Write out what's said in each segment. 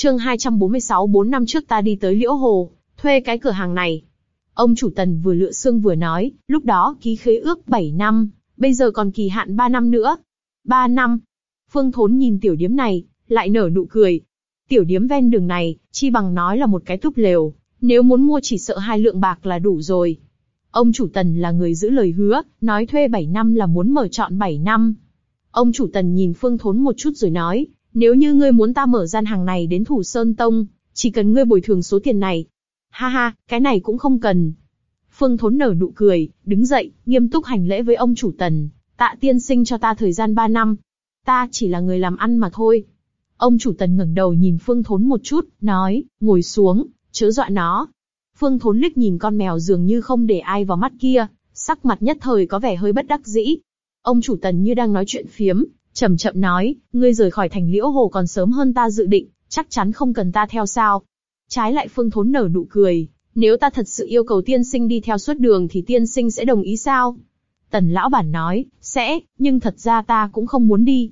Chương 246 4 năm trước ta đi tới Liễu Hồ, thuê cái cửa hàng này. Ông chủ Tần vừa lựa xương vừa nói, lúc đó ký khế ước 7 năm, bây giờ còn kỳ hạn 3 năm nữa. 3 năm. Phương Thốn nhìn tiểu điếm này, lại nở nụ cười. Tiểu điếm ven đường này, chi bằng nói là một cái túp lều, nếu muốn mua chỉ sợ hai lượng bạc là đủ rồi. Ông chủ Tần là người giữ lời hứa, nói thuê 7 năm là muốn mở chọn 7 năm. Ông chủ Tần nhìn Phương Thốn một chút rồi nói, nếu như ngươi muốn ta mở gian hàng này đến Thủ Sơn Tông, chỉ cần ngươi bồi thường số tiền này. Ha ha, cái này cũng không cần. Phương Thốn nở nụ cười, đứng dậy, nghiêm túc hành lễ với ông chủ Tần, tạ tiên sinh cho ta thời gian 3 năm. Ta chỉ là người làm ăn mà thôi. Ông chủ Tần ngẩng đầu nhìn Phương Thốn một chút, nói, ngồi xuống, chớ dọa nó. Phương Thốn liếc nhìn con mèo dường như không để ai vào mắt kia, sắc mặt nhất thời có vẻ hơi bất đắc dĩ. Ông chủ Tần như đang nói chuyện phiếm, chậm chậm nói, ngươi rời khỏi thành liễu hồ còn sớm hơn ta dự định, chắc chắn không cần ta theo sao. Trái lại Phương Thốn nở nụ cười, nếu ta thật sự yêu cầu tiên sinh đi theo suốt đường thì tiên sinh sẽ đồng ý sao? Tần lão bản nói, sẽ, nhưng thật ra ta cũng không muốn đi.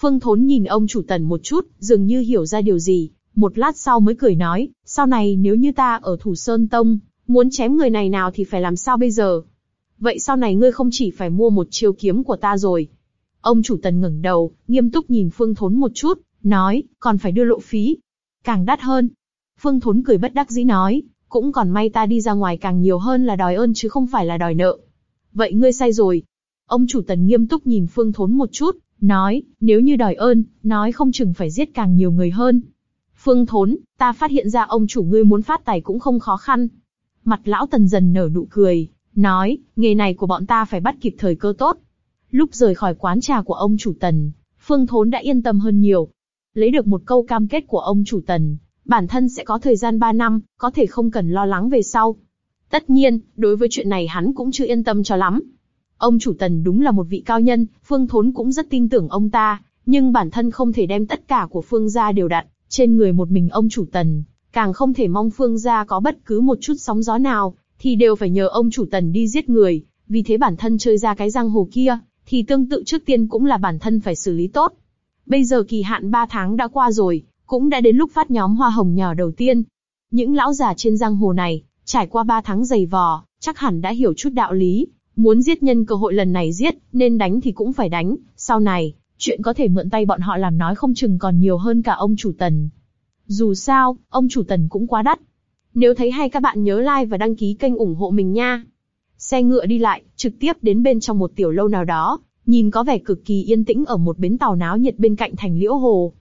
Phương Thốn nhìn ông chủ Tần một chút, dường như hiểu ra điều gì, một lát sau mới cười nói, sau này nếu như ta ở Thủ Sơn Tông, muốn chém người này nào thì phải làm sao bây giờ? Vậy sau này ngươi không chỉ phải mua một chiêu kiếm của ta rồi. Ông chủ tần ngẩng đầu, nghiêm túc nhìn Phương Thốn một chút, nói, còn phải đưa lộ phí. Càng đắt hơn. Phương Thốn cười bất đắc dĩ nói, cũng còn may ta đi ra ngoài càng nhiều hơn là đòi ơn chứ không phải là đòi nợ. Vậy ngươi sai rồi. Ông chủ tần nghiêm túc nhìn Phương Thốn một chút, nói, nếu như đòi ơn, nói không chừng phải giết càng nhiều người hơn. Phương Thốn, ta phát hiện ra ông chủ ngươi muốn phát tài cũng không khó khăn. Mặt lão tần dần nở nụ cười, nói, nghề này của bọn ta phải bắt kịp thời cơ tốt. Lúc rời khỏi quán trà của ông chủ tần, Phương Thốn đã yên tâm hơn nhiều. Lấy được một câu cam kết của ông chủ tần, bản thân sẽ có thời gian 3 năm, có thể không cần lo lắng về sau. Tất nhiên, đối với chuyện này hắn cũng chưa yên tâm cho lắm. Ông chủ tần đúng là một vị cao nhân, Phương Thốn cũng rất tin tưởng ông ta, nhưng bản thân không thể đem tất cả của Phương gia đều đặt trên người một mình ông chủ tần, càng không thể mong Phương gia có bất cứ một chút sóng gió nào, thì đều phải nhờ ông chủ tần đi giết người, vì thế bản thân chơi ra cái giang hồ kia, thì tương tự trước tiên cũng là bản thân phải xử lý tốt. Bây giờ kỳ hạn 3 tháng đã qua rồi, cũng đã đến lúc phát nhóm hoa hồng nhỏ đầu tiên. Những lão già trên giang hồ này, trải qua 3 tháng dày vò, chắc hẳn đã hiểu chút đạo lý, muốn giết nhân cơ hội lần này giết, nên đánh thì cũng phải đánh, sau này, chuyện có thể mượn tay bọn họ làm nói không chừng còn nhiều hơn cả ông chủ tần. Dù sao, ông chủ tần cũng quá đắt. Nếu thấy hay các bạn nhớ like và đăng ký kênh ủng hộ mình nha. Xe ngựa đi lại, trực tiếp đến bên trong một tiểu lâu nào đó, nhìn có vẻ cực kỳ yên tĩnh ở một bến tàu náo nhiệt bên cạnh thành liễu hồ.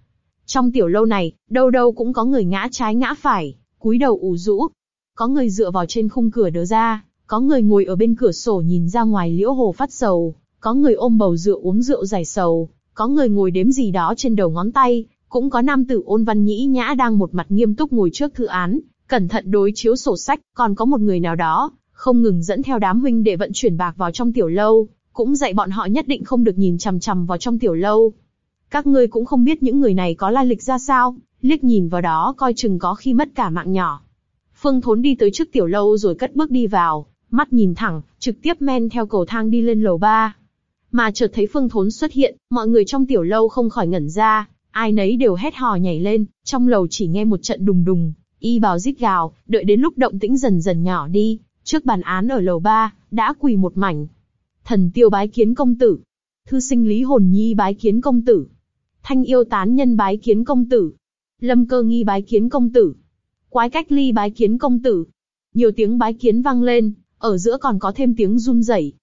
Trong tiểu lâu này, đâu đâu cũng có người ngã trái ngã phải, cúi đầu ủ rũ. Có người dựa vào trên khung cửa đỡ ra, có người ngồi ở bên cửa sổ nhìn ra ngoài liễu hồ phát sầu, có người ôm bầu rượu uống rượu giải sầu, có người ngồi đếm gì đó trên đầu ngón tay, cũng có nam tử ôn văn nhĩ nhã đang một mặt nghiêm túc ngồi trước thư án, cẩn thận đối chiếu sổ sách, còn có một người nào đó, không ngừng dẫn theo đám huynh để vận chuyển bạc vào trong tiểu lâu, cũng dạy bọn họ nhất định không được nhìn chằm chằm vào trong tiểu lâu. Các ngươi cũng không biết những người này có lai lịch ra sao, liếc nhìn vào đó coi chừng có khi mất cả mạng nhỏ. Phương Thốn đi tới trước tiểu lâu rồi cất bước đi vào, mắt nhìn thẳng, trực tiếp men theo cầu thang đi lên lầu ba. Mà chợt thấy Phương Thốn xuất hiện, mọi người trong tiểu lâu không khỏi ngẩn ra, ai nấy đều hét hò nhảy lên, trong lầu chỉ nghe một trận đùng đùng, y bào rít gào, đợi đến lúc động tĩnh dần dần nhỏ đi, trước bàn án ở lầu ba đã quỳ một mảnh. Thần tiêu bái kiến công tử, thư sinh lý hồn nhi bái kiến công tử, thanh yêu tán nhân bái kiến công tử, lâm cơ nghi bái kiến công tử, quái cách ly bái kiến công tử. Nhiều tiếng bái kiến vang lên, ở giữa còn có thêm tiếng run rẩy.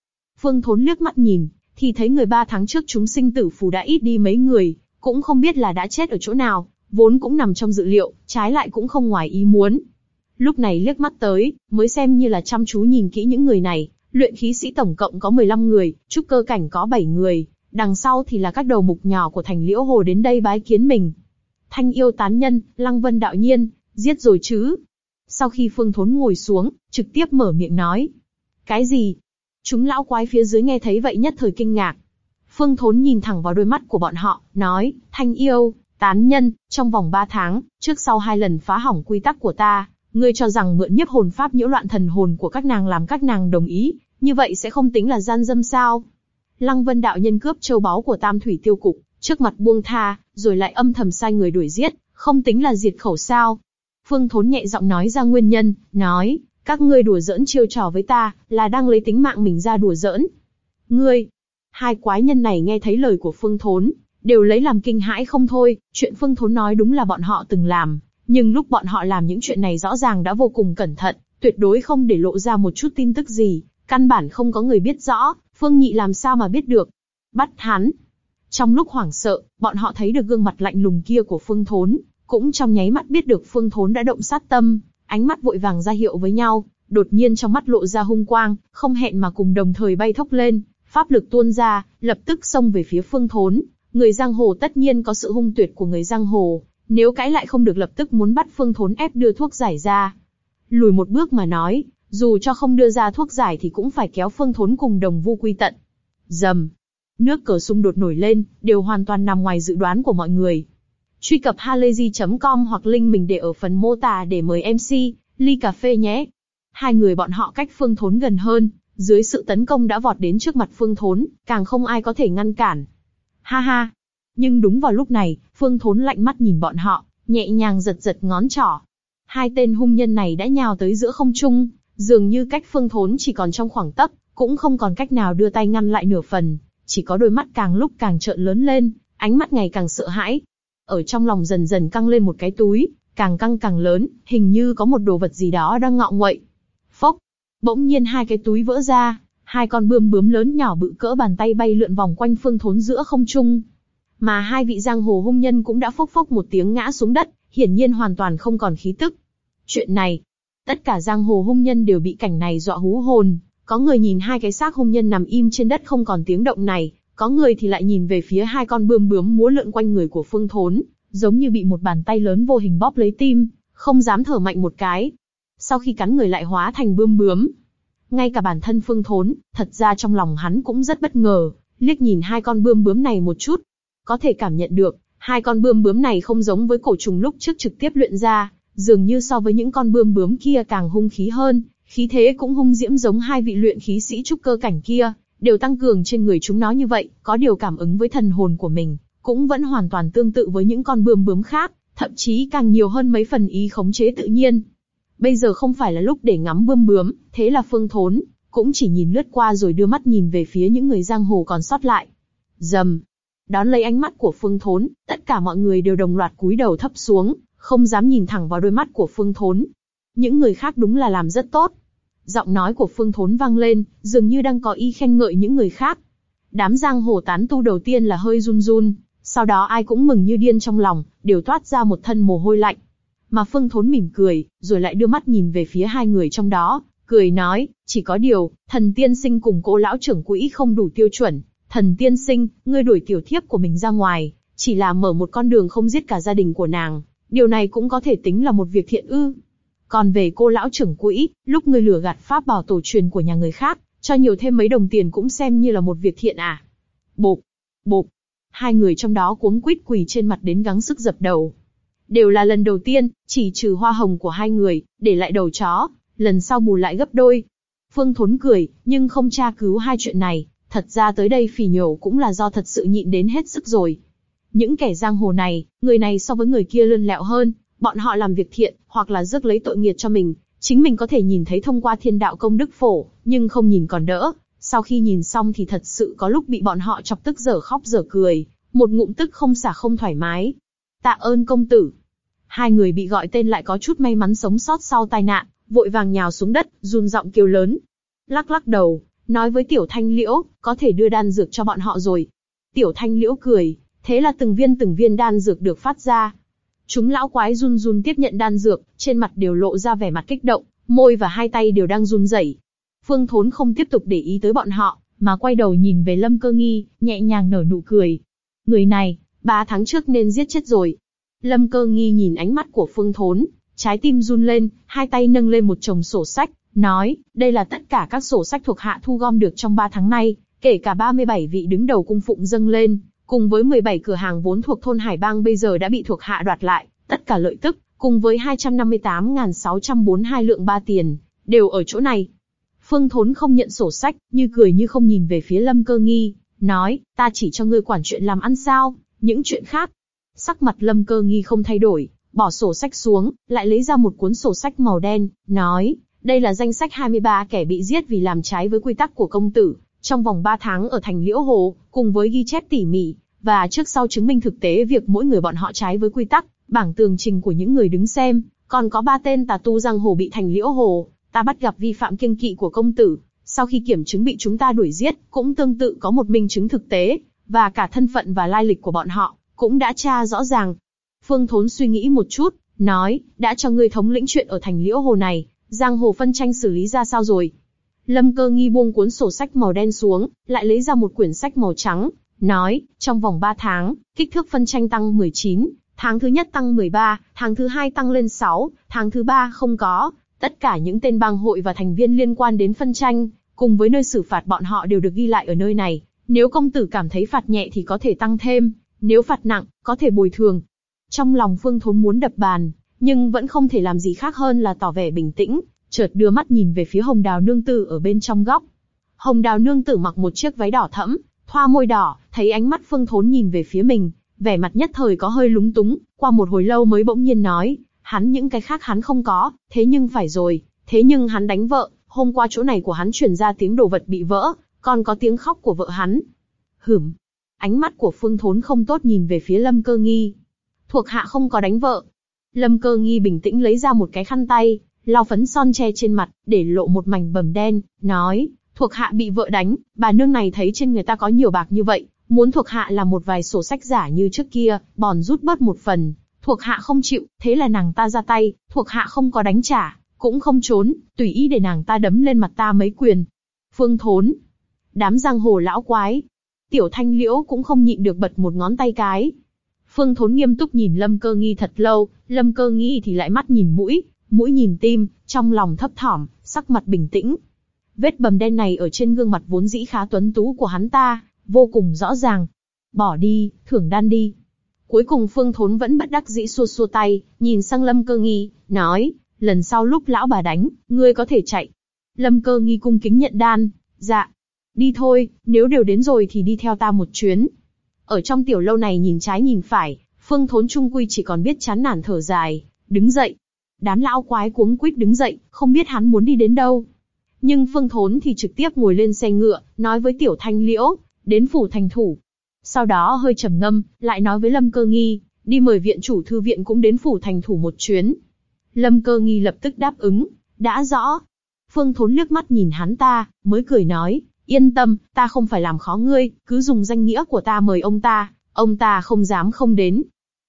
Phương Thốn liếc mắt nhìn, thì thấy người ba tháng trước chúng sinh tử phù đã ít đi mấy người, cũng không biết là đã chết ở chỗ nào, vốn cũng nằm trong dự liệu, trái lại cũng không ngoài ý muốn. Lúc này liếc mắt tới, mới xem như là chăm chú nhìn kỹ những người này, luyện khí sĩ tổng cộng có 15 người, trúc cơ cảnh có 7 người, đằng sau thì là các đầu mục nhỏ của thành liễu hồ đến đây bái kiến mình. Thanh yêu tán nhân, lăng vân đạo nhiên, giết rồi chứ. Sau khi phương thốn ngồi xuống, trực tiếp mở miệng nói. Cái gì? Chúng lão quái phía dưới nghe thấy vậy nhất thời kinh ngạc. Phương Thốn nhìn thẳng vào đôi mắt của bọn họ, nói, thanh yêu, tán nhân, trong vòng 3 tháng, trước sau hai lần phá hỏng quy tắc của ta, ngươi cho rằng mượn nhiếp hồn pháp nhiễu loạn thần hồn của các nàng làm các nàng đồng ý, như vậy sẽ không tính là gian dâm sao? Lăng Vân đạo nhân cướp châu báu của Tam Thủy Tiêu Cục, trước mặt buông tha, rồi lại âm thầm sai người đuổi giết, Không tính là diệt khẩu sao? Phương Thốn nhẹ giọng nói ra nguyên nhân, nói, các ngươi đùa giỡn chiêu trò với ta, là đang lấy tính mạng mình ra đùa giỡn. Ngươi, hai quái nhân này nghe thấy lời của Phương Thốn, đều lấy làm kinh hãi không thôi. Chuyện Phương Thốn nói đúng là bọn họ từng làm, nhưng lúc bọn họ làm những chuyện này rõ ràng đã vô cùng cẩn thận, tuyệt đối không để lộ ra một chút tin tức gì, căn bản không có người biết rõ, Phương Nhị làm sao mà biết được. Bắt hắn. Trong lúc hoảng sợ, bọn họ thấy được gương mặt lạnh lùng kia của Phương Thốn, cũng trong nháy mắt biết được Phương Thốn đã động sát tâm, ánh mắt vội vàng ra hiệu với nhau, đột nhiên trong mắt lộ ra hung quang, không hẹn mà cùng đồng thời bay thốc lên, pháp lực tuôn ra, lập tức xông về phía Phương Thốn. Người giang hồ tất nhiên có sự hung tuyệt của người giang hồ, nếu cãi lại không được lập tức muốn bắt Phương Thốn ép đưa thuốc giải ra. Lùi một bước mà nói, dù cho không đưa ra thuốc giải thì cũng phải kéo Phương Thốn cùng đồng vu quy tận. Dầm, nước cờ xung đột nổi lên, đều hoàn toàn nằm ngoài dự đoán của mọi người. Truy cập halayzi.com hoặc link mình để ở phần mô tả để mời MC, ly cà phê nhé. Hai người bọn họ cách Phương Thốn gần hơn, dưới sự tấn công đã vọt đến trước mặt Phương Thốn, càng không ai có thể ngăn cản. Ha ha! Nhưng đúng vào lúc này, Phương Thốn lạnh mắt nhìn bọn họ, nhẹ nhàng giật giật ngón trỏ. Hai tên hung nhân này đã nhào tới giữa không trung, dường như cách Phương Thốn chỉ còn trong khoảng tấc, cũng không còn cách nào đưa tay ngăn lại nửa phần, chỉ có đôi mắt càng lúc càng trợn lớn lên, ánh mắt ngày càng sợ hãi. Ở trong lòng dần dần căng lên một cái túi, càng căng càng lớn, hình như có một đồ vật gì đó đang ngọ nguậy. Phốc, bỗng nhiên hai cái túi vỡ ra, hai con bươm bướm lớn nhỏ bự cỡ bàn tay bay lượn vòng quanh phương thốn giữa không trung. Mà hai vị giang hồ hung nhân cũng đã phốc phốc một tiếng ngã xuống đất, hiển nhiên hoàn toàn không còn khí tức. Chuyện này, tất cả giang hồ hung nhân đều bị cảnh này dọa hú hồn. Có người nhìn hai cái xác hung nhân nằm im trên đất không còn tiếng động này, có người thì lại nhìn về phía hai con bươm bướm múa lượn quanh người của Phương Thốn, giống như bị một bàn tay lớn vô hình bóp lấy tim, không dám thở mạnh một cái. Sau khi cắn người lại hóa thành bươm bướm. Ngay cả bản thân Phương Thốn, thật ra trong lòng hắn cũng rất bất ngờ, liếc nhìn hai con bươm bướm này một chút. Có thể cảm nhận được, hai con bươm bướm này không giống với cổ trùng lúc trước trực tiếp luyện ra, dường như so với những con bươm bướm kia càng hung khí hơn, khí thế cũng hung diễm giống hai vị luyện khí sĩ trúc cơ cảnh kia, đều tăng cường trên người chúng nó như vậy, có điều cảm ứng với thần hồn của mình, cũng vẫn hoàn toàn tương tự với những con bươm bướm khác, thậm chí càng nhiều hơn mấy phần ý khống chế tự nhiên. Bây giờ không phải là lúc để ngắm bươm bướm, thế là Phương Thốn cũng chỉ nhìn lướt qua rồi đưa mắt nhìn về phía những người giang hồ còn sót lại. Dầm, đón lấy ánh mắt của Phương Thốn, tất cả mọi người đều đồng loạt cúi đầu thấp xuống, không dám nhìn thẳng vào đôi mắt của Phương Thốn. Những người khác đúng là làm rất tốt. Giọng nói của Phương Thốn vang lên, dường như đang có ý khen ngợi những người khác. Đám giang hồ tán tu đầu tiên là hơi run run, sau đó ai cũng mừng như điên trong lòng, đều toát ra một thân mồ hôi lạnh. Mà Phương Thốn mỉm cười, rồi lại đưa mắt nhìn về phía hai người trong đó, cười nói, chỉ có điều, thần tiên sinh cùng cô lão trưởng quỹ không đủ tiêu chuẩn. Thần tiên sinh, ngươi đuổi tiểu thiếp của mình ra ngoài, chỉ là mở một con đường không giết cả gia đình của nàng, điều này cũng có thể tính là một việc thiện ư. Còn về cô lão trưởng quỹ, lúc ngươi lừa gạt pháp bảo tổ truyền của nhà người khác, cho nhiều thêm mấy đồng tiền cũng xem như là một việc thiện à. Bộp, bộp, hai người trong đó cuống quýt quỳ trên mặt đến gắng sức dập đầu. Đều là lần đầu tiên, chỉ trừ hoa hồng của hai người, để lại đầu chó, lần sau bù lại gấp đôi. Phương Thốn cười, nhưng không tra cứu hai chuyện này, thật ra tới đây phỉ nhổ cũng là do thật sự nhịn đến hết sức rồi. Những kẻ giang hồ này, người này so với người kia lươn lẹo hơn, bọn họ làm việc thiện, hoặc là rước lấy tội nghiệt cho mình, chính mình có thể nhìn thấy thông qua thiên đạo công đức phổ, nhưng không nhìn còn đỡ. Sau khi nhìn xong thì thật sự có lúc bị bọn họ chọc tức dở khóc dở cười, một ngụm tức không xả không thoải mái. Tạ ơn công tử. Hai người bị gọi tên lại có chút may mắn sống sót sau tai nạn, vội vàng nhào xuống đất, run giọng kêu lớn. Lắc lắc đầu, nói với Tiểu Thanh Liễu, có thể đưa đan dược cho bọn họ rồi. Tiểu Thanh Liễu cười, thế là từng viên từng viên đan dược được phát ra. Chúng lão quái run run tiếp nhận đan dược, trên mặt đều lộ ra vẻ mặt kích động, môi và hai tay đều đang run rẩy. Phương Thốn không tiếp tục để ý tới bọn họ, mà quay đầu nhìn về Lâm Cơ Nghi, nhẹ nhàng nở nụ cười. Người này, ba tháng trước nên giết chết rồi. Lâm Cơ Nghi nhìn ánh mắt của Phương Thốn, trái tim run lên, hai tay nâng lên một chồng sổ sách, nói, đây là tất cả các sổ sách thuộc hạ thu gom được trong ba tháng nay, kể cả 37 vị đứng đầu cung phụng dâng lên, cùng với 17 cửa hàng vốn thuộc thôn Hải Bang bây giờ đã bị thuộc hạ đoạt lại, tất cả lợi tức, cùng với 258.642 lượng ba tiền, đều ở chỗ này. Phương Thốn không nhận sổ sách, như cười như không nhìn về phía Lâm Cơ Nghi, nói, ta chỉ cho ngươi quản chuyện làm ăn sao, những chuyện khác. Sắc mặt Lâm Cơ Nghi không thay đổi, bỏ sổ sách xuống, lại lấy ra một cuốn sổ sách màu đen, nói, đây là danh sách 23 kẻ bị giết vì làm trái với quy tắc của công tử, trong vòng 3 tháng ở thành Liễu Hồ, cùng với ghi chép tỉ mỉ, và trước sau chứng minh thực tế việc mỗi người bọn họ trái với quy tắc, bảng tường trình của những người đứng xem, còn có ba tên tà tu giang hồ bị thành Liễu Hồ, ta bắt gặp vi phạm kiêng kỵ của công tử, sau khi kiểm chứng bị chúng ta đuổi giết, cũng tương tự có một minh chứng thực tế, và cả thân phận và lai lịch của bọn họ, cũng đã tra rõ ràng. Phương Thốn suy nghĩ một chút, nói, đã cho ngươi thống lĩnh chuyện ở thành Liễu Hồ này, giang hồ phân tranh xử lý ra sao rồi? Lâm Cơ Nghi buông cuốn sổ sách màu đen xuống, lại lấy ra một quyển sách màu trắng, nói, trong vòng 3 tháng, kích thước phân tranh tăng 19, tháng thứ nhất tăng 13, tháng thứ hai tăng lên 6, tháng thứ ba không có, tất cả những tên bang hội và thành viên liên quan đến phân tranh, cùng với nơi xử phạt bọn họ đều được ghi lại ở nơi này. Nếu công tử cảm thấy phạt nhẹ thì có thể tăng thêm, nếu phạt nặng, có thể bồi thường. Trong lòng Phương Thốn muốn đập bàn, nhưng vẫn không thể làm gì khác hơn là tỏ vẻ bình tĩnh, chợt đưa mắt nhìn về phía Hồng Đào nương tử ở bên trong góc. Hồng Đào nương tử mặc một chiếc váy đỏ thẫm, thoa môi đỏ, thấy ánh mắt Phương Thốn nhìn về phía mình, vẻ mặt nhất thời có hơi lúng túng, qua một hồi lâu mới bỗng nhiên nói, hắn những cái khác hắn không có, thế nhưng phải rồi, thế nhưng hắn đánh vợ, hôm qua chỗ này của hắn truyền ra tiếng đồ vật bị vỡ, còn có tiếng khóc của vợ hắn. Hửm. Ánh mắt của Phương Thốn không tốt nhìn về phía Lâm Cơ Nghi. Thuộc hạ không có đánh vợ. Lâm Cơ Nghi bình tĩnh lấy ra một cái khăn tay, lau phấn son che trên mặt, để lộ một mảnh bầm đen, nói, thuộc hạ bị vợ đánh, bà nương này thấy trên người ta có nhiều bạc như vậy, muốn thuộc hạ là một vài sổ sách giả như trước kia, bòn rút bớt một phần, thuộc hạ không chịu, thế là nàng ta ra tay, thuộc hạ không có đánh trả, cũng không trốn, tùy ý để nàng ta đấm lên mặt ta mấy quyền. Phương Thốn, đám giang hồ lão quái, tiểu thanh liễu cũng không nhịn được bật một ngón tay cái. Phương Thốn nghiêm túc nhìn Lâm Cơ Nghi thật lâu, Lâm Cơ Nghi thì lại mắt nhìn mũi, mũi nhìn tim, trong lòng thấp thỏm, sắc mặt bình tĩnh. Vết bầm đen này ở trên gương mặt vốn dĩ khá tuấn tú của hắn ta, vô cùng rõ ràng. Bỏ đi, thưởng đan đi. Cuối cùng Phương Thốn vẫn bất đắc dĩ xua xua tay, nhìn sang Lâm Cơ Nghi, nói, lần sau lúc lão bà đánh, ngươi có thể chạy. Lâm Cơ Nghi cung kính nhận đan, dạ. Đi thôi, nếu đều đến rồi thì đi theo ta một chuyến. Ở trong tiểu lâu này nhìn trái nhìn phải, Phương Thốn Trung Quy chỉ còn biết chán nản thở dài, đứng dậy. Đám lão quái cuống quýt đứng dậy, không biết hắn muốn đi đến đâu. Nhưng Phương Thốn thì trực tiếp ngồi lên xe ngựa, nói với Tiểu Thanh Liễu, đến phủ thành thủ. Sau đó hơi trầm ngâm, lại nói với Lâm Cơ Nghi, đi mời viện chủ thư viện cũng đến phủ thành thủ một chuyến. Lâm Cơ Nghi lập tức đáp ứng, đã rõ. Phương Thốn liếc mắt nhìn hắn ta, mới cười nói, yên tâm, ta không phải làm khó ngươi, cứ dùng danh nghĩa của ta mời ông ta, ông ta không dám không đến.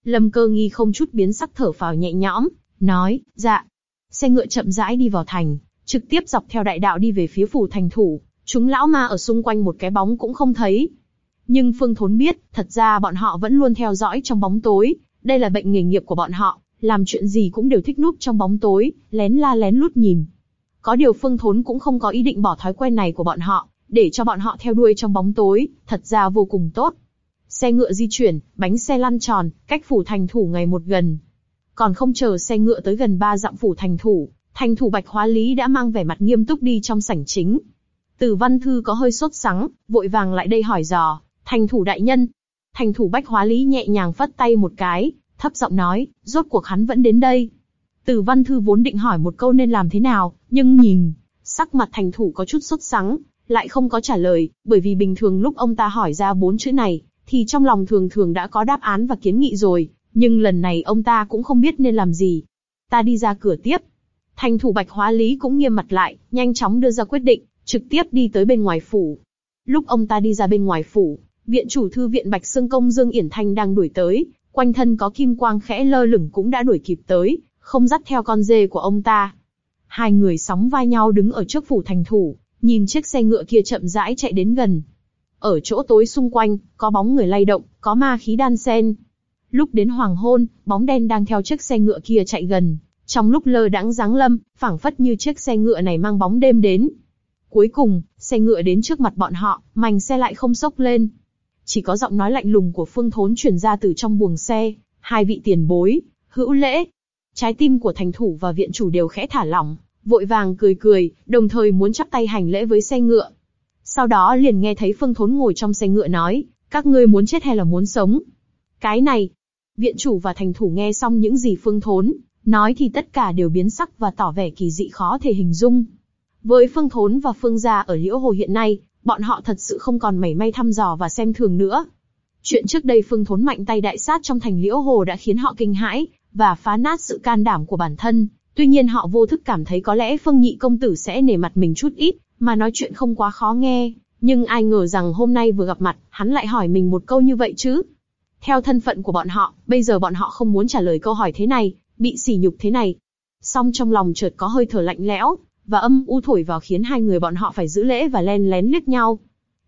Lâm Cơ Nghi không chút biến sắc thở phào nhẹ nhõm, nói, dạ. Xe ngựa chậm rãi đi vào thành, trực tiếp dọc theo đại đạo đi về phía phủ thành thủ. Chúng lão ma ở xung quanh một cái bóng cũng không thấy. Nhưng Phương Thốn biết, thật ra bọn họ vẫn luôn theo dõi trong bóng tối. Đây là bệnh nghề nghiệp của bọn họ, làm chuyện gì cũng đều thích núp trong bóng tối, lén la lén lút nhìn. Có điều Phương Thốn cũng không có ý định bỏ thói quen này của bọn họ, để cho bọn họ theo đuôi trong bóng tối, thật ra vô cùng tốt. Xe ngựa di chuyển, bánh xe lăn tròn, cách phủ thành thủ ngày một gần. Còn không chờ xe ngựa tới gần ba dặm phủ thành thủ, thành thủ bạch hóa lý đã mang vẻ mặt nghiêm túc đi trong sảnh chính. Từ văn thư có hơi sốt sắng, vội vàng lại đây hỏi dò, thành thủ đại nhân. Thành thủ bách hóa lý nhẹ nhàng phất tay một cái, thấp giọng nói, rốt cuộc hắn vẫn đến đây. Từ văn thư vốn định hỏi một câu nên làm thế nào, nhưng nhìn, sắc mặt thành thủ có chút sốt sắng, lại không có trả lời, bởi vì bình thường lúc ông ta hỏi ra bốn chữ này, thì trong lòng thường thường đã có đáp án và kiến nghị rồi, nhưng lần này ông ta cũng không biết nên làm gì. Ta đi ra cửa tiếp. Thành thủ bạch hóa lý cũng nghiêm mặt lại, nhanh chóng đưa ra quyết định, trực tiếp đi tới bên ngoài phủ. Lúc ông ta đi ra bên ngoài phủ, viện chủ thư viện Bạch xương Công Dương Yển Thanh đang đuổi tới, quanh thân có kim quang khẽ lơ lửng cũng đã đuổi kịp tới, không dắt theo con dê của ông ta. Hai người sóng vai nhau đứng ở trước phủ thành thủ, nhìn chiếc xe ngựa kia chậm rãi chạy đến gần. Ở chỗ tối xung quanh, có bóng người lay động, có ma khí đan sen. Lúc đến hoàng hôn, bóng đen đang theo chiếc xe ngựa kia chạy gần. Trong lúc lơ đãng giáng lâm, phảng phất như chiếc xe ngựa này mang bóng đêm đến. Cuối cùng, xe ngựa đến trước mặt bọn họ, mảnh xe lại không sốc lên. Chỉ có giọng nói lạnh lùng của Phương Thốn truyền ra từ trong buồng xe. Hai vị tiền bối, hữu lễ. Trái tim của thành thủ và viện chủ đều khẽ thả lỏng, vội vàng cười cười, đồng thời muốn chắp tay hành lễ với xe ngựa. Sau đó liền nghe thấy Phương Thốn ngồi trong xe ngựa nói, các ngươi muốn chết hay là muốn sống? Cái này, Viện chủ và thành thủ nghe xong những gì Phương Thốn nói thì tất cả đều biến sắc và tỏ vẻ kỳ dị khó thể hình dung. Với Phương Thốn và Phương gia ở Liễu Hồ hiện nay, bọn họ thật sự không còn mảy may thăm dò và xem thường nữa. Chuyện trước đây Phương Thốn mạnh tay đại sát trong thành Liễu Hồ đã khiến họ kinh hãi và phá nát sự can đảm của bản thân. Tuy nhiên họ vô thức cảm thấy có lẽ Phương Nhị công tử sẽ nể mặt mình chút ít, mà nói chuyện không quá khó nghe. Nhưng ai ngờ rằng hôm nay vừa gặp mặt, hắn lại hỏi mình một câu như vậy chứ? Theo thân phận của bọn họ, bây giờ bọn họ không muốn trả lời câu hỏi thế này, bị sỉ nhục thế này. Song trong lòng chợt có hơi thở lạnh lẽo, và âm u thổi vào khiến hai người bọn họ phải giữ lễ và len lén liếc nhau.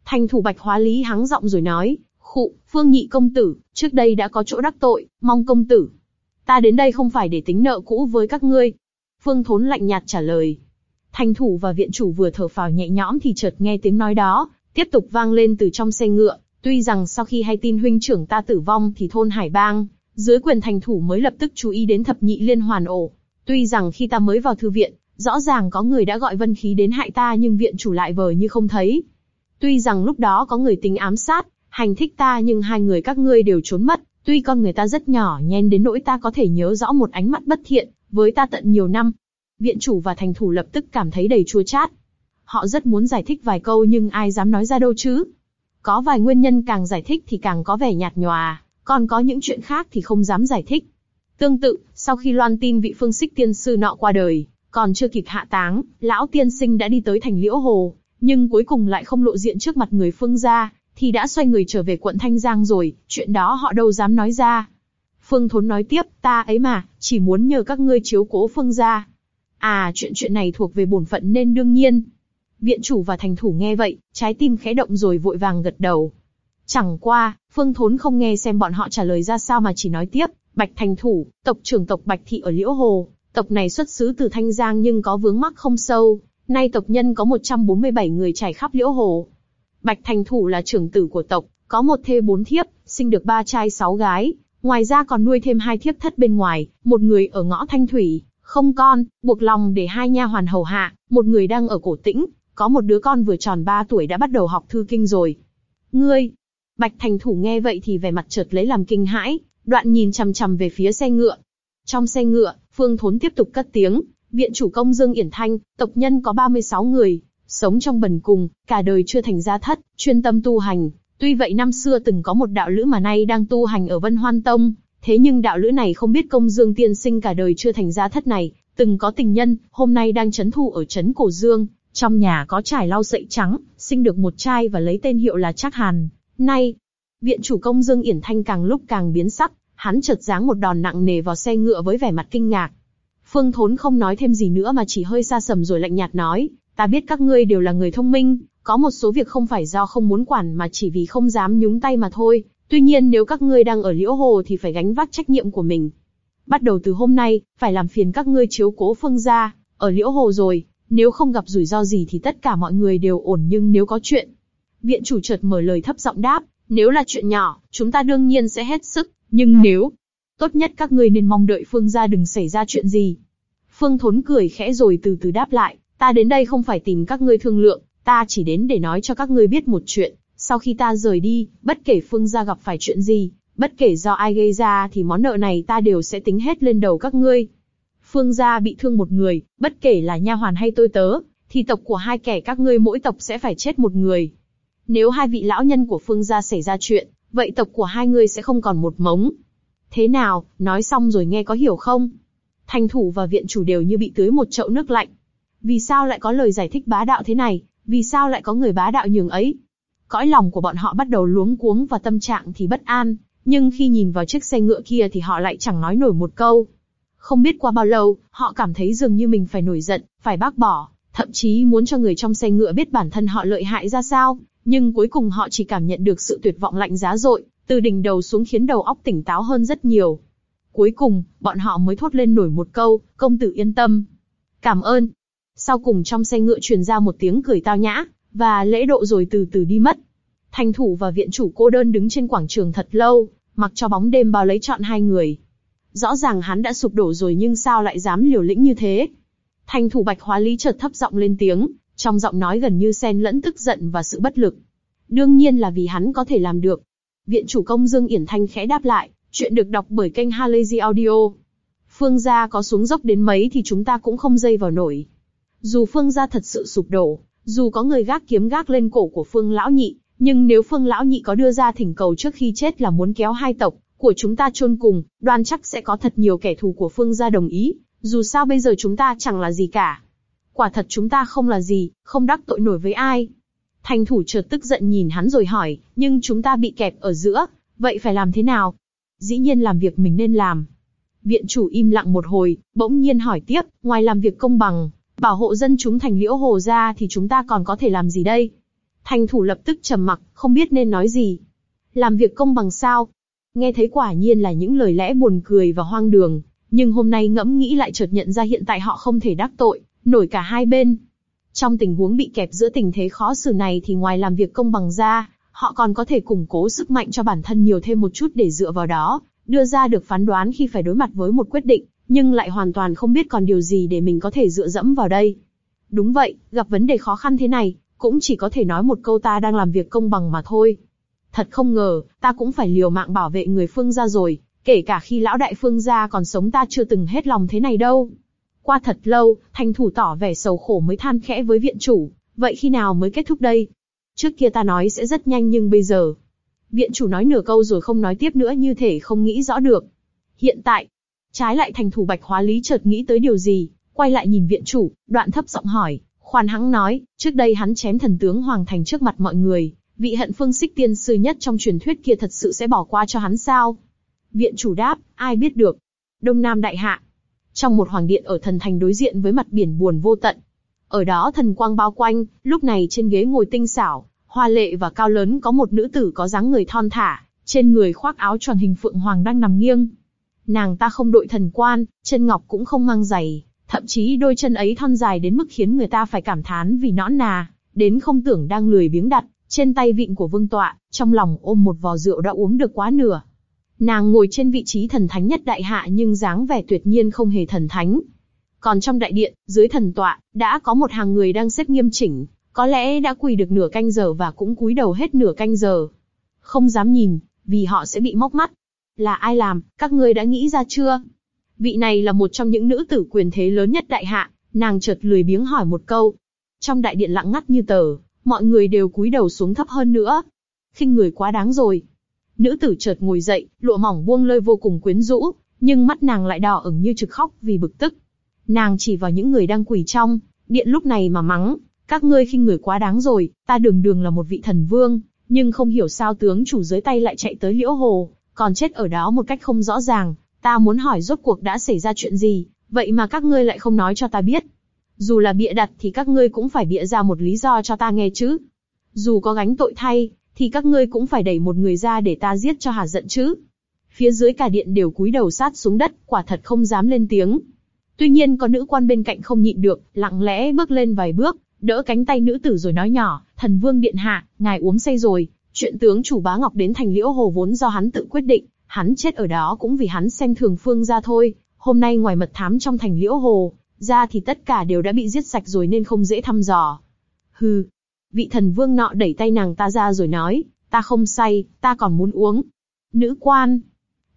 Thành thủ bạch hóa lý hắng giọng rồi nói, khụ, phương nhị công tử, trước đây đã có chỗ đắc tội, mong công tử. Ta đến đây không phải để tính nợ cũ với các ngươi. Phương thốn lạnh nhạt trả lời. Thành thủ và viện chủ vừa thở phào nhẹ nhõm thì chợt nghe tiếng nói đó, tiếp tục vang lên từ trong xe ngựa. Tuy rằng sau khi hay tin huynh trưởng ta tử vong thì thôn Hải Bang, dưới quyền thành thủ mới lập tức chú ý đến thập nhị liên hoàn ổ. Tuy rằng khi ta mới vào thư viện, rõ ràng có người đã gọi vân khí đến hại ta nhưng viện chủ lại vờ như không thấy. Tuy rằng lúc đó có người tính ám sát, hành thích ta nhưng hai người các ngươi đều trốn mất. Tuy con người ta rất nhỏ nhen đến nỗi ta có thể nhớ rõ một ánh mắt bất thiện với ta tận nhiều năm. Viện chủ và thành thủ lập tức cảm thấy đầy chua chát. Họ rất muốn giải thích vài câu nhưng ai dám nói ra đâu chứ? Có vài nguyên nhân càng giải thích thì càng có vẻ nhạt nhòa, còn có những chuyện khác thì không dám giải thích. Tương tự, sau khi loan tin vị phương xích tiên sư nọ qua đời, còn chưa kịp hạ táng, lão tiên sinh đã đi tới thành liễu hồ, nhưng cuối cùng lại không lộ diện trước mặt người phương gia, thì đã xoay người trở về quận Thanh Giang rồi, chuyện đó họ đâu dám nói ra. Phương Thốn nói tiếp, ta ấy mà, chỉ muốn nhờ các ngươi chiếu cố phương gia. À, chuyện chuyện này thuộc về bổn phận nên đương nhiên. Viện chủ và thành thủ nghe vậy, trái tim khẽ động rồi vội vàng gật đầu. Chẳng qua, Phương Thốn không nghe xem bọn họ trả lời ra sao mà chỉ nói tiếp, Bạch Thành Thủ, tộc trưởng tộc Bạch Thị ở Liễu Hồ, tộc này xuất xứ từ Thanh Giang nhưng có vướng mắc không sâu, nay tộc nhân có 147 người trải khắp Liễu Hồ. Bạch Thành Thủ là trưởng tử của tộc, có một thê bốn thiếp, sinh được ba trai sáu gái, ngoài ra còn nuôi thêm hai thiếp thất bên ngoài, một người ở ngõ Thanh Thủy, không con, buộc lòng để hai nha hoàn hầu hạ, một người đang ở cổ tĩnh, có một đứa con vừa tròn 3 tuổi đã bắt đầu học thư kinh rồi. Ngươi, Bạch Thành Thủ nghe vậy thì vẻ mặt chợt lấy làm kinh hãi, đoạn nhìn chằm chằm về phía xe ngựa. Trong xe ngựa, Phương Thốn tiếp tục cất tiếng, viện chủ công Dương Yển Thanh, tộc nhân có 36 người, sống trong bần cùng, cả đời chưa thành gia thất, chuyên tâm tu hành. Tuy vậy năm xưa từng có một đạo lữ mà nay đang tu hành ở Vân Hoan Tông, thế nhưng đạo lữ này không biết công Dương tiên sinh cả đời chưa thành gia thất này, từng có tình nhân, hôm nay đang chấn thu ở chấn Cổ Dương, trong nhà có trải lau sậy trắng, sinh được một trai và lấy tên hiệu là Trác Hàn. Nay, viện chủ công Dương Yển Thanh càng lúc càng biến sắc, hắn chợt giáng một đòn nặng nề vào xe ngựa với vẻ mặt kinh ngạc. Phương Thốn không nói thêm gì nữa mà chỉ hơi xa sầm rồi lạnh nhạt nói, ta biết các ngươi đều là người thông minh, có một số việc không phải do không muốn quản mà chỉ vì không dám nhúng tay mà thôi. Tuy nhiên nếu các ngươi đang ở liễu hồ thì phải gánh vác trách nhiệm của mình. Bắt đầu từ hôm nay, phải làm phiền các ngươi chiếu cố phương gia, ở liễu hồ rồi, nếu không gặp rủi ro gì thì tất cả mọi người đều ổn nhưng nếu có chuyện. Viện chủ chợt mở lời thấp giọng đáp, nếu là chuyện nhỏ, chúng ta đương nhiên sẽ hết sức, nhưng nếu, tốt nhất các ngươi nên mong đợi Phương gia đừng xảy ra chuyện gì. Phương Thốn cười khẽ rồi từ từ đáp lại, ta đến đây không phải tìm các ngươi thương lượng, ta chỉ đến để nói cho các ngươi biết một chuyện. Sau khi ta rời đi, bất kể Phương gia gặp phải chuyện gì, bất kể do ai gây ra thì món nợ này ta đều sẽ tính hết lên đầu các ngươi. Phương gia bị thương một người, bất kể là nha hoàn hay tôi tớ, thì tộc của hai kẻ các ngươi mỗi tộc sẽ phải chết một người. Nếu hai vị lão nhân của Phương gia xảy ra chuyện, vậy tộc của hai ngươi sẽ không còn một mống. Thế nào, nói xong rồi nghe có hiểu không? Thành thủ và viện chủ đều như bị tưới một chậu nước lạnh. Vì sao lại có lời giải thích bá đạo thế này? Vì sao lại có người bá đạo nhường ấy? Cõi lòng của bọn họ bắt đầu luống cuống và tâm trạng thì bất an, nhưng khi nhìn vào chiếc xe ngựa kia thì họ lại chẳng nói nổi một câu. Không biết qua bao lâu, họ cảm thấy dường như mình phải nổi giận, phải bác bỏ, thậm chí muốn cho người trong xe ngựa biết bản thân họ lợi hại ra sao, nhưng cuối cùng họ chỉ cảm nhận được sự tuyệt vọng lạnh giá dội, từ đỉnh đầu xuống khiến đầu óc tỉnh táo hơn rất nhiều. Cuối cùng, bọn họ mới thốt lên nổi một câu, công tử yên tâm. Cảm ơn. Sau cùng trong xe ngựa truyền ra một tiếng cười tao nhã, và lễ độ rồi từ từ đi mất. Thành thủ và viện chủ cô đơn đứng trên quảng trường thật lâu, mặc cho bóng đêm bao lấy chọn hai người. Rõ ràng hắn đã sụp đổ rồi nhưng sao lại dám liều lĩnh như thế? Thành thủ bạch hóa lý chợt thấp giọng lên tiếng, trong giọng nói gần như xen lẫn tức giận và sự bất lực. Đương nhiên là vì hắn có thể làm được. Viện chủ công Dương Yển Thanh khẽ đáp lại, Chuyện được đọc bởi kênh Halazy Audio. Phương gia có xuống dốc đến mấy thì chúng ta cũng không dây vào nổi. Dù Phương gia thật sự sụp đổ, dù có người gác kiếm gác lên cổ của Phương lão nhị, nhưng nếu Phương lão nhị có đưa ra thỉnh cầu trước khi chết là muốn kéo hai tộc của chúng ta chôn cùng, đoan chắc sẽ có thật nhiều kẻ thù của Phương gia đồng ý, dù sao bây giờ chúng ta chẳng là gì cả. Quả thật chúng ta không là gì, không đắc tội nổi với ai. Thành thủ chợt tức giận nhìn hắn rồi hỏi, nhưng chúng ta bị kẹp ở giữa, vậy phải làm thế nào? Dĩ nhiên làm việc mình nên làm. Viện chủ im lặng một hồi, bỗng nhiên hỏi tiếp, ngoài làm việc công bằng, bảo hộ dân chúng thành liễu hồ ra thì chúng ta còn có thể làm gì đây? Thành thủ lập tức trầm mặc, không biết nên nói gì. Làm việc công bằng sao? Nghe thấy quả nhiên là những lời lẽ buồn cười và hoang đường, nhưng hôm nay ngẫm nghĩ lại chợt nhận ra hiện tại họ không thể đắc tội, nổi cả hai bên. Trong tình huống bị kẹp giữa tình thế khó xử này thì ngoài làm việc công bằng ra, họ còn có thể củng cố sức mạnh cho bản thân nhiều thêm một chút để dựa vào đó, đưa ra được phán đoán khi phải đối mặt với một quyết định, nhưng lại hoàn toàn không biết còn điều gì để mình có thể dựa dẫm vào đây. Đúng vậy, gặp vấn đề khó khăn thế này, cũng chỉ có thể nói một câu ta đang làm việc công bằng mà thôi. Thật không ngờ, ta cũng phải liều mạng bảo vệ người phương gia rồi, kể cả khi lão đại phương gia còn sống ta chưa từng hết lòng thế này đâu. Qua thật lâu, thành thủ tỏ vẻ sầu khổ mới than khẽ với viện chủ, vậy khi nào mới kết thúc đây? Trước kia ta nói sẽ rất nhanh nhưng bây giờ... Viện chủ nói nửa câu rồi không nói tiếp nữa như thể không nghĩ rõ được. Hiện tại, trái lại thành thủ bạch hóa lý chợt nghĩ tới điều gì, quay lại nhìn viện chủ, đoạn thấp giọng hỏi, khoan hắng nói, trước đây hắn chém thần tướng Hoàng Thành trước mặt mọi người, vị hận phương xích tiên sư nhất trong truyền thuyết kia thật sự sẽ bỏ qua cho hắn sao? Viện chủ đáp, ai biết được. Đông Nam Đại Hạ. Trong một hoàng điện ở thần thành đối diện với mặt biển buồn vô tận. Ở đó thần quang bao quanh, lúc này trên ghế ngồi tinh xảo, hoa lệ và cao lớn có một nữ tử có dáng người thon thả, trên người khoác áo tròn hình phượng hoàng đang nằm nghiêng. Nàng ta không đội thần quan, chân ngọc cũng không mang giày, thậm chí đôi chân ấy thon dài đến mức khiến người ta phải cảm thán vì nõn nà, đến không tưởng đang lười biếng đặt, trên tay vịn của vương tọa, trong lòng ôm một vò rượu đã uống được quá nửa. Nàng ngồi trên vị trí thần thánh nhất đại hạ nhưng dáng vẻ tuyệt nhiên không hề thần thánh. Còn trong đại điện, dưới thần tọa, đã có một hàng người đang xếp nghiêm chỉnh, có lẽ đã quỳ được nửa canh giờ và cũng cúi đầu hết nửa canh giờ. Không dám nhìn, vì họ sẽ bị móc mắt. Là ai làm, các ngươi đã nghĩ ra chưa? Vị này là một trong những nữ tử quyền thế lớn nhất đại hạ, nàng chợt lười biếng hỏi một câu. Trong đại điện lặng ngắt như tờ, mọi người đều cúi đầu xuống thấp hơn nữa. khinh người quá đáng rồi. Nữ tử chợt ngồi dậy, lụa mỏng buông lơi vô cùng quyến rũ, nhưng mắt nàng lại đỏ ửng như trực khóc vì bực tức. Nàng chỉ vào những người đang quỳ trong, điện lúc này mà mắng, các ngươi khinh người quá đáng rồi, ta đường đường là một vị thần vương, nhưng không hiểu sao tướng chủ dưới tay lại chạy tới liễu hồ, còn chết ở đó một cách không rõ ràng, ta muốn hỏi rốt cuộc đã xảy ra chuyện gì, vậy mà các ngươi lại không nói cho ta biết. Dù là bịa đặt thì các ngươi cũng phải bịa ra một lý do cho ta nghe chứ. Dù có gánh tội thay, thì các ngươi cũng phải đẩy một người ra để ta giết cho hà giận chứ. Phía dưới cả điện đều cúi đầu sát xuống đất, quả thật không dám lên tiếng. Tuy nhiên có nữ quan bên cạnh không nhịn được, lặng lẽ bước lên vài bước, đỡ cánh tay nữ tử rồi nói nhỏ, thần vương điện hạ, ngài uống say rồi, chuyện tướng chủ bá ngọc đến thành liễu hồ vốn do hắn tự quyết định, hắn chết ở đó cũng vì hắn xem thường phương gia thôi, hôm nay ngoài mật thám trong thành liễu hồ, ra thì tất cả đều đã bị giết sạch rồi nên không dễ thăm dò. Hừ, vị thần vương nọ đẩy tay nàng ta ra rồi nói, ta không say, ta còn muốn uống. Nữ quan.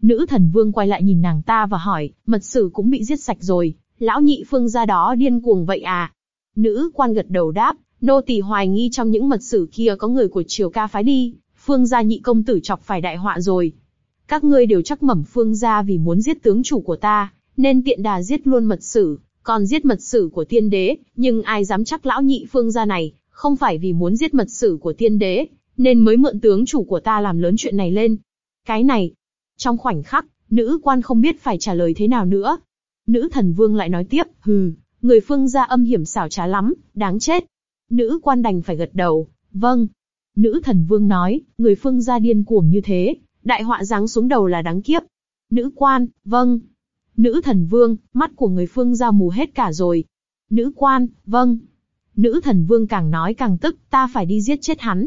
Nữ thần vương quay lại nhìn nàng ta và hỏi, mật sử cũng bị giết sạch rồi, lão nhị phương gia đó điên cuồng vậy à? Nữ quan gật đầu đáp, nô tỳ hoài nghi trong những mật sử kia có người của triều ca phái đi, phương gia nhị công tử chọc phải đại họa rồi. Các ngươi đều chắc mẩm phương gia vì muốn giết tướng chủ của ta, nên tiện đà giết luôn mật sử, còn giết mật sử của tiên đế, nhưng ai dám chắc lão nhị phương gia này, không phải vì muốn giết mật sử của tiên đế, nên mới mượn tướng chủ của ta làm lớn chuyện này lên. Cái này, trong khoảnh khắc, nữ quan không biết phải trả lời thế nào nữa. Nữ thần vương lại nói tiếp, hừ, người phương gia âm hiểm xảo trá lắm, đáng chết. Nữ quan đành phải gật đầu, vâng. Nữ thần vương nói, người phương gia điên cuồng như thế, đại họa giáng xuống đầu là đáng kiếp. Nữ quan, vâng. Nữ thần vương, mắt của người phương gia mù hết cả rồi. Nữ quan, vâng. Nữ thần vương càng nói càng tức, ta phải đi giết chết hắn.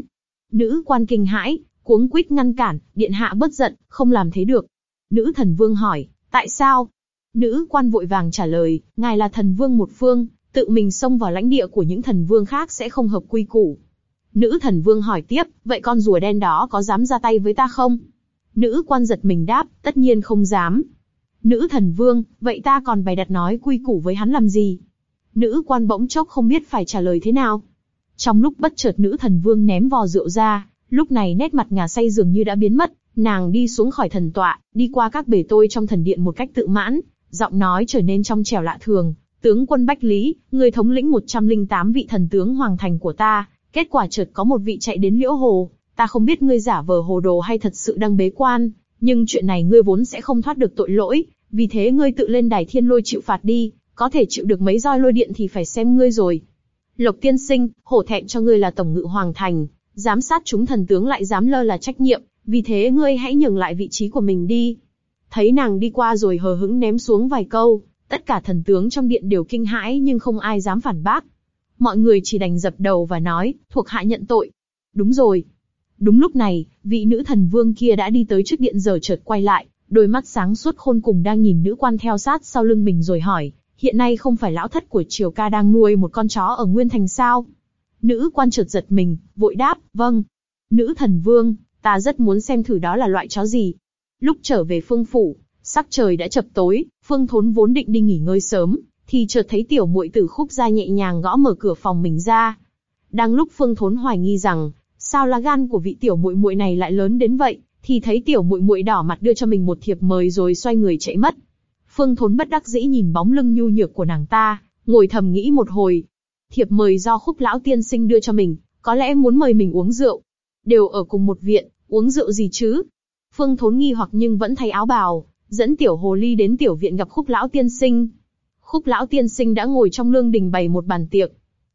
Nữ quan kinh hãi, cuống quýt ngăn cản, điện hạ bất giận, không làm thế được. Nữ thần vương hỏi, tại sao? Nữ quan vội vàng trả lời, ngài là thần vương một phương, tự mình xông vào lãnh địa của những thần vương khác sẽ không hợp quy củ. Nữ thần vương hỏi tiếp, vậy con rùa đen đó có dám ra tay với ta không? Nữ quan giật mình đáp, tất nhiên không dám. Nữ thần vương, vậy ta còn bày đặt nói quy củ với hắn làm gì? Nữ quan bỗng chốc không biết phải trả lời thế nào. Trong lúc bất chợt nữ thần vương ném vò rượu ra, lúc này nét mặt ngà say dường như đã biến mất, nàng đi xuống khỏi thần tọa, đi qua các bể tôi trong thần điện một cách tự mãn, giọng nói trở nên trong trẻo lạ thường. Tướng quân Bách Lý, người thống lĩnh 108 vị thần tướng hoàng thành của ta, kết quả chợt có một vị chạy đến liễu hồ, ta không biết ngươi giả vờ hồ đồ hay thật sự đang bế quan, nhưng chuyện này ngươi vốn sẽ không thoát được tội lỗi, vì thế ngươi tự lên đài thiên lôi chịu phạt đi, có thể chịu được mấy roi lôi điện thì phải xem ngươi rồi. Lộc tiên sinh, hổ thẹn cho ngươi là tổng ngự hoàng thành, giám sát chúng thần tướng lại dám lơ là trách nhiệm, vì thế ngươi hãy nhường lại vị trí của mình đi. Thấy nàng đi qua rồi hờ hững ném xuống vài câu, tất cả thần tướng trong điện đều kinh hãi nhưng không ai dám phản bác. Mọi người chỉ đành dập đầu và nói, thuộc hạ nhận tội. Đúng rồi. Đúng lúc này, vị nữ thần vương kia đã đi tới trước điện giờ chợt quay lại, đôi mắt sáng suốt khôn cùng đang nhìn nữ quan theo sát sau lưng mình rồi hỏi, hiện nay không phải lão thất của triều ca đang nuôi một con chó ở Nguyên Thành sao? Nữ quan chợt giật mình, vội đáp, vâng. Nữ thần vương, ta rất muốn xem thử đó là loại chó gì. Lúc trở về phương phủ, sắc trời đã chập tối, phương thốn vốn định đi nghỉ ngơi sớm, thì chợt thấy tiểu muội tử khúc ra nhẹ nhàng gõ mở cửa phòng mình ra. Đang lúc phương thốn hoài nghi rằng, sao lá gan của vị tiểu muội muội này lại lớn đến vậy, thì thấy tiểu muội muội đỏ mặt đưa cho mình một thiệp mời rồi xoay người chạy mất. Phương Thốn bất đắc dĩ nhìn bóng lưng nhu nhược của nàng ta, ngồi thầm nghĩ một hồi. Thiệp mời do khúc lão tiên sinh đưa cho mình, có lẽ muốn mời mình uống rượu. Đều ở cùng một viện, uống rượu gì chứ? Phương Thốn nghi hoặc nhưng vẫn thay áo bào, dẫn tiểu hồ ly đến tiểu viện gặp khúc lão tiên sinh. Khúc lão tiên sinh đã ngồi trong lương đình bày một bàn tiệc.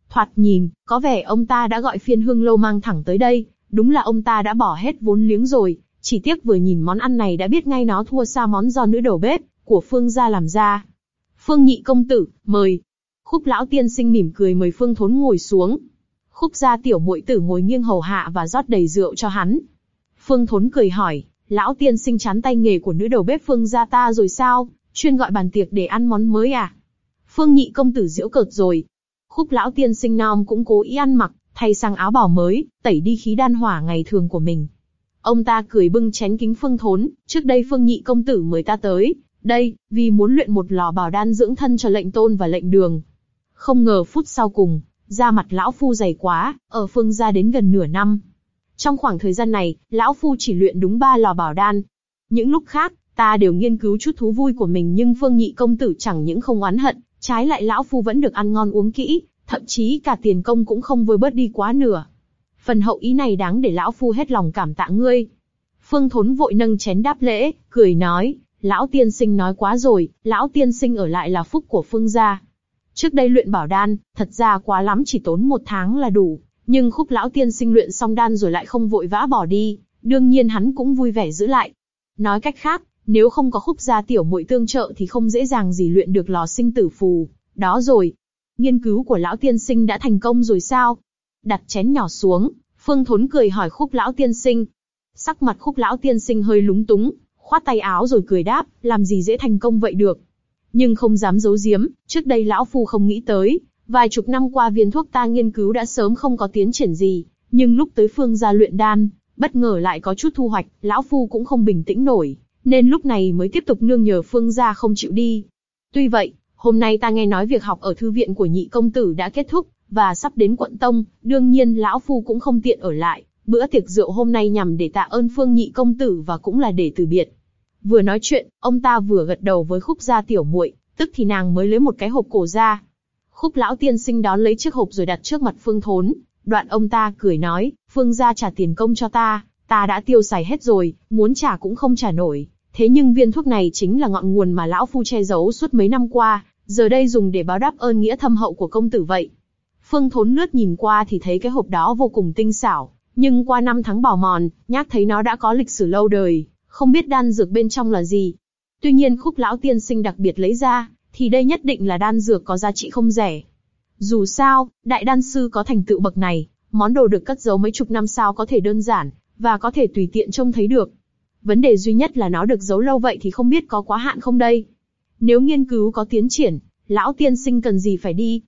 Thoạt nhìn, có vẻ ông ta đã gọi phiên hương lâu mang thẳng tới đây, đúng là ông ta đã bỏ hết vốn liếng rồi, chỉ tiếc vừa nhìn món ăn này đã biết ngay nó thua xa món do nữ đầu bếp của Phương gia làm ra. Phương nhị công tử, mời. Khúc lão tiên sinh mỉm cười mời Phương thốn ngồi xuống. Khúc gia tiểu muội tử ngồi nghiêng hầu hạ và rót đầy rượu cho hắn. Phương thốn cười hỏi, lão tiên sinh chán tay nghề của nữ đầu bếp Phương gia ta rồi sao, chuyên gọi bàn tiệc để ăn món mới à? Phương nhị công tử diễu cợt rồi. Khúc lão tiên sinh nam cũng cố ý ăn mặc, thay sang áo bào mới, tẩy đi khí đan hỏa ngày thường của mình. Ông ta cười bưng chén kính Phương Thốn, trước đây Phương Nhị công tử mời ta tới, đây, vì muốn luyện một lò bảo đan dưỡng thân cho lệnh tôn và lệnh đường. Không ngờ phút sau cùng, da mặt lão phu dày quá, ở Phương gia đến gần nửa năm. Trong khoảng thời gian này, lão phu chỉ luyện đúng ba lò bảo đan. Những lúc khác, ta đều nghiên cứu chút thú vui của mình nhưng Phương Nhị công tử chẳng những không oán hận, trái lại lão phu vẫn được ăn ngon uống kỹ, thậm chí cả tiền công cũng không vơi bớt đi quá nửa phần hậu ý này đáng để lão phu hết lòng cảm tạ ngươi. Phương Thốn vội nâng chén đáp lễ, cười nói, lão tiên sinh nói quá rồi, lão tiên sinh ở lại là phúc của Phương gia. Trước đây luyện bảo đan, thật ra quá lắm chỉ tốn một tháng là đủ, nhưng khúc lão tiên sinh luyện xong đan rồi lại không vội vã bỏ đi, đương nhiên hắn cũng vui vẻ giữ lại. Nói cách khác, nếu không có khúc gia tiểu muội tương trợ thì không dễ dàng gì luyện được lò sinh tử phù. Đó rồi, nghiên cứu của lão tiên sinh đã thành công rồi sao? đặt chén nhỏ xuống, Phương Thốn cười hỏi khúc lão tiên sinh. Sắc mặt khúc lão tiên sinh hơi lúng túng, khoát tay áo rồi cười đáp, làm gì dễ thành công vậy được. Nhưng không dám giấu giếm, trước đây lão phu không nghĩ tới, vài chục năm qua viên thuốc ta nghiên cứu đã sớm không có tiến triển gì, nhưng lúc tới phương gia luyện đan, bất ngờ lại có chút thu hoạch, lão phu cũng không bình tĩnh nổi, nên lúc này mới tiếp tục nương nhờ phương gia không chịu đi. Tuy vậy, hôm nay ta nghe nói việc học ở thư viện của nhị công tử đã kết thúc, và sắp đến quận tông, đương nhiên lão phu cũng không tiện ở lại. Bữa tiệc rượu hôm nay nhằm để tạ ơn Phương Nhị công tử và cũng là để từ biệt. Vừa nói chuyện, ông ta vừa gật đầu với khúc gia tiểu muội, tức thì nàng mới lấy một cái hộp cổ ra. Khúc lão tiên sinh đón lấy chiếc hộp rồi đặt trước mặt Phương Thốn. Đoạn ông ta cười nói, Phương gia trả tiền công cho ta, ta đã tiêu xài hết rồi, muốn trả cũng không trả nổi. Thế nhưng viên thuốc này chính là ngọn nguồn mà lão phu che giấu suốt mấy năm qua, giờ đây dùng để báo đáp ơn nghĩa thâm hậu của công tử vậy. Phương Thốn lướt nhìn qua thì thấy cái hộp đó vô cùng tinh xảo, nhưng qua năm tháng bào mòn, nhác thấy nó đã có lịch sử lâu đời, không biết đan dược bên trong là gì. Tuy nhiên khúc lão tiên sinh đặc biệt lấy ra, thì đây nhất định là đan dược có giá trị không rẻ. Dù sao, đại đan sư có thành tựu bậc này, món đồ được cất giấu mấy chục năm sao có thể đơn giản, và có thể tùy tiện trông thấy được. Vấn đề duy nhất là nó được giấu lâu vậy thì không biết có quá hạn không đây. Nếu nghiên cứu có tiến triển, lão tiên sinh cần gì phải đi,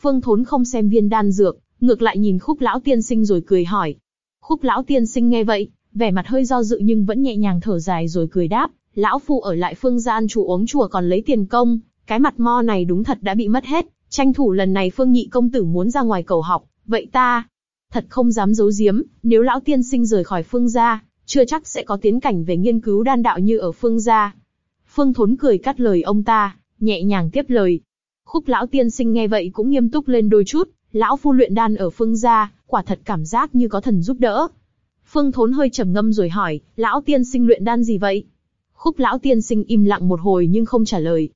Phương Thốn không xem viên đan dược, ngược lại nhìn khúc lão tiên sinh rồi cười hỏi. Khúc lão tiên sinh nghe vậy, vẻ mặt hơi do dự nhưng vẫn nhẹ nhàng thở dài rồi cười đáp, lão phu ở lại phương gian chủ uống chùa còn lấy tiền công, cái mặt mo này đúng thật đã bị mất hết, tranh thủ lần này phương nhị công tử muốn ra ngoài cầu học, vậy ta, thật không dám giấu giếm, nếu lão tiên sinh rời khỏi phương gia, chưa chắc sẽ có tiến cảnh về nghiên cứu đan đạo như ở phương gia. Phương Thốn cười cắt lời ông ta, nhẹ nhàng tiếp lời. Khúc lão tiên sinh nghe vậy cũng nghiêm túc lên đôi chút, lão phu luyện đan ở phương gia, quả thật cảm giác như có thần giúp đỡ. Phương Thốn hơi trầm ngâm rồi hỏi, lão tiên sinh luyện đan gì vậy? Khúc lão tiên sinh im lặng một hồi nhưng không trả lời.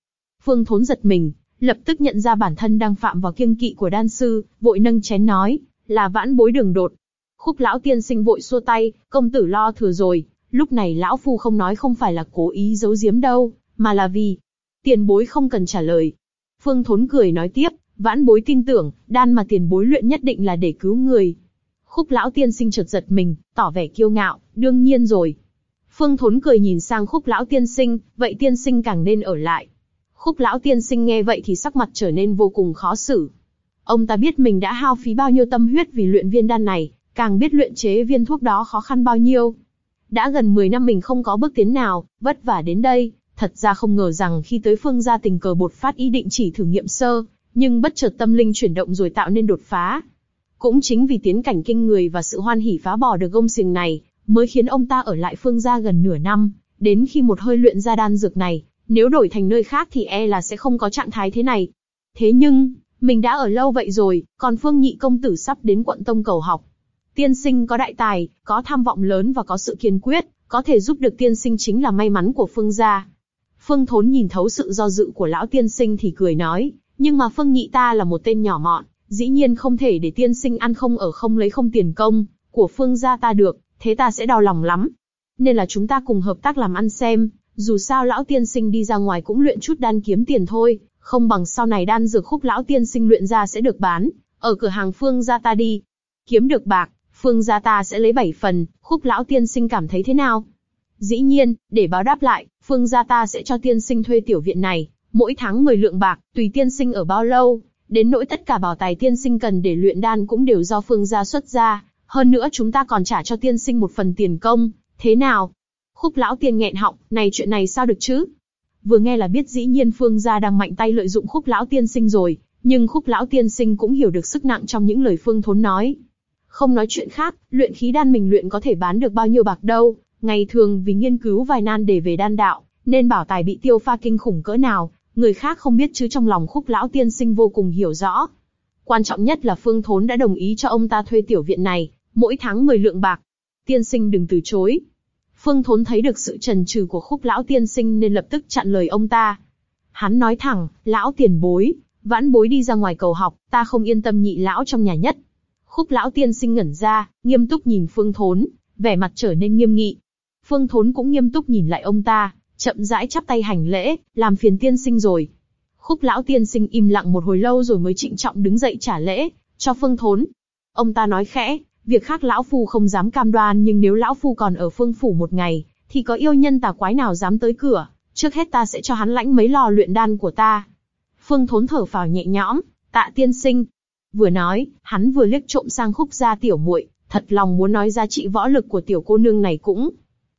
Phương Thốn giật mình, lập tức nhận ra bản thân đang phạm vào kiêng kỵ của đan sư, vội nâng chén nói, là vãn bối đường đột. Khúc lão tiên sinh vội xua tay, công tử lo thừa rồi, lúc này lão phu không nói không phải là cố ý giấu giếm đâu, mà là vì tiền bối không cần trả lời. Phương Thốn cười nói tiếp, vãn bối tin tưởng, đan mà tiền bối luyện nhất định là để cứu người. Khúc lão tiên sinh chợt giật mình, tỏ vẻ kiêu ngạo, đương nhiên rồi. Phương Thốn cười nhìn sang khúc lão tiên sinh, vậy tiên sinh càng nên ở lại. Khúc lão tiên sinh nghe vậy thì sắc mặt trở nên vô cùng khó xử. Ông ta biết mình đã hao phí bao nhiêu tâm huyết vì luyện viên đan này, càng biết luyện chế viên thuốc đó khó khăn bao nhiêu. Đã gần 10 năm mình không có bước tiến nào, vất vả đến đây, thật ra không ngờ rằng khi tới phương gia tình cờ bột phát ý định chỉ thử nghiệm sơ, nhưng bất chợt tâm linh chuyển động rồi tạo nên đột phá. Cũng chính vì tiến cảnh kinh người và sự hoan hỉ phá bỏ được gông xiềng này, mới khiến ông ta ở lại phương gia gần nửa năm, đến khi một hơi luyện ra đan dược này, nếu đổi thành nơi khác thì e là sẽ không có trạng thái thế này. Thế nhưng, mình đã ở lâu vậy rồi, còn Phương Nhị công tử sắp đến quận tông cầu học. Tiên sinh có đại tài, có tham vọng lớn và có sự kiên quyết, có thể giúp được tiên sinh chính là may mắn của Phương gia. Phương Thốn nhìn thấu sự do dự của lão tiên sinh thì cười nói, nhưng mà Phương Nhị ta là một tên nhỏ mọn, dĩ nhiên không thể để tiên sinh ăn không ở không lấy không tiền công của Phương gia ta được, thế ta sẽ đau lòng lắm. Nên là chúng ta cùng hợp tác làm ăn xem, dù sao lão tiên sinh đi ra ngoài cũng luyện chút đan kiếm tiền thôi, không bằng sau này đan dược khúc lão tiên sinh luyện ra sẽ được bán, ở cửa hàng Phương gia ta đi. Kiếm được bạc, Phương gia ta sẽ lấy bảy phần, khúc lão tiên sinh cảm thấy thế nào? Dĩ nhiên, để báo đáp lại, Phương gia ta sẽ cho tiên sinh thuê tiểu viện này, mỗi tháng 10 lượng bạc, tùy tiên sinh ở bao lâu, đến nỗi tất cả bảo tài tiên sinh cần để luyện đan cũng đều do Phương gia xuất ra, hơn nữa chúng ta còn trả cho tiên sinh một phần tiền công, thế nào? Khúc lão tiên nghẹn họng, này chuyện này sao được chứ? Vừa nghe là biết dĩ nhiên Phương gia đang mạnh tay lợi dụng khúc lão tiên sinh rồi, nhưng khúc lão tiên sinh cũng hiểu được sức nặng trong những lời Phương Thốn nói. Không nói chuyện khác, luyện khí đan mình luyện có thể bán được bao nhiêu bạc đâu, ngày thường vì nghiên cứu vài nan để về đan đạo, nên bảo tài bị tiêu pha kinh khủng cỡ nào, người khác không biết chứ trong lòng khúc lão tiên sinh vô cùng hiểu rõ. Quan trọng nhất là Phương Thốn đã đồng ý cho ông ta thuê tiểu viện này, mỗi tháng 10 lượng bạc. Tiên sinh đừng từ chối. Phương Thốn thấy được sự trần trừ của khúc lão tiên sinh nên lập tức chặn lời ông ta. Hắn nói thẳng, lão tiền bối, vãn bối đi ra ngoài cầu học, ta không yên tâm nhị lão trong nhà nhất. Khúc lão tiên sinh ngẩn ra, nghiêm túc nhìn Phương Thốn, vẻ mặt trở nên nghiêm nghị. Phương Thốn cũng nghiêm túc nhìn lại ông ta, chậm rãi chắp tay hành lễ, làm phiền tiên sinh rồi. Khúc lão tiên sinh im lặng một hồi lâu rồi mới trịnh trọng đứng dậy trả lễ, cho Phương Thốn. Ông ta nói khẽ, việc khác lão phu không dám cam đoan nhưng nếu lão phu còn ở phương phủ một ngày, thì có yêu nhân tà quái nào dám tới cửa, trước hết ta sẽ cho hắn lãnh mấy lò luyện đan của ta. Phương Thốn thở phào nhẹ nhõm, tạ tiên sinh. Vừa nói, hắn vừa liếc trộm sang khúc gia tiểu muội, thật lòng muốn nói giá trị võ lực của tiểu cô nương này cũng.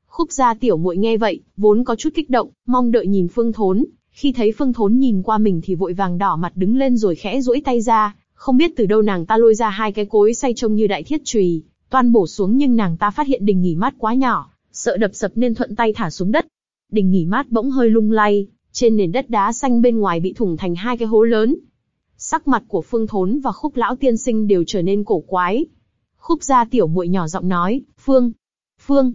Khúc gia tiểu muội nghe vậy, vốn có chút kích động, mong đợi nhìn Phương Thốn, khi thấy Phương Thốn nhìn qua mình thì vội vàng đỏ mặt đứng lên rồi khẽ duỗi tay ra, không biết từ đâu nàng ta lôi ra hai cái cối xay trông như đại thiết chùy, toàn bổ xuống nhưng nàng ta phát hiện đình nghỉ mát quá nhỏ, sợ đập sập nên thuận tay thả xuống đất. Đình nghỉ mát bỗng hơi lung lay, trên nền đất đá xanh bên ngoài bị thủng thành hai cái hố lớn. Sắc mặt của Phương Thốn và Khúc Lão Tiên Sinh đều trở nên cổ quái. Khúc gia tiểu muội nhỏ giọng nói, Phương, Phương,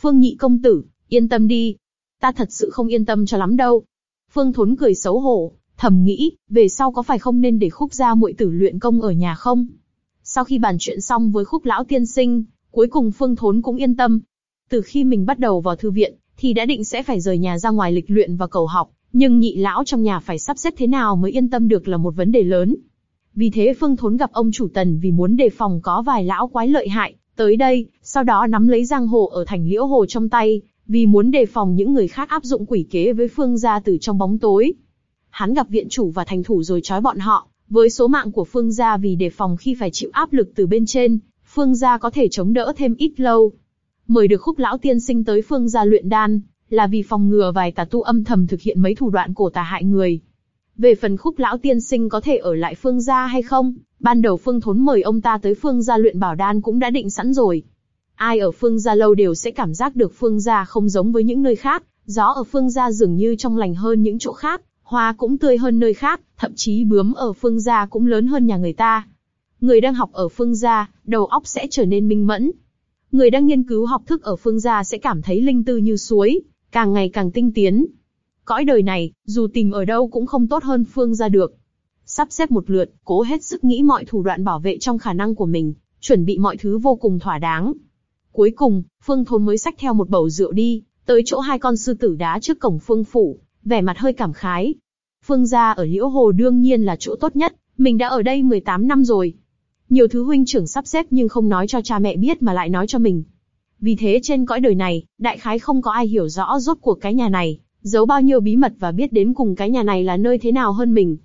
Phương nhị công tử, yên tâm đi. Ta thật sự không yên tâm cho lắm đâu. Phương Thốn cười xấu hổ, thầm nghĩ, về sau có phải không nên để khúc gia muội tử luyện công ở nhà không? Sau khi bàn chuyện xong với khúc lão tiên sinh, cuối cùng Phương Thốn cũng yên tâm. Từ khi mình bắt đầu vào thư viện, thì đã định sẽ phải rời nhà ra ngoài lịch luyện và cầu học, nhưng nhị lão trong nhà phải sắp xếp thế nào mới yên tâm được là một vấn đề lớn. Vì thế Phương Thốn gặp ông chủ tần vì muốn đề phòng có vài lão quái lợi hại, tới đây, sau đó nắm lấy giang hồ ở thành liễu hồ trong tay, vì muốn đề phòng những người khác áp dụng quỷ kế với Phương gia từ trong bóng tối. Hắn gặp viện chủ và thành thủ rồi trói bọn họ, với số mạng của Phương gia vì đề phòng khi phải chịu áp lực từ bên trên, Phương gia có thể chống đỡ thêm ít lâu. Mời được khúc lão tiên sinh tới phương gia luyện đan, là vì phòng ngừa vài tà tu âm thầm thực hiện mấy thủ đoạn cổ tà hại người. Về phần khúc lão tiên sinh có thể ở lại phương gia hay không, ban đầu phương thốn mời ông ta tới phương gia luyện bảo đan cũng đã định sẵn rồi. Ai ở phương gia lâu đều sẽ cảm giác được phương gia không giống với những nơi khác, gió ở phương gia dường như trong lành hơn những chỗ khác, hoa cũng tươi hơn nơi khác, thậm chí bướm ở phương gia cũng lớn hơn nhà người ta. Người đang học ở phương gia, đầu óc sẽ trở nên minh mẫn. Người đang nghiên cứu học thức ở phương gia sẽ cảm thấy linh tư như suối, càng ngày càng tinh tiến. Cõi đời này, dù tìm ở đâu cũng không tốt hơn phương gia được. Sắp xếp một lượt, cố hết sức nghĩ mọi thủ đoạn bảo vệ trong khả năng của mình, chuẩn bị mọi thứ vô cùng thỏa đáng. Cuối cùng, Phương Thốn mới xách theo một bầu rượu đi, tới chỗ hai con sư tử đá trước cổng Phương phủ, vẻ mặt hơi cảm khái. Phương gia ở Liễu Hồ đương nhiên là chỗ tốt nhất, mình đã ở đây 18 năm rồi. Nhiều thứ huynh trưởng sắp xếp nhưng không nói cho cha mẹ biết mà lại nói cho mình. Vì thế trên cõi đời này, đại khái không có ai hiểu rõ rốt cuộc cái nhà này, giấu bao nhiêu bí mật và biết đến cùng cái nhà này là nơi thế nào hơn mình.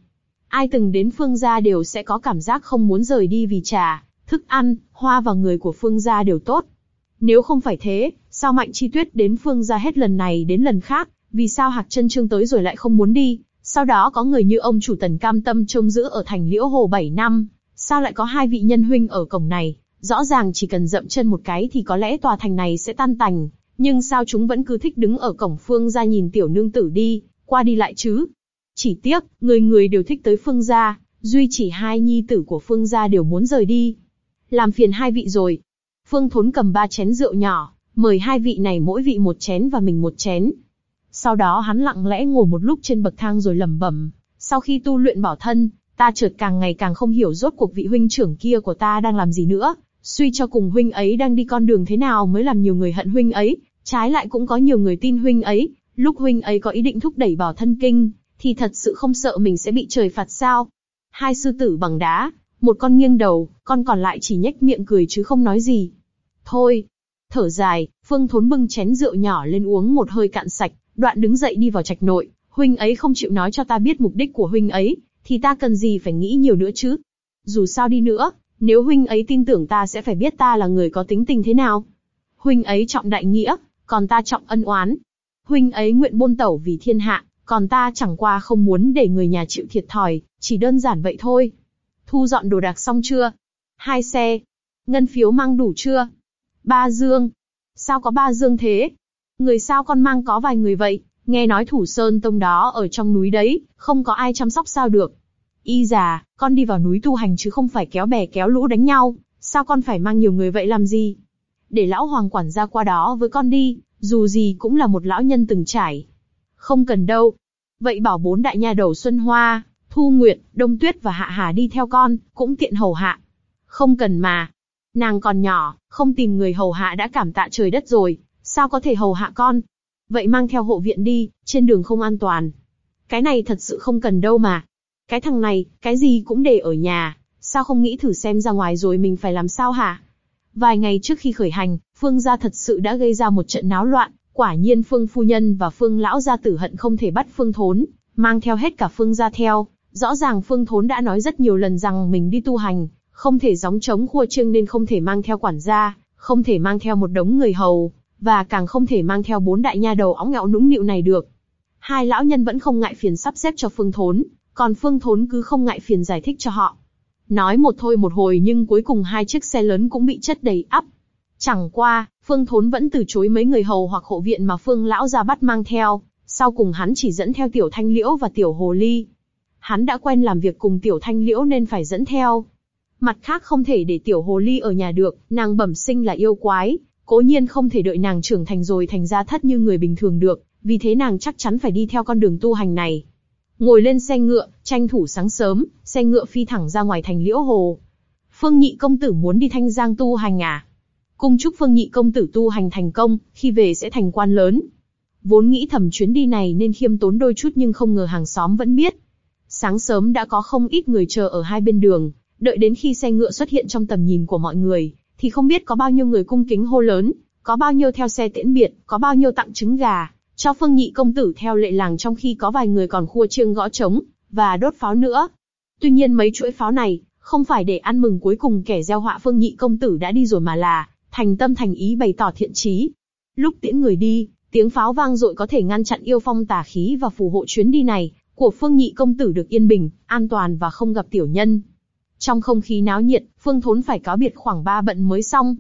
Ai từng đến phương gia đều sẽ có cảm giác không muốn rời đi vì trà, thức ăn, hoa và người của phương gia đều tốt. Nếu không phải thế, sao Mạnh Chi Tuyết đến phương gia hết lần này đến lần khác, vì sao Hạc Chân Trương tới rồi lại không muốn đi? Sau đó có người như ông chủ Tần cam tâm trông giữ ở thành Liễu Hồ 7 năm, sao lại có hai vị nhân huynh ở cổng này? Rõ ràng chỉ cần dậm chân một cái thì có lẽ tòa thành này sẽ tan tành, nhưng sao chúng vẫn cứ thích đứng ở cổng phương gia nhìn tiểu nương tử đi, qua đi lại chứ? Chỉ tiếc, người người đều thích tới phương gia, duy chỉ hai nhi tử của phương gia đều muốn rời đi. Làm phiền hai vị rồi. Phương Thốn cầm ba chén rượu nhỏ, mời hai vị này mỗi vị một chén và mình một chén. Sau đó hắn lặng lẽ ngồi một lúc trên bậc thang rồi lẩm bẩm. Sau khi tu luyện bảo thân, ta chợt càng ngày càng không hiểu rốt cuộc vị huynh trưởng kia của ta đang làm gì nữa. Suy cho cùng huynh ấy đang đi con đường thế nào mới làm nhiều người hận huynh ấy, trái lại cũng có nhiều người tin huynh ấy. Lúc huynh ấy có ý định thúc đẩy bảo thân kinh, thì thật sự không sợ mình sẽ bị trời phạt sao? Hai sư tử bằng đá, một con nghiêng đầu, con còn lại chỉ nhếch miệng cười chứ không nói gì. Thôi, thở dài, Phương Thốn bưng chén rượu nhỏ lên uống một hơi cạn sạch, đoạn đứng dậy đi vào trạch nội. Huynh ấy không chịu nói cho ta biết mục đích của huynh ấy, thì ta cần gì phải nghĩ nhiều nữa chứ? Dù sao đi nữa, nếu huynh ấy tin tưởng ta sẽ phải biết ta là người có tính tình thế nào. Huynh ấy trọng đại nghĩa, còn ta trọng ân oán. Huynh ấy nguyện buôn tẩu vì thiên hạ, còn ta chẳng qua không muốn để người nhà chịu thiệt thòi, chỉ đơn giản vậy thôi. Thu dọn đồ đạc xong chưa? Hai xe. Ngân phiếu mang đủ chưa? Ba dương. Sao có ba dương thế? Người sao con mang có vài người vậy? Nghe nói thủ sơn tông đó ở trong núi đấy, không có ai chăm sóc sao được. Y già, con đi vào núi tu hành chứ không phải kéo bè kéo lũ đánh nhau, sao con phải mang nhiều người vậy làm gì? Để lão hoàng quản gia qua đó với con đi, dù gì cũng là một lão nhân từng trải. Không cần đâu. Vậy bảo bốn đại nha đầu Xuân Hoa, Thu Nguyệt, Đông Tuyết và Hạ Hà đi theo con, cũng tiện hầu hạ. Không cần mà. Nàng còn nhỏ, không tìm người hầu hạ đã cảm tạ trời đất rồi, sao có thể hầu hạ con? Vậy mang theo hộ viện đi, trên đường không an toàn. Cái này thật sự không cần đâu mà. Cái thằng này, cái gì cũng để ở nhà, sao không nghĩ thử xem ra ngoài rồi mình phải làm sao hả? Vài ngày trước khi khởi hành, Phương gia thật sự đã gây ra một trận náo loạn, quả nhiên Phương phu nhân và Phương lão gia tử hận không thể bắt Phương thốn, mang theo hết cả Phương gia theo. Rõ ràng Phương thốn đã nói rất nhiều lần rằng mình đi tu hành, không thể gióng trống khua trương nên không thể mang theo quản gia, không thể mang theo một đống người hầu, và càng không thể mang theo bốn đại nha đầu óng ngẹo nũng nịu này được. Hai lão nhân vẫn không ngại phiền sắp xếp cho Phương Thốn, còn Phương Thốn cứ không ngại phiền giải thích cho họ. Nói một thôi một hồi nhưng cuối cùng hai chiếc xe lớn cũng bị chất đầy ắp. Chẳng qua, Phương Thốn vẫn từ chối mấy người hầu hoặc hộ viện mà Phương Lão ra bắt mang theo, sau cùng hắn chỉ dẫn theo Tiểu Thanh Liễu và Tiểu Hồ Ly. Hắn đã quen làm việc cùng Tiểu Thanh Liễu nên phải dẫn theo. Mặt khác không thể để Tiểu Hồ Ly ở nhà được, nàng bẩm sinh là yêu quái, cố nhiên không thể đợi nàng trưởng thành rồi thành ra thất như người bình thường được, vì thế nàng chắc chắn phải đi theo con đường tu hành này. Ngồi lên xe ngựa, tranh thủ sáng sớm, xe ngựa phi thẳng ra ngoài thành Liễu Hồ. Phương Nhị công tử muốn đi Thanh Giang tu hành à? Cung chúc Phương Nhị công tử tu hành thành công, khi về sẽ thành quan lớn. Vốn nghĩ thầm chuyến đi này nên khiêm tốn đôi chút nhưng không ngờ hàng xóm vẫn biết. Sáng sớm đã có không ít người chờ ở hai bên đường, đợi đến khi xe ngựa xuất hiện trong tầm nhìn của mọi người, thì không biết có bao nhiêu người cung kính hô lớn, có bao nhiêu theo xe tiễn biệt, có bao nhiêu tặng trứng gà, cho Phương Nhị công tử theo lệ làng trong khi có vài người còn khua chiêng gõ trống và đốt pháo nữa. Tuy nhiên mấy chuỗi pháo này không phải để ăn mừng cuối cùng kẻ gieo họa Phương Nhị công tử đã đi rồi mà là thành tâm thành ý bày tỏ thiện chí. Lúc tiễn người đi, tiếng pháo vang dội có thể ngăn chặn yêu phong tà khí và phù hộ chuyến đi này của Phương Nhị công tử được yên bình, an toàn và không gặp tiểu nhân. Trong không khí náo nhiệt, Phương Thốn phải cáo biệt khoảng ba bận mới xong.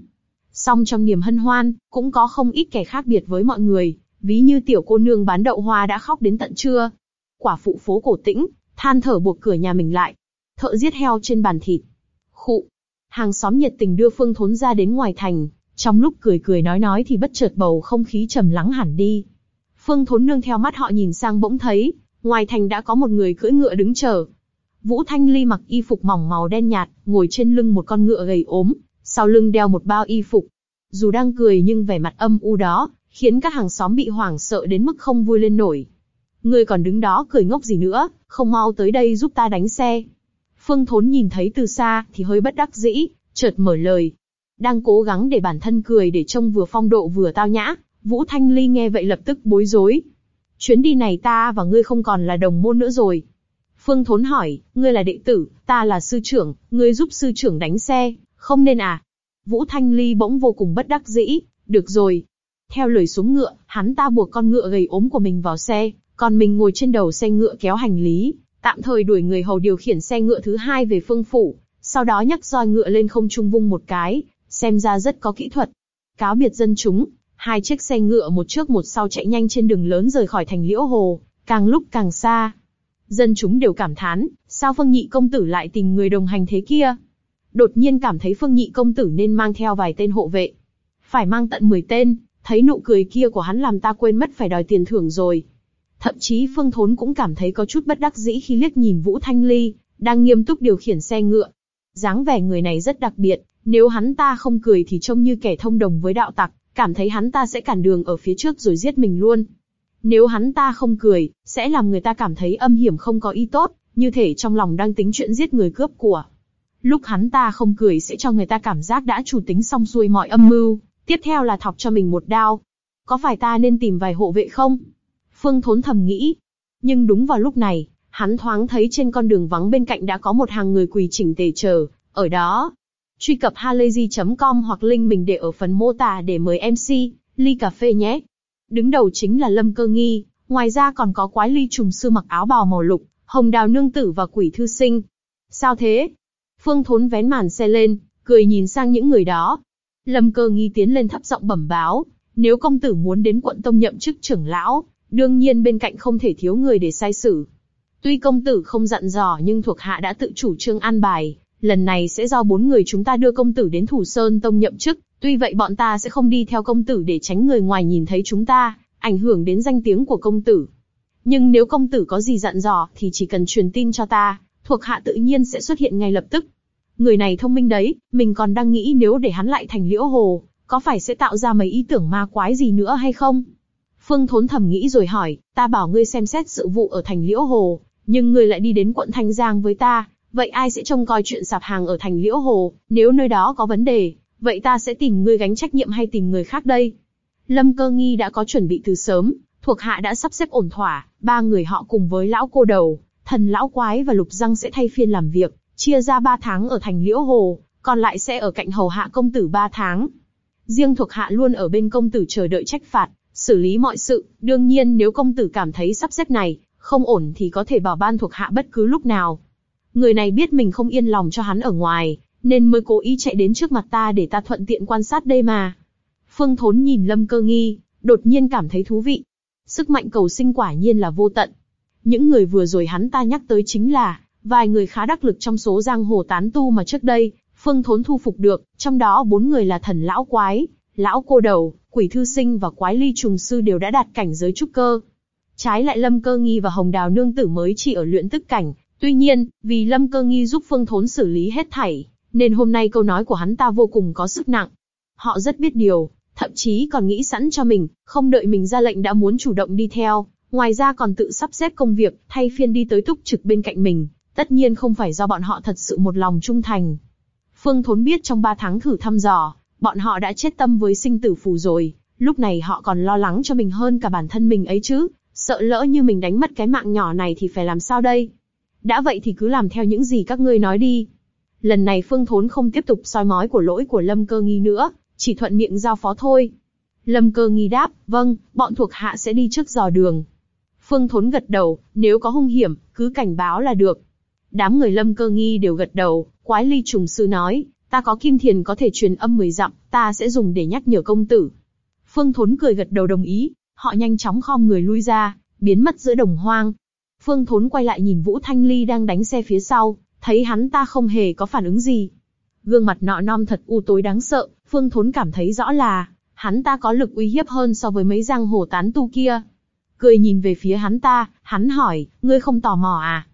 Song trong niềm hân hoan, cũng có không ít kẻ khác biệt với mọi người, ví như tiểu cô nương bán đậu hoa đã khóc đến tận trưa. Quả phụ phố cổ tĩnh, than thở buộc cửa nhà mình lại. Thợ giết heo trên bàn thịt. Khụ. Hàng xóm nhiệt tình đưa Phương Thốn ra đến ngoài thành, trong lúc cười cười nói nói thì bất chợt bầu không khí trầm lắng hẳn đi. Phương Thốn nương theo mắt họ nhìn sang bỗng thấy, ngoài thành đã có một người cưỡi ngựa đứng chờ. Vũ Thanh Ly mặc y phục mỏng màu đen nhạt, ngồi trên lưng một con ngựa gầy ốm, sau lưng đeo một bao y phục. Dù đang cười nhưng vẻ mặt âm u đó, khiến các hàng xóm bị hoảng sợ đến mức không vui lên nổi. Ngươi còn đứng đó cười ngốc gì nữa, không mau tới đây giúp ta đánh xe. Phương Thốn nhìn thấy từ xa thì hơi bất đắc dĩ, chợt mở lời. Đang cố gắng để bản thân cười để trông vừa phong độ vừa tao nhã, Vũ Thanh Ly nghe vậy lập tức bối rối. Chuyến đi này ta và ngươi không còn là đồng môn nữa rồi. Phương Thốn hỏi, ngươi là đệ tử, ta là sư trưởng, ngươi giúp sư trưởng đánh xe, không nên à? Vũ Thanh Ly bỗng vô cùng bất đắc dĩ, được rồi. Theo lời xuống ngựa, hắn ta buộc con ngựa gầy ốm của mình vào xe, còn mình ngồi trên đầu xe ngựa kéo hành lý, tạm thời đuổi người hầu điều khiển xe ngựa thứ hai về phương phủ, sau đó nhấc roi ngựa lên không trung vung một cái, xem ra rất có kỹ thuật. Cáo biệt dân chúng, hai chiếc xe ngựa một trước một sau chạy nhanh trên đường lớn rời khỏi thành liễu hồ, càng lúc càng xa. Dân chúng đều cảm thán, sao Phương Nhị công tử lại tìm người đồng hành thế kia? Đột nhiên cảm thấy Phương Nhị công tử nên mang theo vài tên hộ vệ. Phải mang tận 10 tên, thấy nụ cười kia của hắn làm ta quên mất phải đòi tiền thưởng rồi. Thậm chí Phương Thốn cũng cảm thấy có chút bất đắc dĩ khi liếc nhìn Vũ Thanh Ly, đang nghiêm túc điều khiển xe ngựa. dáng vẻ người này rất đặc biệt, nếu hắn ta không cười thì trông như kẻ thông đồng với đạo tặc, cảm thấy hắn ta sẽ cản đường ở phía trước rồi giết mình luôn. Nếu hắn ta không cười, sẽ làm người ta cảm thấy âm hiểm không có ý tốt, như thể trong lòng đang tính chuyện giết người cướp của. Lúc hắn ta không cười sẽ cho người ta cảm giác đã chủ tính xong xuôi mọi âm mưu, tiếp theo là thọc cho mình một đao. Có phải ta nên tìm vài hộ vệ không? Phương Thốn thầm nghĩ. Nhưng đúng vào lúc này, hắn thoáng thấy trên con đường vắng bên cạnh đã có một hàng người quỳ chỉnh tề chờ, ở đó. Truy cập halayzi.com hoặc link mình để ở phần mô tả để mời MC, ly cà phê nhé. Đứng đầu chính là Lâm Cơ Nghi, ngoài ra còn có quái ly trùng sư mặc áo bào màu lục, hồng đào nương tử và quỷ thư sinh. Sao thế? Phương Thốn vén màn xe lên, cười nhìn sang những người đó. Lâm Cơ Nghi tiến lên thấp giọng bẩm báo, nếu công tử muốn đến quận tông nhậm chức trưởng lão, đương nhiên bên cạnh không thể thiếu người để sai xử. Tuy công tử không dặn dò nhưng thuộc hạ đã tự chủ trương an bài, lần này sẽ do bốn người chúng ta đưa công tử đến thủ sơn tông nhậm chức. Tuy vậy bọn ta sẽ không đi theo công tử để tránh người ngoài nhìn thấy chúng ta, ảnh hưởng đến danh tiếng của công tử. Nhưng nếu công tử có gì dặn dò thì chỉ cần truyền tin cho ta, thuộc hạ tự nhiên sẽ xuất hiện ngay lập tức. Người này thông minh đấy, mình còn đang nghĩ nếu để hắn lại thành liễu hồ, có phải sẽ tạo ra mấy ý tưởng ma quái gì nữa hay không? Phương Thốn thầm nghĩ rồi hỏi, ta bảo ngươi xem xét sự vụ ở thành liễu hồ, nhưng ngươi lại đi đến quận Thanh Giang với ta, vậy ai sẽ trông coi chuyện sạp hàng ở thành liễu hồ? Nếu nơi đó có vấn đề, vậy ta sẽ tìm ngươi gánh trách nhiệm hay tìm người khác đây? Lâm Cơ Nghi đã có chuẩn bị từ sớm, thuộc hạ đã sắp xếp ổn thỏa, ba người họ cùng với lão cô đầu, thần lão quái và lục răng sẽ thay phiên làm việc, chia ra ba tháng ở thành liễu hồ, còn lại sẽ ở cạnh hầu hạ công tử ba tháng. Riêng thuộc hạ luôn ở bên công tử chờ đợi trách phạt, xử lý mọi sự. đương nhiên nếu công tử cảm thấy sắp xếp này không ổn thì có thể bảo ban thuộc hạ bất cứ lúc nào. Người này biết mình không yên lòng cho hắn ở ngoài, nên mới cố ý chạy đến trước mặt ta để ta thuận tiện quan sát đây mà. Phương Thốn nhìn Lâm Cơ Nghi, đột nhiên cảm thấy thú vị. Sức mạnh cầu sinh quả nhiên là vô tận. Những người vừa rồi hắn ta nhắc tới chính là vài người khá đắc lực trong số giang hồ tán tu mà trước đây Phương Thốn thu phục được, trong đó bốn người là thần lão quái, lão cô đầu, quỷ thư sinh và quái ly trùng sư đều đã đạt cảnh giới trúc cơ. Trái lại Lâm Cơ Nghi và Hồng Đào Nương Tử mới chỉ ở luyện tức cảnh. Tuy nhiên, vì Lâm Cơ Nghi giúp Phương Thốn xử lý hết thảy, nên hôm nay câu nói của hắn ta vô cùng có sức nặng. Họ rất biết điều, thậm chí còn nghĩ sẵn cho mình, không đợi mình ra lệnh đã muốn chủ động đi theo, ngoài ra còn tự sắp xếp công việc, thay phiên đi tới túc trực bên cạnh mình. Tất nhiên không phải do bọn họ thật sự một lòng trung thành. Phương Thốn biết trong ba tháng thử thăm dò, bọn họ đã chết tâm với sinh tử phù rồi, lúc này họ còn lo lắng cho mình hơn cả bản thân mình ấy chứ, sợ lỡ như mình đánh mất cái mạng nhỏ này thì phải làm sao đây? Đã vậy thì cứ làm theo những gì các ngươi nói đi. Lần này Phương Thốn không tiếp tục soi mói của lỗi của Lâm Cơ Nghi nữa, chỉ thuận miệng giao phó thôi. Lâm cơ nghi đáp, vâng, bọn thuộc hạ sẽ đi trước dò đường. Phương Thốn gật đầu, nếu có hung hiểm, cứ cảnh báo là được. Đám người lâm cơ nghi đều gật đầu, quái ly trùng sư nói, ta có kim thiền có thể truyền âm mười dặm, ta sẽ dùng để nhắc nhở công tử. Phương Thốn cười gật đầu đồng ý, họ nhanh chóng khom người lui ra, biến mất giữa đồng hoang. Phương Thốn quay lại nhìn Vũ Thanh Ly đang đánh xe phía sau, thấy hắn ta không hề có phản ứng gì. Gương mặt nọ non thật u tối đáng sợ, Phương Thốn cảm thấy rõ là, hắn ta có lực uy hiếp hơn so với mấy giang hồ tán tu kia. Cười nhìn về phía hắn ta, hắn hỏi, ngươi không tò mò à?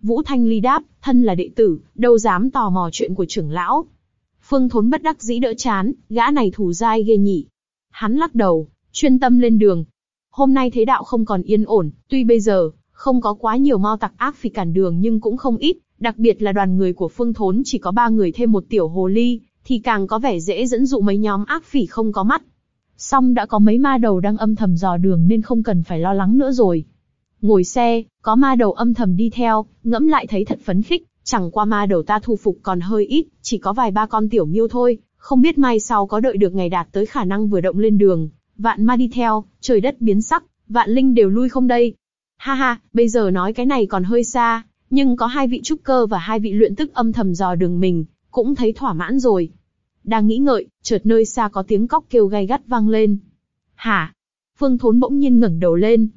Vũ Thanh Ly đáp, thân là đệ tử, đâu dám tò mò chuyện của trưởng lão. Phương Thốn bất đắc dĩ đỡ chán, gã này thủ dai ghê nhỉ. Hắn lắc đầu, chuyên tâm lên đường. Hôm nay thế đạo không còn yên ổn, tuy bây giờ, không có quá nhiều mau tặc ác phỉ cản đường nhưng cũng không ít, đặc biệt là đoàn người của Phương Thốn chỉ có ba người thêm một tiểu hồ ly, thì càng có vẻ dễ dẫn dụ mấy nhóm ác phỉ không có mắt. Song đã có mấy ma đầu đang âm thầm dò đường nên không cần phải lo lắng nữa rồi. Ngồi xe, có ma đầu âm thầm đi theo, ngẫm lại thấy thật phấn khích, chẳng qua ma đầu ta thu phục còn hơi ít, chỉ có vài ba con tiểu miêu thôi, không biết mai sau có đợi được ngày đạt tới khả năng vừa động lên đường, vạn ma đi theo, trời đất biến sắc, vạn linh đều lui không đây. Ha ha, bây giờ nói cái này còn hơi xa, nhưng có hai vị trúc cơ và hai vị luyện tức âm thầm dò đường mình, cũng thấy thỏa mãn rồi. Đang nghĩ ngợi, chợt nơi xa có tiếng cóc kêu gay gắt vang lên. Hả? Phương Thốn bỗng nhiên ngẩng đầu lên.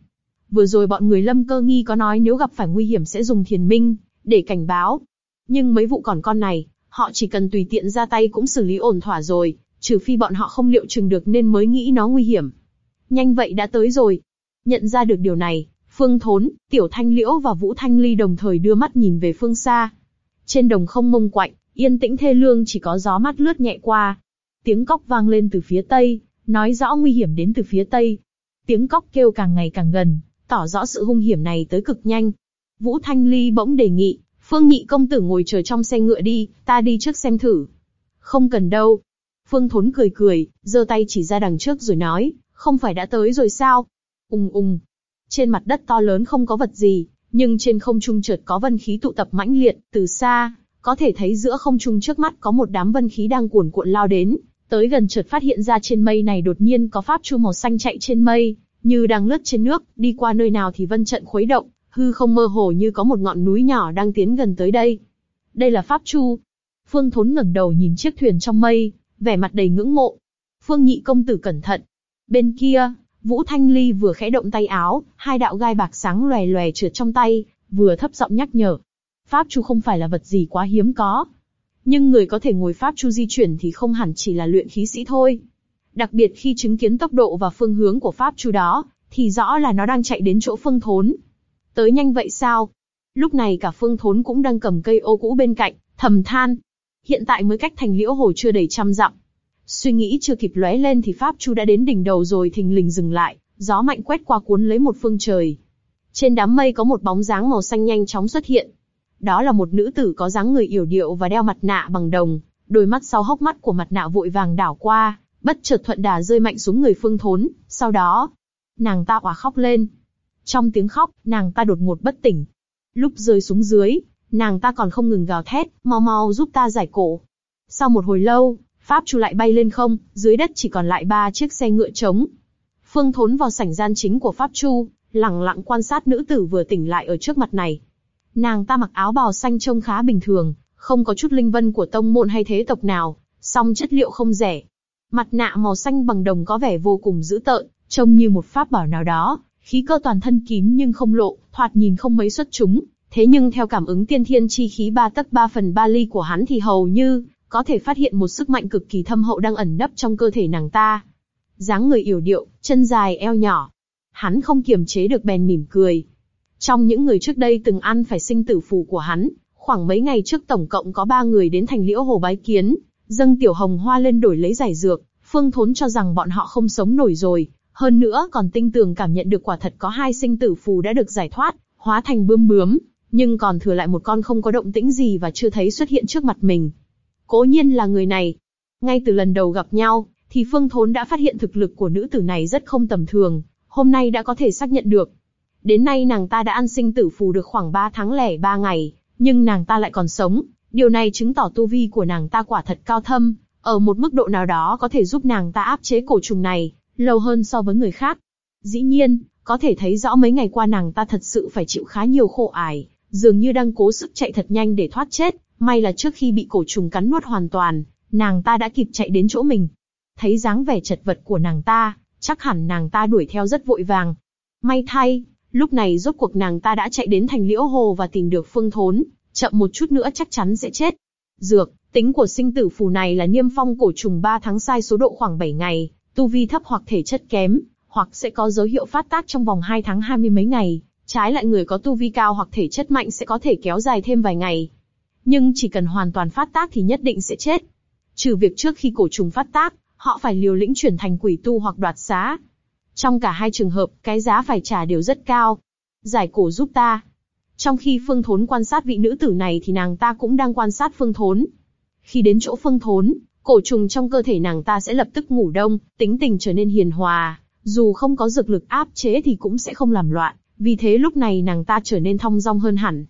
Vừa rồi bọn người lâm cơ nghi có nói nếu gặp phải nguy hiểm sẽ dùng thiền minh, để cảnh báo. Nhưng mấy vụ còn con này, họ chỉ cần tùy tiện ra tay cũng xử lý ổn thỏa rồi, trừ phi bọn họ không liệu chừng được nên mới nghĩ nó nguy hiểm. Nhanh vậy đã tới rồi. Nhận ra được điều này, Phương Thốn, Tiểu Thanh Liễu và Vũ Thanh Ly đồng thời đưa mắt nhìn về phương xa. Trên đồng không mông quạnh, yên tĩnh thê lương chỉ có gió mát lướt nhẹ qua. Tiếng cóc vang lên từ phía tây, nói rõ nguy hiểm đến từ phía tây. Tiếng cóc kêu càng ngày càng gần, tỏ rõ sự hung hiểm này tới cực nhanh. Vũ Thanh Ly bỗng đề nghị, Phương Nhị công tử ngồi chờ trong xe ngựa đi, ta đi trước xem thử. Không cần đâu. Phương Thốn cười cười, giơ tay chỉ ra đằng trước rồi nói, không phải đã tới rồi sao? Ung ung. Trên mặt đất to lớn không có vật gì, nhưng trên không trung chợt có vân khí tụ tập mãnh liệt, từ xa, có thể thấy giữa không trung trước mắt có một đám vân khí đang cuồn cuộn lao đến, tới gần chợt phát hiện ra trên mây này đột nhiên có pháp chu màu xanh chạy trên mây, như đang lướt trên nước, đi qua nơi nào thì vân trận khuấy động, hư không mơ hồ như có một ngọn núi nhỏ đang tiến gần tới đây. Đây là pháp chu. Phương Thốn ngẩng đầu nhìn chiếc thuyền trong mây, vẻ mặt đầy ngưỡng mộ. Phương Nhị công tử cẩn thận. Bên kia, Vũ Thanh Ly vừa khẽ động tay áo, hai đạo gai bạc sáng lòe lòe trượt trong tay, vừa thấp giọng nhắc nhở. Pháp chu không phải là vật gì quá hiếm có. Nhưng người có thể ngồi Pháp chu di chuyển thì không hẳn chỉ là luyện khí sĩ thôi. Đặc biệt khi chứng kiến tốc độ và phương hướng của Pháp chu đó, thì rõ là nó đang chạy đến chỗ phương thốn. Tới nhanh vậy sao? Lúc này cả phương thốn cũng đang cầm cây ô cũ bên cạnh, thầm than. Hiện tại mới cách thành liễu hồ chưa đầy trăm dặm. Suy nghĩ chưa kịp lóe lên thì Pháp Chu đã đến đỉnh đầu rồi thình lình dừng lại, gió mạnh quét qua cuốn lấy một phương trời. Trên đám mây có một bóng dáng màu xanh nhanh chóng xuất hiện. Đó là một nữ tử có dáng người yểu điệu và đeo mặt nạ bằng đồng, đôi mắt sau hốc mắt của mặt nạ vội vàng đảo qua, bất chợt thuận đà rơi mạnh xuống người phương thốn, sau đó, nàng ta quả khóc lên. Trong tiếng khóc, nàng ta đột ngột bất tỉnh. Lúc rơi xuống dưới, nàng ta còn không ngừng gào thét, mau mau giúp ta giải cổ. Sau một hồi lâu, Pháp Chu lại bay lên không, dưới đất chỉ còn lại ba chiếc xe ngựa trống. Phương Thốn vào sảnh gian chính của Pháp Chu, lặng lặng quan sát nữ tử vừa tỉnh lại ở trước mặt này. Nàng ta mặc áo bào xanh trông khá bình thường, không có chút linh vân của tông môn hay thế tộc nào, song chất liệu không rẻ. Mặt nạ màu xanh bằng đồng có vẻ vô cùng dữ tợn, trông như một pháp bảo nào đó, khí cơ toàn thân kín nhưng không lộ, thoạt nhìn không mấy xuất chúng. Thế nhưng theo cảm ứng tiên thiên chi khí ba tấc ba phần ba ly của hắn thì hầu như có thể phát hiện một sức mạnh cực kỳ thâm hậu đang ẩn nấp trong cơ thể nàng ta. dáng người yểu điệu, chân dài eo nhỏ. Hắn không kiềm chế được bèn mỉm cười. Trong những người trước đây từng ăn phải sinh tử phù của hắn, khoảng mấy ngày trước tổng cộng có ba người đến thành liễu hồ bái kiến, dâng tiểu hồng hoa lên đổi lấy giải dược. Phương Thốn cho rằng bọn họ không sống nổi rồi, hơn nữa còn tinh tường cảm nhận được quả thật có hai sinh tử phù đã được giải thoát, hóa thành bươm bướm, nhưng còn thừa lại một con không có động tĩnh gì và chưa thấy xuất hiện trước mặt mình. Cố nhiên là người này. Ngay từ lần đầu gặp nhau, thì Phương Thốn đã phát hiện thực lực của nữ tử này rất không tầm thường, hôm nay đã có thể xác nhận được. Đến nay nàng ta đã ăn sinh tử phù được khoảng 3 tháng lẻ 3 ngày, nhưng nàng ta lại còn sống, điều này chứng tỏ tu vi của nàng ta quả thật cao thâm, ở một mức độ nào đó có thể giúp nàng ta áp chế cổ trùng này, lâu hơn so với người khác. Dĩ nhiên, có thể thấy rõ mấy ngày qua nàng ta thật sự phải chịu khá nhiều khổ ải, dường như đang cố sức chạy thật nhanh để thoát chết, may là trước khi bị cổ trùng cắn nuốt hoàn toàn, nàng ta đã kịp chạy đến chỗ mình. Thấy dáng vẻ chật vật của nàng ta, chắc hẳn nàng ta đuổi theo rất vội vàng. May thay, lúc này rốt cuộc nàng ta đã chạy đến thành liễu hồ và tìm được phương thốn, chậm một chút nữa chắc chắn sẽ chết. Dược, tính của sinh tử phù này là niêm phong cổ trùng 3 tháng sai số độ khoảng 7 ngày, tu vi thấp hoặc thể chất kém, hoặc sẽ có dấu hiệu phát tác trong vòng 2 tháng 20 mấy ngày. Trái lại người có tu vi cao hoặc thể chất mạnh sẽ có thể kéo dài thêm vài ngày. Nhưng chỉ cần hoàn toàn phát tác thì nhất định sẽ chết. Trừ việc trước khi cổ trùng phát tác, họ phải liều lĩnh chuyển thành quỷ tu hoặc đoạt xá. Trong cả hai trường hợp, cái giá phải trả đều rất cao. Giải cổ giúp ta. Trong khi Phương Thốn quan sát vị nữ tử này thì nàng ta cũng đang quan sát Phương Thốn. Khi đến chỗ Phương Thốn, cổ trùng trong cơ thể nàng ta sẽ lập tức ngủ đông, tính tình trở nên hiền hòa, dù không có dược lực áp chế thì cũng sẽ không làm loạn, vì thế lúc này nàng ta trở nên thong dong hơn hẳn.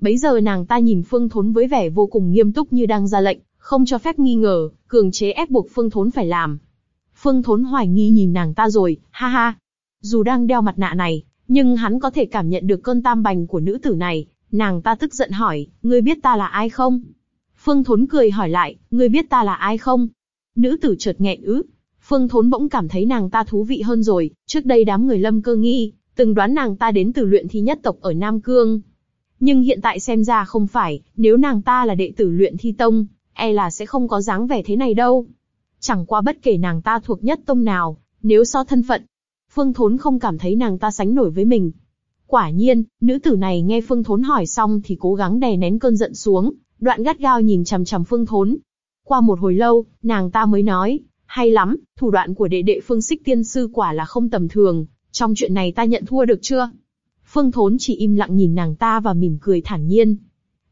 Bấy giờ nàng ta nhìn Phương Thốn với vẻ vô cùng nghiêm túc như đang ra lệnh, không cho phép nghi ngờ, cường chế ép buộc Phương Thốn phải làm. Phương Thốn hoài nghi nhìn nàng ta rồi, ha ha. Dù đang đeo mặt nạ này, nhưng hắn có thể cảm nhận được cơn tam bành của nữ tử này. Nàng ta tức giận hỏi, ngươi biết ta là ai không? Phương Thốn cười hỏi lại, ngươi biết ta là ai không? Nữ tử chợt nghẹn ứ. Phương Thốn bỗng cảm thấy nàng ta thú vị hơn rồi. Trước đây đám người lâm cơ nghi, từng đoán nàng ta đến từ luyện thi nhất tộc ở Nam Cương. Nhưng hiện tại xem ra không phải, nếu nàng ta là đệ tử luyện thi tông, e là sẽ không có dáng vẻ thế này đâu. Chẳng qua bất kể nàng ta thuộc nhất tông nào, nếu so thân phận, Phương Thốn không cảm thấy nàng ta sánh nổi với mình. Quả nhiên, nữ tử này nghe Phương Thốn hỏi xong thì cố gắng đè nén cơn giận xuống, đoạn gắt gao nhìn chằm chằm Phương Thốn. Qua một hồi lâu, nàng ta mới nói, hay lắm, thủ đoạn của đệ đệ Phương Sích Tiên Sư quả là không tầm thường, trong chuyện này ta nhận thua được chưa? Phương Thốn chỉ im lặng nhìn nàng ta và mỉm cười thản nhiên.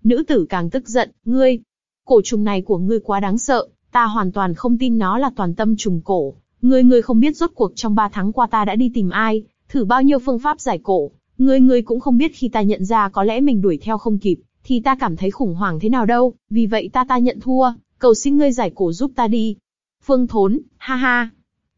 Nữ tử càng tức giận, ngươi, cổ trùng này của ngươi quá đáng sợ, ta hoàn toàn không tin nó là toàn tâm trùng cổ. Ngươi ngươi không biết rốt cuộc trong ba tháng qua ta đã đi tìm ai, thử bao nhiêu phương pháp giải cổ. Ngươi ngươi cũng không biết khi ta nhận ra có lẽ mình đuổi theo không kịp, thì ta cảm thấy khủng hoảng thế nào đâu. Vì vậy ta ta nhận thua, cầu xin ngươi giải cổ giúp ta đi. Phương Thốn, ha ha.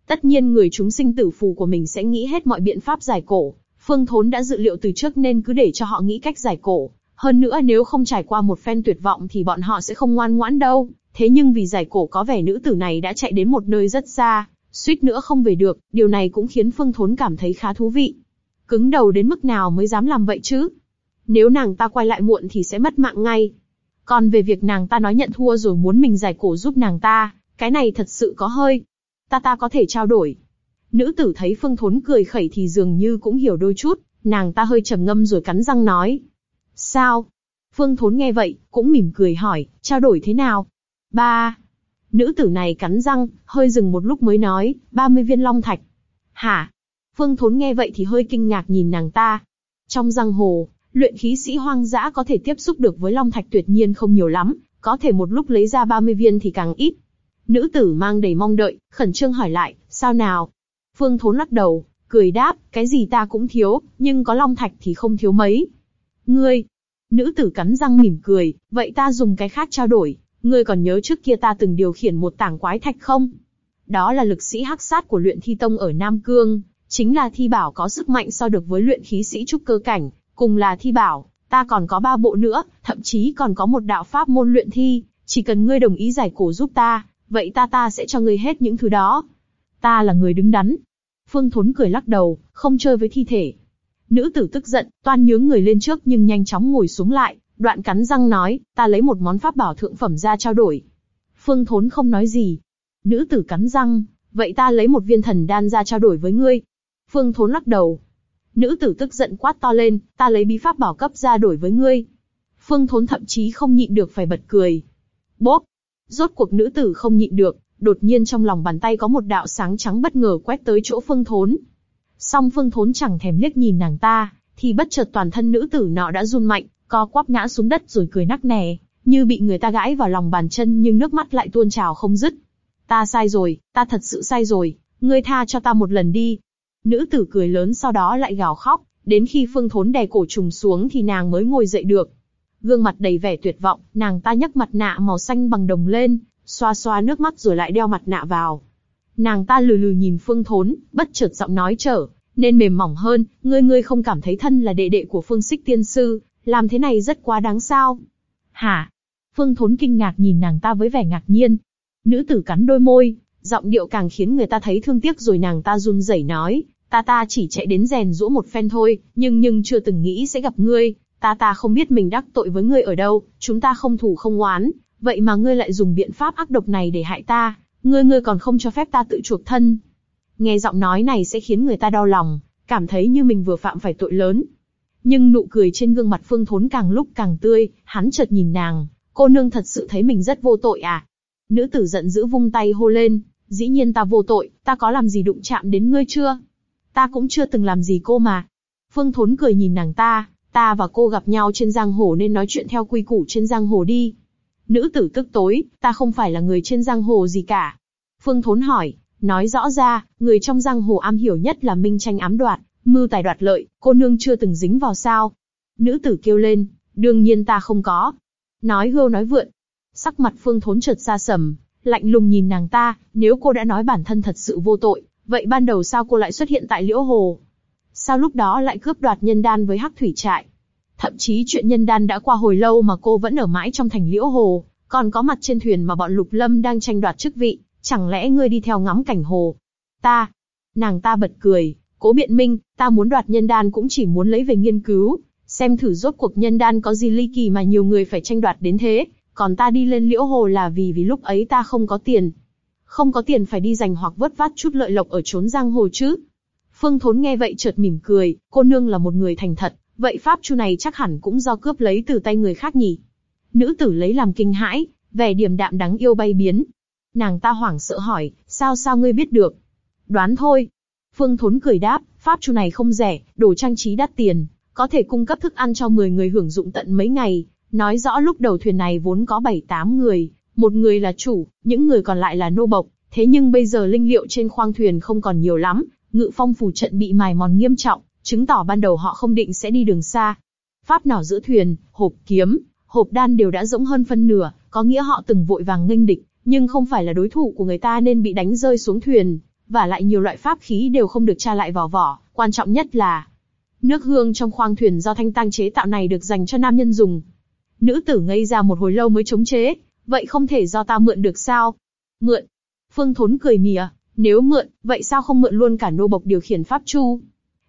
Tất nhiên người chúng sinh tử phù của mình sẽ nghĩ hết mọi biện pháp giải cổ. Phương Thốn đã dự liệu từ trước nên cứ để cho họ nghĩ cách giải cổ. Hơn nữa nếu không trải qua một phen tuyệt vọng thì bọn họ sẽ không ngoan ngoãn đâu. Thế nhưng vì giải cổ có vẻ nữ tử này đã chạy đến một nơi rất xa, suýt nữa không về được, điều này cũng khiến Phương Thốn cảm thấy khá thú vị. Cứng đầu đến mức nào mới dám làm vậy chứ? Nếu nàng ta quay lại muộn thì sẽ mất mạng ngay. Còn về việc nàng ta nói nhận thua rồi muốn mình giải cổ giúp nàng ta, cái này thật sự có hơi. Ta ta có thể trao đổi. Nữ tử thấy Phương Thốn cười khẩy thì dường như cũng hiểu đôi chút, nàng ta hơi trầm ngâm rồi cắn răng nói. Sao? Phương Thốn nghe vậy, cũng mỉm cười hỏi, trao đổi thế nào? Ba. Nữ tử này cắn răng, hơi dừng một lúc mới nói, 30 viên long thạch. Hả? Phương Thốn nghe vậy thì hơi kinh ngạc nhìn nàng ta. Trong giang hồ, luyện khí sĩ hoang dã có thể tiếp xúc được với long thạch tuyệt nhiên không nhiều lắm, có thể một lúc lấy ra 30 viên thì càng ít. Nữ tử mang đầy mong đợi, khẩn trương hỏi lại, sao nào? Phương Thốn lắc đầu, cười đáp, cái gì ta cũng thiếu, nhưng có long thạch thì không thiếu mấy. Ngươi, nữ tử cắn răng mỉm cười, vậy ta dùng cái khác trao đổi. Ngươi còn nhớ trước kia ta từng điều khiển một tảng quái thạch không? Đó là lực sĩ hắc sát của luyện thi tông ở Nam Cương, chính là thi bảo có sức mạnh so được với luyện khí sĩ trúc cơ cảnh, cùng là thi bảo, ta còn có ba bộ nữa, thậm chí còn có một đạo pháp môn luyện thi, chỉ cần ngươi đồng ý giải cổ giúp ta, vậy ta ta sẽ cho ngươi hết những thứ đó. Ta là người đứng đắn. Phương Thốn cười lắc đầu, không chơi với thi thể. Nữ tử tức giận, toan nhướng người lên trước nhưng nhanh chóng ngồi xuống lại, đoạn cắn răng nói, ta lấy một món pháp bảo thượng phẩm ra trao đổi. Phương Thốn không nói gì. Nữ tử cắn răng, vậy ta lấy một viên thần đan ra trao đổi với ngươi. Phương Thốn lắc đầu. Nữ tử tức giận quát to lên, ta lấy bí pháp bảo cấp ra đổi với ngươi. Phương Thốn thậm chí không nhịn được phải bật cười. Bốp, Rốt cuộc nữ tử không nhịn được, đột nhiên trong lòng bàn tay có một đạo sáng trắng bất ngờ quét tới chỗ Phương Thốn. Song Phương Thốn chẳng thèm liếc nhìn nàng ta, thì bất chợt toàn thân nữ tử nọ đã run mạnh, co quắp ngã xuống đất rồi cười nắc nẻ, như bị người ta gãi vào lòng bàn chân nhưng nước mắt lại tuôn trào không dứt. Ta sai rồi, ta thật sự sai rồi, ngươi tha cho ta một lần đi. Nữ tử cười lớn sau đó lại gào khóc, đến khi Phương Thốn đè cổ trùng xuống thì nàng mới ngồi dậy được gương mặt đầy vẻ tuyệt vọng, nàng ta nhấc mặt nạ màu xanh bằng đồng lên, xoa xoa nước mắt rồi lại đeo mặt nạ vào. Nàng ta lừ lừ nhìn Phương Thốn, bất chợt giọng nói trở, nên mềm mỏng hơn, ngươi ngươi không cảm thấy thân là đệ đệ của Phương Sích Tiên Sư, làm thế này rất quá đáng sao? Hả? Phương Thốn kinh ngạc nhìn nàng ta với vẻ ngạc nhiên. Nữ tử cắn đôi môi, giọng điệu càng khiến người ta thấy thương tiếc rồi nàng ta run rẩy nói, ta ta chỉ chạy đến rèn rũa một phen thôi, nhưng nhưng chưa từng nghĩ sẽ gặp ngươi, ta ta không biết mình đắc tội với ngươi ở đâu, chúng ta không thủ không oán, vậy mà ngươi lại dùng biện pháp ác độc này để hại ta, ngươi ngươi còn không cho phép ta tự chuộc thân. Nghe giọng nói này sẽ khiến người ta đau lòng, cảm thấy như mình vừa phạm phải tội lớn. Nhưng nụ cười trên gương mặt Phương Thốn càng lúc càng tươi, hắn chợt nhìn nàng, cô nương thật sự thấy mình rất vô tội à? Nữ tử giận dữ vung tay hô lên, dĩ nhiên ta vô tội, ta có làm gì đụng chạm đến ngươi chưa? Ta cũng chưa từng làm gì cô mà. Phương Thốn cười nhìn nàng ta, ta và cô gặp nhau trên giang hồ nên nói chuyện theo quy củ trên giang hồ đi. Nữ tử tức tối, ta không phải là người trên giang hồ gì cả. Phương Thốn hỏi, nói rõ ra, người trong giang hồ am hiểu nhất là minh tranh ám đoạt, mưu tài đoạt lợi, cô nương chưa từng dính vào sao? Nữ tử kêu lên, đương nhiên ta không có. Nói hưu nói vượn. Sắc mặt Phương Thốn chợt xa sầm, lạnh lùng nhìn nàng ta, nếu cô đã nói bản thân thật sự vô tội, vậy ban đầu sao cô lại xuất hiện tại Liễu Hồ? Sao lúc đó lại cướp đoạt nhân đan với Hắc Thủy Trại? Thậm chí chuyện nhân đan đã qua hồi lâu mà cô vẫn ở mãi trong thành Liễu Hồ, còn có mặt trên thuyền mà bọn Lục Lâm đang tranh đoạt chức vị, chẳng lẽ ngươi đi theo ngắm cảnh hồ? Ta, nàng ta bật cười, cố biện minh, ta muốn đoạt nhân đan cũng chỉ muốn lấy về nghiên cứu, xem thử rốt cuộc nhân đan có gì ly kỳ mà nhiều người phải tranh đoạt đến thế, còn ta đi lên liễu hồ là vì vì lúc ấy ta không có tiền. Không có tiền phải đi giành hoặc vớt vát chút lợi lộc ở trốn giang hồ chứ. Phương Thốn nghe vậy chợt mỉm cười, cô nương là một người thành thật, vậy pháp chu này chắc hẳn cũng do cướp lấy từ tay người khác nhỉ. Nữ tử lấy làm kinh hãi, vẻ điềm đạm đáng yêu bay biến. Nàng ta hoảng sợ hỏi, sao sao ngươi biết được? Đoán thôi. Phương Thốn cười đáp, pháp chu này không rẻ, đồ trang trí đắt tiền, có thể cung cấp thức ăn cho 10 người hưởng dụng tận mấy ngày, Nói rõ lúc đầu thuyền này vốn có 7-8 người, một người là chủ, những người còn lại là nô bộc, thế nhưng bây giờ linh liệu trên khoang thuyền không còn nhiều lắm, ngự phong phù trận bị mài mòn nghiêm trọng, chứng tỏ ban đầu họ không định sẽ đi đường xa. Pháp nỏ giữa thuyền, hộp kiếm, hộp đan đều đã rỗng hơn phân nửa, có nghĩa họ từng vội vàng nghênh địch, nhưng không phải là đối thủ của người ta nên bị đánh rơi xuống thuyền, và lại nhiều loại pháp khí đều không được tra lại vào vỏ, quan trọng nhất là nước hương trong khoang thuyền do thanh tăng chế tạo này được dành cho nam nhân dùng, Nữ tử ngây ra một hồi lâu mới chống chế, vậy không thể do ta mượn được sao? Mượn? Phương Thốn cười mỉa, nếu mượn, vậy sao không mượn luôn cả nô bộc điều khiển pháp chu?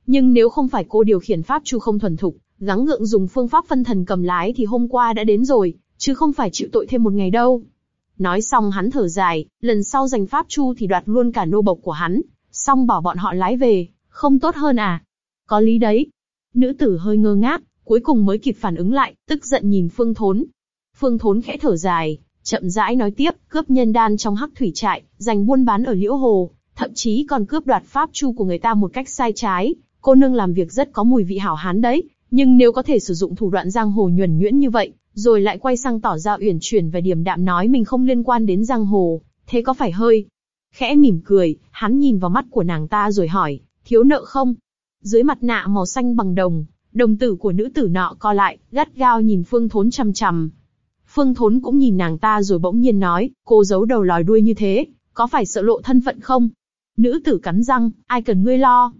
Nhưng nếu không phải cô điều khiển pháp chu không thuần thục, gắng gượng dùng phương pháp phân thần cầm lái thì hôm qua đã đến rồi, chứ không phải chịu tội thêm một ngày đâu. Nói xong hắn thở dài, lần sau giành pháp chu thì đoạt luôn cả nô bộc của hắn, xong bỏ bọn họ lái về, không tốt hơn à? Có lý đấy. Nữ tử hơi ngơ ngác, cuối cùng mới kịp phản ứng lại, tức giận nhìn Phương Thốn. Phương Thốn khẽ thở dài, chậm rãi nói tiếp, cướp nhân đan trong hắc thủy trại, giành buôn bán ở liễu hồ, thậm chí còn cướp đoạt pháp chu của người ta một cách sai trái. Cô nương làm việc rất có mùi vị hảo hán đấy, nhưng nếu có thể sử dụng thủ đoạn giang hồ nhuần nhuyễn như vậy, rồi lại quay sang tỏ ra uyển chuyển và điềm đạm nói mình không liên quan đến giang hồ, thế có phải hơi? Khẽ mỉm cười, hắn nhìn vào mắt của nàng ta rồi hỏi, thiếu nợ không? Dưới mặt nạ màu xanh bằng đồng, Đồng tử của nữ tử nọ co lại, gắt gao nhìn Phương Thốn chằm chằm. Phương Thốn cũng nhìn nàng ta rồi bỗng nhiên nói, cô giấu đầu lòi đuôi như thế, có phải sợ lộ thân phận không? Nữ tử cắn răng, ai cần ngươi lo?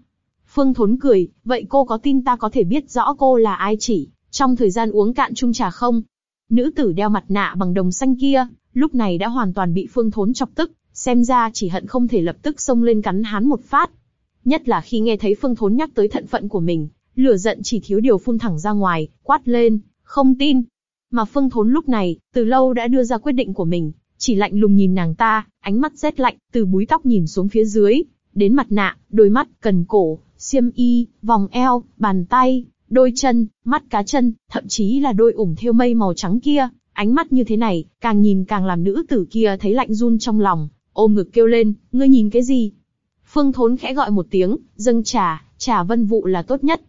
Phương Thốn cười, vậy cô có tin ta có thể biết rõ cô là ai chỉ, trong thời gian uống cạn chung trà không? Nữ tử đeo mặt nạ bằng đồng xanh kia, lúc này đã hoàn toàn bị Phương Thốn chọc tức, xem ra chỉ hận không thể lập tức xông lên cắn hắn một phát. Nhất là khi nghe thấy Phương Thốn nhắc tới thận phận của mình, Lửa giận chỉ thiếu điều phun thẳng ra ngoài, quát lên, không tin. Mà Phương Thốn lúc này, từ lâu đã đưa ra quyết định của mình, chỉ lạnh lùng nhìn nàng ta, ánh mắt rét lạnh, từ búi tóc nhìn xuống phía dưới, đến mặt nạ, đôi mắt, cần cổ, xiêm y, vòng eo, bàn tay, đôi chân, mắt cá chân, thậm chí là đôi ủng thêu mây màu trắng kia, ánh mắt như thế này, càng nhìn càng làm nữ tử kia thấy lạnh run trong lòng, ôm ngực kêu lên, ngươi nhìn cái gì? Phương Thốn khẽ gọi một tiếng, dâng trà, trà vân vụ là tốt nhất.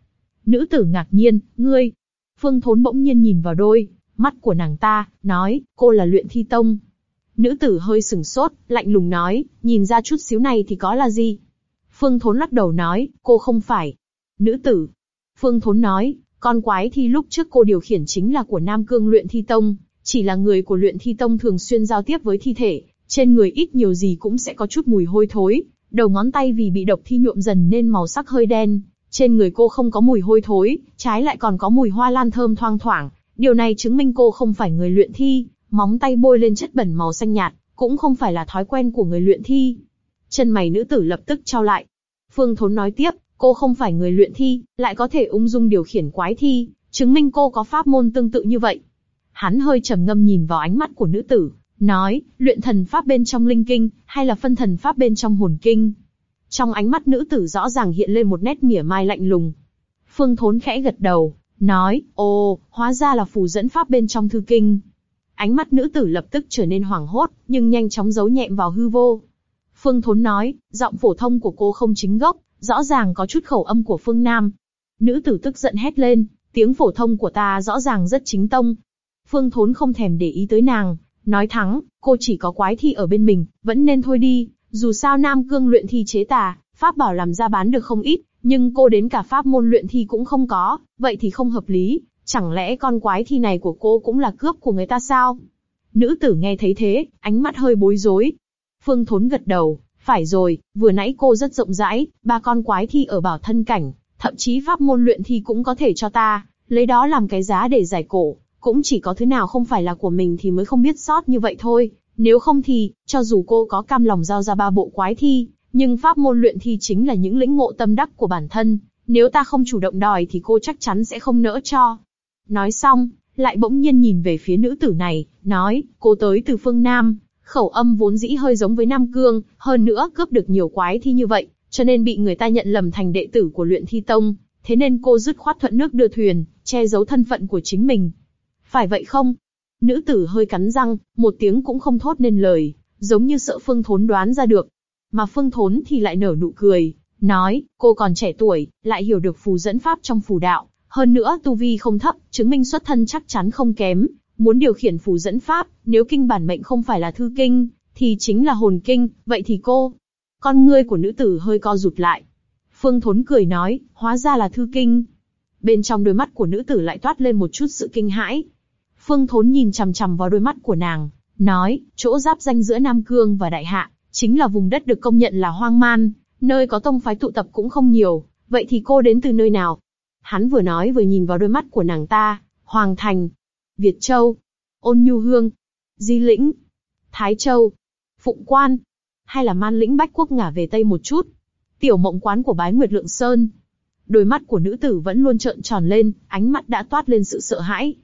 Nữ tử ngạc nhiên, ngươi. Phương Thốn bỗng nhiên nhìn vào đôi mắt của nàng ta, nói, cô là luyện thi tông. Nữ tử hơi sừng sốt, lạnh lùng nói, nhìn ra chút xíu này thì có là gì? Phương Thốn lắc đầu nói, cô không phải. Nữ tử. Phương Thốn nói, con quái thi lúc trước cô điều khiển chính là của Nam Cương luyện thi tông, chỉ là người của luyện thi tông thường xuyên giao tiếp với thi thể, trên người ít nhiều gì cũng sẽ có chút mùi hôi thối, đầu ngón tay vì bị độc thi nhuộm dần nên màu sắc hơi đen, trên người cô không có mùi hôi thối, trái lại còn có mùi hoa lan thơm thoang thoảng, điều này chứng minh cô không phải người luyện thi, móng tay bôi lên chất bẩn màu xanh nhạt, cũng không phải là thói quen của người luyện thi. Chân mày nữ tử lập tức trao lại. Phương Thốn nói tiếp, cô không phải người luyện thi, lại có thể ung dung điều khiển quái thi, chứng minh cô có pháp môn tương tự như vậy. Hắn hơi trầm ngâm nhìn vào ánh mắt của nữ tử, nói, luyện thần pháp bên trong linh kinh, hay là phân thần pháp bên trong hồn kinh. Trong ánh mắt nữ tử rõ ràng hiện lên một nét mỉa mai lạnh lùng. Phương Thốn khẽ gật đầu, nói, ồ, hóa ra là phù dẫn pháp bên trong thư kinh. Ánh mắt nữ tử lập tức trở nên hoảng hốt, nhưng nhanh chóng giấu nhẹm vào hư vô. Phương Thốn nói, giọng phổ thông của cô không chính gốc, rõ ràng có chút khẩu âm của phương Nam. Nữ tử tức giận hét lên, tiếng phổ thông của ta rõ ràng rất chính tông. Phương Thốn không thèm để ý tới nàng, nói thắng, cô chỉ có quái thi ở bên mình, vẫn nên thôi đi. Dù sao Nam Cương luyện thi chế tà, pháp bảo làm ra bán được không ít, nhưng cô đến cả pháp môn luyện thi cũng không có, vậy thì không hợp lý. Chẳng lẽ con quái thi này của cô cũng là cướp của người ta sao? Nữ tử nghe thấy thế, ánh mắt hơi bối rối. Phương Thốn gật đầu, phải rồi, vừa nãy cô rất rộng rãi, ba con quái thi ở bảo thân cảnh, thậm chí pháp môn luyện thi cũng có thể cho ta, lấy đó làm cái giá để giải cổ, cũng chỉ có thứ nào không phải là của mình thì mới không biết sót như vậy thôi. Nếu không thì, cho dù cô có cam lòng giao ra ba bộ quái thi, nhưng pháp môn luyện thi chính là những lĩnh ngộ tâm đắc của bản thân, nếu ta không chủ động đòi thì cô chắc chắn sẽ không nỡ cho. Nói xong, lại bỗng nhiên nhìn về phía nữ tử này, nói, cô tới từ phương Nam, khẩu âm vốn dĩ hơi giống với Nam Cương, hơn nữa cướp được nhiều quái thi như vậy, cho nên bị người ta nhận lầm thành đệ tử của luyện thi tông, thế nên cô dứt khoát thuận nước đưa thuyền, che giấu thân phận của chính mình. Phải vậy không? Nữ tử hơi cắn răng, một tiếng cũng không thốt nên lời, giống như sợ Phương Thốn đoán ra được. Mà Phương Thốn thì lại nở nụ cười, nói, cô còn trẻ tuổi, lại hiểu được phù dẫn pháp trong phù đạo, hơn nữa tu vi không thấp, chứng minh xuất thân chắc chắn không kém. Muốn điều khiển phù dẫn pháp, nếu kinh bản mệnh không phải là thư kinh, thì chính là hồn kinh, vậy thì cô. Con ngươi của nữ tử hơi co rụt lại. Phương Thốn cười nói, hóa ra là thư kinh. Bên trong đôi mắt của nữ tử lại toát lên một chút sự kinh hãi. Phương Thốn nhìn chằm chằm vào đôi mắt của nàng, nói, chỗ giáp danh giữa Nam Cương và Đại Hạ, chính là vùng đất được công nhận là hoang man, nơi có tông phái tụ tập cũng không nhiều. Vậy thì cô đến từ nơi nào? Hắn vừa nói vừa nhìn vào đôi mắt của nàng ta, Hoàng Thành, Việt Châu, Ôn Nhu Hương, Di Lĩnh, Thái Châu, Phụng Quan, hay là Man Lĩnh Bách Quốc ngả về Tây một chút. Tiểu mộng quán của bái Nguyệt Lượng Sơn. Đôi mắt của nữ tử vẫn luôn trợn tròn lên, ánh mắt đã toát lên sự sợ hãi.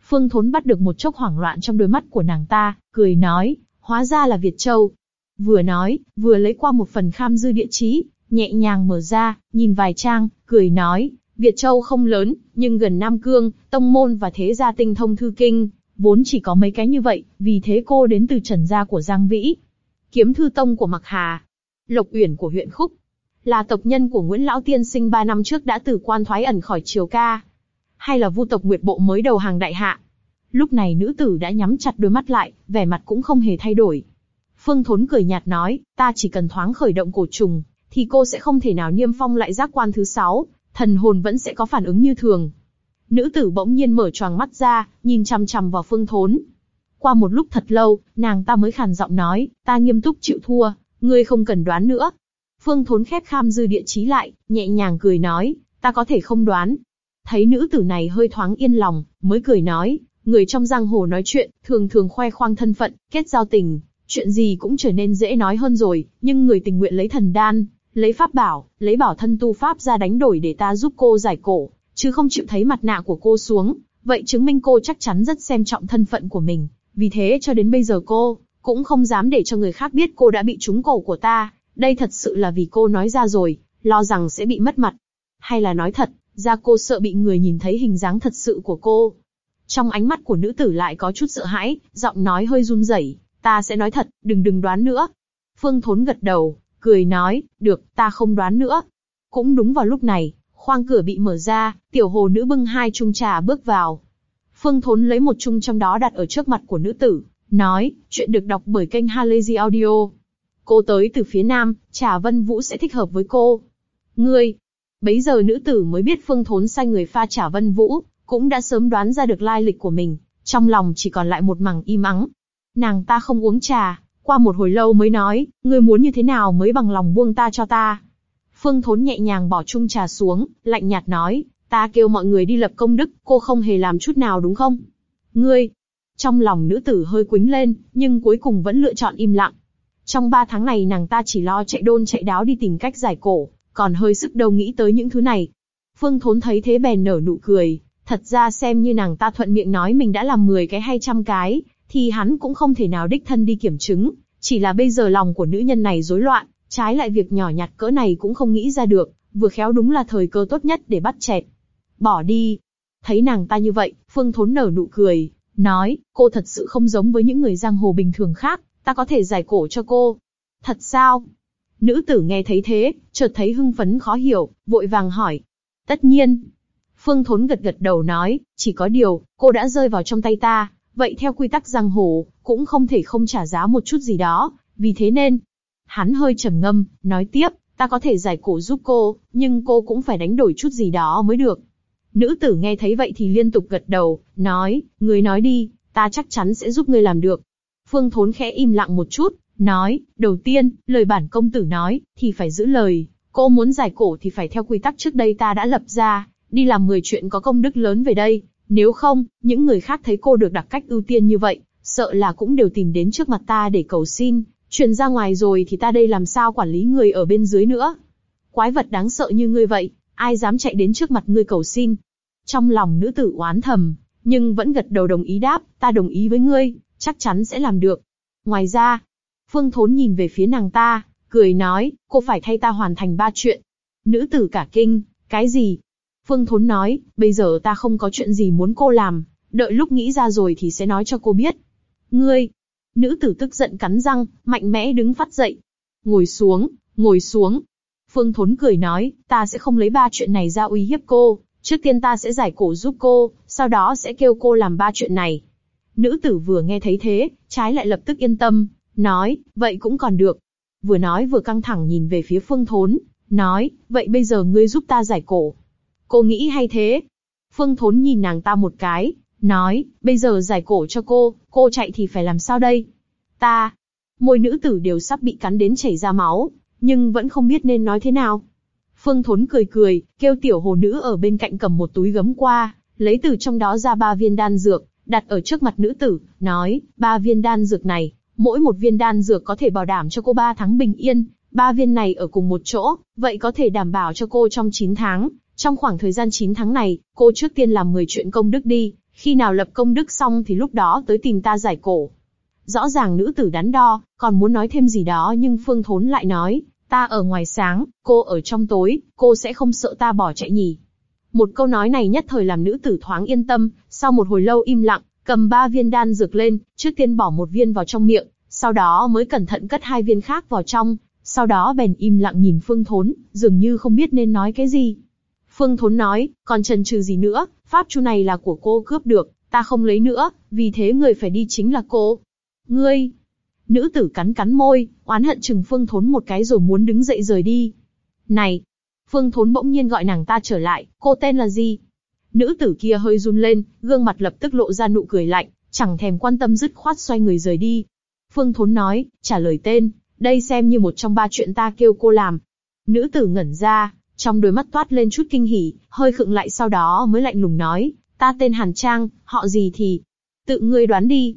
Phương Thốn bắt được một chốc hoảng loạn trong đôi mắt của nàng ta, cười nói, hóa ra là Việt Châu. Vừa nói, vừa lấy qua một phần kham dư địa chí, nhẹ nhàng mở ra, nhìn vài trang, cười nói, Việt Châu không lớn, nhưng gần Nam Cương, tông môn và thế gia tinh thông thư kinh, vốn chỉ có mấy cái như vậy, vì thế cô đến từ trần gia của Giang Vĩ. Kiếm thư tông của Mặc Hà, Lộc Uyển của huyện Khúc, là tộc nhân của Nguyễn Lão Tiên sinh ba năm trước đã từ quan thoái ẩn khỏi triều ca, hay là vu tộc Nguyệt Bộ mới đầu hàng đại hạ. Lúc này nữ tử đã nhắm chặt đôi mắt lại, vẻ mặt cũng không hề thay đổi. Phương Thốn cười nhạt nói, ta chỉ cần thoáng khởi động cổ trùng, thì cô sẽ không thể nào niêm phong lại giác quan thứ sáu, thần hồn vẫn sẽ có phản ứng như thường. Nữ tử bỗng nhiên mở choàng mắt ra, nhìn chằm chằm vào Phương Thốn. Qua một lúc thật lâu, nàng ta mới khàn giọng nói, ta nghiêm túc chịu thua, ngươi không cần đoán nữa. Phương Thốn khép kham dư địa trí lại, nhẹ nhàng cười nói, ta có thể không đoán. Thấy nữ tử này hơi thoáng yên lòng, mới cười nói, người trong giang hồ nói chuyện, thường thường khoe khoang thân phận, kết giao tình, chuyện gì cũng trở nên dễ nói hơn rồi, nhưng người tình nguyện lấy thần đan, lấy pháp bảo, lấy bảo thân tu pháp ra đánh đổi để ta giúp cô giải cổ, chứ không chịu thấy mặt nạ của cô xuống, vậy chứng minh cô chắc chắn rất xem trọng thân phận của mình, vì thế cho đến bây giờ cô cũng không dám để cho người khác biết cô đã bị trúng cổ của ta, đây thật sự là vì cô nói ra rồi, lo rằng sẽ bị mất mặt, hay là nói thật, ra cô sợ bị người nhìn thấy hình dáng thật sự của cô. Trong ánh mắt của nữ tử lại có chút sợ hãi, giọng nói hơi run rẩy, ta sẽ nói thật, đừng đừng đoán nữa. Phương Thốn gật đầu, cười nói, được, ta không đoán nữa. Cũng đúng vào lúc này, khoang cửa bị mở ra, tiểu hồ nữ bưng hai chung trà bước vào. Phương Thốn lấy một chung trong đó đặt ở trước mặt của nữ tử, nói, chuyện được đọc bởi kênh Halazy Audio. Cô tới từ phía nam, trà Vân Vũ sẽ thích hợp với cô. Ngươi, bấy giờ nữ tử mới biết Phương Thốn sai người pha trà Vân Vũ, cũng đã sớm đoán ra được lai lịch của mình, Trong lòng chỉ còn lại một mảng im ắng. Nàng ta không uống trà, qua một hồi lâu mới nói, ngươi muốn như thế nào mới bằng lòng buông ta cho ta. Phương Thốn nhẹ nhàng bỏ chung trà xuống, lạnh nhạt nói, ta kêu mọi người đi lập công đức, cô không hề làm chút nào đúng không? Ngươi, trong lòng nữ tử hơi quính lên, nhưng cuối cùng vẫn lựa chọn im lặng. Trong ba tháng này nàng ta chỉ lo chạy đôn chạy đáo đi tìm cách giải cổ, còn hơi sức đâu nghĩ tới những thứ này. Phương Thốn thấy thế bèn nở nụ cười, thật ra xem như nàng ta thuận miệng nói mình đã làm 10 cái hay trăm cái, thì hắn cũng không thể nào đích thân đi kiểm chứng, chỉ là bây giờ lòng của nữ nhân này rối loạn, trái lại việc nhỏ nhặt cỡ này cũng không nghĩ ra được, vừa khéo đúng là thời cơ tốt nhất để bắt chẹt. Bỏ đi. Thấy nàng ta như vậy, Phương Thốn nở nụ cười, nói, cô thật sự không giống với những người giang hồ bình thường khác, ta có thể giải cổ cho cô. Thật sao? Nữ tử nghe thấy thế, chợt thấy hưng phấn khó hiểu, vội vàng hỏi. Tất nhiên. Phương Thốn gật gật đầu nói, chỉ có điều, cô đã rơi vào trong tay ta, vậy theo quy tắc giang hồ, cũng không thể không trả giá một chút gì đó, vì thế nên. Hắn hơi trầm ngâm, nói tiếp, ta có thể giải cổ giúp cô, nhưng cô cũng phải đánh đổi chút gì đó mới được. Nữ tử nghe thấy vậy thì liên tục gật đầu, nói, người nói đi, ta chắc chắn sẽ giúp ngươi làm được. Phương Thốn khẽ im lặng một chút, nói, đầu tiên, lời bản công tử nói, thì phải giữ lời. Cô muốn giải cổ thì phải theo quy tắc trước đây ta đã lập ra, đi làm 10 chuyện có công đức lớn về đây. Nếu không, những người khác thấy cô được đặt cách ưu tiên như vậy, sợ là cũng đều tìm đến trước mặt ta để cầu xin. Truyền ra ngoài rồi thì ta đây làm sao quản lý người ở bên dưới nữa. Quái vật đáng sợ như ngươi vậy, ai dám chạy đến trước mặt ngươi cầu xin. Trong lòng nữ tử oán thầm, nhưng vẫn gật đầu đồng ý đáp, ta đồng ý với ngươi, chắc chắn sẽ làm được. Ngoài ra, Phương Thốn nhìn về phía nàng ta, cười nói, cô phải thay ta hoàn thành ba chuyện. Nữ tử cả kinh, cái gì? Phương Thốn nói, bây giờ ta không có chuyện gì muốn cô làm, đợi lúc nghĩ ra rồi thì sẽ nói cho cô biết. Ngươi, nữ tử tức giận cắn răng, mạnh mẽ đứng phát dậy. Ngồi xuống, ngồi xuống. Phương Thốn cười nói, ta sẽ không lấy ba chuyện này ra uy hiếp cô, trước tiên ta sẽ giải cổ giúp cô, sau đó sẽ kêu cô làm ba chuyện này. Nữ tử vừa nghe thấy thế, trái lại lập tức yên tâm, nói, vậy cũng còn được. Vừa nói vừa căng thẳng nhìn về phía Phương Thốn, nói, vậy bây giờ ngươi giúp ta giải cổ. Cô nghĩ hay thế? Phương Thốn nhìn nàng ta một cái, nói, bây giờ giải cổ cho cô, cô chạy thì phải làm sao đây? Ta, môi nữ tử đều sắp bị cắn đến chảy ra máu, nhưng vẫn không biết nên nói thế nào. Phương Thốn cười cười, kêu tiểu hồ nữ ở bên cạnh cầm một túi gấm qua, lấy từ trong đó ra ba viên đan dược, đặt ở trước mặt nữ tử, nói, ba viên đan dược này, mỗi một viên đan dược có thể bảo đảm cho cô ba tháng bình yên, ba viên này ở cùng một chỗ, vậy có thể đảm bảo cho cô trong 9 tháng. Trong khoảng thời gian 9 tháng này, cô trước tiên làm 10 chuyện công đức đi, khi nào lập công đức xong thì lúc đó tới tìm ta giải cổ. Rõ ràng nữ tử đắn đo, còn muốn nói thêm gì đó nhưng Phương Thốn lại nói, ta ở ngoài sáng, cô ở trong tối, cô sẽ không sợ ta bỏ chạy nhỉ. Một câu nói này nhất thời làm nữ tử thoáng yên tâm, sau một hồi lâu im lặng, cầm ba viên đan dược lên, trước tiên bỏ một viên vào trong miệng, sau đó mới cẩn thận cất hai viên khác vào trong, sau đó bèn im lặng nhìn Phương Thốn, dường như không biết nên nói cái gì. Phương Thốn nói, còn chần chừ gì nữa, pháp chu này là của cô cướp được, ta không lấy nữa, vì thế người phải đi chính là cô. Ngươi! Nữ tử cắn cắn môi, oán hận chừng Phương Thốn một cái rồi muốn đứng dậy rời đi. Này! Phương Thốn bỗng nhiên gọi nàng ta trở lại, cô tên là gì? Nữ tử kia hơi run lên, gương mặt lập tức lộ ra nụ cười lạnh, chẳng thèm quan tâm dứt khoát xoay người rời đi. Phương Thốn nói, trả lời tên, đây xem như một trong ba chuyện ta kêu cô làm. Nữ tử ngẩn ra, trong đôi mắt toát lên chút kinh hỉ, hơi khựng lại sau đó mới lạnh lùng nói, ta tên Hàn Trang, họ gì thì, tự ngươi đoán đi.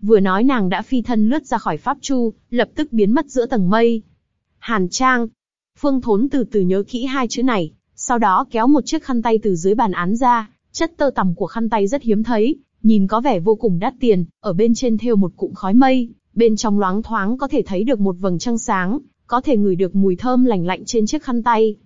Vừa nói nàng đã phi thân lướt ra khỏi pháp chu, lập tức biến mất giữa tầng mây. Hàn Trang. Phương Thốn từ từ nhớ kỹ hai chữ này, sau đó kéo một chiếc khăn tay từ dưới bàn án ra, chất tơ tằm của khăn tay rất hiếm thấy, nhìn có vẻ vô cùng đắt tiền, ở bên trên thêu một cụm khói mây, bên trong loáng thoáng có thể thấy được một vầng trăng sáng, có thể ngửi được mùi thơm lành lạnh trên chiếc khăn tay.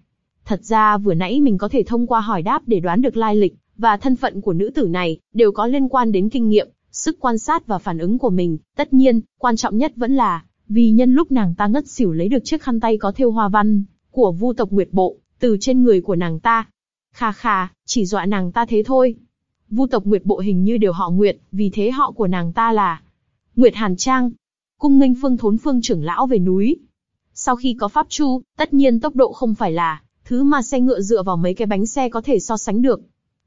Thật ra vừa nãy mình có thể thông qua hỏi đáp để đoán được lai lịch và thân phận của nữ tử này, đều có liên quan đến kinh nghiệm, sức quan sát và phản ứng của mình. Tất nhiên, quan trọng nhất vẫn là vì nhân lúc nàng ta ngất xỉu lấy được chiếc khăn tay có thêu hoa văn của Vu tộc Nguyệt Bộ, từ trên người của nàng ta. Kha kha, chỉ dọa nàng ta thế thôi. Vu tộc Nguyệt bộ hình như đều họ Nguyệt, vì thế họ của nàng ta là Nguyệt Hàn Trang. Cung nghênh phương thốn phương trưởng lão về núi. Sau khi có pháp chu, tất nhiên tốc độ không phải là thứ mà xe ngựa dựa vào mấy cái bánh xe có thể so sánh được.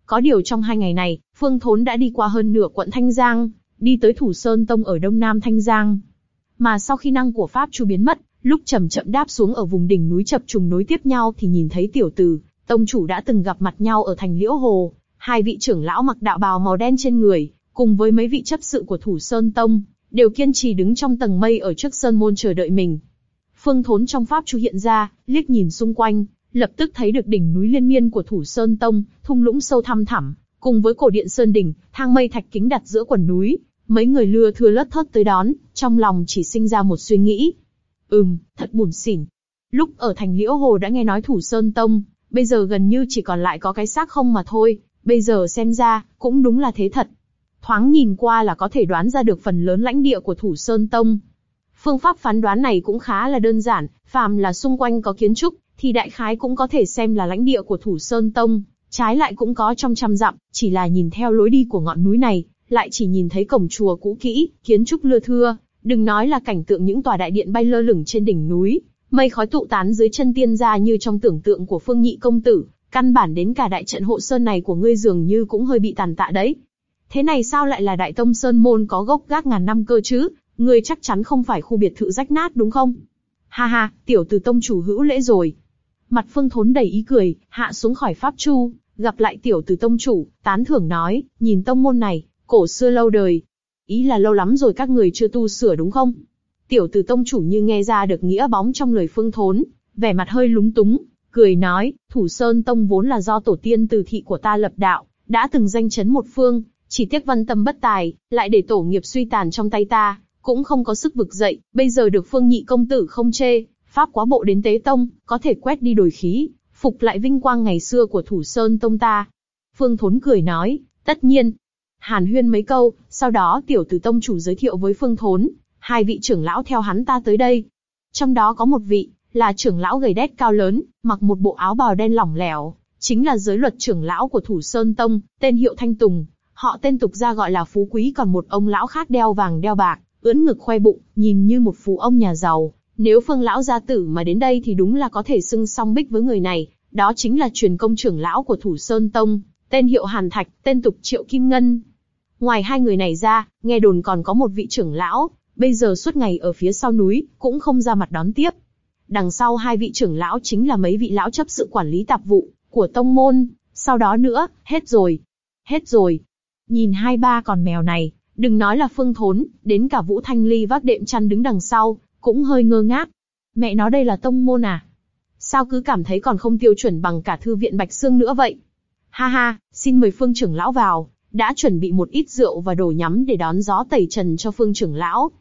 Có điều trong hai ngày này, Phương Thốn đã đi qua hơn nửa quận Thanh Giang, đi tới Thủ Sơn Tông ở đông nam Thanh Giang. Mà sau khi năng của Pháp Chu biến mất, lúc chậm chậm đáp xuống ở vùng đỉnh núi chập trùng nối tiếp nhau thì nhìn thấy tiểu tử, tông chủ đã từng gặp mặt nhau ở thành Liễu Hồ, hai vị trưởng lão mặc đạo bào màu đen trên người, cùng với mấy vị chấp sự của Thủ Sơn Tông, đều kiên trì đứng trong tầng mây ở trước sơn môn chờ đợi mình. Phương Thốn trong pháp chu hiện ra, liếc nhìn xung quanh, lập tức thấy được đỉnh núi liên miên của Thủ Sơn Tông, thung lũng sâu thăm thẳm, cùng với cổ điện sơn đỉnh, thang mây thạch kính đặt giữa quần núi, mấy người lưa thưa lất thất tới đón, trong lòng chỉ sinh ra một suy nghĩ. Ừm, thật buồn xỉn. Lúc ở thành Liễu Hồ đã nghe nói Thủ Sơn Tông, bây giờ gần như chỉ còn lại có cái xác không mà thôi, bây giờ xem ra, cũng đúng là thế thật. Thoáng nhìn qua là có thể đoán ra được phần lớn lãnh địa của Thủ Sơn Tông. Phương pháp phán đoán này cũng khá là đơn giản, phàm là xung quanh có kiến trúc, thì đại khái cũng có thể xem là lãnh địa của Thủ Sơn Tông, trái lại cũng có trong trăm dặm, chỉ là nhìn theo lối đi của ngọn núi này, lại chỉ nhìn thấy cổng chùa cũ kỹ, kiến trúc lưa thưa, đừng nói là cảnh tượng những tòa đại điện bay lơ lửng trên đỉnh núi, mây khói tụ tán dưới chân tiên gia như trong tưởng tượng của Phương Nhị công tử, căn bản đến cả đại trận hộ sơn này của ngươi dường như cũng hơi bị tàn tạ đấy. Thế này sao lại là đại tông sơn môn có gốc gác ngàn năm cơ chứ? Ngươi chắc chắn không phải khu biệt thự rách nát đúng không? Ha ha, tiểu từ tông chủ hữu lễ rồi. Mặt phương thốn đầy ý cười, hạ xuống khỏi pháp chu, gặp lại tiểu tử tông chủ, tán thưởng nói, nhìn tông môn này, cổ xưa lâu đời. Ý là lâu lắm rồi các người chưa tu sửa đúng không? Tiểu tử tông chủ như nghe ra được nghĩa bóng trong lời phương thốn, vẻ mặt hơi lúng túng, cười nói, thủ sơn tông vốn là do tổ tiên từ thị của ta lập đạo, đã từng danh chấn một phương, chỉ tiếc văn tâm bất tài, lại để tổ nghiệp suy tàn trong tay ta, cũng không có sức vực dậy, bây giờ được phương nhị công tử không chê, pháp quá bộ đến tế tông, có thể quét đi đổi khí, phục lại vinh quang ngày xưa của thủ sơn tông ta. Phương Thốn cười nói, tất nhiên. Hàn huyên mấy câu, sau đó tiểu tử tông chủ giới thiệu với Phương Thốn, hai vị trưởng lão theo hắn ta tới đây. Trong đó có một vị, là trưởng lão gầy đét cao lớn, mặc một bộ áo bào đen lỏng lẻo, chính là giới luật trưởng lão của Thủ Sơn Tông, tên hiệu Thanh Tùng. Họ tên tục ra gọi là Phú Quý còn một ông lão khác đeo vàng đeo bạc, ưỡn ngực khoe bụng, nhìn như một phú ông nhà giàu. Nếu Phương lão gia tử mà đến đây thì đúng là có thể xưng song bích với người này, đó chính là truyền công trưởng lão của Thủ Sơn Tông, tên hiệu Hàn Thạch, tên tục Triệu Kim Ngân. Ngoài hai người này ra, nghe đồn còn có một vị trưởng lão, bây giờ suốt ngày ở phía sau núi, cũng không ra mặt đón tiếp. Đằng sau hai vị trưởng lão chính là mấy vị lão chấp sự quản lý tạp vụ của tông môn. Sau đó nữa, hết rồi, hết rồi. Nhìn hai ba con mèo này, đừng nói là phương thốn, đến cả Vũ Thanh Ly vác đệm chăn đứng đằng sau, cũng hơi ngơ ngác. Mẹ nó đây là tông môn à? Sao cứ cảm thấy còn không tiêu chuẩn bằng cả thư viện Bạch Sương nữa vậy? Ha ha, xin mời phương trưởng lão vào, đã chuẩn bị một ít rượu và đồ nhắm để đón gió tẩy trần cho phương trưởng lão.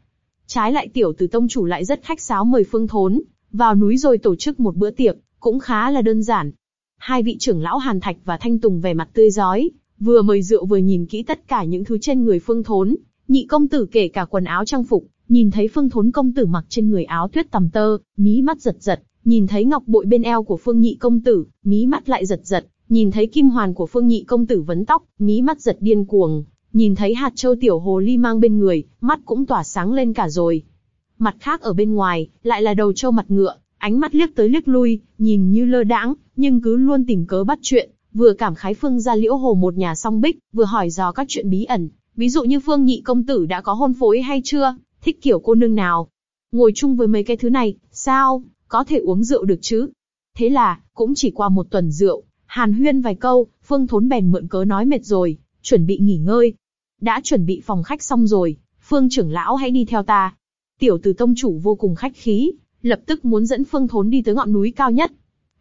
Trái lại tiểu tử tông chủ lại rất khách sáo mời phương thốn, vào núi rồi tổ chức một bữa tiệc, cũng khá là đơn giản. Hai vị trưởng lão Hàn Thạch và Thanh Tùng vẻ mặt tươi rói, vừa mời rượu vừa nhìn kỹ tất cả những thứ trên người Phương Thốn. Nhị công tử kể cả quần áo trang phục, nhìn thấy Phương Thốn công tử mặc trên người áo tuyết tầm tơ, mí mắt giật giật, nhìn thấy ngọc bội bên eo của Phương Nhị công tử, mí mắt lại giật giật, nhìn thấy kim hoàn của Phương Nhị công tử vấn tóc, mí mắt giật điên cuồng, nhìn thấy hạt châu tiểu hồ ly mang bên người, mắt cũng tỏa sáng lên cả rồi. Mặt khác ở bên ngoài, lại là đầu châu mặt ngựa, ánh mắt liếc tới liếc lui, nhìn như lơ đãng, nhưng cứ luôn tìm cớ bắt chuyện, vừa cảm khái Phương gia liễu hồ một nhà song bích, vừa hỏi dò các chuyện bí ẩn, ví dụ như Phương nhị công tử đã có hôn phối hay chưa, thích kiểu cô nương nào. Ngồi chung với mấy cái thứ này, sao, có thể uống rượu được chứ? Thế là, cũng chỉ qua một tuần rượu, hàn huyên vài câu, Phương Thốn bèn mượn cớ nói mệt rồi, chuẩn bị nghỉ ngơi. Đã chuẩn bị phòng khách xong rồi, Phương trưởng lão hãy đi theo ta, Tiểu Từ tông chủ vô cùng khách khí, lập tức muốn dẫn Phương Thốn đi tới ngọn núi cao nhất.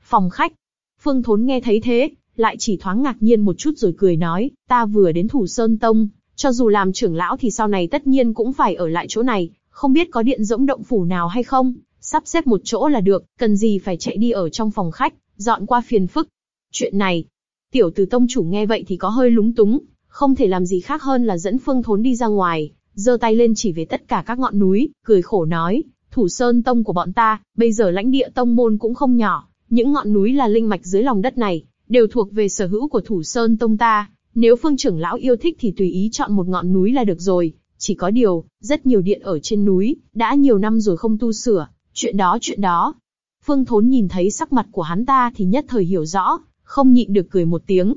Phòng khách. Phương Thốn nghe thấy thế, lại chỉ thoáng ngạc nhiên một chút rồi cười nói, ta vừa đến Thủ Sơn Tông, cho dù làm trưởng lão thì sau này tất nhiên cũng phải ở lại chỗ này, không biết có điện rỗng động phủ nào hay không, sắp xếp một chỗ là được, cần gì phải chạy đi ở trong phòng khách, dọn qua phiền phức. Chuyện này, tiểu tử tông chủ nghe vậy thì có hơi lúng túng, không thể làm gì khác hơn là dẫn Phương Thốn đi ra ngoài, giơ tay lên chỉ về tất cả các ngọn núi, cười khổ nói, thủ sơn tông của bọn ta, bây giờ lãnh địa tông môn cũng không nhỏ, những ngọn núi là linh mạch dưới lòng đất này, đều thuộc về sở hữu của thủ sơn tông ta. Nếu phương trưởng lão yêu thích thì tùy ý chọn một ngọn núi là được rồi. Chỉ có điều, rất nhiều điện ở trên núi, đã nhiều năm rồi không tu sửa, chuyện đó chuyện đó. Phương Thốn nhìn thấy sắc mặt của hắn ta thì nhất thời hiểu rõ, không nhịn được cười một tiếng.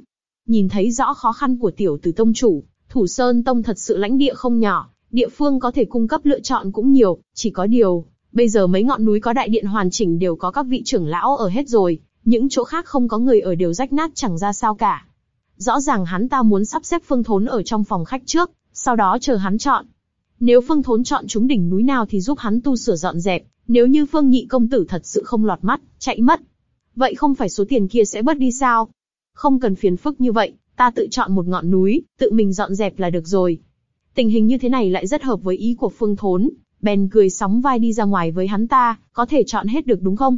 nhìn thấy rõ khó khăn của tiểu tử tông chủ, Thủ Sơn Tông thật sự lãnh địa không nhỏ, địa phương có thể cung cấp lựa chọn cũng nhiều, chỉ có điều, bây giờ mấy ngọn núi có đại điện hoàn chỉnh đều có các vị trưởng lão ở hết rồi, những chỗ khác không có người ở đều rách nát chẳng ra sao cả. Rõ ràng hắn ta muốn sắp xếp phương thốn ở trong phòng khách trước, sau đó chờ hắn chọn. Nếu phương thốn chọn chúng đỉnh núi nào thì giúp hắn tu sửa dọn dẹp, nếu như phương nhị công tử thật sự không lọt mắt, chạy mất. Vậy không phải số tiền kia sẽ bớt đi sao? Không cần phiền phức như vậy, ta tự chọn một ngọn núi, tự mình dọn dẹp là được rồi. Tình hình như thế này lại rất hợp với ý của phương thốn, bèn cười sóng vai đi ra ngoài với hắn ta, có thể chọn hết được đúng không?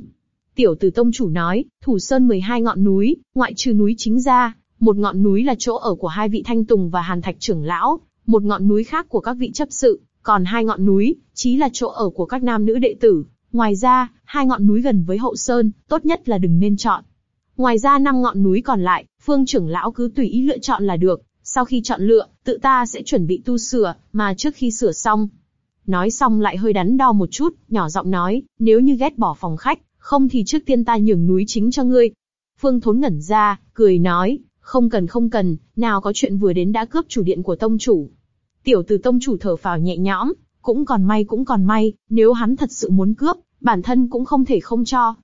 Tiểu tử tông chủ nói, thủ sơn 12 ngọn núi, ngoại trừ núi chính ra, một ngọn núi là chỗ ở của hai vị thanh tùng và hàn thạch trưởng lão, một ngọn núi khác của các vị chấp sự, còn hai ngọn núi, chí là chỗ ở của các nam nữ đệ tử. Ngoài ra, hai ngọn núi gần với hậu sơn, tốt nhất là đừng nên chọn. Ngoài ra năm ngọn núi còn lại, phương trưởng lão cứ tùy ý lựa chọn là được. Sau khi chọn lựa, tự ta sẽ chuẩn bị tu sửa, mà trước khi sửa xong. Nói xong lại hơi đắn đo một chút, nhỏ giọng nói, nếu như ghét bỏ phòng khách, không thì trước tiên ta nhường núi chính cho ngươi. Phương Thốn ngẩn ra, cười nói, không cần không cần, nào có chuyện vừa đến đã cướp chủ điện của tông chủ. Tiểu tử tông chủ thở phào nhẹ nhõm, cũng còn may cũng còn may, nếu hắn thật sự muốn cướp, bản thân cũng không thể không cho.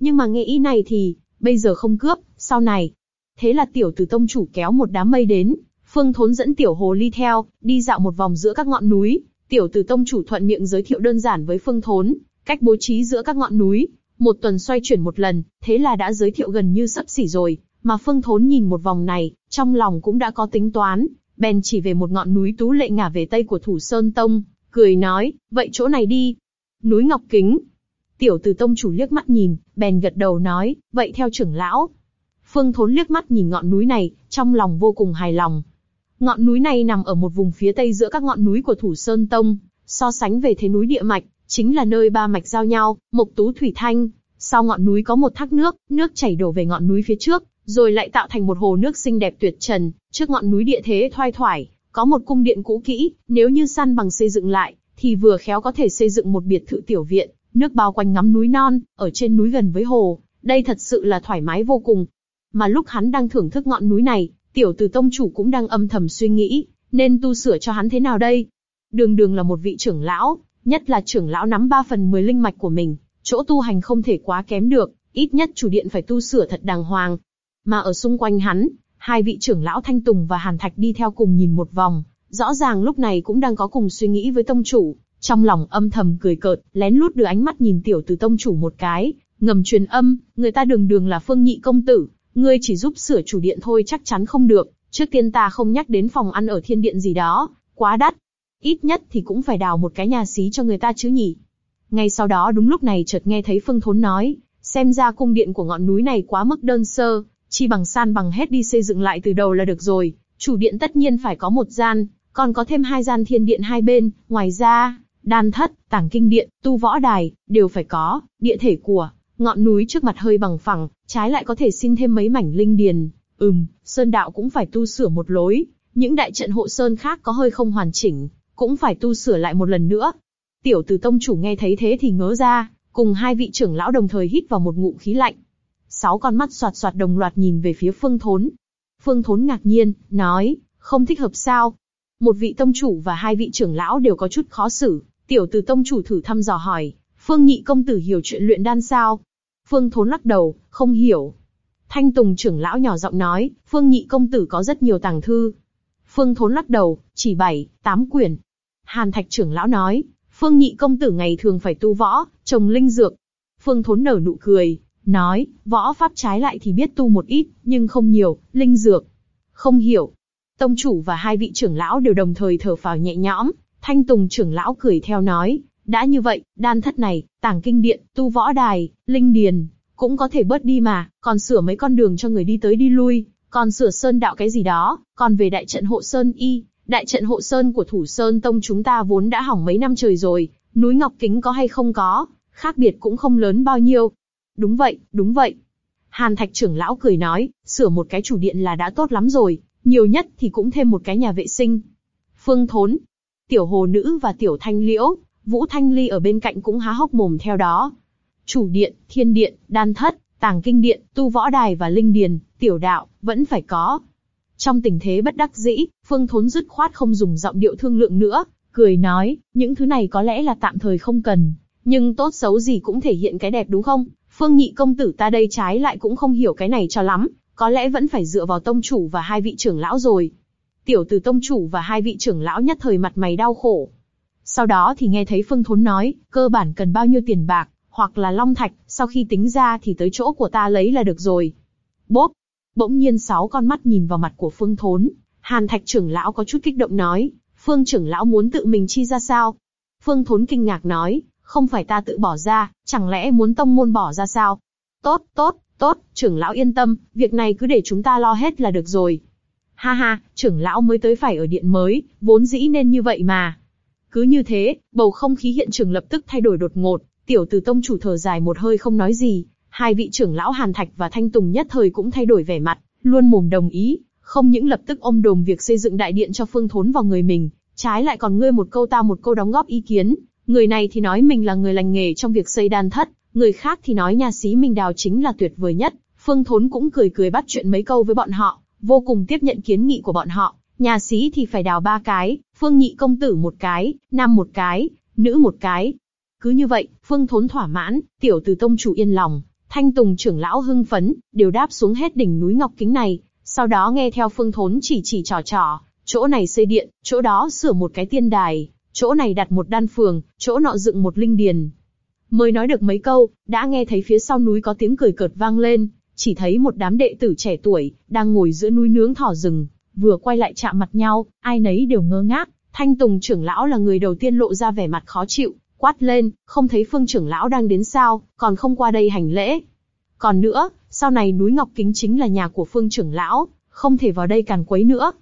Nhưng mà nghe ý này thì, bây giờ không cướp, sau này. Thế là tiểu tử tông chủ kéo một đám mây đến, Phương Thốn dẫn tiểu hồ ly theo, đi dạo một vòng giữa các ngọn núi. Tiểu tử tông chủ thuận miệng giới thiệu đơn giản với Phương Thốn, cách bố trí giữa các ngọn núi. Một tuần xoay chuyển một lần, thế là đã giới thiệu gần như sắp xỉ rồi. Mà Phương Thốn nhìn một vòng này, trong lòng cũng đã có tính toán, bèn chỉ về một ngọn núi tú lệ ngả về tây của Thủ Sơn Tông, cười nói, vậy chỗ này đi. Núi Ngọc Kính. Tiểu Từ Tông chủ liếc mắt nhìn, bèn gật đầu nói, vậy theo trưởng lão. Phương Thốn liếc mắt nhìn ngọn núi này, trong lòng vô cùng hài lòng. Ngọn núi này nằm ở một vùng phía tây giữa các ngọn núi của Thủ Sơn Tông, so sánh về thế núi địa mạch, chính là nơi ba mạch giao nhau, Mộc Tú Thủy Thanh. Sau ngọn núi có một thác nước, nước chảy đổ về ngọn núi phía trước, rồi lại tạo thành một hồ nước xinh đẹp tuyệt trần, trước ngọn núi địa thế thoai thoải, có một cung điện cũ kỹ, nếu như săn bằng xây dựng lại, thì vừa khéo có thể xây dựng một biệt thự tiểu viện, nước bao quanh ngắm núi non, ở trên núi gần với hồ, đây thật sự là thoải mái vô cùng. Mà lúc hắn đang thưởng thức ngọn núi này, tiểu tử tông chủ cũng đang âm thầm suy nghĩ, nên tu sửa cho hắn thế nào đây? Đường đường là một vị trưởng lão, nhất là trưởng lão nắm 3 phần 10 linh mạch của mình, chỗ tu hành không thể quá kém được, ít nhất chủ điện phải tu sửa thật đàng hoàng. Mà ở xung quanh hắn, hai vị trưởng lão Thanh Tùng và Hàn Thạch đi theo cùng nhìn một vòng, rõ ràng lúc này cũng đang có cùng suy nghĩ với tông chủ, trong lòng âm thầm cười cợt, lén lút đưa ánh mắt nhìn tiểu từ tông chủ một cái, ngầm truyền âm, người ta đường đường là phương nhị công tử, ngươi chỉ giúp sửa chủ điện thôi chắc chắn không được, trước tiên ta không nhắc đến phòng ăn ở thiên điện gì đó, quá đắt. Ít nhất thì cũng phải đào một cái nhà xí cho người ta chứ nhỉ. Ngay sau đó đúng lúc này chợt nghe thấy Phương Thốn nói, xem ra cung điện của ngọn núi này quá mức đơn sơ, chi bằng san bằng hết đi xây dựng lại từ đầu là được rồi. Chủ điện tất nhiên phải có một gian, còn có thêm hai gian thiên điện hai bên. Ngoài ra, đan thất, tảng kinh điện, tu võ đài đều phải có. Địa thể của ngọn núi trước mặt hơi bằng phẳng, trái lại có thể xin thêm mấy mảnh linh điền. Ừm, sơn đạo cũng phải tu sửa một lối. Những đại trận hộ sơn khác có hơi không hoàn chỉnh, cũng phải tu sửa lại một lần nữa. Tiểu tử tông chủ nghe thấy thế thì ngớ ra, cùng hai vị trưởng lão đồng thời hít vào một ngụm khí lạnh sáu con mắt xoạt xoạt đồng loạt nhìn về phía Phương Thốn. Phương Thốn ngạc nhiên, nói, không thích hợp sao? Một vị tông chủ và hai vị trưởng lão đều có chút khó xử. Tiểu tử tông chủ thử thăm dò hỏi, Phương Nhị công tử hiểu chuyện luyện đan sao? Phương Thốn lắc đầu, không hiểu. Thanh Tùng trưởng lão nhỏ giọng nói, Phương Nhị công tử có rất nhiều tàng thư. Phương Thốn lắc đầu, chỉ bảy, tám quyển. Hàn Thạch trưởng lão nói, Phương Nhị công tử ngày thường phải tu võ, trồng linh dược. Phương Thốn nở nụ cười, nói, võ pháp trái lại thì biết tu một ít, nhưng không nhiều, linh dược. Không hiểu. Tông chủ và hai vị trưởng lão đều đồng thời thở phào nhẹ nhõm, thanh tùng trưởng lão cười theo nói, đã như vậy, đan thất này, tàng kinh điện, tu võ đài, linh điền, cũng có thể bớt đi mà, còn sửa mấy con đường cho người đi tới đi lui, còn sửa sơn đạo cái gì đó, còn về đại trận hộ sơn y, đại trận hộ sơn của thủ sơn tông chúng ta vốn đã hỏng mấy năm trời rồi, núi ngọc kính có hay không có, khác biệt cũng không lớn bao nhiêu, Đúng vậy, đúng vậy. Hàn Thạch trưởng lão cười nói, sửa một cái chủ điện là đã tốt lắm rồi, nhiều nhất thì cũng thêm một cái nhà vệ sinh. Phương Thốn, Tiểu Hồ Nữ và Tiểu Thanh Liễu, Vũ Thanh Ly ở bên cạnh cũng há hốc mồm theo đó. Chủ điện, thiên điện, đan thất, tàng kinh điện, tu võ đài và linh điền, tiểu đạo, vẫn phải có. Trong tình thế bất đắc dĩ, Phương Thốn dứt khoát không dùng giọng điệu thương lượng nữa, cười nói, những thứ này có lẽ là tạm thời không cần, nhưng tốt xấu gì cũng thể hiện cái đẹp đúng không? Phương Nhị công tử ta đây trái lại cũng không hiểu cái này cho lắm, có lẽ vẫn phải dựa vào tông chủ và hai vị trưởng lão rồi. Tiểu tử tông chủ và hai vị trưởng lão nhất thời mặt mày đau khổ. Sau đó thì nghe thấy Phương Thốn nói, cơ bản cần bao nhiêu tiền bạc, hoặc là long thạch, sau khi tính ra thì tới chỗ của ta lấy là được rồi. Bốp! Bỗng nhiên sáu con mắt nhìn vào mặt của Phương Thốn, Hàn Thạch trưởng lão có chút kích động nói, Phương trưởng lão muốn tự mình chi ra sao? Phương Thốn kinh ngạc nói, không phải ta tự bỏ ra, chẳng lẽ muốn tông môn bỏ ra sao? Tốt, tốt, tốt, trưởng lão yên tâm, việc này cứ để chúng ta lo hết là được rồi. Ha ha, trưởng lão mới tới phải ở điện mới, vốn dĩ nên như vậy mà. Cứ như thế, bầu không khí hiện trường lập tức thay đổi đột ngột, tiểu tử tông chủ thở dài một hơi không nói gì, hai vị trưởng lão Hàn Thạch và Thanh Tùng nhất thời cũng thay đổi vẻ mặt, luôn mồm đồng ý, không những lập tức ôm đồm việc xây dựng đại điện cho Phương Thốn vào người mình, trái lại còn ngươi một câu ta một câu đóng góp ý kiến. Người này thì nói mình là người lành nghề trong việc xây đan thất, người khác thì nói nhà sĩ mình Đào chính là tuyệt vời nhất. Phương Thốn cũng cười cười bắt chuyện mấy câu với bọn họ, vô cùng tiếp nhận kiến nghị của bọn họ. Nhà sĩ thì phải đào ba cái, Phương Nhị công tử một cái, nam một cái, nữ một cái. Cứ như vậy, Phương Thốn thỏa mãn, tiểu từ tông chủ yên lòng, Thanh Tùng trưởng lão hưng phấn, đều đáp xuống hết đỉnh núi ngọc kính này, sau đó nghe theo Phương Thốn chỉ chỉ trò trò, chỗ này xây điện, chỗ đó sửa một cái tiên đài, chỗ này đặt một đan phường, chỗ nọ dựng một linh điền. Mới nói được mấy câu, đã nghe thấy phía sau núi có tiếng cười cợt vang lên, chỉ thấy một đám đệ tử trẻ tuổi đang ngồi giữa núi nướng thỏ rừng, vừa quay lại chạm mặt nhau, ai nấy đều ngơ ngác. Thanh Tùng trưởng lão là người đầu tiên lộ ra vẻ mặt khó chịu, quát lên, không thấy Phương trưởng lão đang đến sao, còn không qua đây hành lễ. Còn nữa, sau này núi Ngọc Kính chính là nhà của Phương trưởng lão, không thể vào đây càn quấy nữa.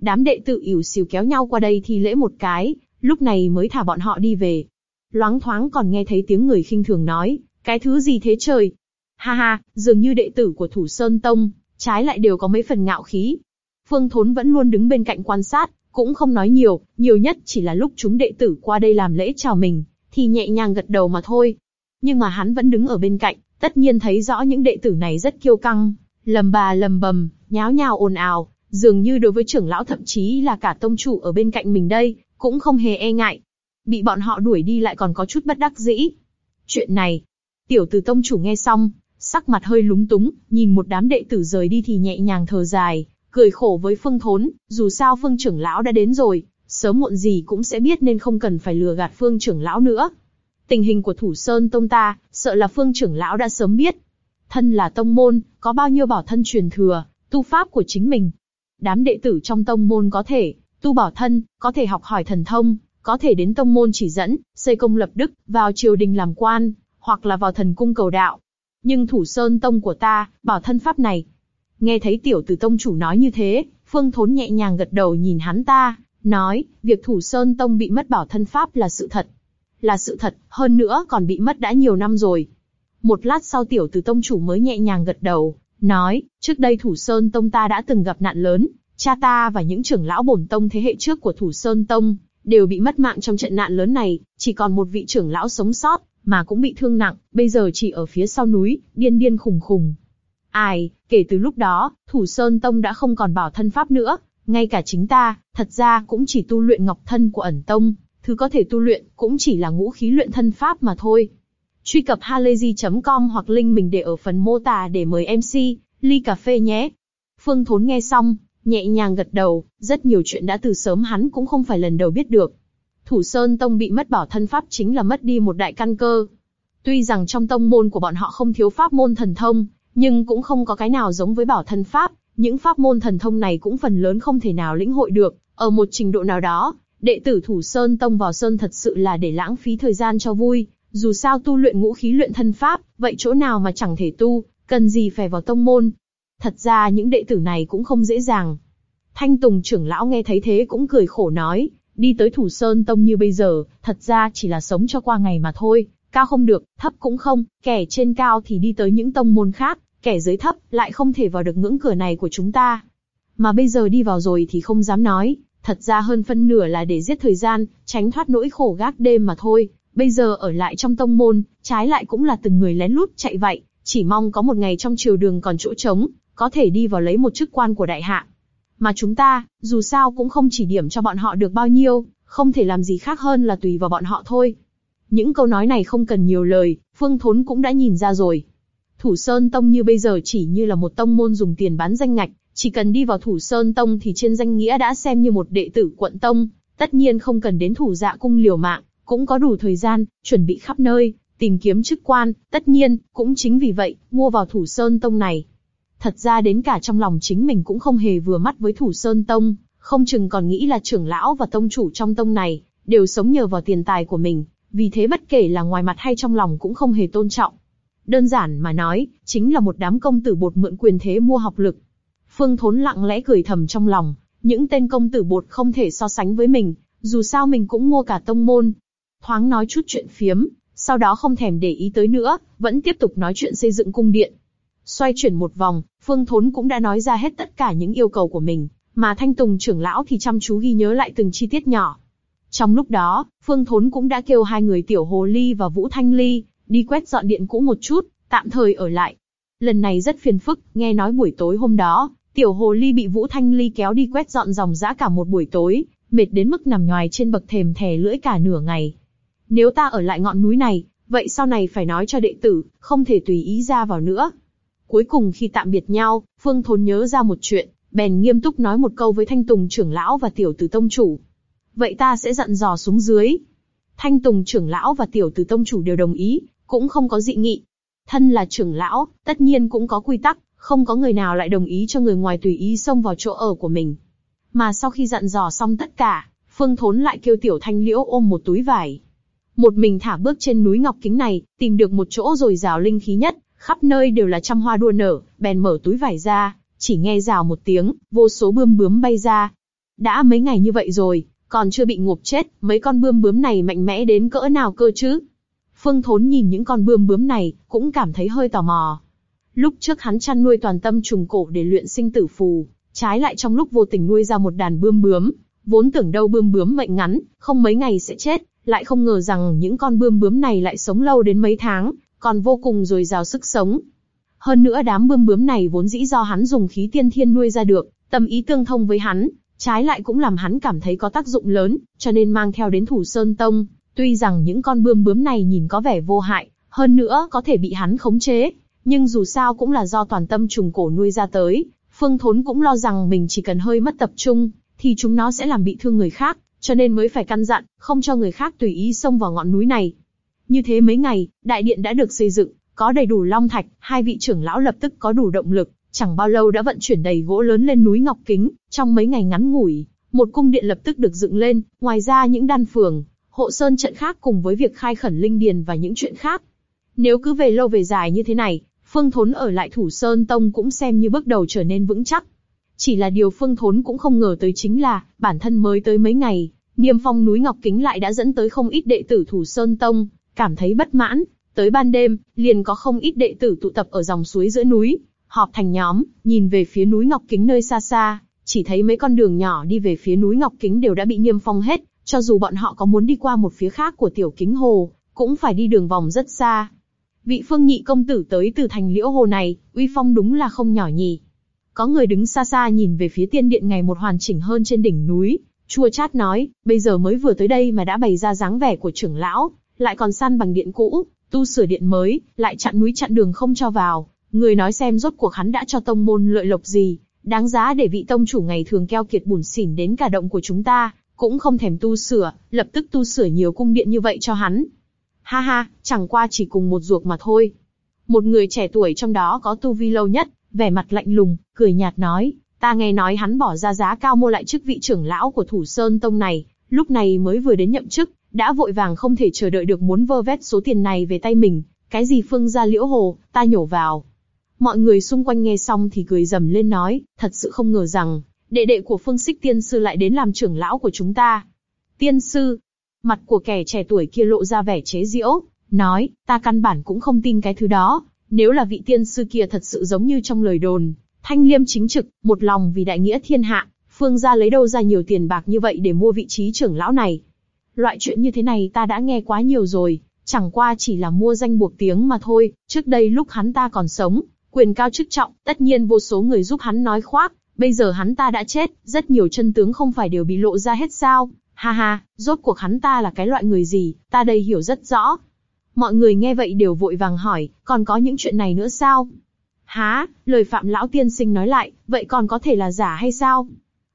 Đám đệ tử ỉu xìu kéo nhau qua đây thi lễ một cái, lúc này mới thả bọn họ đi về. Loáng thoáng còn nghe thấy tiếng người khinh thường nói, cái thứ gì thế trời? Ha ha, dường như đệ tử của Thủ Sơn Tông, trái lại đều có mấy phần ngạo khí. Phương Thốn vẫn luôn đứng bên cạnh quan sát, cũng không nói nhiều, nhiều nhất chỉ là lúc chúng đệ tử qua đây làm lễ chào mình, thì nhẹ nhàng gật đầu mà thôi. Nhưng mà hắn vẫn đứng ở bên cạnh, tất nhiên thấy rõ những đệ tử này rất kiêu căng, lầm bà lầm bầm, nháo nhào ồn ào, dường như đối với trưởng lão thậm chí là cả tông chủ ở bên cạnh mình đây, cũng không hề e ngại. Bị bọn họ đuổi đi lại còn có chút bất đắc dĩ. Chuyện này, tiểu tử tông chủ nghe xong, sắc mặt hơi lúng túng, nhìn một đám đệ tử rời đi thì nhẹ nhàng thở dài, cười khổ với Phương Thốn, dù sao Phương trưởng lão đã đến rồi, sớm muộn gì cũng sẽ biết nên không cần phải lừa gạt Phương trưởng lão nữa. Tình hình của Thủ Sơn Tông ta, sợ là Phương trưởng lão đã sớm biết. Thân là tông môn, có bao nhiêu bảo thân truyền thừa, tu pháp của chính mình. Đám đệ tử trong tông môn có thể tu bỏ thân, có thể học hỏi thần thông, có thể đến tông môn chỉ dẫn, xây công lập đức, vào triều đình làm quan, hoặc là vào thần cung cầu đạo. Nhưng Thủ Sơn Tông của ta, bảo thân pháp này. Nghe thấy tiểu tử tông chủ nói như thế, Phương Thốn nhẹ nhàng gật đầu nhìn hắn ta, nói, việc Thủ Sơn Tông bị mất bảo thân pháp là sự thật. Là sự thật, hơn nữa còn bị mất đã nhiều năm rồi. Một lát sau tiểu tử tông chủ mới nhẹ nhàng gật đầu, nói, trước đây Thủ Sơn Tông ta đã từng gặp nạn lớn, cha ta và những trưởng lão bổn tông thế hệ trước của Thủ Sơn Tông, đều bị mất mạng trong trận nạn lớn này, chỉ còn một vị trưởng lão sống sót, mà cũng bị thương nặng, bây giờ chỉ ở phía sau núi, điên điên khùng khùng. Ai, kể từ lúc đó, Thủ Sơn Tông đã không còn bảo thân pháp nữa, ngay cả chính ta, thật ra cũng chỉ tu luyện ngọc thân của ẩn tông, thứ có thể tu luyện cũng chỉ là ngũ khí luyện thân pháp mà thôi. Truy cập halayzi.com hoặc link mình để ở phần mô tả để mời MC, ly cà phê nhé. Phương Thốn nghe xong, nhẹ nhàng gật đầu, rất nhiều chuyện đã từ sớm hắn cũng không phải lần đầu biết được. Thủ Sơn Tông bị mất bảo thân pháp chính là mất đi một đại căn cơ. Tuy rằng trong tông môn của bọn họ không thiếu pháp môn thần thông, nhưng cũng không có cái nào giống với bảo thân pháp, những pháp môn thần thông này cũng phần lớn không thể nào lĩnh hội được, ở một trình độ nào đó, đệ tử Thủ Sơn Tông vào Sơn thật sự là để lãng phí thời gian cho vui, dù sao tu luyện ngũ khí luyện thân pháp, vậy chỗ nào mà chẳng thể tu, cần gì phải vào tông môn. Thật ra những đệ tử này cũng không dễ dàng. Thanh Tùng trưởng lão nghe thấy thế cũng cười khổ nói, đi tới Thủ Sơn Tông như bây giờ, thật ra chỉ là sống cho qua ngày mà thôi, cao không được, thấp cũng không, kẻ trên cao thì đi tới những tông môn khác, kẻ dưới thấp lại không thể vào được ngưỡng cửa này của chúng ta. Mà bây giờ đi vào rồi thì không dám nói, thật ra hơn phân nửa là để giết thời gian, tránh thoát nỗi khổ gác đêm mà thôi. Bây giờ ở lại trong tông môn, trái lại cũng là từng người lén lút chạy vậy, chỉ mong có một ngày trong triều đường còn chỗ trống, có thể đi vào lấy một chức quan của đại hạ. Mà chúng ta, dù sao cũng không chỉ điểm cho bọn họ được bao nhiêu, không thể làm gì khác hơn là tùy vào bọn họ thôi. Những câu nói này không cần nhiều lời, Phương Thốn cũng đã nhìn ra rồi. Thủ Sơn Tông như bây giờ chỉ như là một tông môn dùng tiền bán danh ngạch, chỉ cần đi vào Thủ Sơn Tông thì trên danh nghĩa đã xem như một đệ tử quận tông, tất nhiên không cần đến thủ dạ cung liều mạng, cũng có đủ thời gian, chuẩn bị khắp nơi, tìm kiếm chức quan, tất nhiên, cũng chính vì vậy, mua vào Thủ Sơn Tông này. Thật ra đến cả trong lòng chính mình cũng không hề vừa mắt với Thủ Sơn Tông, không chừng còn nghĩ là trưởng lão và tông chủ trong tông này, đều sống nhờ vào tiền tài của mình, vì thế bất kể là ngoài mặt hay trong lòng cũng không hề tôn trọng. Đơn giản mà nói, chính là một đám công tử bột mượn quyền thế mua học lực. Phương Thốn lặng lẽ cười thầm trong lòng, những tên công tử bột không thể so sánh với mình, dù sao mình cũng mua cả tông môn. Thoáng nói chút chuyện phiếm, sau đó không thèm để ý tới nữa, vẫn tiếp tục nói chuyện xây dựng cung điện. Xoay chuyển một vòng, Phương Thốn cũng đã nói ra hết tất cả những yêu cầu của mình, mà Thanh Tùng trưởng lão thì chăm chú ghi nhớ lại từng chi tiết nhỏ. Trong lúc đó, Phương Thốn cũng đã kêu hai người Tiểu Hồ Ly và Vũ Thanh Ly đi quét dọn điện cũ một chút, tạm thời ở lại. Lần này rất phiền phức, nghe nói buổi tối hôm đó, Tiểu Hồ Ly bị Vũ Thanh Ly kéo đi quét dọn dòng dã cả một buổi tối, mệt đến mức nằm nhòi trên bậc thềm thè lưỡi cả nửa ngày. Nếu ta ở lại ngọn núi này, vậy sau này phải nói cho đệ tử, không thể tùy ý ra vào nữa. Cuối cùng khi tạm biệt nhau, Phương Thốn nhớ ra một chuyện, bèn nghiêm túc nói một câu với Thanh Tùng trưởng lão và Tiểu Tử Tông chủ. Vậy ta sẽ dặn dò xuống dưới. Thanh Tùng trưởng lão và Tiểu Tử Tông chủ đều đồng ý, cũng không có dị nghị. Thân là trưởng lão, tất nhiên cũng có quy tắc, không có người nào lại đồng ý cho người ngoài tùy ý xông vào chỗ ở của mình. Mà sau khi dặn dò xong tất cả, Phương Thốn lại kêu Tiểu Thanh Liễu ôm một túi vải. Một mình thả bước trên núi Ngọc Kính này, tìm được một chỗ rồi rào linh khí nhất, khắp nơi đều là trăm hoa đua nở, bèn mở túi vải ra, chỉ nghe rào một tiếng, vô số bươm bướm bay ra. Đã mấy ngày như vậy rồi, còn chưa bị ngộp chết, mấy con bươm bướm này mạnh mẽ đến cỡ nào cơ chứ? Phương Thốn nhìn những con bươm bướm này, cũng cảm thấy hơi tò mò. Lúc trước hắn chăn nuôi toàn tâm trùng cổ để luyện sinh tử phù, trái lại trong lúc vô tình nuôi ra một đàn bươm bướm, vốn tưởng đâu bươm bướm mệnh ngắn, không mấy ngày sẽ chết, lại không ngờ rằng những con bươm bướm này lại sống lâu đến mấy tháng, còn vô cùng dồi dào sức sống. Hơn nữa đám bươm bướm này vốn dĩ do hắn dùng khí tiên thiên nuôi ra được, tâm ý tương thông với hắn, trái lại cũng làm hắn cảm thấy có tác dụng lớn, cho nên mang theo đến Thủ Sơn Tông. Tuy rằng những con bươm bướm này nhìn có vẻ vô hại, hơn nữa có thể bị hắn khống chế, nhưng dù sao cũng là do toàn tâm trùng cổ nuôi ra tới. Phương Thốn cũng lo rằng mình chỉ cần hơi mất tập trung, thì chúng nó sẽ làm bị thương người khác, cho nên mới phải căn dặn, không cho người khác tùy ý xông vào ngọn núi này. Như thế mấy ngày, đại điện đã được xây dựng, có đầy đủ long thạch, hai vị trưởng lão lập tức có đủ động lực, chẳng bao lâu đã vận chuyển đầy gỗ lớn lên núi Ngọc Kính, trong mấy ngày ngắn ngủi, một cung điện lập tức được dựng lên, ngoài ra những đan phường, hộ sơn trận khác cùng với việc khai khẩn linh điền và những chuyện khác. Nếu cứ về lâu về dài như thế này, Phương Thốn ở lại Thủ Sơn Tông cũng xem như bước đầu trở nên vững chắc. Chỉ là điều Phương Thốn cũng không ngờ tới chính là, bản thân mới tới mấy ngày, Niêm Phong núi Ngọc Kính lại đã dẫn tới không ít đệ tử Thủ Sơn Tông, cảm thấy bất mãn. Tới ban đêm, liền có không ít đệ tử tụ tập ở dòng suối giữa núi, họp thành nhóm, nhìn về phía núi Ngọc Kính nơi xa xa, chỉ thấy mấy con đường nhỏ đi về phía núi Ngọc Kính đều đã bị niêm phong hết, cho dù bọn họ có muốn đi qua một phía khác của tiểu kính hồ, cũng phải đi đường vòng rất xa. Vị phương nhị công tử tới từ thành liễu hồ này, uy phong đúng là không nhỏ nhỉ. Có người đứng xa xa nhìn về phía tiên điện ngày một hoàn chỉnh hơn trên đỉnh núi, chua chát nói, bây giờ mới vừa tới đây mà đã bày ra dáng vẻ của trưởng lão, lại còn săn bằng điện cũ, tu sửa điện mới, lại chặn núi chặn đường không cho vào. Người nói xem rốt cuộc hắn đã cho tông môn lợi lộc gì, đáng giá để vị tông chủ ngày thường keo kiệt bùn xỉn đến cả động của chúng ta, cũng không thèm tu sửa, lập tức tu sửa nhiều cung điện như vậy cho hắn. Ha ha, chẳng qua chỉ cùng một ruột mà thôi. Một người trẻ tuổi trong đó có tu vi lâu nhất, vẻ mặt lạnh lùng, cười nhạt nói, ta nghe nói hắn bỏ ra giá cao mua lại chức vị trưởng lão của Thủ Sơn Tông này, lúc này mới vừa đến nhậm chức, đã vội vàng không thể chờ đợi được muốn vơ vét số tiền này về tay mình. Cái gì phương gia liễu hồ, ta nhổ vào. Mọi người xung quanh nghe xong thì cười dầm lên nói, thật sự không ngờ rằng, đệ đệ của phương xích tiên sư lại đến làm trưởng lão của chúng ta. Tiên sư, mặt của kẻ trẻ tuổi kia lộ ra vẻ chế giễu, nói, ta căn bản cũng không tin cái thứ đó, nếu là vị tiên sư kia thật sự giống như trong lời đồn, thanh liêm chính trực, một lòng vì đại nghĩa thiên hạ, phương gia lấy đâu ra nhiều tiền bạc như vậy để mua vị trí trưởng lão này. Loại chuyện như thế này ta đã nghe quá nhiều rồi, chẳng qua chỉ là mua danh buộc tiếng mà thôi, trước đây lúc hắn ta còn sống, quyền cao chức trọng, tất nhiên vô số người giúp hắn nói khoác, Bây giờ hắn ta đã chết, rất nhiều chân tướng không phải đều bị lộ ra hết sao? Ha ha, rốt cuộc hắn ta là cái loại người gì, ta đây hiểu rất rõ. Mọi người nghe vậy đều vội vàng hỏi, còn có những chuyện này nữa sao? Há, lời phạm lão tiên sinh nói lại, vậy còn có thể là giả hay sao?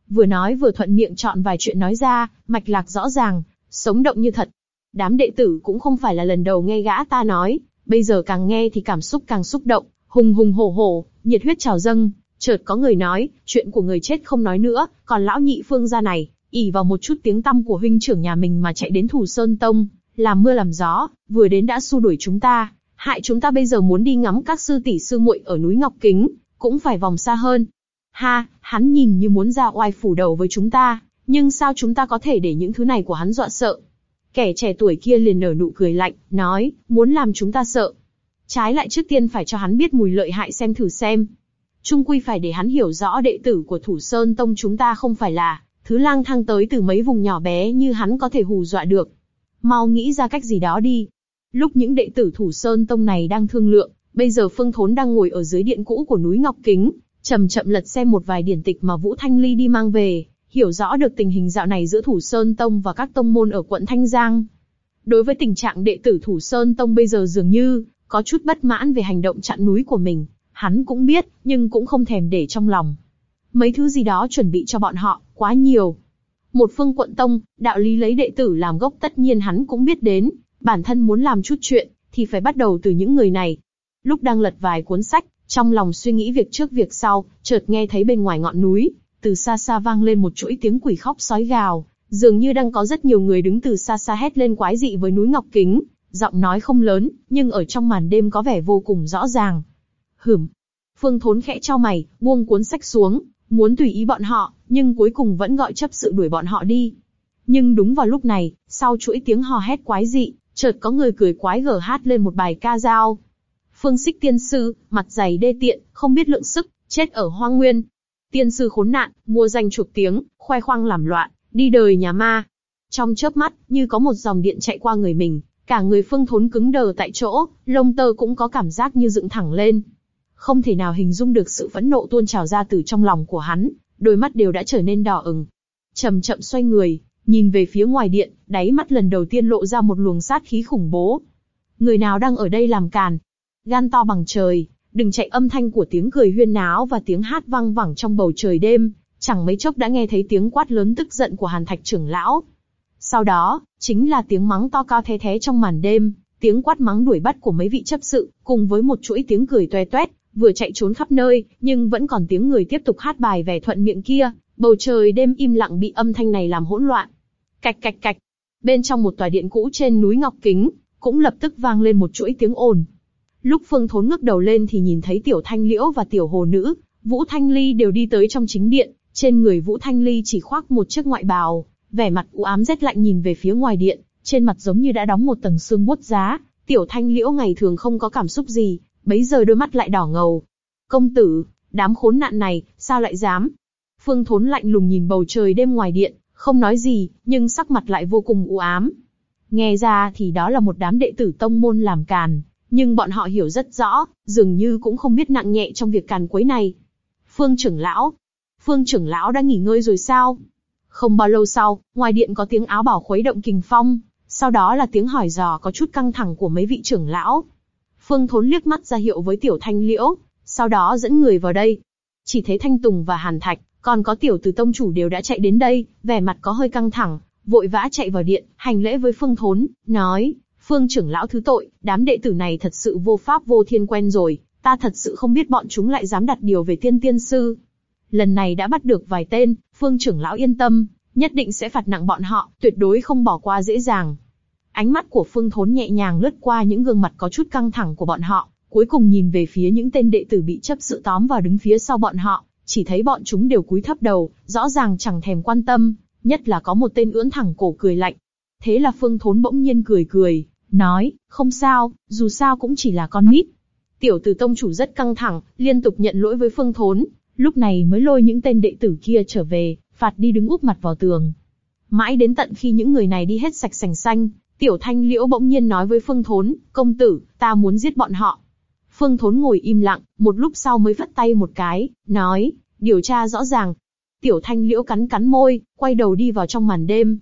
Vừa nói vừa thuận miệng chọn vài chuyện nói ra, mạch lạc rõ ràng, sống động như thật. Đám đệ tử cũng không phải là lần đầu nghe gã ta nói, bây giờ càng nghe thì cảm xúc càng xúc động, hùng hùng hổ hổ, nhiệt huyết trào dâng. Chợt có người nói, chuyện của người chết không nói nữa, còn lão nhị phương gia này, ỉ vào một chút tiếng tăm của huynh trưởng nhà mình mà chạy đến thủ sơn tông, làm mưa làm gió, vừa đến đã xua đuổi chúng ta, hại chúng ta bây giờ muốn đi ngắm các sư tỷ sư muội ở núi Ngọc Kính, cũng phải vòng xa hơn. Ha, hắn nhìn như muốn ra oai phủ đầu với chúng ta, nhưng sao chúng ta có thể để những thứ này của hắn dọa sợ? Kẻ trẻ tuổi kia liền nở nụ cười lạnh, nói, muốn làm chúng ta sợ. Trái lại trước tiên phải cho hắn biết mùi lợi hại xem thử xem. Trung quy phải để hắn hiểu rõ đệ tử của Thủ Sơn Tông chúng ta không phải là thứ lang thang tới từ mấy vùng nhỏ bé như hắn có thể hù dọa được. Mau nghĩ ra cách gì đó đi. Lúc những đệ tử Thủ Sơn Tông này đang thương lượng, bây giờ Phương Thốn đang ngồi ở dưới điện cũ của núi Ngọc Kính, chậm chậm lật xem một vài điển tịch mà Vũ Thanh Ly đi mang về, hiểu rõ được tình hình dạo này giữa Thủ Sơn Tông và các tông môn ở quận Thanh Giang. Đối với tình trạng đệ tử Thủ Sơn Tông bây giờ dường như có chút bất mãn về hành động chặn núi của mình, hắn cũng biết, nhưng cũng không thèm để trong lòng. Mấy thứ gì đó chuẩn bị cho bọn họ, quá nhiều. Một phương quận tông, đạo lý lấy đệ tử làm gốc tất nhiên hắn cũng biết đến, bản thân muốn làm chút chuyện, thì phải bắt đầu từ những người này. Lúc đang lật vài cuốn sách, trong lòng suy nghĩ việc trước việc sau, chợt nghe thấy bên ngoài ngọn núi, từ xa xa vang lên một chuỗi tiếng quỷ khóc sói gào, dường như đang có rất nhiều người đứng từ xa xa hét lên quái dị với núi Ngọc Kính, giọng nói không lớn, nhưng ở trong màn đêm có vẻ vô cùng rõ ràng. Hửm. Phương Thốn khẽ cho mày, buông cuốn sách xuống, muốn tùy ý bọn họ, nhưng cuối cùng vẫn gọi chấp sự đuổi bọn họ đi. Nhưng đúng vào lúc này, sau chuỗi tiếng hò hét quái dị, chợt có người cười quái gở hát lên một bài ca dao. Phương Sích Tiên Sư, mặt dày đê tiện, không biết lượng sức, chết ở hoang nguyên. Tiên Sư khốn nạn, mua danh chuộc tiếng, khoe khoang làm loạn, đi đời nhà ma. Trong chớp mắt, như có một dòng điện chạy qua người mình, cả người Phương Thốn cứng đờ tại chỗ, lông tơ cũng có cảm giác như dựng thẳng lên. Không thể nào hình dung được sự phẫn nộ tuôn trào ra từ trong lòng của hắn, đôi mắt đều đã trở nên đỏ ửng. Chậm chậm xoay người, nhìn về phía ngoài điện, đáy mắt lần đầu tiên lộ ra một luồng sát khí khủng bố. Người nào đang ở đây làm càn? Gan to bằng trời, đừng chạy âm thanh của tiếng cười huyên náo và tiếng hát vang vẳng trong bầu trời đêm, chẳng mấy chốc đã nghe thấy tiếng quát lớn tức giận của Hàn Thạch trưởng lão. Sau đó, chính là tiếng mắng to cao thế thế trong màn đêm, tiếng quát mắng đuổi bắt của mấy vị chấp sự, cùng với một chuỗi tiếng cười toe toét, vừa chạy trốn khắp nơi, nhưng vẫn còn tiếng người tiếp tục hát bài vẻ thuận miệng kia, bầu trời đêm im lặng bị âm thanh này làm hỗn loạn. Cạch cạch cạch, bên trong một tòa điện cũ trên núi Ngọc Kính, cũng lập tức vang lên một chuỗi tiếng ồn. Lúc Phương Thốn ngước đầu lên thì nhìn thấy Tiểu Thanh Liễu và Tiểu Hồ Nữ, Vũ Thanh Ly đều đi tới trong chính điện, trên người Vũ Thanh Ly chỉ khoác một chiếc ngoại bào, vẻ mặt u ám rét lạnh nhìn về phía ngoài điện, trên mặt giống như đã đóng một tầng xương buốt giá. Tiểu Thanh Liễu ngày thường không có cảm xúc gì, bấy giờ đôi mắt lại đỏ ngầu. Công tử, đám khốn nạn này, sao lại dám? Phương Thốn lạnh lùng nhìn bầu trời đêm ngoài điện, không nói gì, nhưng sắc mặt lại vô cùng u ám. Nghe ra thì đó là một đám đệ tử tông môn làm càn, nhưng bọn họ hiểu rất rõ, dường như cũng không biết nặng nhẹ trong việc càn quấy này. Phương trưởng lão, Phương trưởng lão đã nghỉ ngơi rồi sao? Không bao lâu sau, ngoài điện có tiếng áo bảo khuấy động kình phong, sau đó là tiếng hỏi dò có chút căng thẳng của mấy vị trưởng lão. Phương Thốn liếc mắt ra hiệu với Tiểu Thanh Liễu, sau đó dẫn người vào đây. Chỉ thấy Thanh Tùng và Hàn Thạch, còn có Tiểu Từ Tông chủ đều đã chạy đến đây, vẻ mặt có hơi căng thẳng, vội vã chạy vào điện, hành lễ với Phương Thốn, nói: Phương trưởng lão thứ tội, đám đệ tử này thật sự vô pháp vô thiên quen rồi, ta thật sự không biết bọn chúng lại dám đặt điều về tiên tiên sư. Lần này đã bắt được vài tên, Phương trưởng lão yên tâm, nhất định sẽ phạt nặng bọn họ, tuyệt đối không bỏ qua dễ dàng. Ánh mắt của Phương Thốn nhẹ nhàng lướt qua những gương mặt có chút căng thẳng của bọn họ, cuối cùng nhìn về phía những tên đệ tử bị chấp sự tóm vào đứng phía sau bọn họ, chỉ thấy bọn chúng đều cúi thấp đầu, rõ ràng chẳng thèm quan tâm, nhất là có một tên ưỡn thẳng cổ cười lạnh. Thế là Phương Thốn bỗng nhiên cười cười, nói, không sao, dù sao cũng chỉ là con nít. Tiểu tử tông chủ rất căng thẳng, liên tục nhận lỗi với Phương Thốn, lúc này mới lôi những tên đệ tử kia trở về, phạt đi đứng úp mặt vào tường. Mãi đến tận khi những người này đi hết sạch sành xanh, Tiểu Thanh Liễu bỗng nhiên nói với Phương Thốn, công tử, ta muốn giết bọn họ. Phương Thốn ngồi im lặng, một lúc sau mới phất tay một cái, nói, điều tra rõ ràng. Tiểu Thanh Liễu cắn cắn môi, quay đầu đi vào trong màn đêm.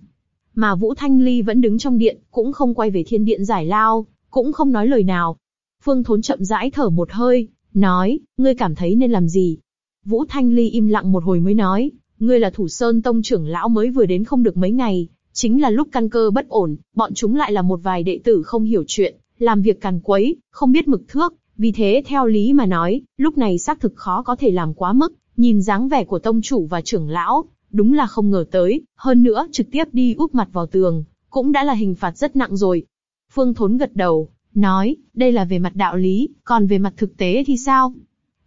Mà Vũ Thanh Ly vẫn đứng trong điện, cũng không quay về thiên điện giải lao, cũng không nói lời nào. Phương Thốn chậm rãi thở một hơi, nói, ngươi cảm thấy nên làm gì? Vũ Thanh Ly im lặng một hồi mới nói, ngươi là thủ sơn tông trưởng lão mới vừa đến không được mấy ngày, chính là lúc căn cơ bất ổn, bọn chúng lại là một vài đệ tử không hiểu chuyện, làm việc càn quấy, không biết mực thước, vì thế theo lý mà nói, lúc này xác thực khó có thể làm quá mức, nhìn dáng vẻ của tông chủ và trưởng lão, đúng là không ngờ tới, hơn nữa trực tiếp đi úp mặt vào tường, cũng đã là hình phạt rất nặng rồi. Phương Thốn gật đầu, nói, đây là về mặt đạo lý, còn về mặt thực tế thì sao?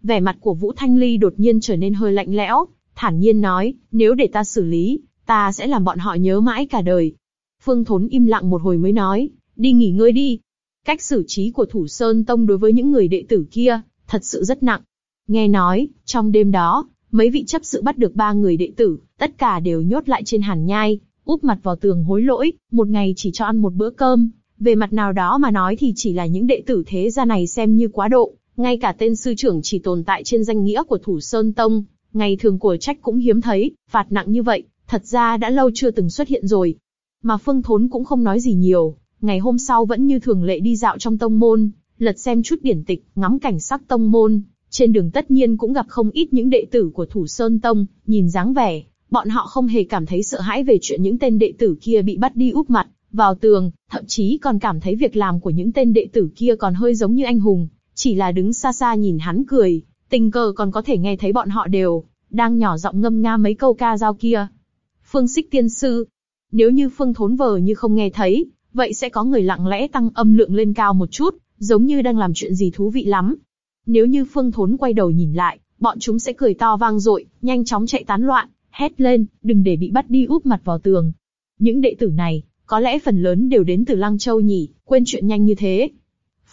Vẻ mặt của Vũ Thanh Ly đột nhiên trở nên hơi lạnh lẽo, thản nhiên nói, nếu để ta xử lý, ta sẽ làm bọn họ nhớ mãi cả đời. Phương Thốn im lặng một hồi mới nói, đi nghỉ ngơi đi. Cách xử trí của Thủ Sơn Tông đối với những người đệ tử kia, thật sự rất nặng. Nghe nói, trong đêm đó, mấy vị chấp sự bắt được ba người đệ tử, tất cả đều nhốt lại trên hàn nhai, úp mặt vào tường hối lỗi, một ngày chỉ cho ăn một bữa cơm. Về mặt nào đó mà nói thì chỉ là những đệ tử thế gia này xem như quá độ, ngay cả tên sư trưởng chỉ tồn tại trên danh nghĩa của Thủ Sơn Tông, ngày thường của trách cũng hiếm thấy, phạt nặng như vậy, thật ra đã lâu chưa từng xuất hiện rồi. Mà Phương Thốn cũng không nói gì nhiều, ngày hôm sau vẫn như thường lệ đi dạo trong tông môn, lật xem chút điển tịch, ngắm cảnh sắc tông môn. Trên đường tất nhiên cũng gặp không ít những đệ tử của Thủ Sơn Tông, nhìn dáng vẻ, bọn họ không hề cảm thấy sợ hãi về chuyện những tên đệ tử kia bị bắt đi úp mặt vào tường, thậm chí còn cảm thấy việc làm của những tên đệ tử kia còn hơi giống như anh hùng, chỉ là đứng xa xa nhìn hắn cười, tình cờ còn có thể nghe thấy bọn họ đều đang nhỏ giọng ngâm nga mấy câu ca dao kia. Phương Sích Tiên Sư. Nếu như Phương Thốn vờ như không nghe thấy, vậy sẽ có người lặng lẽ tăng âm lượng lên cao một chút, giống như đang làm chuyện gì thú vị lắm. Nếu như Phương Thốn quay đầu nhìn lại, bọn chúng sẽ cười to vang dội, nhanh chóng chạy tán loạn, hét lên, đừng để bị bắt đi úp mặt vào tường. Những đệ tử này, có lẽ phần lớn đều đến từ Lăng Châu nhỉ, quên chuyện nhanh như thế.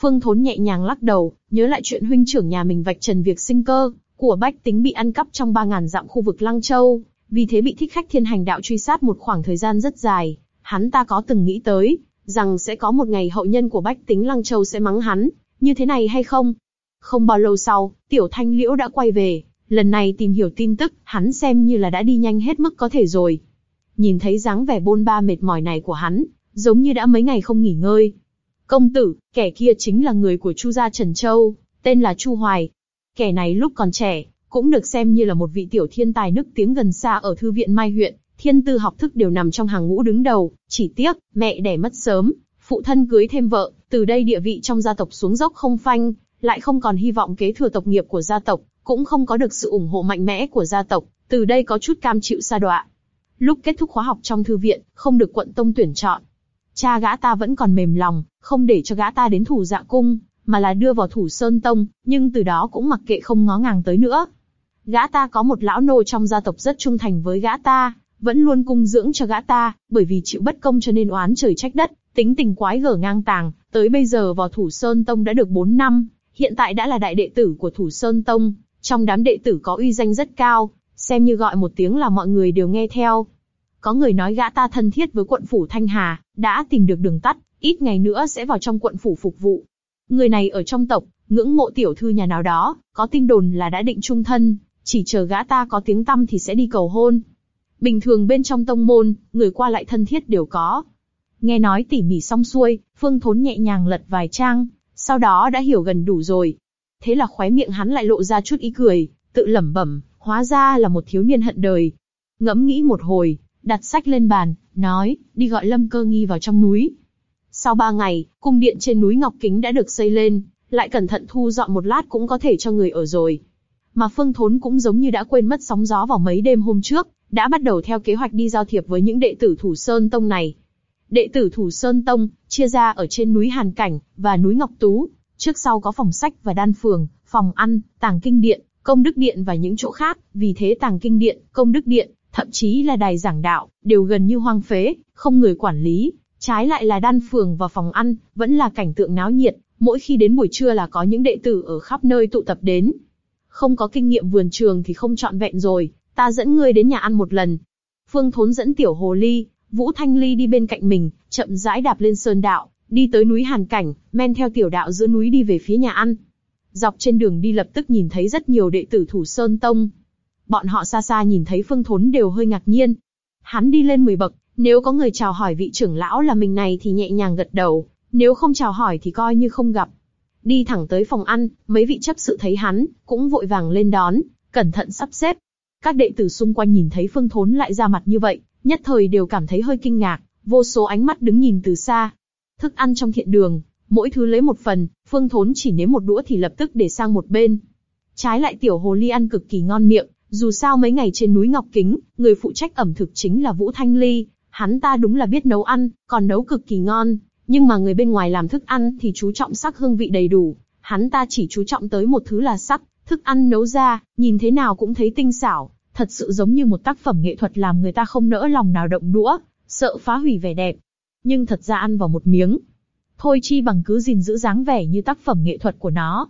Phương Thốn nhẹ nhàng lắc đầu, nhớ lại chuyện huynh trưởng nhà mình vạch trần việc sinh cơ của bách tính bị ăn cắp trong ba ngàn dặm khu vực Lăng Châu, vì thế bị thích khách thiên hành đạo truy sát một khoảng thời gian rất dài. Hắn ta có từng nghĩ tới, rằng sẽ có một ngày hậu nhân của bách tính Lăng Châu sẽ mắng hắn, như thế này hay không? Không bao lâu sau, Tiểu Thanh Liễu đã quay về, lần này tìm hiểu tin tức, hắn xem như là đã đi nhanh hết mức có thể rồi. Nhìn thấy dáng vẻ bôn ba mệt mỏi này của hắn, giống như đã mấy ngày không nghỉ ngơi. Công tử, kẻ kia chính là người của Chu gia Trần Châu, tên là Chu Hoài. Kẻ này lúc còn trẻ, cũng được xem như là một vị tiểu thiên tài nức tiếng gần xa ở thư viện Mai huyện, thiên tư học thức đều nằm trong hàng ngũ đứng đầu, chỉ tiếc, mẹ đẻ mất sớm, phụ thân cưới thêm vợ, từ đây địa vị trong gia tộc xuống dốc không phanh, lại không còn hy vọng kế thừa tộc nghiệp của gia tộc, cũng không có được sự ủng hộ mạnh mẽ của gia tộc, từ đây có chút cam chịu sa đọa. Lúc kết thúc khóa học trong thư viện, không được quận tông tuyển chọn. Cha gã ta vẫn còn mềm lòng, không để cho gã ta đến thủ dạ cung, mà là đưa vào thủ sơn tông, nhưng từ đó cũng mặc kệ không ngó ngàng tới nữa. Gã ta có một lão nô trong gia tộc rất trung thành với gã ta, vẫn luôn cung dưỡng cho gã ta, bởi vì chịu bất công cho nên oán trời trách đất, tính tình quái gở ngang tàng, tới bây giờ vào Thủ Sơn Tông đã được 4 năm, hiện tại đã là đại đệ tử của Thủ Sơn Tông, trong đám đệ tử có uy danh rất cao, xem như gọi một tiếng là mọi người đều nghe theo. Có người nói gã ta thân thiết với quận phủ Thanh Hà, đã tìm được đường tắt, ít ngày nữa sẽ vào trong quận phủ phục vụ. Người này ở trong tộc, ngưỡng mộ tiểu thư nhà nào đó, có tin đồn là đã định trung thân, chỉ chờ gã ta có tiếng tăm thì sẽ đi cầu hôn. Bình thường bên trong tông môn, người qua lại thân thiết đều có. Nghe nói tỉ mỉ xong xuôi, Phương Thốn nhẹ nhàng lật vài trang, sau đó đã hiểu gần đủ rồi. Thế là khóe miệng hắn lại lộ ra chút ý cười, tự lẩm bẩm, hóa ra là một thiếu niên hận đời. Ngẫm nghĩ một hồi, đặt sách lên bàn, nói, đi gọi Lâm Cơ Nghi vào trong núi. Sau ba ngày, cung điện trên núi Ngọc Kính đã được xây lên, lại cẩn thận thu dọn một lát cũng có thể cho người ở rồi. Mà Phương Thốn cũng giống như đã quên mất sóng gió vào mấy đêm hôm trước, đã bắt đầu theo kế hoạch đi giao thiệp với những đệ tử Thủ Sơn Tông này. Đệ tử Thủ Sơn Tông chia ra ở trên núi Hàn Cảnh và núi Ngọc Tú, trước sau có phòng sách và đan phường, phòng ăn, tàng kinh điện, công đức điện và những chỗ khác. Vì thế tàng kinh điện, công đức điện, thậm chí là đài giảng đạo đều gần như hoang phế, không người quản lý. Trái lại là đan phường và phòng ăn vẫn là cảnh tượng náo nhiệt. Mỗi khi đến buổi trưa là có những đệ tử ở khắp nơi tụ tập đến, không có kinh nghiệm vườn trường thì không chọn vẹn rồi, ta dẫn ngươi đến nhà ăn một lần. Phương Thốn dẫn tiểu hồ ly, Vũ Thanh Ly đi bên cạnh mình, chậm rãi đạp lên sơn đạo, đi tới núi Hàn Cảnh, men theo tiểu đạo giữa núi đi về phía nhà ăn. Dọc trên đường đi lập tức nhìn thấy rất nhiều đệ tử thủ sơn tông. bọn họ xa xa nhìn thấy Phương Thốn đều hơi ngạc nhiên. Hắn đi lên 10 bậc, nếu có người chào hỏi vị trưởng lão là mình này thì nhẹ nhàng gật đầu, nếu không chào hỏi thì coi như không gặp. Đi thẳng tới phòng ăn, mấy vị chấp sự thấy hắn, cũng vội vàng lên đón, cẩn thận sắp xếp. Các đệ tử xung quanh nhìn thấy Phương Thốn lại ra mặt như vậy, nhất thời đều cảm thấy hơi kinh ngạc, vô số ánh mắt đứng nhìn từ xa. Thức ăn trong thiện đường, mỗi thứ lấy một phần, Phương Thốn chỉ nếm một đũa thì lập tức để sang một bên. Trái lại tiểu hồ ly ăn cực kỳ ngon miệng, dù sao mấy ngày trên núi Ngọc Kính, người phụ trách ẩm thực chính là Vũ Thanh Ly, hắn ta đúng là biết nấu ăn, còn nấu cực kỳ ngon, nhưng mà người bên ngoài làm thức ăn thì chú trọng sắc hương vị đầy đủ, hắn ta chỉ chú trọng tới một thứ là sắc, thức ăn nấu ra, nhìn thế nào cũng thấy tinh xảo, thật sự giống như một tác phẩm nghệ thuật làm người ta không nỡ lòng nào động đũa, sợ phá hủy vẻ đẹp. Nhưng thật ra ăn vào một miếng, thôi chi bằng cứ gìn giữ dáng vẻ như tác phẩm nghệ thuật của nó.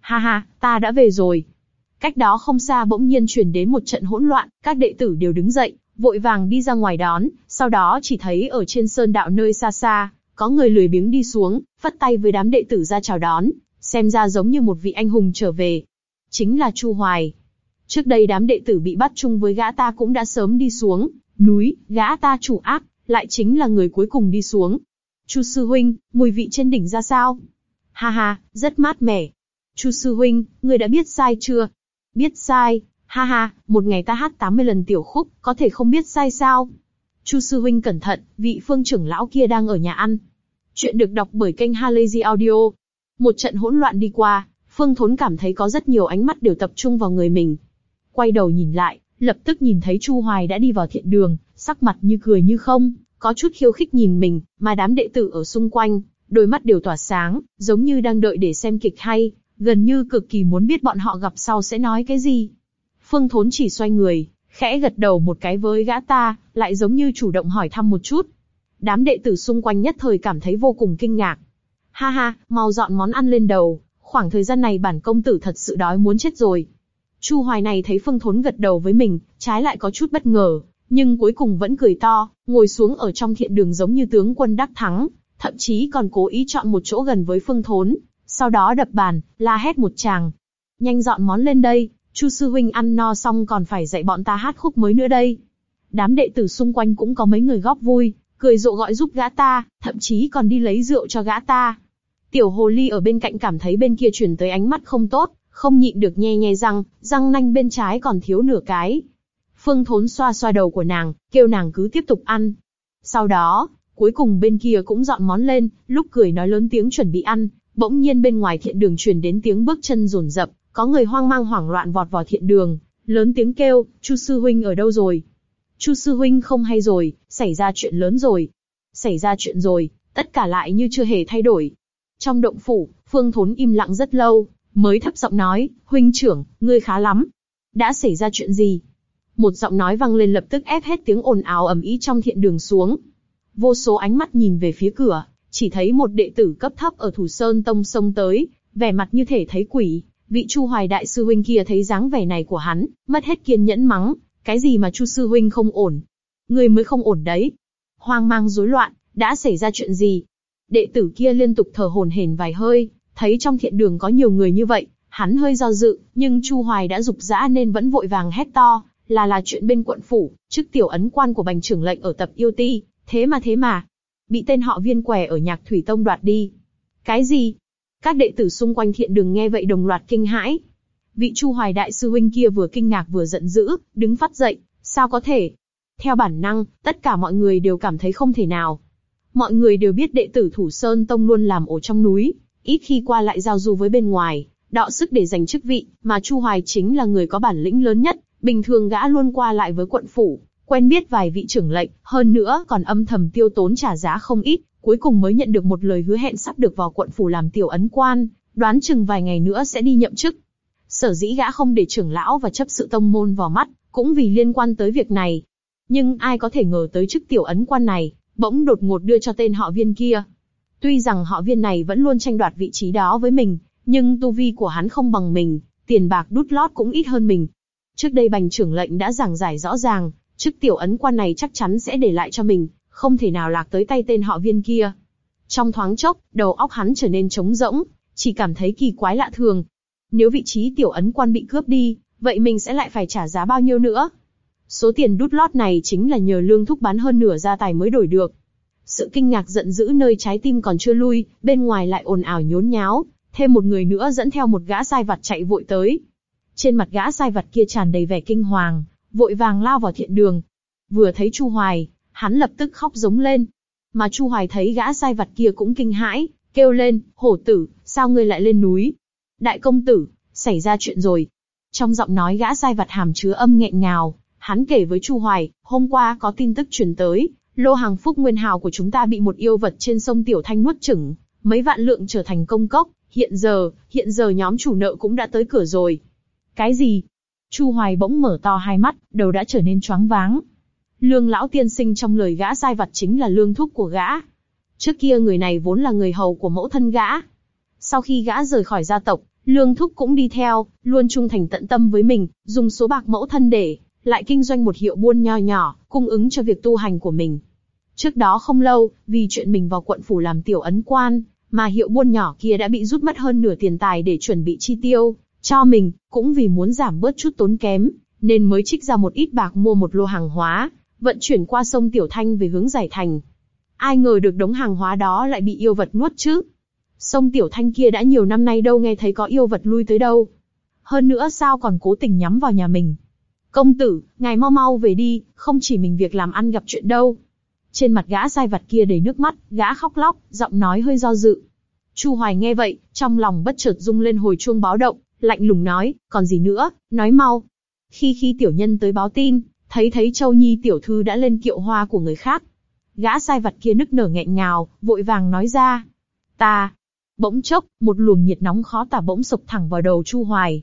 Ha ha, ta đã về rồi. Cách đó không xa bỗng nhiên truyền đến một trận hỗn loạn, các đệ tử đều đứng dậy, vội vàng đi ra ngoài đón, sau đó chỉ thấy ở trên sơn đạo nơi xa xa, có người lười biếng đi xuống, phất tay với đám đệ tử ra chào đón, xem ra giống như một vị anh hùng trở về. Chính là Chu Hoài. Trước đây đám đệ tử bị bắt chung với gã ta cũng đã sớm đi xuống, núi, gã ta chủ ác, lại chính là người cuối cùng đi xuống. Chu sư huynh, mùi vị trên đỉnh ra sao? Ha ha, rất mát mẻ. Chu sư huynh, người đã biết sai chưa? Biết sai, ha ha, một ngày ta hát 80 lần tiểu khúc, có thể không biết sai sao? Chu sư huynh cẩn thận, vị phương trưởng lão kia đang ở nhà ăn. Chuyện được đọc bởi kênh Halazy Audio. Một trận hỗn loạn đi qua, Phương Thốn cảm thấy có rất nhiều ánh mắt đều tập trung vào người mình. Quay đầu nhìn lại, lập tức nhìn thấy Chu Hoài đã đi vào thiện đường, sắc mặt như cười như không, có chút khiêu khích nhìn mình, mà đám đệ tử ở xung quanh, đôi mắt đều tỏa sáng, giống như đang đợi để xem kịch hay, gần như cực kỳ muốn biết bọn họ gặp sau sẽ nói cái gì. Phương Thốn chỉ xoay người, khẽ gật đầu một cái với gã ta, lại giống như chủ động hỏi thăm một chút. Đám đệ tử xung quanh nhất thời cảm thấy vô cùng kinh ngạc. Ha ha, mau dọn món ăn lên đầu, khoảng thời gian này bản công tử thật sự đói muốn chết rồi. Chu Hoài này thấy Phương Thốn gật đầu với mình, trái lại có chút bất ngờ, nhưng cuối cùng vẫn cười to, ngồi xuống ở trong thiện đường giống như tướng quân đắc thắng, thậm chí còn cố ý chọn một chỗ gần với Phương Thốn, sau đó đập bàn, la hét một tràng. Nhanh dọn món lên đây, Chu sư huynh ăn no xong còn phải dạy bọn ta hát khúc mới nữa đây. Đám đệ tử xung quanh cũng có mấy người góp vui, cười rộ gọi giúp gã ta, thậm chí còn đi lấy rượu cho gã ta. Tiểu hồ ly ở bên cạnh cảm thấy bên kia chuyển tới ánh mắt không tốt, không nhịn được nhe nhe răng, răng nanh bên trái còn thiếu nửa cái. Phương Thốn xoa xoa đầu của nàng, kêu nàng cứ tiếp tục ăn. Sau đó, cuối cùng bên kia cũng dọn món lên, lúc cười nói lớn tiếng chuẩn bị ăn, bỗng nhiên bên ngoài thiện đường truyền đến tiếng bước chân rồn rập, có người hoang mang hoảng loạn vọt vào thiện đường, lớn tiếng kêu, Chu sư huynh ở đâu rồi? Chu sư huynh không hay rồi, xảy ra chuyện lớn rồi. Xảy ra chuyện rồi, tất cả lại như chưa hề thay đổi. Trong động phủ, Phương Thốn im lặng rất lâu, mới thấp giọng nói, huynh trưởng, ngươi khá lắm. Đã xảy ra chuyện gì? Một giọng nói vang lên lập tức ép hết tiếng ồn ào ầm ĩ trong thiện đường xuống. Vô số ánh mắt nhìn về phía cửa, chỉ thấy một đệ tử cấp thấp ở thủ sơn tông sông tới, vẻ mặt như thể thấy quỷ. Vị Chu Hoài đại sư huynh kia thấy dáng vẻ này của hắn, mất hết kiên nhẫn mắng, cái gì mà Chu sư huynh không ổn, người mới không ổn đấy. Hoang mang rối loạn, đã xảy ra chuyện gì? Đệ tử kia liên tục thở hổn hển vài hơi, thấy trong thiện đường có nhiều người như vậy, hắn hơi do dự, nhưng Chu Hoài đã dục dã nên vẫn vội vàng hét to, là là chuyện bên quận phủ, chức tiểu ấn quan của bành trưởng lệnh ở tập yêu ti, thế mà thế mà, bị tên họ viên què ở nhạc thủy tông đoạt đi. Cái gì? Các đệ tử xung quanh thiện đường nghe vậy đồng loạt kinh hãi. Vị Chu Hoài đại sư huynh kia vừa kinh ngạc vừa giận dữ, đứng phát dậy, sao có thể? Theo bản năng, tất cả mọi người đều cảm thấy không thể nào. Mọi người đều biết đệ tử Thủ Sơn Tông luôn làm ổ trong núi, ít khi qua lại giao du với bên ngoài, đọ sức để giành chức vị, mà Chu Hoài chính là người có bản lĩnh lớn nhất, bình thường gã luôn qua lại với quận phủ, quen biết vài vị trưởng lệnh, hơn nữa còn âm thầm tiêu tốn trả giá không ít, cuối cùng mới nhận được một lời hứa hẹn sắp được vào quận phủ làm tiểu ấn quan, đoán chừng vài ngày nữa sẽ đi nhậm chức. Sở dĩ gã không để trưởng lão và chấp sự tông môn vào mắt, cũng vì liên quan tới việc này. Nhưng ai có thể ngờ tới chức tiểu ấn quan này, bỗng đột ngột đưa cho tên họ viên kia. Tuy rằng họ viên này vẫn luôn tranh đoạt vị trí đó với mình, nhưng tu vi của hắn không bằng mình, tiền bạc đút lót cũng ít hơn mình. Trước đây bành trưởng lệnh đã giảng giải rõ ràng, chức tiểu ấn quan này chắc chắn sẽ để lại cho mình, không thể nào lạc tới tay tên họ viên kia. Trong thoáng chốc, đầu óc hắn trở nên trống rỗng, chỉ cảm thấy kỳ quái lạ thường. Nếu vị trí tiểu ấn quan bị cướp đi, Vậy mình sẽ lại phải trả giá bao nhiêu nữa? Số tiền đút lót này chính là nhờ lương thúc bán hơn nửa gia tài mới đổi được. Sự kinh ngạc giận dữ nơi trái tim còn chưa lui, bên ngoài lại ồn ào nhốn nháo, thêm một người nữa dẫn theo một gã sai vặt chạy vội tới. Trên mặt gã sai vặt kia tràn đầy vẻ kinh hoàng, vội vàng lao vào thiện đường. Vừa thấy Chu Hoài, hắn lập tức khóc giống lên. Mà Chu Hoài thấy gã sai vặt kia cũng kinh hãi, kêu lên, hổ tử, sao ngươi lại lên núi? Đại công tử, xảy ra chuyện rồi. Trong giọng nói gã sai vặt hàm chứa âm nghẹn ngào, hắn kể với Chu Hoài, hôm qua có tin tức truyền tới, lô hàng phúc nguyên hào của chúng ta bị một yêu vật trên sông Tiểu Thanh nuốt chửng, mấy vạn lượng trở thành công cốc, hiện giờ, hiện giờ nhóm chủ nợ cũng đã tới cửa rồi. Cái gì? Chu Hoài bỗng mở to hai mắt, đầu đã trở nên choáng váng. Lương lão tiên sinh trong lời gã sai vặt chính là lương thúc của gã. Trước kia người này vốn là người hầu của mẫu thân gã. Sau khi gã rời khỏi gia tộc, lương thúc cũng đi theo, luôn trung thành tận tâm với mình, dùng số bạc mẫu thân để, lại kinh doanh một hiệu buôn nho nhỏ, cung ứng cho việc tu hành của mình. Trước đó không lâu, vì chuyện mình vào quận phủ làm tiểu ấn quan, mà hiệu buôn nhỏ kia đã bị rút mất hơn nửa tiền tài để chuẩn bị chi tiêu, cho mình, cũng vì muốn giảm bớt chút tốn kém, nên mới trích ra một ít bạc mua một lô hàng hóa, vận chuyển qua sông Tiểu Thanh về hướng Giải Thành. Ai ngờ được đống hàng hóa đó lại bị yêu vật nuốt chứ? Sông Tiểu Thanh kia đã nhiều năm nay đâu nghe thấy có yêu vật lui tới đâu. Hơn nữa sao còn cố tình nhắm vào nhà mình. Công tử, ngài mau mau về đi, không chỉ mình việc làm ăn gặp chuyện đâu. Trên mặt gã sai vặt kia đầy nước mắt, gã khóc lóc, giọng nói hơi do dự. Chu Hoài nghe vậy, trong lòng bất chợt rung lên hồi chuông báo động, lạnh lùng nói, còn gì nữa, nói mau. Khi khi tiểu nhân tới báo tin, thấy thấy Châu Nhi tiểu thư đã lên kiệu hoa của người khác. Gã sai vặt kia nức nở nghẹn ngào, vội vàng nói ra. Ta. Bỗng chốc, một luồng nhiệt nóng khó tả bỗng sộc thẳng vào đầu Chu Hoài.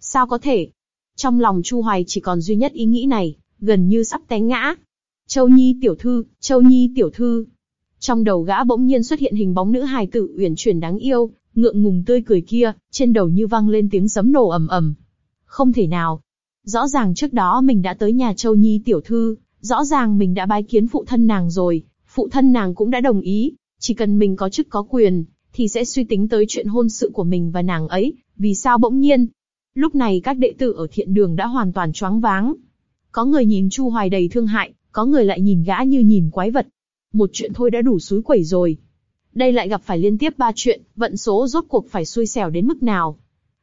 Sao có thể? Trong lòng Chu Hoài chỉ còn duy nhất ý nghĩ này, gần như sắp té ngã. Châu Nhi tiểu thư, Châu Nhi tiểu thư. Trong đầu gã bỗng nhiên xuất hiện hình bóng nữ hài tử uyển chuyển đáng yêu, ngượng ngùng tươi cười kia, trên đầu như vang lên tiếng sấm nổ ầm ầm. Không thể nào. Rõ ràng trước đó mình đã tới nhà Châu Nhi tiểu thư, rõ ràng mình đã bái kiến phụ thân nàng rồi, phụ thân nàng cũng đã đồng ý, chỉ cần mình có chức có quyền, thì sẽ suy tính tới chuyện hôn sự của mình và nàng ấy, vì sao bỗng nhiên. Lúc này các đệ tử ở thiện đường đã hoàn toàn choáng váng. Có người nhìn Chu Hoài đầy thương hại, có người lại nhìn gã như nhìn quái vật. Một chuyện thôi đã đủ suối quẩy rồi. Đây lại gặp phải liên tiếp ba chuyện, vận số rốt cuộc phải xui xẻo đến mức nào.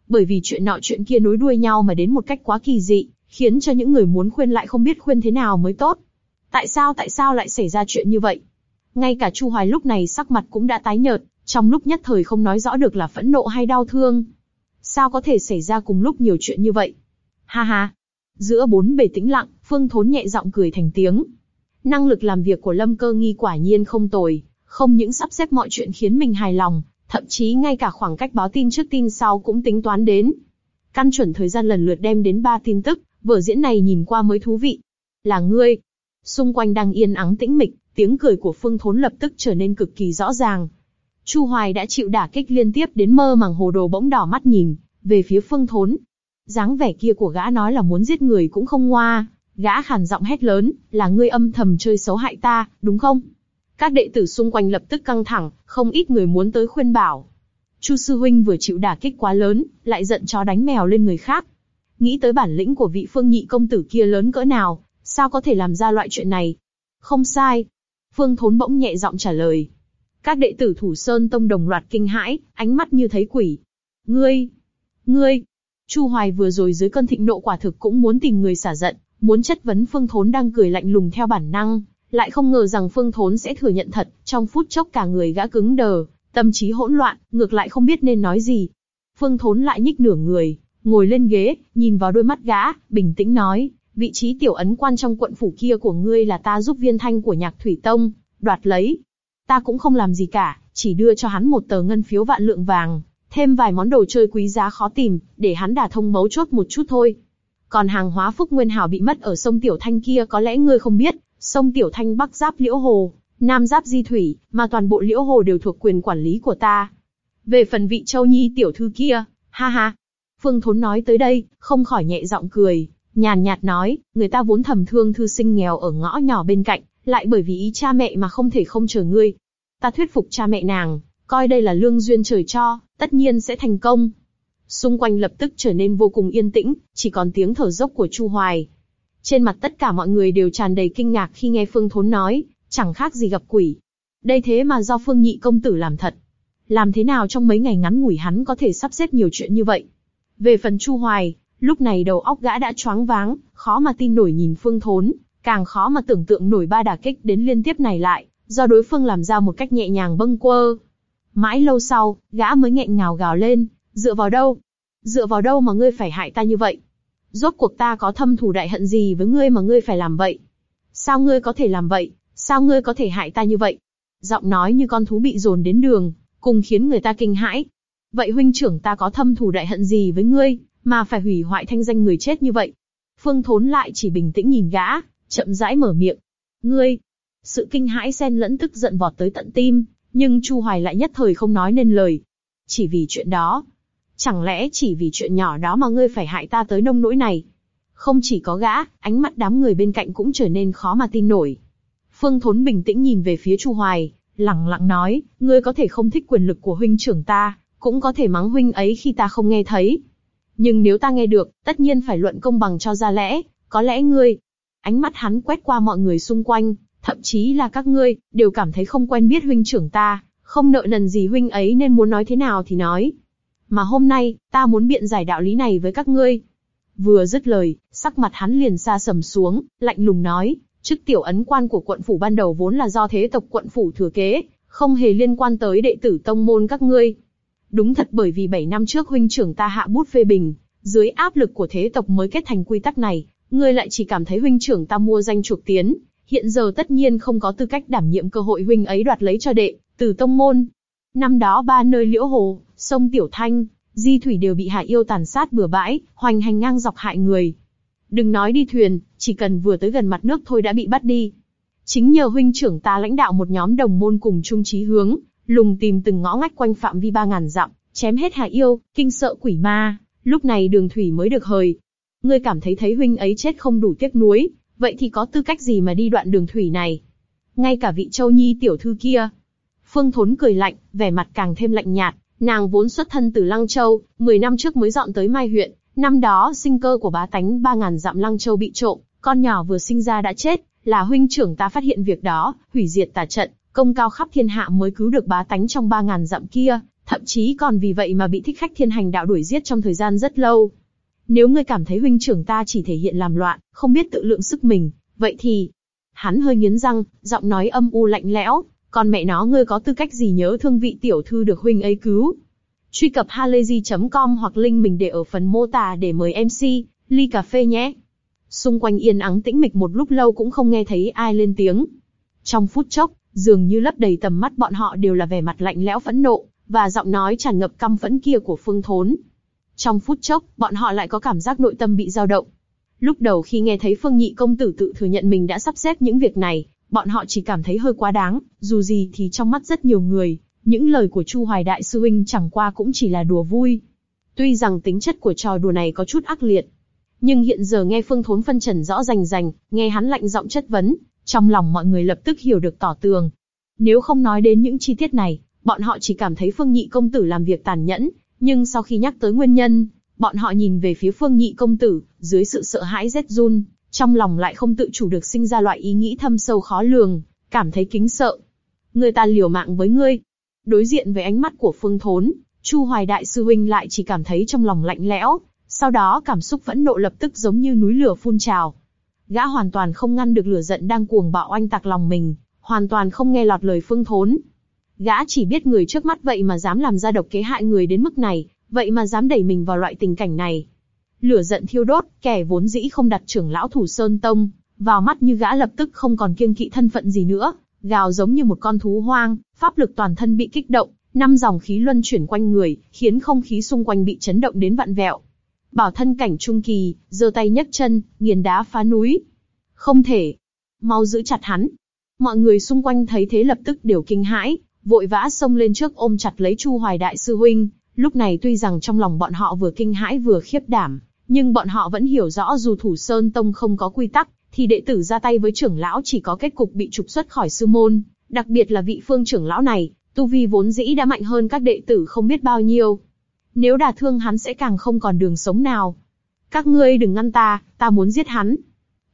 Bởi vì chuyện nọ chuyện kia nối đuôi nhau mà đến một cách quá kỳ dị, khiến cho những người muốn khuyên lại không biết khuyên thế nào mới tốt. Tại sao tại sao lại xảy ra chuyện như vậy? Ngay cả Chu Hoài lúc này sắc mặt cũng đã tái nhợt, trong lúc nhất thời không nói rõ được là phẫn nộ hay đau thương. Sao có thể xảy ra cùng lúc nhiều chuyện như vậy? Ha ha! Giữa bốn bề tĩnh lặng, Phương Thốn nhẹ giọng cười thành tiếng. Năng lực làm việc của Lâm Cơ Nghi quả nhiên không tồi, không những sắp xếp mọi chuyện khiến mình hài lòng, thậm chí ngay cả khoảng cách báo tin trước tin sau cũng tính toán đến. Căn chuẩn thời gian lần lượt đem đến ba tin tức, vở diễn này nhìn qua mới thú vị. Là ngươi. Xung quanh đang yên ắng tĩnh mịch, tiếng cười của Phương Thốn lập tức trở nên cực kỳ rõ ràng. Chu Hoài đã chịu đả kích liên tiếp đến mơ màng hồ đồ bỗng đỏ mắt nhìn về phía Phương Thốn dáng vẻ kia của gã nói là muốn giết người cũng không ngoa, gã khàn giọng hét lớn, là ngươi âm thầm chơi xấu hại ta, đúng không? Các đệ tử xung quanh lập tức căng thẳng, không ít người muốn tới khuyên bảo. Chu sư huynh vừa chịu đả kích quá lớn, lại giận chó đánh mèo lên người khác. Nghĩ tới bản lĩnh của vị phương nhị công tử kia lớn cỡ nào, sao có thể làm ra loại chuyện này? Không sai. Phương Thốn bỗng nhẹ giọng trả lời. Các đệ tử Thủ Sơn Tông đồng loạt kinh hãi, ánh mắt như thấy quỷ. Ngươi, ngươi, Chu Hoài vừa rồi dưới cơn thịnh nộ quả thực cũng muốn tìm người xả giận, muốn chất vấn Phương Thốn đang cười lạnh lùng theo bản năng, lại không ngờ rằng Phương Thốn sẽ thừa nhận thật, trong phút chốc cả người gã cứng đờ, tâm trí hỗn loạn, ngược lại không biết nên nói gì. Phương Thốn lại nhích nửa người, ngồi lên ghế, nhìn vào đôi mắt gã, bình tĩnh nói, vị trí tiểu ấn quan trong quận phủ kia của ngươi là ta giúp viên thanh của nhạc thủy tông, đoạt lấy. Ta cũng không làm gì cả, chỉ đưa cho hắn một tờ ngân phiếu vạn lượng vàng, thêm vài món đồ chơi quý giá khó tìm, để hắn đả thông mấu chốt một chút thôi. Còn hàng hóa Phúc Nguyên Hảo bị mất ở sông Tiểu Thanh kia có lẽ ngươi không biết, sông Tiểu Thanh bắc giáp Liễu Hồ, nam giáp Di Thủy, mà toàn bộ Liễu Hồ đều thuộc quyền quản lý của ta. Về phần vị Châu Nhi tiểu thư kia, ha ha. Phương Thốn nói tới đây, không khỏi nhẹ giọng cười, nhàn nhạt nói, người ta vốn thầm thương thư sinh nghèo ở ngõ nhỏ bên cạnh, lại bởi vì ý cha mẹ mà không thể không chờ ngươi. Ta thuyết phục cha mẹ nàng, coi đây là lương duyên trời cho, tất nhiên sẽ thành công. Xung quanh lập tức trở nên vô cùng yên tĩnh, chỉ còn tiếng thở dốc của Chu Hoài. Trên mặt tất cả mọi người đều tràn đầy kinh ngạc khi nghe Phương Thốn nói, chẳng khác gì gặp quỷ. Đây thế mà do Phương Nhị công tử làm thật. Làm thế nào trong mấy ngày ngắn ngủi hắn có thể sắp xếp nhiều chuyện như vậy? Về phần Chu Hoài, lúc này đầu óc gã đã choáng váng, khó mà tin nổi nhìn Phương Thốn, càng khó mà tưởng tượng nổi ba đả kích đến liên tiếp này lại, do đối phương làm ra một cách nhẹ nhàng bâng quơ. Mãi lâu sau, gã mới nghẹn ngào gào lên, dựa vào đâu? Dựa vào đâu mà ngươi phải hại ta như vậy? Rốt cuộc ta có thâm thù đại hận gì với ngươi mà ngươi phải làm vậy? Sao ngươi có thể làm vậy? Sao ngươi có thể hại ta như vậy? Giọng nói như con thú bị dồn đến đường, cùng khiến người ta kinh hãi. Vậy huynh trưởng ta có thâm thù đại hận gì với ngươi, mà phải hủy hoại thanh danh người chết như vậy? Phương Thốn lại chỉ bình tĩnh nhìn gã, chậm rãi mở miệng. Ngươi, sự kinh hãi xen lẫn tức giận vọt tới tận tim, nhưng Chu Hoài lại nhất thời không nói nên lời. Chỉ vì chuyện đó. Chẳng lẽ chỉ vì chuyện nhỏ đó mà ngươi phải hại ta tới nông nỗi này? Không chỉ có gã, ánh mắt đám người bên cạnh cũng trở nên khó mà tin nổi. Phương Thốn bình tĩnh nhìn về phía Chu Hoài, lặng lặng nói, ngươi có thể không thích quyền lực của huynh trưởng ta, cũng có thể mắng huynh ấy khi ta không nghe thấy. Nhưng nếu ta nghe được, tất nhiên phải luận công bằng cho ra lẽ, có lẽ ngươi. Ánh mắt hắn quét qua mọi người xung quanh, thậm chí là các ngươi, đều cảm thấy không quen biết huynh trưởng ta, không nợ nần gì huynh ấy nên muốn nói thế nào thì nói. Mà hôm nay, ta muốn biện giải đạo lý này với các ngươi. Vừa dứt lời, sắc mặt hắn liền xa sầm xuống, lạnh lùng nói, chức tiểu ấn quan của quận phủ ban đầu vốn là do thế tộc quận phủ thừa kế, không hề liên quan tới đệ tử tông môn các ngươi. Đúng thật bởi vì 7 năm trước huynh trưởng ta hạ bút phê bình, dưới áp lực của thế tộc mới kết thành quy tắc này, ngươi lại chỉ cảm thấy huynh trưởng ta mua danh chuộc tiến, hiện giờ tất nhiên không có tư cách đảm nhiệm cơ hội huynh ấy đoạt lấy cho đệ, từ tông môn. Năm đó ba nơi liễu hồ, sông Tiểu Thanh, Di Thủy đều bị hạ yêu tàn sát bừa bãi, hoành hành ngang dọc hại người. Đừng nói đi thuyền, chỉ cần vừa tới gần mặt nước thôi đã bị bắt đi. Chính nhờ huynh trưởng ta lãnh đạo một nhóm đồng môn cùng chung chí hướng, lùng tìm từng ngõ ngách quanh phạm vi ba ngàn dặm, chém hết hạ yêu, kinh sợ quỷ ma, lúc này đường thủy mới được hời. Ngươi cảm thấy thấy huynh ấy chết không đủ tiếc nuối, vậy thì có tư cách gì mà đi đoạn đường thủy này? Ngay cả vị châu nhi tiểu thư kia. Phương Thốn cười lạnh, vẻ mặt càng thêm lạnh nhạt, nàng vốn xuất thân từ Lăng Châu, 10 năm trước mới dọn tới Mai huyện, năm đó sinh cơ của bá tánh ba ngàn dặm Lăng Châu bị trộm, con nhỏ vừa sinh ra đã chết, là huynh trưởng ta phát hiện việc đó, hủy diệt tà trận, công cao khắp thiên hạ mới cứu được bá tánh trong ba ngàn dặm kia, thậm chí còn vì vậy mà bị thích khách thiên hành đạo đuổi giết trong thời gian rất lâu. Nếu ngươi cảm thấy huynh trưởng ta chỉ thể hiện làm loạn, không biết tự lượng sức mình, vậy thì... Hắn hơi nghiến răng, giọng nói âm u lạnh lẽo, còn mẹ nó ngươi có tư cách gì nhớ thương vị tiểu thư được huynh ấy cứu. Truy cập halayzi.com hoặc link mình để ở phần mô tả để mời MC, ly cà phê nhé. Xung quanh yên ắng tĩnh mịch một lúc lâu cũng không nghe thấy ai lên tiếng. Trong phút chốc, dường như lấp đầy tầm mắt bọn họ đều là vẻ mặt lạnh lẽo phẫn nộ, và giọng nói tràn ngập căm phẫn kia của Phương Thốn. Trong phút chốc, bọn họ lại có cảm giác nội tâm bị dao động. Lúc đầu khi nghe thấy Phương Nhị công tử tự thừa nhận mình đã sắp xếp những việc này, bọn họ chỉ cảm thấy hơi quá đáng, dù gì thì trong mắt rất nhiều người, những lời của Chu Hoài Đại Sư Huynh chẳng qua cũng chỉ là đùa vui. Tuy rằng tính chất của trò đùa này có chút ác liệt, nhưng hiện giờ nghe Phương Thốn phân trần rõ rành rành, nghe hắn lạnh giọng chất vấn, trong lòng mọi người lập tức hiểu được tỏ tường. Nếu không nói đến những chi tiết này, bọn họ chỉ cảm thấy Phương Nhị công tử làm việc tàn nhẫn, nhưng sau khi nhắc tới nguyên nhân, bọn họ nhìn về phía Phương Nhị công tử, dưới sự sợ hãi rét run, trong lòng lại không tự chủ được sinh ra loại ý nghĩ thâm sâu khó lường, cảm thấy kính sợ. Người ta liều mạng với ngươi. Đối diện với ánh mắt của Phương Thốn, Chu Hoài Đại sư huynh lại chỉ cảm thấy trong lòng lạnh lẽo, sau đó cảm xúc vẫn nộ lập tức giống như núi lửa phun trào. Gã hoàn toàn không ngăn được lửa giận đang cuồng bạo oanh tạc lòng mình, hoàn toàn không nghe lọt lời Phương Thốn. Gã chỉ biết người trước mắt vậy mà dám làm ra độc kế hại người đến mức này, vậy mà dám đẩy mình vào loại tình cảnh này. Lửa giận thiêu đốt, kẻ vốn dĩ không đặt trưởng lão thủ sơn tông, vào mắt như gã lập tức không còn kiêng kỵ thân phận gì nữa, gào giống như một con thú hoang, pháp lực toàn thân bị kích động, năm dòng khí luân chuyển quanh người, khiến không khí xung quanh bị chấn động đến vạn vẹo. Bảo thân cảnh trung kỳ, giơ tay nhấc chân, nghiền đá phá núi. Không thể. Mau giữ chặt hắn. Mọi người xung quanh thấy thế lập tức đều kinh hãi, vội vã xông lên trước ôm chặt lấy Chu Hoài đại sư huynh. Lúc này tuy rằng trong lòng bọn họ vừa kinh hãi vừa khiếp đảm, nhưng bọn họ vẫn hiểu rõ dù Thủ Sơn Tông không có quy tắc, thì đệ tử ra tay với trưởng lão chỉ có kết cục bị trục xuất khỏi sư môn. Đặc biệt là vị phương trưởng lão này, tu vi vốn dĩ đã mạnh hơn các đệ tử không biết bao nhiêu. nếu đả thương hắn sẽ càng không còn đường sống nào. Các ngươi đừng ngăn ta, ta muốn giết hắn.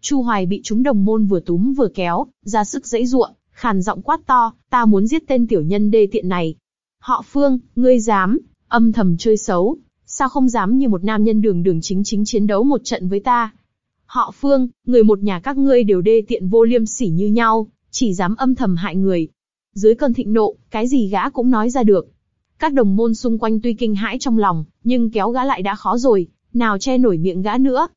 Chu Hoài bị chúng đồng môn vừa túm vừa kéo, ra sức dãy ruộng, khàn giọng quát to, ta muốn giết tên tiểu nhân đê tiện này. Họ Phương, ngươi dám, âm thầm chơi xấu, sao không dám như một nam nhân đường đường chính chính chiến đấu một trận với ta? Họ Phương, người một nhà các ngươi đều đê tiện vô liêm sỉ như nhau, chỉ dám âm thầm hại người. Dưới cơn thịnh nộ, cái gì gã cũng nói ra được. Các đồng môn xung quanh tuy kinh hãi trong lòng, nhưng kéo gã lại đã khó rồi, nào che nổi miệng gã nữa.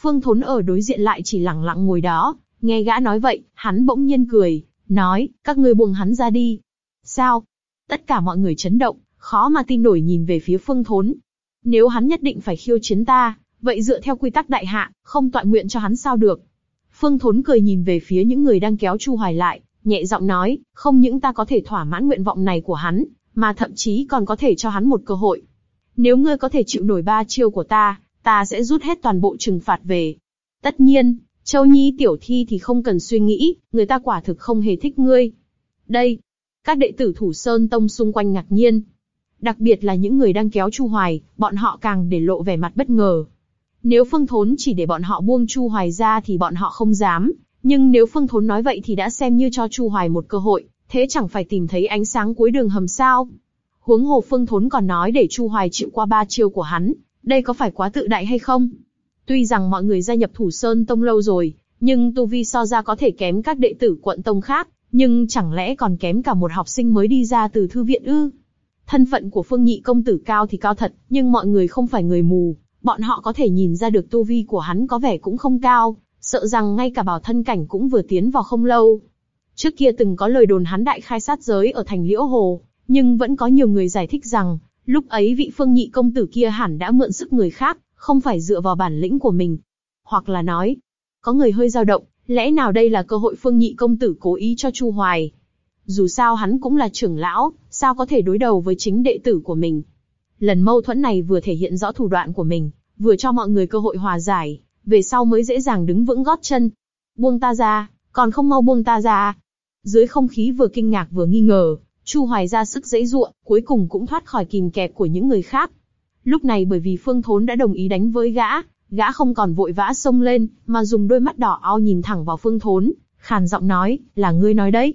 Phương Thốn ở đối diện lại chỉ lẳng lặng ngồi đó, nghe gã nói vậy, hắn bỗng nhiên cười, nói, các ngươi buông hắn ra đi. Sao? Tất cả mọi người chấn động, khó mà tin nổi nhìn về phía Phương Thốn. Nếu hắn nhất định phải khiêu chiến ta, vậy dựa theo quy tắc đại hạ, không tọa nguyện cho hắn sao được? Phương Thốn cười nhìn về phía những người đang kéo Chu Hoài lại, nhẹ giọng nói, không những ta có thể thỏa mãn nguyện vọng này của hắn, mà thậm chí còn có thể cho hắn một cơ hội. Nếu ngươi có thể chịu nổi ba chiêu của ta, ta sẽ rút hết toàn bộ trừng phạt về. Tất nhiên, Châu Nhi tiểu thi thì không cần suy nghĩ, người ta quả thực không hề thích ngươi. Đây, các đệ tử Thủ Sơn Tông xung quanh ngạc nhiên. Đặc biệt là những người đang kéo Chu Hoài, bọn họ càng để lộ vẻ mặt bất ngờ. Nếu Phương Thốn chỉ để bọn họ buông Chu Hoài ra thì bọn họ không dám, nhưng nếu Phương Thốn nói vậy thì đã xem như cho Chu Hoài một cơ hội, thế chẳng phải tìm thấy ánh sáng cuối đường hầm sao? Huống hồ Phương Thốn còn nói để Chu Hoài chịu qua ba chiêu của hắn, đây có phải quá tự đại hay không? Tuy rằng mọi người gia nhập Thủ Sơn Tông lâu rồi, nhưng tu vi so ra có thể kém các đệ tử quận tông khác, nhưng chẳng lẽ còn kém cả một học sinh mới đi ra từ thư viện ư? Thân phận của Phương Nhị công tử cao thì cao thật, nhưng mọi người không phải người mù, bọn họ có thể nhìn ra được tu vi của hắn có vẻ cũng không cao, sợ rằng ngay cả bảo thân cảnh cũng vừa tiến vào không lâu. Trước kia từng có lời đồn hắn đại khai sát giới ở thành Liễu Hồ, nhưng vẫn có nhiều người giải thích rằng, lúc ấy vị Phương Nhị công tử kia hẳn đã mượn sức người khác, không phải dựa vào bản lĩnh của mình. Hoặc là nói, có người hơi dao động, lẽ nào đây là cơ hội Phương Nhị công tử cố ý cho Chu Hoài? Dù sao hắn cũng là trưởng lão, sao có thể đối đầu với chính đệ tử của mình? Lần mâu thuẫn này vừa thể hiện rõ thủ đoạn của mình, vừa cho mọi người cơ hội hòa giải, về sau mới dễ dàng đứng vững gót chân. Buông ta ra, còn không mau buông ta ra. Dưới không khí vừa kinh ngạc vừa nghi ngờ, Chu Hoài ra sức dãy ruộng, cuối cùng cũng thoát khỏi kìm kẹp của những người khác. Lúc này bởi vì Phương Thốn đã đồng ý đánh với gã, gã không còn vội vã xông lên, mà dùng đôi mắt đỏ ao nhìn thẳng vào Phương Thốn, khàn giọng nói, là ngươi nói đấy.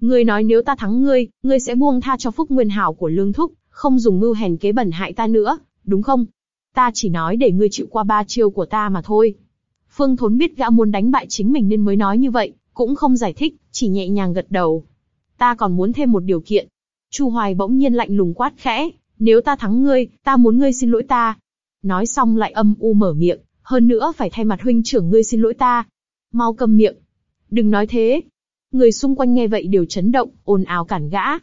Ngươi nói nếu ta thắng ngươi, ngươi sẽ buông tha cho phúc nguyên hảo của lương thúc, không dùng mưu hèn kế bẩn hại ta nữa, đúng không? Ta chỉ nói để ngươi chịu qua ba chiêu của ta mà thôi. Phương Thốn biết gã muốn đánh bại chính mình nên mới nói như vậy, cũng không giải thích, chỉ nhẹ nhàng gật đầu. Ta còn muốn thêm một điều kiện. Chu Hoài bỗng nhiên lạnh lùng quát khẽ, nếu ta thắng ngươi, ta muốn ngươi xin lỗi ta. Nói xong lại âm u mở miệng, hơn nữa phải thay mặt huynh trưởng ngươi xin lỗi ta. Mau cầm miệng. Đừng nói thế. Người xung quanh nghe vậy đều chấn động, ồn ào cản gã.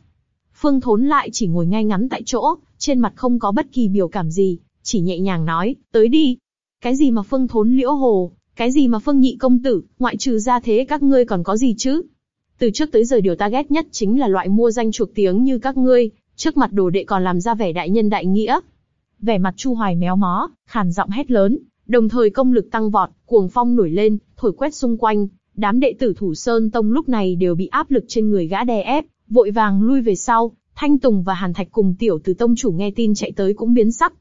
Phương Thốn lại chỉ ngồi ngay ngắn tại chỗ, trên mặt không có bất kỳ biểu cảm gì, chỉ nhẹ nhàng nói, tới đi. Cái gì mà Phương Thốn liễu hồ, cái gì mà Phương Nhị công tử, ngoại trừ ra thế các ngươi còn có gì chứ? Từ trước tới giờ điều ta ghét nhất chính là loại mua danh chuộc tiếng như các ngươi, trước mặt đồ đệ còn làm ra vẻ đại nhân đại nghĩa. Vẻ mặt Chu Hoài méo mó, khàn giọng hét lớn, đồng thời công lực tăng vọt, cuồng phong nổi lên, thổi quét xung quanh. Đám đệ tử Thủ Sơn Tông lúc này đều bị áp lực trên người gã đè ép, vội vàng lui về sau. Thanh Tùng và Hàn Thạch cùng tiểu từ tông chủ nghe tin chạy tới cũng biến sắc.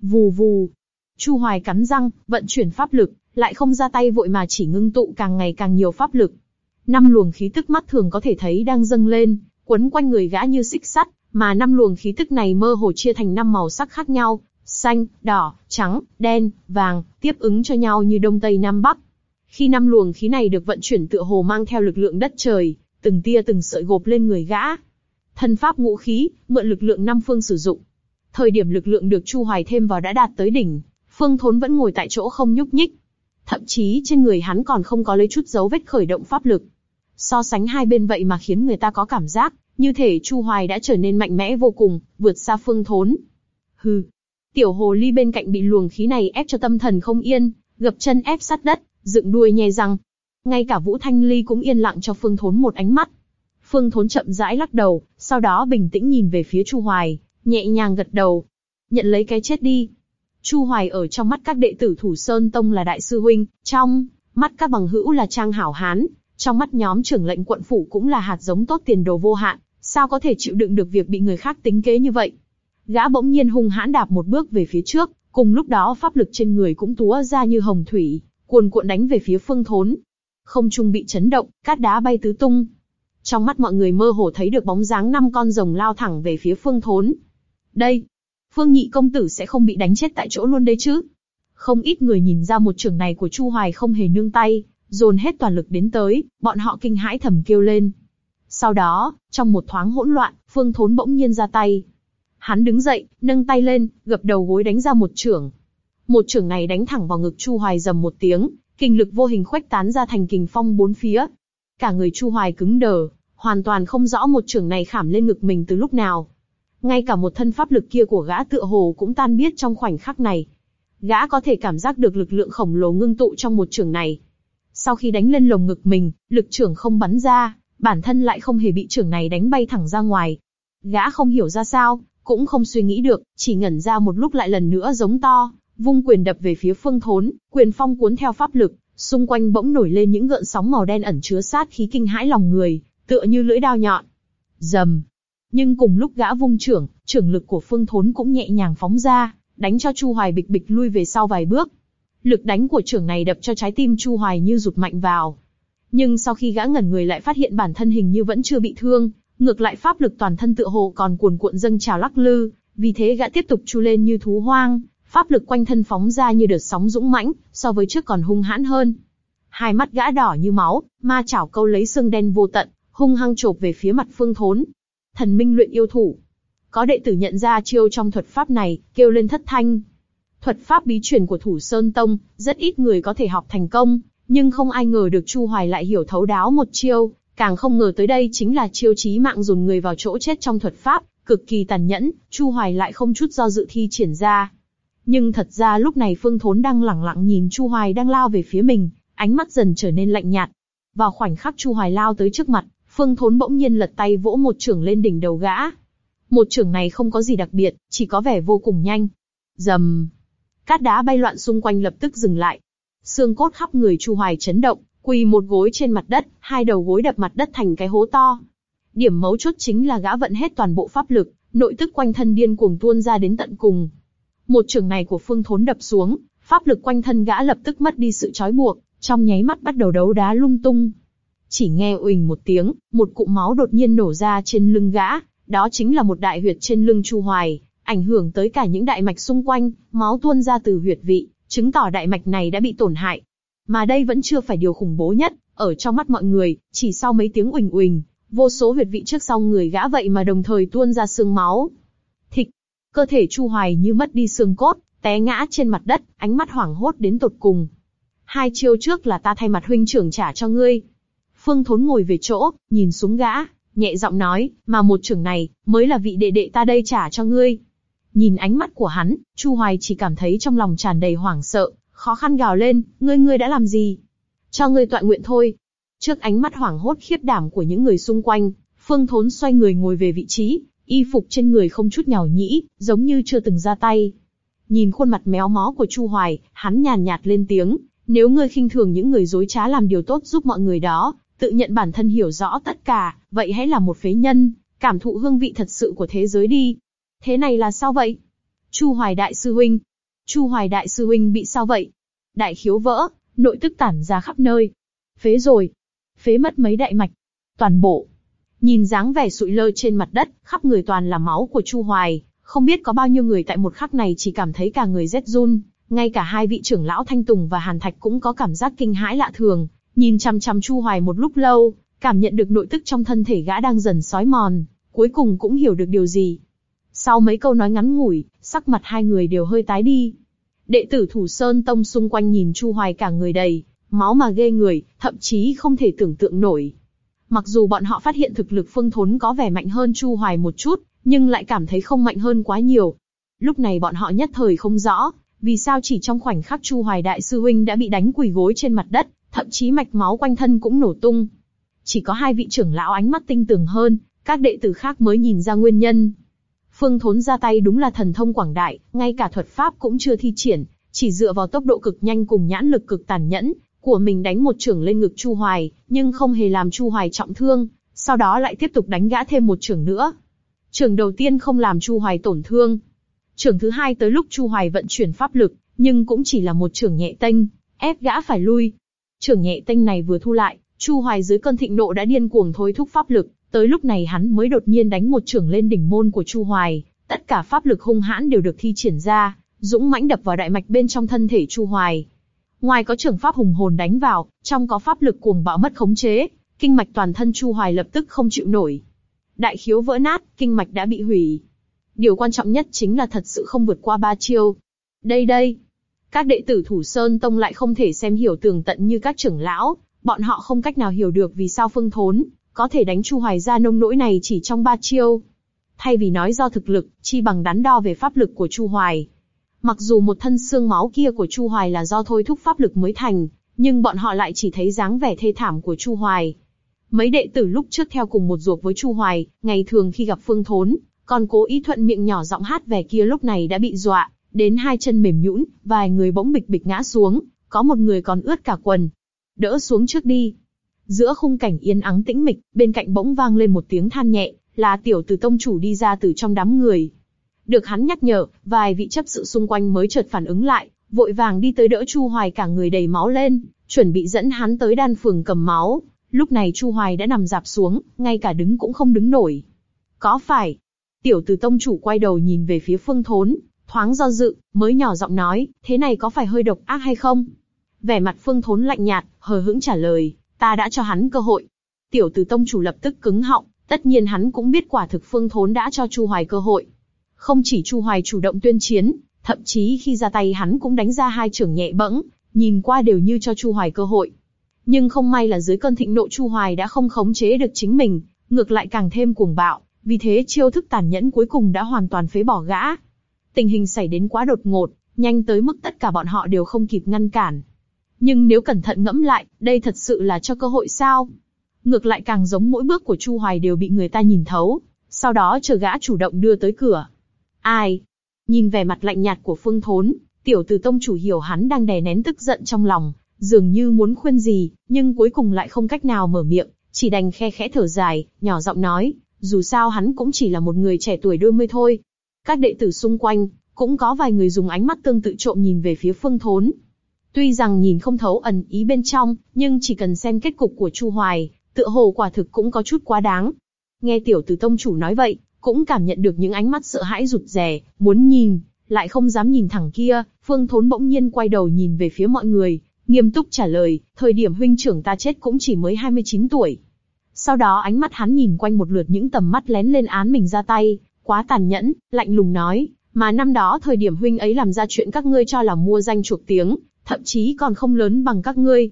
Vù vù. Chu Hoài cắn răng, vận chuyển pháp lực, lại không ra tay vội mà chỉ ngưng tụ càng ngày càng nhiều pháp lực. Năm luồng khí tức mắt thường có thể thấy đang dâng lên, quấn quanh người gã như xích sắt, mà năm luồng khí tức này mơ hồ chia thành năm màu sắc khác nhau, xanh, đỏ, trắng, đen, vàng, tiếp ứng cho nhau như đông tây nam bắc. Khi năm luồng khí này được vận chuyển tựa hồ mang theo lực lượng đất trời, từng tia từng sợi gộp lên người gã. Thân pháp ngũ khí, mượn lực lượng năm phương sử dụng. Thời điểm lực lượng được Chu Hoài thêm vào đã đạt tới đỉnh, Phương Thốn vẫn ngồi tại chỗ không nhúc nhích. Thậm chí trên người hắn còn không có lấy chút dấu vết khởi động pháp lực. So sánh hai bên vậy mà khiến người ta có cảm giác, như thể Chu Hoài đã trở nên mạnh mẽ vô cùng, vượt xa Phương Thốn. Hừ. Tiểu hồ ly bên cạnh bị luồng khí này ép cho tâm thần không yên, gập chân ép sát đất, dựng đuôi nhè răng. Ngay cả Vũ Thanh Ly cũng yên lặng cho Phương Thốn một ánh mắt. Phương Thốn chậm rãi lắc đầu, sau đó bình tĩnh nhìn về phía Chu Hoài, nhẹ nhàng gật đầu. Nhận lấy cái chết đi. Chu Hoài ở trong mắt các đệ tử Thủ Sơn Tông là đại sư huynh, trong mắt các bằng hữu là trang hảo hán, trong mắt nhóm trưởng lệnh quận phủ cũng là hạt giống tốt tiền đồ vô hạn, sao có thể chịu đựng được việc bị người khác tính kế như vậy? gã bỗng nhiên hung hãn đạp một bước về phía trước, cùng lúc đó pháp lực trên người cũng túa ra như hồng thủy, cuồn cuộn đánh về phía phương thốn. Không trung bị chấn động, cát đá bay tứ tung. Trong mắt mọi người mơ hồ thấy được bóng dáng năm con rồng lao thẳng về phía phương thốn. Đây, phương nhị công tử sẽ không bị đánh chết tại chỗ luôn đấy chứ? Không ít người nhìn ra một trường này của Chu Hoài không hề nương tay, dồn hết toàn lực đến tới, bọn họ kinh hãi thầm kêu lên. Sau đó, trong một thoáng hỗn loạn, Phương Thốn bỗng nhiên ra tay. Hắn đứng dậy, nâng tay lên, gập đầu gối đánh ra một trưởng. Một trưởng này đánh thẳng vào ngực Chu Hoài dầm một tiếng, kinh lực vô hình khuếch tán ra thành kình phong bốn phía. Cả người Chu Hoài cứng đờ, hoàn toàn không rõ một trưởng này khảm lên ngực mình từ lúc nào. Ngay cả một thân pháp lực kia của gã tựa hồ cũng tan biết trong khoảnh khắc này. Gã có thể cảm giác được lực lượng khổng lồ ngưng tụ trong một trưởng này. Sau khi đánh lên lồng ngực mình, lực trưởng không bắn ra, bản thân lại không hề bị trưởng này đánh bay thẳng ra ngoài. Gã không hiểu ra sao, cũng không suy nghĩ được, chỉ ngẩn ra một lúc lại lần nữa giống to, vung quyền đập về phía phương thốn, quyền phong cuốn theo pháp lực, xung quanh bỗng nổi lên những gợn sóng màu đen ẩn chứa sát khí kinh hãi lòng người, tựa như lưỡi dao nhọn. Dầm. Nhưng cùng lúc gã vung trưởng, trưởng lực của phương thốn cũng nhẹ nhàng phóng ra, đánh cho Chu Hoài bịch bịch lui về sau vài bước. Lực đánh của trưởng này đập cho trái tim Chu Hoài như rụt mạnh vào. Nhưng sau khi gã ngẩn người lại phát hiện bản thân hình như vẫn chưa bị thương, ngược lại pháp lực toàn thân tựa hồ còn cuồn cuộn dâng trào lắc lư, vì thế gã tiếp tục chu lên như thú hoang, pháp lực quanh thân phóng ra như đợt sóng dũng mãnh, so với trước còn hung hãn hơn. Hai mắt gã đỏ như máu, ma chảo câu lấy xương đen vô tận, hung hăng chộp về phía mặt Phương Thốn. Thần minh luyện yêu thủ. Có đệ tử nhận ra chiêu trong thuật pháp này, kêu lên thất thanh. Thuật pháp bí truyền của Thủ Sơn Tông, rất ít người có thể học thành công, nhưng không ai ngờ được Chu Hoài lại hiểu thấu đáo một chiêu, càng không ngờ tới đây chính là chiêu chí mạng dồn người vào chỗ chết trong thuật pháp, cực kỳ tàn nhẫn, Chu Hoài lại không chút do dự thi triển ra. Nhưng thật ra lúc này Phương Thốn đang lẳng lặng nhìn Chu Hoài đang lao về phía mình, ánh mắt dần trở nên lạnh nhạt. Vào khoảnh khắc Chu Hoài lao tới trước mặt, Phương Thốn bỗng nhiên lật tay vỗ một trưởng lên đỉnh đầu gã. Một trưởng này không có gì đặc biệt, chỉ có vẻ vô cùng nhanh. Dầm. Cát đá bay loạn xung quanh lập tức dừng lại. Xương cốt khắp người Chu Hoài chấn động, quỳ một gối trên mặt đất, hai đầu gối đập mặt đất thành cái hố to. Điểm mấu chốt chính là gã vận hết toàn bộ pháp lực, nội tức quanh thân điên cuồng tuôn ra đến tận cùng. Một trường này của Phương Thốn đập xuống, pháp lực quanh thân gã lập tức mất đi sự trói buộc, trong nháy mắt bắt đầu đấu đá lung tung. Chỉ nghe uỳnh một tiếng, một cụm máu đột nhiên nổ ra trên lưng gã, đó chính là một đại huyệt trên lưng Chu Hoài, ảnh hưởng tới cả những đại mạch xung quanh, máu tuôn ra từ huyệt vị, chứng tỏ đại mạch này đã bị tổn hại. Mà đây vẫn chưa phải điều khủng bố nhất, ở trong mắt mọi người, chỉ sau mấy tiếng uỳnh uỳnh, vô số huyệt vị trước sau người gã vậy mà đồng thời tuôn ra xương máu. Thịch, cơ thể Chu Hoài như mất đi xương cốt, té ngã trên mặt đất, ánh mắt hoảng hốt đến tột cùng. Hai chiêu trước là ta thay mặt huynh trưởng trả cho ngươi. Phương Thốn ngồi về chỗ, nhìn xuống gã, nhẹ giọng nói, mà một trưởng này, mới là vị đệ đệ ta đây trả cho ngươi. Nhìn ánh mắt của hắn, Chu Hoài chỉ cảm thấy trong lòng tràn đầy hoảng sợ, khó khăn gào lên, ngươi ngươi đã làm gì? Cho ngươi tọa nguyện thôi. Trước ánh mắt hoảng hốt khiếp đảm của những người xung quanh, Phương Thốn xoay người ngồi về vị trí, y phục trên người không chút nhào nhĩ, giống như chưa từng ra tay. Nhìn khuôn mặt méo mó của Chu Hoài, hắn nhàn nhạt lên tiếng, nếu ngươi khinh thường những người dối trá làm điều tốt giúp mọi người đó, tự nhận bản thân hiểu rõ tất cả, vậy hãy là một phế nhân, cảm thụ hương vị thật sự của thế giới đi. Thế này là sao vậy? Chu Hoài Đại Sư Huynh. Chu Hoài Đại Sư Huynh bị sao vậy? Đại khiếu vỡ, nội tức tản ra khắp nơi. Phế rồi. Phế mất mấy đại mạch. Toàn bộ. Nhìn dáng vẻ sụi lơ trên mặt đất, khắp người toàn là máu của Chu Hoài. Không biết có bao nhiêu người tại một khắc này chỉ cảm thấy cả người rét run. Ngay cả hai vị trưởng lão Thanh Tùng và Hàn Thạch cũng có cảm giác kinh hãi lạ thường. Nhìn chăm chăm Chu Hoài một lúc lâu, cảm nhận được nội tức trong thân thể gã đang dần sói mòn, cuối cùng cũng hiểu được điều gì. Sau mấy câu nói ngắn ngủi, sắc mặt hai người đều hơi tái đi. Đệ tử Thủ Sơn Tông xung quanh nhìn Chu Hoài cả người đầy, máu mà ghê người, thậm chí không thể tưởng tượng nổi. Mặc dù bọn họ phát hiện thực lực phương thốn có vẻ mạnh hơn Chu Hoài một chút, nhưng lại cảm thấy không mạnh hơn quá nhiều. Lúc này bọn họ nhất thời không rõ, vì sao chỉ trong khoảnh khắc Chu Hoài Đại Sư Huynh đã bị đánh quỳ gối trên mặt đất, thậm chí mạch máu quanh thân cũng nổ tung. Chỉ có hai vị trưởng lão ánh mắt tinh tường hơn, các đệ tử khác mới nhìn ra nguyên nhân. Phương Thốn ra tay đúng là thần thông quảng đại, ngay cả thuật pháp cũng chưa thi triển, chỉ dựa vào tốc độ cực nhanh cùng nhãn lực cực tàn nhẫn của mình đánh một trưởng lên ngực Chu Hoài, nhưng không hề làm Chu Hoài trọng thương, sau đó lại tiếp tục đánh gã thêm một trưởng nữa. Trưởng đầu tiên không làm Chu Hoài tổn thương. Trưởng thứ hai tới lúc Chu Hoài vận chuyển pháp lực, nhưng cũng chỉ là một trưởng nhẹ tênh, ép gã phải lui. Trưởng nhẹ tênh này vừa thu lại, Chu Hoài dưới cơn thịnh nộ đã điên cuồng thôi thúc pháp lực, tới lúc này hắn mới đột nhiên đánh một trưởng lên đỉnh môn của Chu Hoài, tất cả pháp lực hung hãn đều được thi triển ra, dũng mãnh đập vào đại mạch bên trong thân thể Chu Hoài. Ngoài có trưởng pháp hùng hồn đánh vào, trong có pháp lực cuồng bạo mất khống chế, kinh mạch toàn thân Chu Hoài lập tức không chịu nổi. Đại khiếu vỡ nát, kinh mạch đã bị hủy. Điều quan trọng nhất chính là thật sự không vượt qua ba chiêu. Đây đây, các đệ tử Thủ Sơn Tông lại không thể xem hiểu tường tận như các trưởng lão, bọn họ không cách nào hiểu được vì sao Phương Thốn có thể đánh Chu Hoài ra nông nỗi này chỉ trong ba chiêu. Thay vì nói do thực lực, chi bằng đắn đo về pháp lực của Chu Hoài. Mặc dù một thân xương máu kia của Chu Hoài là do thôi thúc pháp lực mới thành, nhưng bọn họ lại chỉ thấy dáng vẻ thê thảm của Chu Hoài. Mấy đệ tử lúc trước theo cùng một ruột với Chu Hoài, ngày thường khi gặp Phương Thốn, còn cố ý thuận miệng nhỏ giọng hát về kia lúc này đã bị dọa, đến hai chân mềm nhũn, vài người bỗng bịch bịch ngã xuống, có một người còn ướt cả quần. Đỡ xuống trước đi. Giữa khung cảnh yên ắng tĩnh mịch, bên cạnh bỗng vang lên một tiếng than nhẹ, là tiểu tử tông chủ đi ra từ trong đám người. Được hắn nhắc nhở, vài vị chấp sự xung quanh mới chợt phản ứng lại, vội vàng đi tới đỡ Chu Hoài cả người đầy máu lên, chuẩn bị dẫn hắn tới đan phường cầm máu. Lúc này Chu Hoài đã nằm dạp xuống, ngay cả đứng cũng không đứng nổi. Có phải? Tiểu tử tông chủ quay đầu nhìn về phía phương thốn, thoáng do dự, mới nhỏ giọng nói, thế này có phải hơi độc ác hay không? Vẻ mặt phương thốn lạnh nhạt, hờ hững trả lời, ta đã cho hắn cơ hội. Tiểu tử tông chủ lập tức cứng họng, tất nhiên hắn cũng biết quả thực phương thốn đã cho Chu Hoài cơ hội. Không chỉ Chu Hoài chủ động tuyên chiến, thậm chí khi ra tay hắn cũng đánh ra hai trưởng nhẹ bẫng, nhìn qua đều như cho Chu Hoài cơ hội. Nhưng không may là dưới cơn thịnh nộ Chu Hoài đã không khống chế được chính mình, ngược lại càng thêm cuồng bạo, vì thế chiêu thức tàn nhẫn cuối cùng đã hoàn toàn phế bỏ gã. Tình hình xảy đến quá đột ngột, nhanh tới mức tất cả bọn họ đều không kịp ngăn cản. Nhưng nếu cẩn thận ngẫm lại, đây thật sự là cho cơ hội sao? Ngược lại càng giống mỗi bước của Chu Hoài đều bị người ta nhìn thấu, sau đó chờ gã chủ động đưa tới cửa. Ai? Nhìn vẻ mặt lạnh nhạt của Phương Thốn, tiểu tử tông chủ hiểu hắn đang đè nén tức giận trong lòng, dường như muốn khuyên gì, nhưng cuối cùng lại không cách nào mở miệng, chỉ đành khe khẽ thở dài, nhỏ giọng nói, dù sao hắn cũng chỉ là một người trẻ tuổi đôi mươi thôi. Các đệ tử xung quanh, cũng có vài người dùng ánh mắt tương tự trộm nhìn về phía phương thốn. Tuy rằng nhìn không thấu ẩn ý bên trong, nhưng chỉ cần xem kết cục của Chu Hoài, tựa hồ quả thực cũng có chút quá đáng. Nghe tiểu tử tông chủ nói vậy, cũng cảm nhận được những ánh mắt sợ hãi rụt rè, muốn nhìn, lại không dám nhìn thẳng kia, phương thốn bỗng nhiên quay đầu nhìn về phía mọi người, nghiêm túc trả lời, thời điểm huynh trưởng ta chết cũng chỉ mới 29 tuổi. Sau đó ánh mắt hắn nhìn quanh một lượt những tầm mắt lén lên án mình ra tay, quá tàn nhẫn, lạnh lùng nói, mà năm đó thời điểm huynh ấy làm ra chuyện các ngươi cho là mua danh chuộc tiếng, thậm chí còn không lớn bằng các ngươi.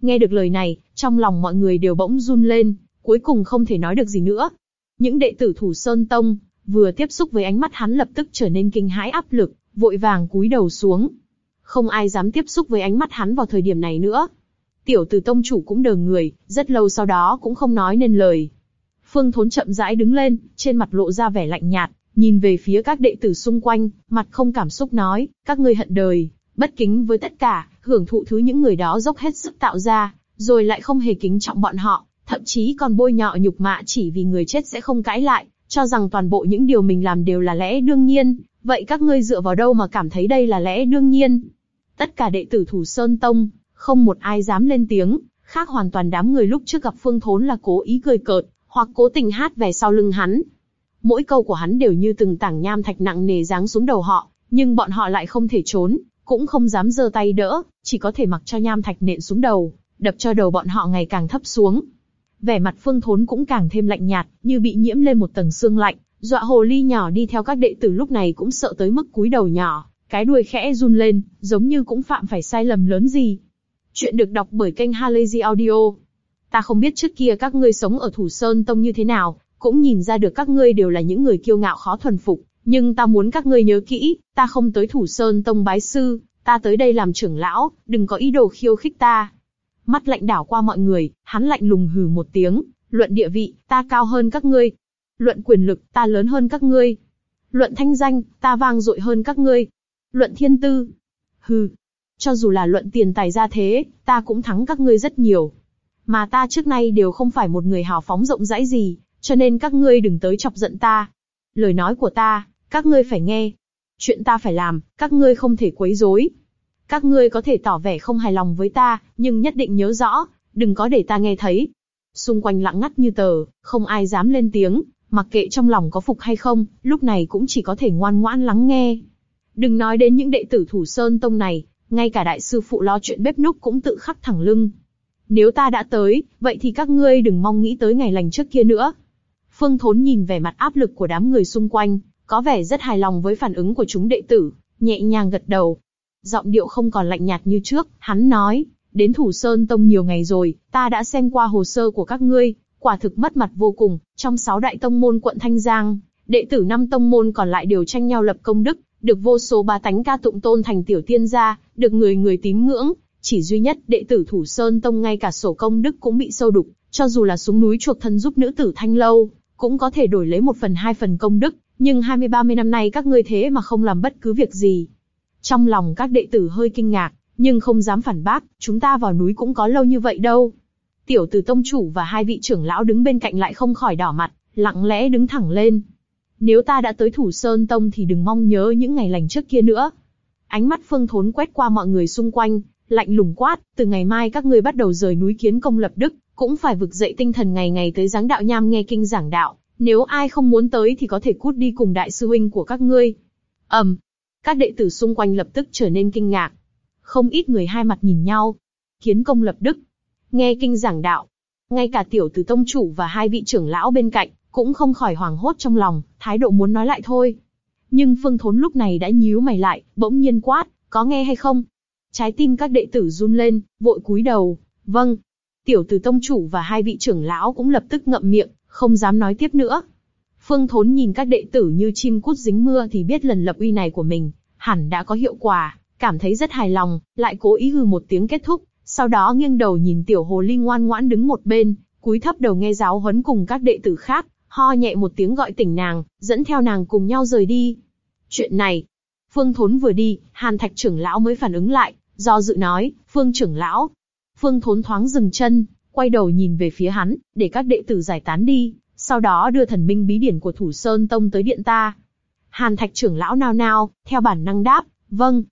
Nghe được lời này, trong lòng mọi người đều bỗng run lên, cuối cùng không thể nói được gì nữa. Những đệ tử thủ Sơn Tông, vừa tiếp xúc với ánh mắt hắn lập tức trở nên kinh hãi áp lực, vội vàng cúi đầu xuống. Không ai dám tiếp xúc với ánh mắt hắn vào thời điểm này nữa. Tiểu tử tông chủ cũng đờ người, rất lâu sau đó cũng không nói nên lời. Phương Thốn chậm rãi đứng lên, trên mặt lộ ra vẻ lạnh nhạt, nhìn về phía các đệ tử xung quanh, mặt không cảm xúc nói, các ngươi hận đời, bất kính với tất cả, hưởng thụ thứ những người đó dốc hết sức tạo ra, rồi lại không hề kính trọng bọn họ, thậm chí còn bôi nhọ nhục mạ chỉ vì người chết sẽ không cãi lại, cho rằng toàn bộ những điều mình làm đều là lẽ đương nhiên. Vậy các ngươi dựa vào đâu mà cảm thấy đây là lẽ đương nhiên? Tất cả đệ tử Thủ Sơn Tông, không một ai dám lên tiếng, khác hoàn toàn đám người lúc trước gặp Phương Thốn là cố ý cười cợt, hoặc cố tình hát về sau lưng hắn. Mỗi câu của hắn đều như từng tảng nham thạch nặng nề giáng xuống đầu họ, nhưng bọn họ lại không thể trốn, cũng không dám giơ tay đỡ, chỉ có thể mặc cho nham thạch nện xuống đầu, đập cho đầu bọn họ ngày càng thấp xuống. Vẻ mặt Phương Thốn cũng càng thêm lạnh nhạt, như bị nhiễm lên một tầng xương lạnh, dọa hồ ly nhỏ đi theo các đệ tử lúc này cũng sợ tới mức cúi đầu nhỏ, cái đuôi khẽ run lên, giống như cũng phạm phải sai lầm lớn gì. Chuyện được đọc bởi kênh Halazy Audio. Ta không biết trước kia các ngươi sống ở Thủ Sơn Tông như thế nào, cũng nhìn ra được các ngươi đều là những người kiêu ngạo khó thuần phục, nhưng ta muốn các ngươi nhớ kỹ, ta không tới Thủ Sơn Tông bái sư, ta tới đây làm trưởng lão, đừng có ý đồ khiêu khích ta. Mắt lạnh đảo qua mọi người, hắn lạnh lùng hừ một tiếng, luận địa vị, ta cao hơn các ngươi. Luận quyền lực, ta lớn hơn các ngươi. Luận thanh danh, ta vang dội hơn các ngươi. Luận thiên tư. Hừ, cho dù là luận tiền tài ra thế, ta cũng thắng các ngươi rất nhiều. Mà ta trước nay đều không phải một người hào phóng rộng rãi gì, cho nên các ngươi đừng tới chọc giận ta. lời nói của ta, các ngươi phải nghe. Chuyện ta phải làm, các ngươi không thể quấy rối. Các ngươi có thể tỏ vẻ không hài lòng với ta, nhưng nhất định nhớ rõ, đừng có để ta nghe thấy. Xung quanh lặng ngắt như tờ, không ai dám lên tiếng, mặc kệ trong lòng có phục hay không, lúc này cũng chỉ có thể ngoan ngoãn lắng nghe. Đừng nói đến những đệ tử Thủ Sơn Tông này, ngay cả đại sư phụ lo chuyện bếp núc cũng tự khắc thẳng lưng. Nếu ta đã tới, vậy thì các ngươi đừng mong nghĩ tới ngày lành trước kia nữa. Phương Thốn nhìn vẻ mặt áp lực của đám người xung quanh, có vẻ rất hài lòng với phản ứng của chúng đệ tử, nhẹ nhàng gật đầu. Giọng điệu không còn lạnh nhạt như trước, hắn nói, đến Thủ Sơn Tông nhiều ngày rồi, ta đã xem qua hồ sơ của các ngươi, quả thực mất mặt vô cùng. Trong sáu đại tông môn quận Thanh Giang, đệ tử năm tông môn còn lại đều tranh nhau lập công đức, được vô số ba tánh ca tụng tôn thành tiểu tiên gia, được người người tín ngưỡng. Chỉ duy nhất đệ tử Thủ Sơn Tông ngay cả sổ công đức cũng bị sâu đục, cho dù là xuống núi chuộc thân giúp nữ tử Thanh Lâu, cũng có thể đổi lấy một phần hai phần công đức, nhưng 20-30 năm nay các ngươi thế mà không làm bất cứ việc gì. Trong lòng các đệ tử hơi kinh ngạc, nhưng không dám phản bác, chúng ta vào núi cũng có lâu như vậy đâu. Tiểu tử tông chủ và hai vị trưởng lão đứng bên cạnh lại không khỏi đỏ mặt, lặng lẽ đứng thẳng lên. Nếu ta đã tới thủ sơn tông thì đừng mong nhớ những ngày lành trước kia nữa. Ánh mắt phương thốn quét qua mọi người xung quanh, lạnh lùng quát, từ ngày mai các ngươi bắt đầu rời núi kiến công lập đức, cũng phải vực dậy tinh thần ngày ngày tới giáng đạo nham nghe kinh giảng đạo. Nếu ai không muốn tới thì có thể cút đi cùng đại sư huynh của các ngươi. ầm, um, các đệ tử xung quanh lập tức trở nên kinh ngạc. Không ít người hai mặt nhìn nhau. Kiến công lập đức, nghe kinh giảng đạo. Ngay cả tiểu tử tông chủ và hai vị trưởng lão bên cạnh, cũng không khỏi hoảng hốt trong lòng, thái độ muốn nói lại thôi. Nhưng Phương Thốn lúc này đã nhíu mày lại, bỗng nhiên quát, có nghe hay không? Trái tim các đệ tử run lên, vội cúi đầu, vâng. Tiểu tử tông chủ và hai vị trưởng lão cũng lập tức ngậm miệng, không dám nói tiếp nữa. Phương Thốn nhìn các đệ tử như chim cút dính mưa thì biết lần lập uy này của mình, hẳn đã có hiệu quả, cảm thấy rất hài lòng, lại cố ý hừ một tiếng kết thúc, sau đó nghiêng đầu nhìn tiểu hồ ly ngoan ngoãn đứng một bên, cúi thấp đầu nghe giáo huấn cùng các đệ tử khác, ho nhẹ một tiếng gọi tỉnh nàng, dẫn theo nàng cùng nhau rời đi. Chuyện này, Phương Thốn vừa đi, Hàn Thạch trưởng lão mới phản ứng lại, do dự nói, Phương trưởng lão. Phương Thốn thoáng dừng chân, quay đầu nhìn về phía hắn, để các đệ tử giải tán đi, sau đó đưa thần minh bí điển của Thủ Sơn Tông tới điện ta. Hàn Thạch trưởng lão nao nao, theo bản năng đáp, vâng.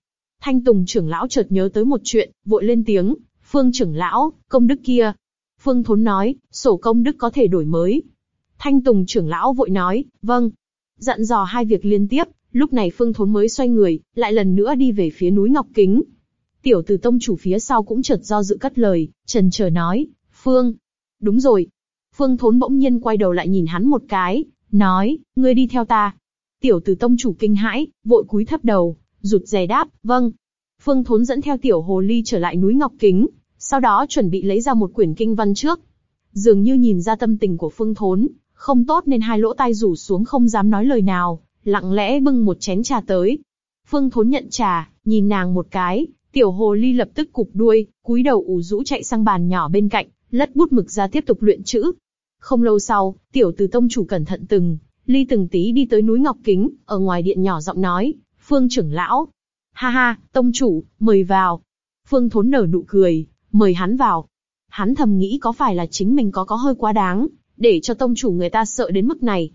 Thanh Tùng trưởng lão chợt nhớ tới một chuyện, vội lên tiếng, Phương trưởng lão, công đức kia. Phương Thốn nói, sổ công đức có thể đổi mới. Thanh Tùng trưởng lão vội nói, vâng. Dặn dò hai việc liên tiếp, lúc này Phương Thốn mới xoay người, lại lần nữa đi về phía núi Ngọc Kính. Tiểu Từ tông chủ phía sau cũng chợt do dự cất lời, trần chờ nói, Phương, đúng rồi. Phương Thốn bỗng nhiên quay đầu lại nhìn hắn một cái, nói, ngươi đi theo ta. Tiểu tử tông chủ kinh hãi, vội cúi thấp đầu, rụt rè đáp, vâng. Phương Thốn dẫn theo tiểu hồ ly trở lại núi Ngọc Kính, sau đó chuẩn bị lấy ra một quyển kinh văn trước. Dường như nhìn ra tâm tình của Phương Thốn, không tốt nên hai lỗ tai rủ xuống không dám nói lời nào, lặng lẽ bưng một chén trà tới. Phương Thốn nhận trà, nhìn nàng một cái, tiểu hồ ly lập tức cụp đuôi, cúi đầu ủ rũ chạy sang bàn nhỏ bên cạnh, lất bút mực ra tiếp tục luyện chữ. Không lâu sau, tiểu từ tông chủ cẩn thận từng, ly từng tí đi tới núi Ngọc Kính, ở ngoài điện nhỏ giọng nói, Phương trưởng lão. Ha ha, tông chủ, mời vào. Phương Thốn nở nụ cười, mời hắn vào. Hắn thầm nghĩ có phải là chính mình có có hơi quá đáng, để cho tông chủ người ta sợ đến mức này.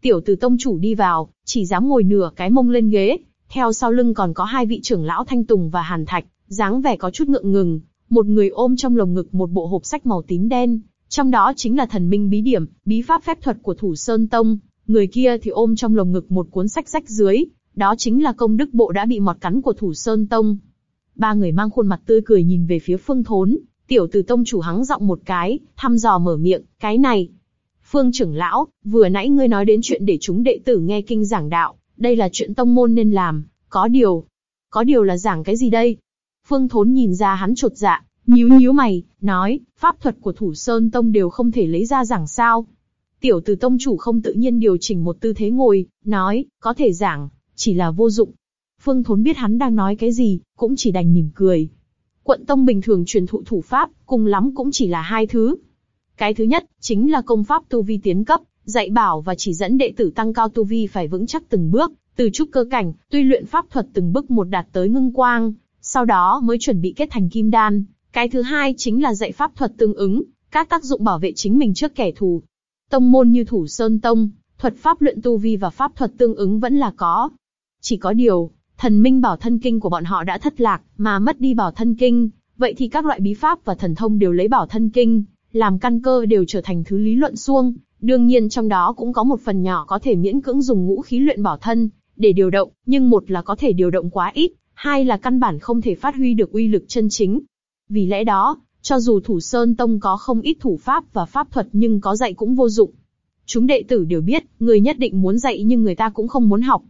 Tiểu tử tông chủ đi vào, chỉ dám ngồi nửa cái mông lên ghế, theo sau lưng còn có hai vị trưởng lão Thanh Tùng và Hàn Thạch, dáng vẻ có chút ngượng ngừng, một người ôm trong lồng ngực một bộ hộp sách màu tím đen, trong đó chính là thần minh bí điểm, bí pháp phép thuật của Thủ Sơn Tông, người kia thì ôm trong lồng ngực một cuốn sách rách dưới, đó chính là công đức bộ đã bị mọt cắn của Thủ Sơn Tông. Ba người mang khuôn mặt tươi cười nhìn về phía Phương Thốn, tiểu tử tông chủ hắng giọng một cái, thăm dò mở miệng, cái này. Phương trưởng lão, vừa nãy ngươi nói đến chuyện để chúng đệ tử nghe kinh giảng đạo, đây là chuyện tông môn nên làm, có điều. Có điều là giảng cái gì đây? Phương Thốn nhìn ra hắn chột dạ, nhíu nhíu mày, nói, pháp thuật của Thủ Sơn Tông đều không thể lấy ra giảng sao. Tiểu tử tông chủ không tự nhiên điều chỉnh một tư thế ngồi, nói, có thể giảng, chỉ là vô dụng. Phương Thốn biết hắn đang nói cái gì, cũng chỉ đành mỉm cười. Quận Tông bình thường truyền thụ thủ pháp, cùng lắm cũng chỉ là hai thứ. Cái thứ nhất, chính là công pháp tu vi tiến cấp, dạy bảo và chỉ dẫn đệ tử tăng cao tu vi phải vững chắc từng bước, từ trúc cơ cảnh, tuy luyện pháp thuật từng bước một đạt tới ngưng quang, sau đó mới chuẩn bị kết thành kim đan. Cái thứ hai chính là dạy pháp thuật tương ứng, các tác dụng bảo vệ chính mình trước kẻ thù. Tông môn như Thủ Sơn Tông, thuật pháp luyện tu vi và pháp thuật tương ứng vẫn là có. Chỉ có điều, thần minh bảo thân kinh của bọn họ đã thất lạc, mà mất đi bảo thân kinh, vậy thì các loại bí pháp và thần thông đều lấy bảo thân kinh, làm căn cơ đều trở thành thứ lý luận suông, đương nhiên trong đó cũng có một phần nhỏ có thể miễn cưỡng dùng ngũ khí luyện bảo thân, để điều động, nhưng một là có thể điều động quá ít, hai là căn bản không thể phát huy được uy lực chân chính. Vì lẽ đó, cho dù Thủ Sơn Tông có không ít thủ pháp và pháp thuật nhưng có dạy cũng vô dụng. Chúng đệ tử đều biết, người nhất định muốn dạy nhưng người ta cũng không muốn học.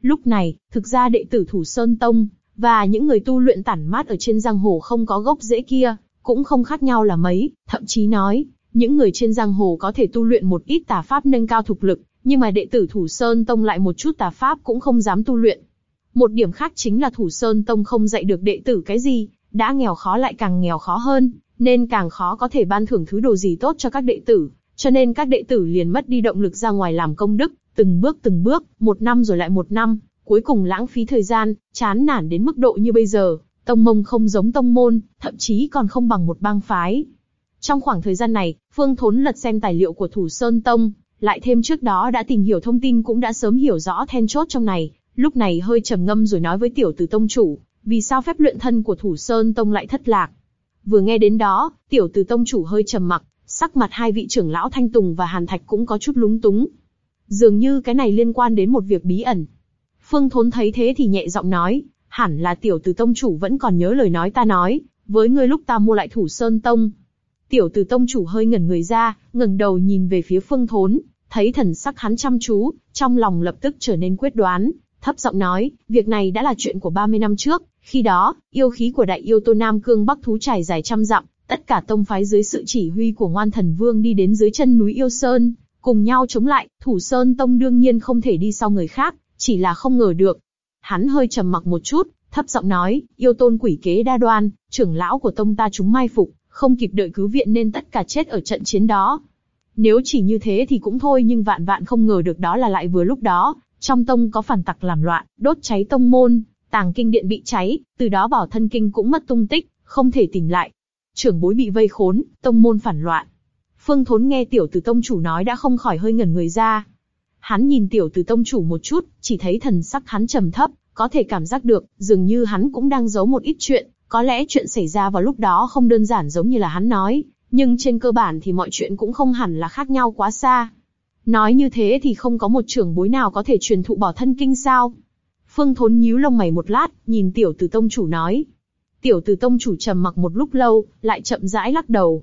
Lúc này, thực ra đệ tử Thủ Sơn Tông, và những người tu luyện tản mát ở trên giang hồ không có gốc rễ kia, cũng không khác nhau là mấy, thậm chí nói, những người trên giang hồ có thể tu luyện một ít tà pháp nâng cao thực lực, nhưng mà đệ tử Thủ Sơn Tông lại một chút tà pháp cũng không dám tu luyện. Một điểm khác chính là Thủ Sơn Tông không dạy được đệ tử cái gì, đã nghèo khó lại càng nghèo khó hơn, nên càng khó có thể ban thưởng thứ đồ gì tốt cho các đệ tử, cho nên các đệ tử liền mất đi động lực ra ngoài làm công đức, từng bước từng bước, một năm rồi lại một năm, cuối cùng lãng phí thời gian, chán nản đến mức độ như bây giờ, tông mông không giống tông môn, thậm chí còn không bằng một bang phái. Trong khoảng thời gian này, Phương Thốn lật xem tài liệu của Thủ Sơn Tông, lại thêm trước đó đã tìm hiểu thông tin cũng đã sớm hiểu rõ then chốt trong này, lúc này hơi trầm ngâm rồi nói với tiểu tử tông chủ, vì sao phép luyện thân của Thủ Sơn Tông lại thất lạc. Vừa nghe đến đó, tiểu tử tông chủ hơi trầm mặc, sắc mặt hai vị trưởng lão Thanh Tùng và Hàn Thạch cũng có chút lúng túng. Dường như cái này liên quan đến một việc bí ẩn. Phương Thốn thấy thế thì nhẹ giọng nói, hẳn là tiểu tử tông chủ vẫn còn nhớ lời nói ta nói, với ngươi lúc ta mua lại Thủ Sơn Tông. Tiểu tử tông chủ hơi ngẩn người ra, ngẩng đầu nhìn về phía Phương Thốn, thấy thần sắc hắn chăm chú, trong lòng lập tức trở nên quyết đoán, thấp giọng nói, việc này đã là chuyện của 30 năm trước, khi đó, yêu khí của đại yêu Tô Nam Cương Bắc thú trải dài trăm dặm, tất cả tông phái dưới sự chỉ huy của Ngoan Thần Vương đi đến dưới chân núi Yêu Sơn, cùng nhau chống lại, Thủ Sơn Tông đương nhiên không thể đi sau người khác, chỉ là không ngờ được. Hắn hơi trầm mặc một chút, thấp giọng nói, yêu tôn quỷ kế đa đoan, trưởng lão của tông ta chúng mai phục, không kịp đợi cứu viện nên tất cả chết ở trận chiến đó. Nếu chỉ như thế thì cũng thôi nhưng vạn vạn không ngờ được đó là lại vừa lúc đó, trong tông có phản tặc làm loạn, đốt cháy tông môn, tàng kinh điện bị cháy, từ đó bảo thân kinh cũng mất tung tích, không thể tìm lại. Trưởng bối bị vây khốn, tông môn phản loạn. Phương Thốn nghe tiểu tử tông chủ nói đã không khỏi hơi ngẩn người ra. Hắn nhìn tiểu tử tông chủ một chút, chỉ thấy thần sắc hắn trầm thấp, có thể cảm giác được, dường như hắn cũng đang giấu một ít chuyện, có lẽ chuyện xảy ra vào lúc đó không đơn giản giống như là hắn nói, nhưng trên cơ bản thì mọi chuyện cũng không hẳn là khác nhau quá xa. Nói như thế thì không có một trưởng bối nào có thể truyền thụ bỏ thân kinh sao? Phương Thốn nhíu lông mày một lát, nhìn tiểu tử tông chủ nói. Tiểu tử tông chủ trầm mặc một lúc lâu, lại chậm rãi lắc đầu.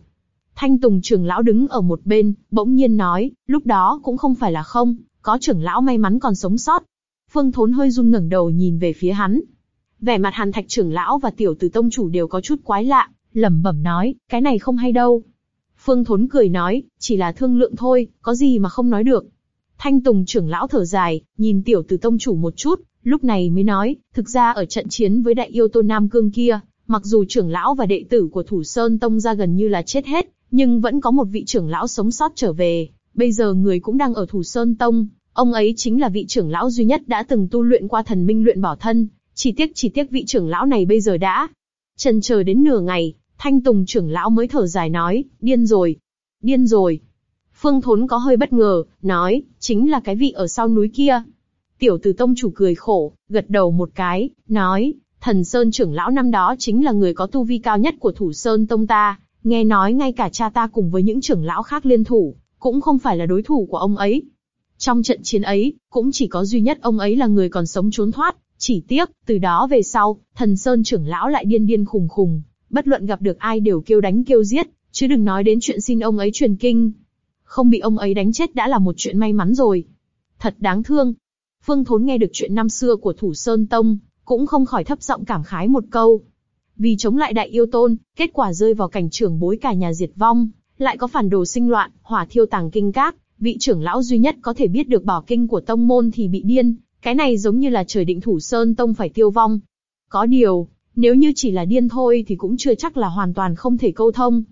Thanh Tùng trưởng lão đứng ở một bên, bỗng nhiên nói, lúc đó cũng không phải là không, có trưởng lão may mắn còn sống sót. Phương Thốn hơi run ngẩng đầu nhìn về phía hắn. Vẻ mặt Hàn Thạch trưởng lão và tiểu tử tông chủ đều có chút quái lạ, lẩm bẩm nói, cái này không hay đâu. Phương Thốn cười nói, chỉ là thương lượng thôi, có gì mà không nói được. Thanh Tùng trưởng lão thở dài, nhìn tiểu tử tông chủ một chút, lúc này mới nói, thực ra ở trận chiến với đại yêu tôn Nam Cương kia, mặc dù trưởng lão và đệ tử của Thủ Sơn Tông ra gần như là chết hết, nhưng vẫn có một vị trưởng lão sống sót trở về. Bây giờ người cũng đang ở Thủ Sơn Tông, ông ấy chính là vị trưởng lão duy nhất đã từng tu luyện qua thần minh luyện bảo thân. Chỉ tiếc chỉ tiếc vị trưởng lão này bây giờ đã trần chờ đến nửa ngày, Thanh Tùng trưởng lão mới thở dài nói, điên rồi, điên rồi. Phương Thốn có hơi bất ngờ, nói, chính là cái vị ở sau núi kia. Tiểu Từ Tông chủ cười khổ, gật đầu một cái, nói, Thần Sơn trưởng lão năm đó chính là người có tu vi cao nhất của Thủ Sơn Tông ta, nghe nói ngay cả cha ta cùng với những trưởng lão khác liên thủ, cũng không phải là đối thủ của ông ấy. Trong trận chiến ấy, cũng chỉ có duy nhất ông ấy là người còn sống trốn thoát, chỉ tiếc, từ đó về sau, Thần Sơn trưởng lão lại điên điên khùng khùng, bất luận gặp được ai đều kêu đánh kêu giết, chứ đừng nói đến chuyện xin ông ấy truyền kinh. Không bị ông ấy đánh chết đã là một chuyện may mắn rồi. Thật đáng thương. Phương Thốn nghe được chuyện năm xưa của Thủ Sơn Tông, cũng không khỏi thấp giọng cảm khái một câu. Vì chống lại đại yêu tôn, kết quả rơi vào cảnh trưởng bối cả nhà diệt vong, lại có phản đồ sinh loạn, hỏa thiêu tàng kinh các, vị trưởng lão duy nhất có thể biết được bảo kinh của tông môn thì bị điên, cái này giống như là trời định thủ sơn tông phải tiêu vong. Có điều, nếu như chỉ là điên thôi thì cũng chưa chắc là hoàn toàn không thể câu thông.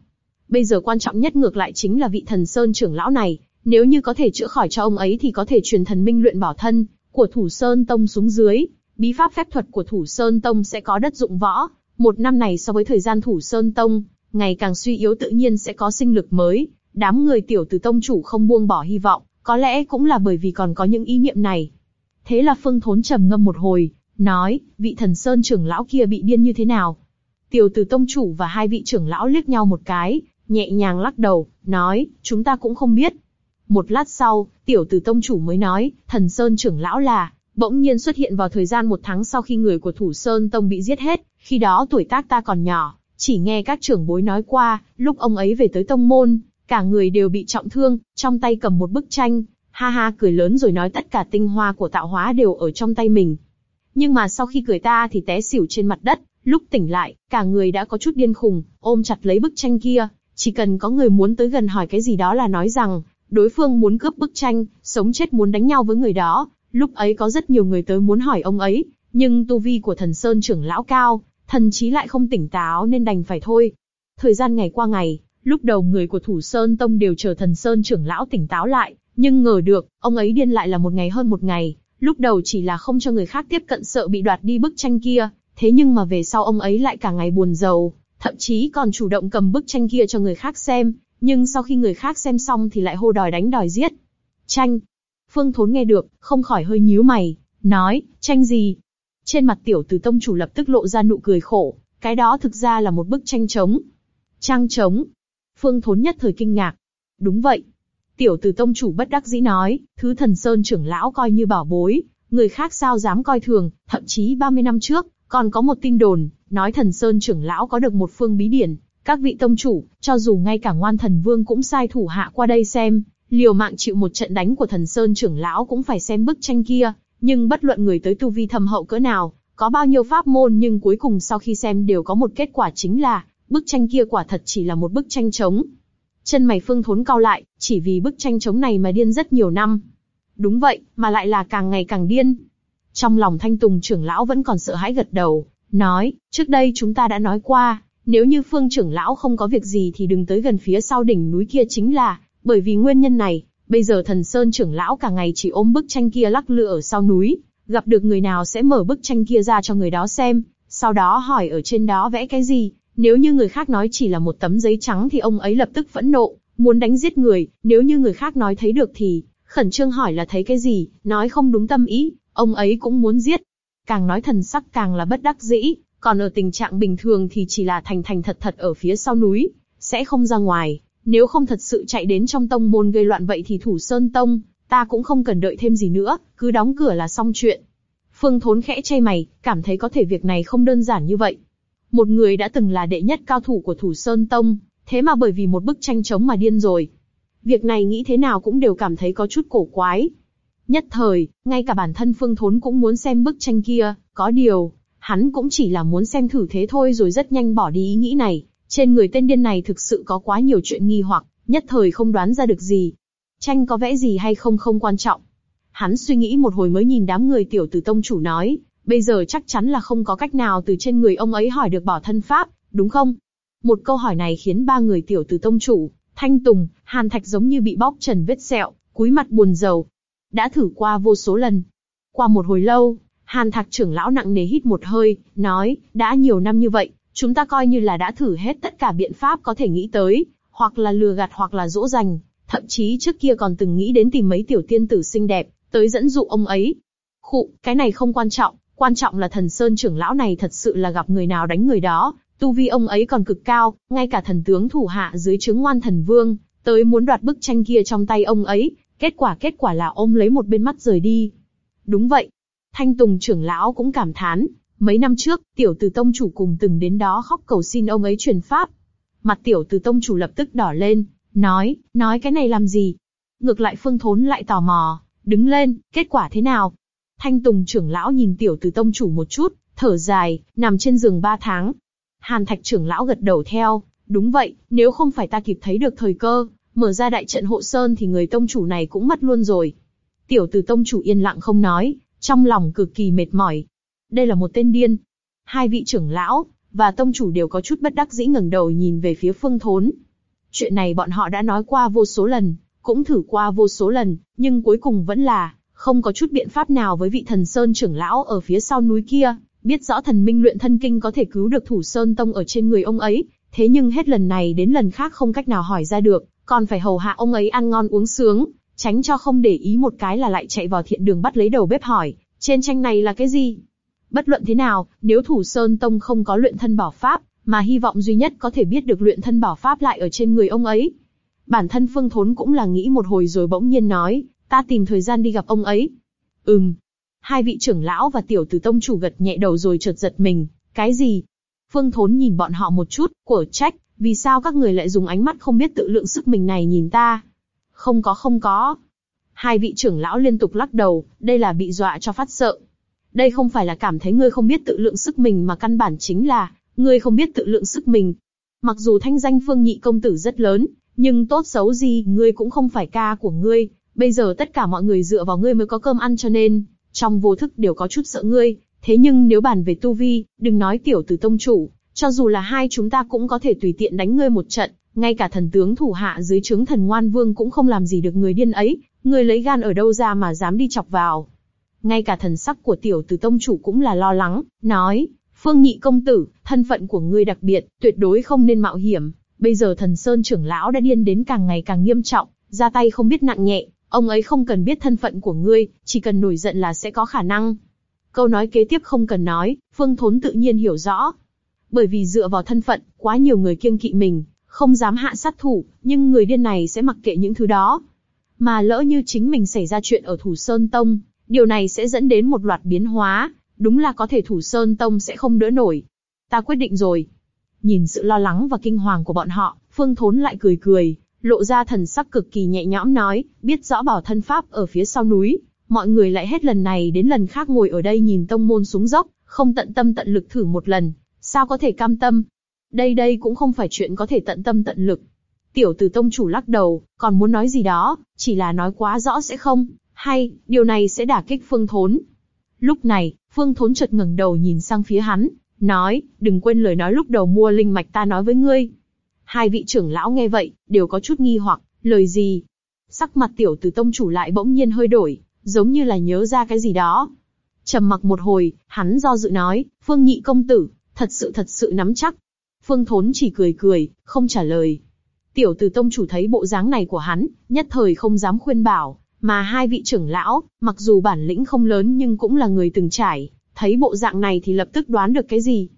Bây giờ quan trọng nhất ngược lại chính là vị thần sơn trưởng lão này, nếu như có thể chữa khỏi cho ông ấy thì có thể truyền thần minh luyện bảo thân của thủ sơn tông xuống dưới, bí pháp phép thuật của thủ sơn tông sẽ có đất dụng võ. Một năm này so với thời gian thủ sơn tông, ngày càng suy yếu tự nhiên sẽ có sinh lực mới. Đám người tiểu từ tông chủ không buông bỏ hy vọng, có lẽ cũng là bởi vì còn có những ý niệm này. Thế là Phương Thốn trầm ngâm một hồi, nói, vị thần sơn trưởng lão kia bị điên như thế nào? Tiểu tử tông chủ và hai vị trưởng lão liếc nhau một cái, nhẹ nhàng lắc đầu, nói, chúng ta cũng không biết. Một lát sau, tiểu tử tông chủ mới nói, thần sơn trưởng lão là, bỗng nhiên xuất hiện vào thời gian một tháng sau khi người của thủ sơn tông bị giết hết, khi đó tuổi tác ta còn nhỏ, chỉ nghe các trưởng bối nói qua, lúc ông ấy về tới tông môn, cả người đều bị trọng thương, trong tay cầm một bức tranh, ha ha cười lớn rồi nói tất cả tinh hoa của tạo hóa đều ở trong tay mình. Nhưng mà sau khi cười ta thì té xỉu trên mặt đất, lúc tỉnh lại, cả người đã có chút điên khùng, ôm chặt lấy bức tranh kia, chỉ cần có người muốn tới gần hỏi cái gì đó là nói rằng, đối phương muốn cướp bức tranh, sống chết muốn đánh nhau với người đó. Lúc ấy có rất nhiều người tới muốn hỏi ông ấy, nhưng tu vi của thần Sơn trưởng lão cao, thần trí lại không tỉnh táo nên đành phải thôi. Thời gian ngày qua ngày, lúc đầu người của Thủ Sơn Tông đều chờ thần Sơn trưởng lão tỉnh táo lại, nhưng ngờ được, ông ấy điên lại là một ngày hơn một ngày. Lúc đầu chỉ là không cho người khác tiếp cận sợ bị đoạt đi bức tranh kia, thế nhưng mà về sau ông ấy lại cả ngày buồn giàu, thậm chí còn chủ động cầm bức tranh kia cho người khác xem, nhưng sau khi người khác xem xong thì lại hô đòi đánh đòi giết. Tranh. Phương Thốn nghe được, không khỏi hơi nhíu mày, nói, tranh gì? Trên mặt tiểu tử tông chủ lập tức lộ ra nụ cười khổ, cái đó thực ra là một bức tranh trống. Trang trống. Phương Thốn nhất thời kinh ngạc. Đúng vậy. Tiểu tử tông chủ bất đắc dĩ nói, thứ thần sơn trưởng lão coi như bảo bối, người khác sao dám coi thường, thậm chí 30 năm trước, còn có một tin đồn, nói thần sơn trưởng lão có được một phương bí điển, các vị tông chủ, cho dù ngay cả ngoan thần vương cũng sai thủ hạ qua đây xem, liều mạng chịu một trận đánh của thần sơn trưởng lão cũng phải xem bức tranh kia, nhưng bất luận người tới tu vi thâm hậu cỡ nào, có bao nhiêu pháp môn nhưng cuối cùng sau khi xem đều có một kết quả chính là, bức tranh kia quả thật chỉ là một bức tranh trống. Chân mày phương thốn cao lại, chỉ vì bức tranh chống này mà điên rất nhiều năm. Đúng vậy, mà lại là càng ngày càng điên. Trong lòng thanh tùng trưởng lão vẫn còn sợ hãi gật đầu, nói, trước đây chúng ta đã nói qua, nếu như phương trưởng lão không có việc gì thì đừng tới gần phía sau đỉnh núi kia chính là, bởi vì nguyên nhân này, bây giờ thần sơn trưởng lão cả ngày chỉ ôm bức tranh kia lắc lư ở sau núi, gặp được người nào sẽ mở bức tranh kia ra cho người đó xem, sau đó hỏi ở trên đó vẽ cái gì, nếu như người khác nói chỉ là một tấm giấy trắng thì ông ấy lập tức phẫn nộ, muốn đánh giết người, nếu như người khác nói thấy được thì, khẩn trương hỏi là thấy cái gì, nói không đúng tâm ý, ông ấy cũng muốn giết. Càng nói thần sắc càng là bất đắc dĩ, còn ở tình trạng bình thường thì chỉ là thành thành thật thật ở phía sau núi, sẽ không ra ngoài. Nếu không thật sự chạy đến trong tông môn gây loạn vậy thì thủ sơn tông, ta cũng không cần đợi thêm gì nữa, cứ đóng cửa là xong chuyện. Phương Thốn khẽ chay mày, cảm thấy có thể việc này không đơn giản như vậy. Một người đã từng là đệ nhất cao thủ của thủ sơn tông, thế mà bởi vì một bức tranh chống mà điên rồi. Việc này nghĩ thế nào cũng đều cảm thấy có chút cổ quái. Nhất thời, ngay cả bản thân Phương Thốn cũng muốn xem bức tranh kia, có điều, hắn cũng chỉ là muốn xem thử thế thôi rồi rất nhanh bỏ đi ý nghĩ này. Trên người tên điên này thực sự có quá nhiều chuyện nghi hoặc, nhất thời không đoán ra được gì. Tranh có vẽ gì hay không không quan trọng. Hắn suy nghĩ một hồi mới nhìn đám người tiểu tử tông chủ nói, bây giờ chắc chắn là không có cách nào từ trên người ông ấy hỏi được bỏ thân pháp, đúng không? Một câu hỏi này khiến ba người tiểu tử tông chủ, Thanh Tùng, Hàn Thạch giống như bị bóc trần vết sẹo, cúi mặt buồn rầu. Đã thử qua vô số lần. Qua một hồi lâu, Hàn Thạch trưởng lão nặng nề hít một hơi, nói, đã nhiều năm như vậy, chúng ta coi như là đã thử hết tất cả biện pháp có thể nghĩ tới, hoặc là lừa gạt hoặc là dỗ dành, thậm chí trước kia còn từng nghĩ đến tìm mấy tiểu tiên tử xinh đẹp, tới dẫn dụ ông ấy. Khụ, cái này không quan trọng, quan trọng là thần sơn trưởng lão này thật sự là gặp người nào đánh người đó, tu vi ông ấy còn cực cao, ngay cả thần tướng thủ hạ dưới trướng ngoan thần vương, tới muốn đoạt bức tranh kia trong tay ông ấy, kết quả kết quả là ôm lấy một bên mắt rời đi. Đúng vậy, Thanh Tùng trưởng lão cũng cảm thán, mấy năm trước, tiểu tử tông chủ cùng từng đến đó khóc cầu xin ông ấy truyền pháp. Mặt tiểu tử tông chủ lập tức đỏ lên, nói, nói cái này làm gì? Ngược lại Phương Thốn lại tò mò, đứng lên, kết quả thế nào? Thanh Tùng trưởng lão nhìn tiểu tử tông chủ một chút, thở dài, nằm trên giường ba tháng. Hàn Thạch trưởng lão gật đầu theo, đúng vậy, nếu không phải ta kịp thấy được thời cơ, mở ra đại trận hộ sơn thì người tông chủ này cũng mất luôn rồi. Tiểu tử tông chủ yên lặng không nói, trong lòng cực kỳ mệt mỏi. Đây là một tên điên. Hai vị trưởng lão và tông chủ đều có chút bất đắc dĩ ngẩng đầu nhìn về phía Phương Thốn. Chuyện này bọn họ đã nói qua vô số lần, cũng thử qua vô số lần, nhưng cuối cùng vẫn là không có chút biện pháp nào với vị thần sơn trưởng lão ở phía sau núi kia. Biết rõ thần minh luyện thân kinh có thể cứu được thủ sơn tông ở trên người ông ấy, thế nhưng hết lần này đến lần khác không cách nào hỏi ra được, còn phải hầu hạ ông ấy ăn ngon uống sướng, tránh cho không để ý một cái là lại chạy vào thiện đường bắt lấy đầu bếp hỏi, trên tranh này là cái gì? Bất luận thế nào, nếu Thủ Sơn Tông không có luyện thân bảo pháp, mà hy vọng duy nhất có thể biết được luyện thân bảo pháp lại ở trên người ông ấy. Bản thân Phương Thốn cũng là nghĩ một hồi rồi bỗng nhiên nói, ta tìm thời gian đi gặp ông ấy. Ừm. Hai vị trưởng lão và tiểu tử tông chủ gật nhẹ đầu rồi chợt giật mình, cái gì? Phương Thốn nhìn bọn họ một chút, của trách, vì sao các người lại dùng ánh mắt không biết tự lượng sức mình này nhìn ta? Không có không có. Hai vị trưởng lão liên tục lắc đầu, đây là bị dọa cho phát sợ. Đây không phải là cảm thấy ngươi không biết tự lượng sức mình mà căn bản chính là, ngươi không biết tự lượng sức mình. Mặc dù thanh danh phương nhị công tử rất lớn, nhưng tốt xấu gì ngươi cũng không phải ca của ngươi. Bây giờ tất cả mọi người dựa vào ngươi mới có cơm ăn cho nên, trong vô thức đều có chút sợ ngươi. Thế nhưng nếu bàn về tu vi, đừng nói tiểu tử tông chủ, cho dù là hai chúng ta cũng có thể tùy tiện đánh ngươi một trận, ngay cả thần tướng thủ hạ dưới trướng thần ngoan vương cũng không làm gì được người điên ấy, người lấy gan ở đâu ra mà dám đi chọc vào. Ngay cả thần sắc của tiểu tử tông chủ cũng là lo lắng, nói, Phương nhị công tử, thân phận của ngươi đặc biệt, tuyệt đối không nên mạo hiểm. Bây giờ thần Sơn trưởng lão đã điên đến càng ngày càng nghiêm trọng, ra tay không biết nặng nhẹ, ông ấy không cần biết thân phận của ngươi, chỉ cần nổi giận là sẽ có khả năng. Câu nói kế tiếp không cần nói, Phương Thốn tự nhiên hiểu rõ. Bởi vì dựa vào thân phận, quá nhiều người kiêng kỵ mình, không dám hạ sát thủ, nhưng người điên này sẽ mặc kệ những thứ đó. Mà lỡ như chính mình xảy ra chuyện ở Thủ Sơn Tông, điều này sẽ dẫn đến một loạt biến hóa, đúng là có thể Thủ Sơn Tông sẽ không đỡ nổi. Ta quyết định rồi. Nhìn sự lo lắng và kinh hoàng của bọn họ, Phương Thốn lại cười cười, lộ ra thần sắc cực kỳ nhẹ nhõm nói, biết rõ bảo thân pháp ở phía sau núi, mọi người lại hết lần này đến lần khác ngồi ở đây nhìn tông môn xuống dốc, không tận tâm tận lực thử một lần, sao có thể cam tâm? Đây đây cũng không phải chuyện có thể tận tâm tận lực. Tiểu tử tông chủ lắc đầu, còn muốn nói gì đó, chỉ là nói quá rõ sẽ không, hay, điều này sẽ đả kích phương thốn. Lúc này, phương thốn chợt ngẩng đầu nhìn sang phía hắn, nói, đừng quên lời nói lúc đầu mua linh mạch ta nói với ngươi. Hai vị trưởng lão nghe vậy, đều có chút nghi hoặc, lời gì? Sắc mặt tiểu tử tông chủ lại bỗng nhiên hơi đổi, giống như là nhớ ra cái gì đó. trầm mặc một hồi, hắn do dự nói, phương nhị công tử, thật sự thật sự nắm chắc. Phương Thốn chỉ cười cười, không trả lời. Tiểu tử Tông chủ thấy bộ dáng này của hắn, nhất thời không dám khuyên bảo, mà hai vị trưởng lão, mặc dù bản lĩnh không lớn nhưng cũng là người từng trải, thấy bộ dạng này thì lập tức đoán được cái gì.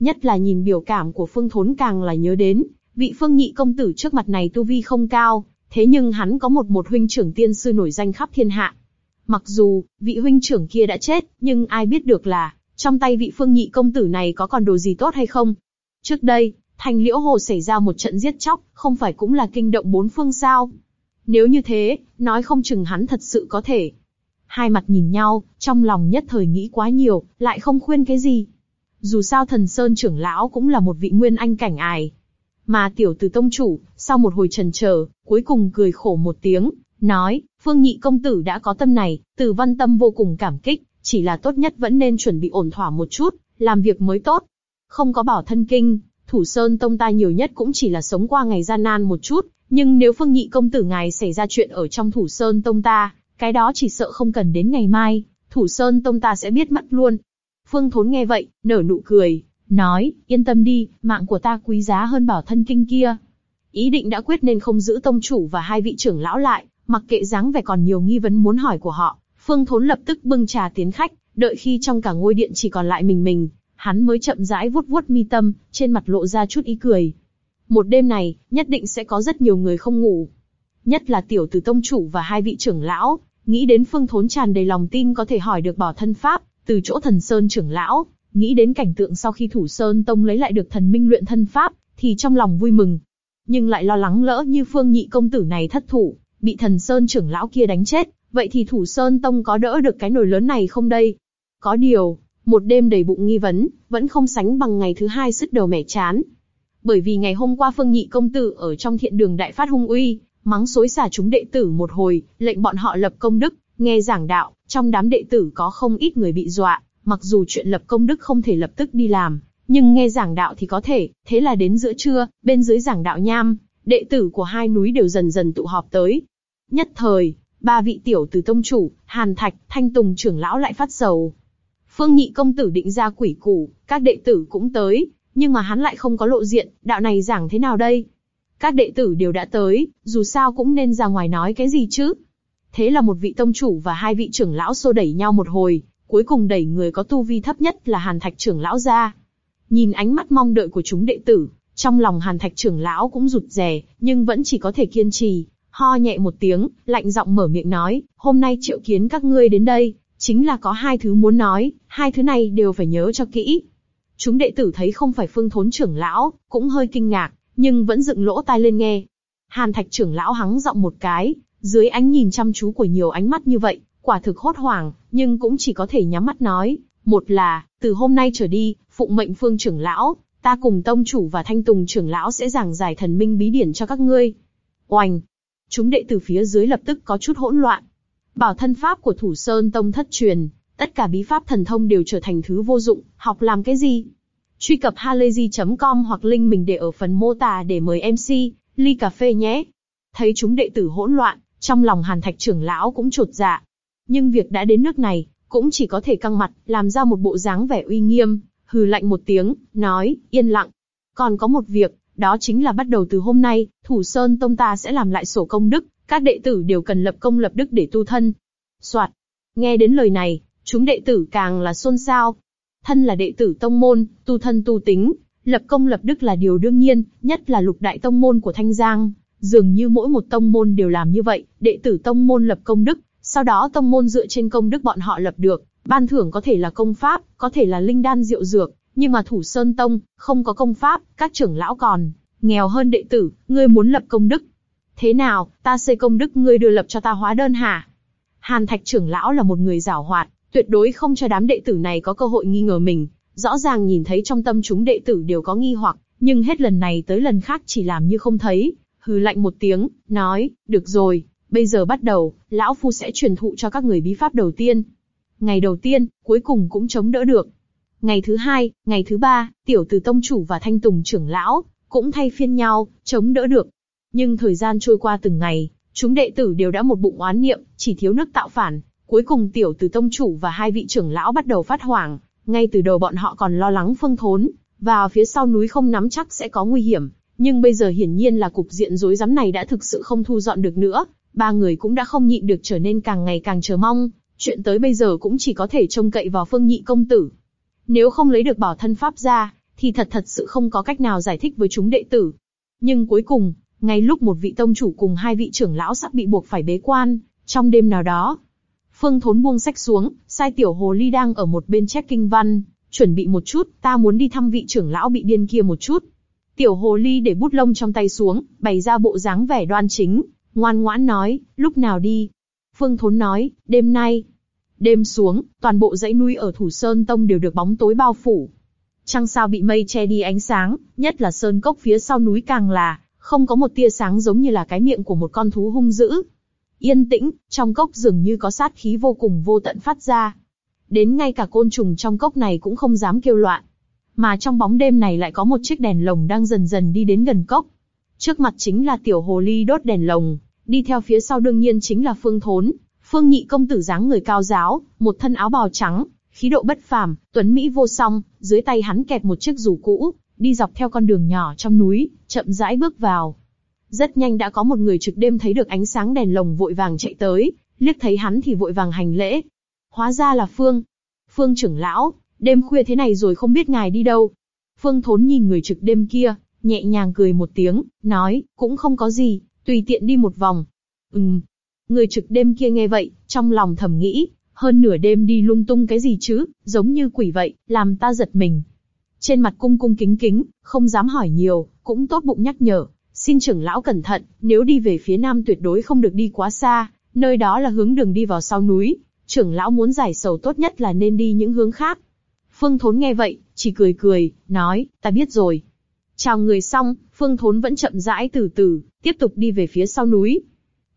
Nhất là nhìn biểu cảm của Phương Thốn càng là nhớ đến, vị Phương Nhị công tử trước mặt này tu vi không cao, thế nhưng hắn có một một huynh trưởng tiên sư nổi danh khắp thiên hạ. Mặc dù vị huynh trưởng kia đã chết, nhưng ai biết được là trong tay vị Phương Nhị công tử này có còn đồ gì tốt hay không? Trước đây, thành liễu hồ xảy ra một trận giết chóc, không phải cũng là kinh động bốn phương sao? Nếu như thế, nói không chừng hắn thật sự có thể. Hai mặt nhìn nhau, trong lòng nhất thời nghĩ quá nhiều, lại không khuyên cái gì. Dù sao thần Sơn trưởng lão cũng là một vị nguyên anh cảnh ải. Mà tiểu tử tông chủ, sau một hồi trần chờ, cuối cùng cười khổ một tiếng, nói, phương nhị công tử đã có tâm này, từ văn tâm vô cùng cảm kích, chỉ là tốt nhất vẫn nên chuẩn bị ổn thỏa một chút, làm việc mới tốt. Không có bảo thân kinh, thủ sơn tông ta nhiều nhất cũng chỉ là sống qua ngày gian nan một chút, nhưng nếu phương nhị công tử ngài xảy ra chuyện ở trong thủ sơn tông ta, cái đó chỉ sợ không cần đến ngày mai, thủ sơn tông ta sẽ biết mất luôn. Phương Thốn nghe vậy, nở nụ cười, nói, yên tâm đi, mạng của ta quý giá hơn bảo thân kinh kia. Ý định đã quyết nên không giữ tông chủ và hai vị trưởng lão lại, mặc kệ dáng vẻ còn nhiều nghi vấn muốn hỏi của họ, Phương Thốn lập tức bưng trà tiến khách, đợi khi trong cả ngôi điện chỉ còn lại mình mình, hắn mới chậm rãi vuốt vuốt mi tâm, trên mặt lộ ra chút ý cười. Một đêm này, nhất định sẽ có rất nhiều người không ngủ. Nhất là tiểu tử tông chủ và hai vị trưởng lão, nghĩ đến Phương Thốn tràn đầy lòng tin có thể hỏi được bảo thân pháp từ chỗ thần sơn trưởng lão, nghĩ đến cảnh tượng sau khi thủ sơn tông lấy lại được thần minh luyện thân pháp, thì trong lòng vui mừng, nhưng lại lo lắng lỡ như Phương nhị công tử này thất thủ, bị thần sơn trưởng lão kia đánh chết, Vậy thì Thủ Sơn Tông có đỡ được cái nồi lớn này không đây? Có điều, một đêm đầy bụng nghi vấn, vẫn không sánh bằng ngày thứ hai sứt đầu mẻ chán. Bởi vì ngày hôm qua Phương Nhị Công Tử ở trong thiện đường đại phát hung uy, mắng xối xả chúng đệ tử một hồi, lệnh bọn họ lập công đức, nghe giảng đạo, trong đám đệ tử có không ít người bị dọa, mặc dù chuyện lập công đức không thể lập tức đi làm, nhưng nghe giảng đạo thì có thể, thế là đến giữa trưa, bên dưới giảng đạo nham, đệ tử của hai núi đều dần dần tụ họp tới. Nhất thời, ba vị tiểu từ tông chủ, Hàn Thạch, Thanh Tùng trưởng lão lại phát sầu. Phương Nhị công tử định ra quỷ củ, các đệ tử cũng tới, nhưng mà hắn lại không có lộ diện, đạo này giảng thế nào đây? Các đệ tử đều đã tới, dù sao cũng nên ra ngoài nói cái gì chứ? Thế là một vị tông chủ và hai vị trưởng lão xô đẩy nhau một hồi, cuối cùng đẩy người có tu vi thấp nhất là Hàn Thạch trưởng lão ra. Nhìn ánh mắt mong đợi của chúng đệ tử, trong lòng Hàn Thạch trưởng lão cũng rụt rè, nhưng vẫn chỉ có thể kiên trì, ho nhẹ một tiếng, lạnh giọng mở miệng nói, hôm nay triệu kiến các ngươi đến đây, chính là có hai thứ muốn nói, hai thứ này đều phải nhớ cho kỹ. Chúng đệ tử thấy không phải phương thốn trưởng lão, cũng hơi kinh ngạc, nhưng vẫn dựng lỗ tai lên nghe. Hàn Thạch trưởng lão hắng giọng một cái, dưới ánh nhìn chăm chú của nhiều ánh mắt như vậy, quả thực hốt hoảng, nhưng cũng chỉ có thể nhắm mắt nói. Một là, từ hôm nay trở đi, phụng mệnh phương trưởng lão, ta cùng tông chủ và thanh tùng trưởng lão sẽ giảng giải thần minh bí điển cho các ngươi. Oanh! Chúng đệ tử phía dưới lập tức có chút hỗn loạn. Bảo thân pháp của thủ sơn tông thất truyền, tất cả bí pháp thần thông đều trở thành thứ vô dụng, học làm cái gì? Truy cập halayzi.com hoặc link mình để ở phần mô tả để mời MC, ly cà phê nhé. Thấy chúng đệ tử hỗn loạn, trong lòng hàn thạch trưởng lão cũng trột dạ. Nhưng việc đã đến nước này, cũng chỉ có thể căng mặt, làm ra một bộ dáng vẻ uy nghiêm, hừ lạnh một tiếng, nói, yên lặng. Còn có một việc, đó chính là bắt đầu từ hôm nay, Thủ Sơn Tông ta sẽ làm lại sổ công đức, các đệ tử đều cần lập công lập đức để tu thân. Soạt. Nghe đến lời này, chúng đệ tử càng là xôn xao. Thân là đệ tử tông môn, tu thân tu tính, lập công lập đức là điều đương nhiên, nhất là lục đại tông môn của Thanh Giang. Dường như mỗi một tông môn đều làm như vậy, đệ tử tông môn lập công đức, sau đó tông môn dựa trên công đức bọn họ lập được, ban thưởng có thể là công pháp, có thể là linh đan diệu dược, nhưng mà thủ sơn tông, không có công pháp, các trưởng lão còn, nghèo hơn đệ tử, ngươi muốn lập công đức. Thế nào, ta xây công đức ngươi đưa lập cho ta hóa đơn hả? Hàn Thạch trưởng lão là một người giảo hoạt, tuyệt đối không cho đám đệ tử này có cơ hội nghi ngờ mình. Rõ ràng nhìn thấy trong tâm chúng đệ tử đều có nghi hoặc, nhưng hết lần này tới lần khác chỉ làm như không thấy, hừ lạnh một tiếng, nói, được rồi, bây giờ bắt đầu, lão phu sẽ truyền thụ cho các người bí pháp đầu tiên. Ngày đầu tiên, cuối cùng cũng chống đỡ được. Ngày thứ hai, ngày thứ ba, tiểu từ tông chủ và thanh tùng trưởng lão, cũng thay phiên nhau, chống đỡ được. Nhưng thời gian trôi qua từng ngày, chúng đệ tử đều đã một bụng oán niệm, chỉ thiếu nước tạo phản. Cuối cùng tiểu từ tông chủ và hai vị trưởng lão bắt đầu phát hoảng, ngay từ đầu bọn họ còn lo lắng phương thốn, và phía sau núi không nắm chắc sẽ có nguy hiểm, nhưng bây giờ hiển nhiên là cục diện rối rắm này đã thực sự không thu dọn được nữa, ba người cũng đã không nhịn được trở nên càng ngày càng chờ mong, chuyện tới bây giờ cũng chỉ có thể trông cậy vào phương nhị công tử. Nếu không lấy được bảo thân pháp ra, thì thật thật sự không có cách nào giải thích với chúng đệ tử. Nhưng cuối cùng, ngay lúc một vị tông chủ cùng hai vị trưởng lão sắp bị buộc phải bế quan, trong đêm nào đó, Phương Thốn buông sách xuống, sai tiểu hồ ly đang ở một bên chép kinh văn, chuẩn bị một chút, ta muốn đi thăm vị trưởng lão bị điên kia một chút. Tiểu hồ ly để bút lông trong tay xuống, bày ra bộ dáng vẻ đoan chính, ngoan ngoãn nói, lúc nào đi. Phương Thốn nói, đêm nay. Đêm xuống, toàn bộ dãy núi ở Thủ Sơn Tông đều được bóng tối bao phủ. Trăng sao bị mây che đi ánh sáng, nhất là sơn cốc phía sau núi càng là, không có một tia sáng giống như là cái miệng của một con thú hung dữ. Yên tĩnh, trong cốc dường như có sát khí vô cùng vô tận phát ra. Đến ngay cả côn trùng trong cốc này cũng không dám kêu loạn. Mà trong bóng đêm này lại có một chiếc đèn lồng đang dần dần đi đến gần cốc. Trước mặt chính là tiểu hồ ly đốt đèn lồng, đi theo phía sau đương nhiên chính là Phương Thốn. Phương Nhị công tử dáng người cao giáo, một thân áo bào trắng, khí độ bất phàm, tuấn mỹ vô song, dưới tay hắn kẹp một chiếc dù cũ, đi dọc theo con đường nhỏ trong núi, chậm rãi bước vào. Rất nhanh đã có một người trực đêm thấy được ánh sáng đèn lồng vội vàng chạy tới, liếc thấy hắn thì vội vàng hành lễ. Hóa ra là Phương. Phương trưởng lão, đêm khuya thế này rồi không biết ngài đi đâu. Phương Thốn nhìn người trực đêm kia, nhẹ nhàng cười một tiếng, nói, cũng không có gì, tùy tiện đi một vòng. Ừm. Người trực đêm kia nghe vậy, trong lòng thầm nghĩ, hơn nửa đêm đi lung tung cái gì chứ, giống như quỷ vậy, làm ta giật mình. Trên mặt cung cung kính kính, không dám hỏi nhiều, cũng tốt bụng nhắc nhở, xin trưởng lão cẩn thận, nếu đi về phía nam tuyệt đối không được đi quá xa, nơi đó là hướng đường đi vào sau núi, trưởng lão muốn giải sầu tốt nhất là nên đi những hướng khác. Phương Thốn nghe vậy, chỉ cười cười, nói, ta biết rồi. Chào người xong, Phương Thốn vẫn chậm rãi từ từ, tiếp tục đi về phía sau núi.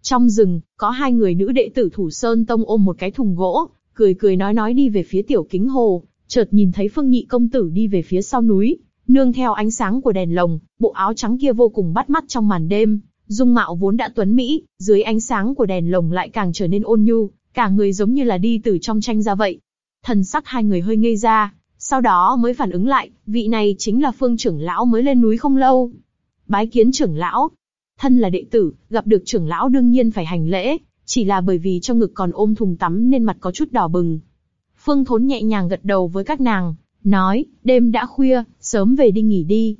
Trong rừng, có hai người nữ đệ tử Thủ Sơn Tông ôm một cái thùng gỗ, cười cười nói nói đi về phía tiểu kính hồ, chợt nhìn thấy Phương Nhị công tử đi về phía sau núi, nương theo ánh sáng của đèn lồng, bộ áo trắng kia vô cùng bắt mắt trong màn đêm, dung mạo vốn đã tuấn mỹ, dưới ánh sáng của đèn lồng lại càng trở nên ôn nhu, cả người giống như là đi từ trong tranh ra vậy. Thần sắc hai người hơi ngây ra, sau đó mới phản ứng lại, vị này chính là Phương trưởng lão mới lên núi không lâu. Bái kiến trưởng lão, thân là đệ tử, gặp được trưởng lão đương nhiên phải hành lễ, chỉ là bởi vì trong ngực còn ôm thùng tắm nên mặt có chút đỏ bừng. Phương Thốn nhẹ nhàng gật đầu với các nàng, nói, đêm đã khuya, sớm về đi nghỉ đi.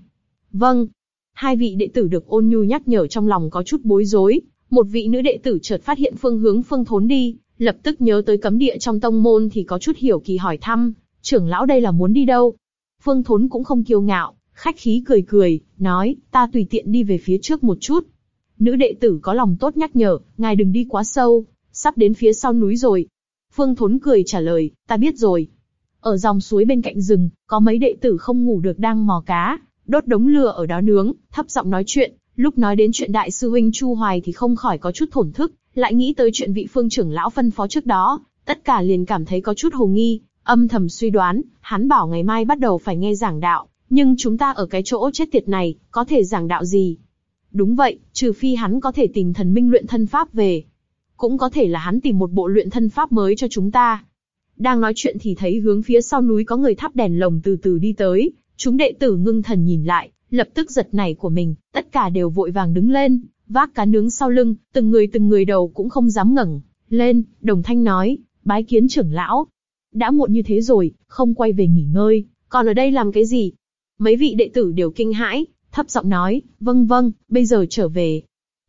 Vâng. Hai vị đệ tử được ôn nhu nhắc nhở trong lòng có chút bối rối. Một vị nữ đệ tử chợt phát hiện phương hướng Phương Thốn đi, lập tức nhớ tới cấm địa trong tông môn thì có chút hiểu kỳ hỏi thăm, trưởng lão đây là muốn đi đâu? Phương Thốn cũng không kiêu ngạo, khách khí cười cười, nói, ta tùy tiện đi về phía trước một chút. Nữ đệ tử có lòng tốt nhắc nhở, ngài đừng đi quá sâu, sắp đến phía sau núi rồi. Phương Thốn cười trả lời, ta biết rồi. Ở dòng suối bên cạnh rừng, có mấy đệ tử không ngủ được đang mò cá, đốt đống lửa ở đó nướng, thấp giọng nói chuyện. Lúc nói đến chuyện đại sư huynh Chu Hoài thì không khỏi có chút thổn thức, lại nghĩ tới chuyện vị phương trưởng lão phân phó trước đó, tất cả liền cảm thấy có chút hồ nghi, âm thầm suy đoán, hắn bảo ngày mai bắt đầu phải nghe giảng đạo, nhưng chúng ta ở cái chỗ chết tiệt này, có thể giảng đạo gì? Đúng vậy, trừ phi hắn có thể tìm thần minh luyện thân pháp về. Cũng có thể là hắn tìm một bộ luyện thân pháp mới cho chúng ta. Đang nói chuyện thì thấy hướng phía sau núi có người thắp đèn lồng từ từ đi tới, chúng đệ tử ngưng thần nhìn lại, lập tức giật nảy của mình, tất cả đều vội vàng đứng lên, vác cá nướng sau lưng, từng người từng người đầu cũng không dám ngẩng lên. Đồng Thanh nói, bái kiến trưởng lão. Đã muộn như thế rồi, không quay về nghỉ ngơi, còn ở đây làm cái gì? Mấy vị đệ tử đều kinh hãi, thấp giọng nói, vâng vâng, bây giờ trở về.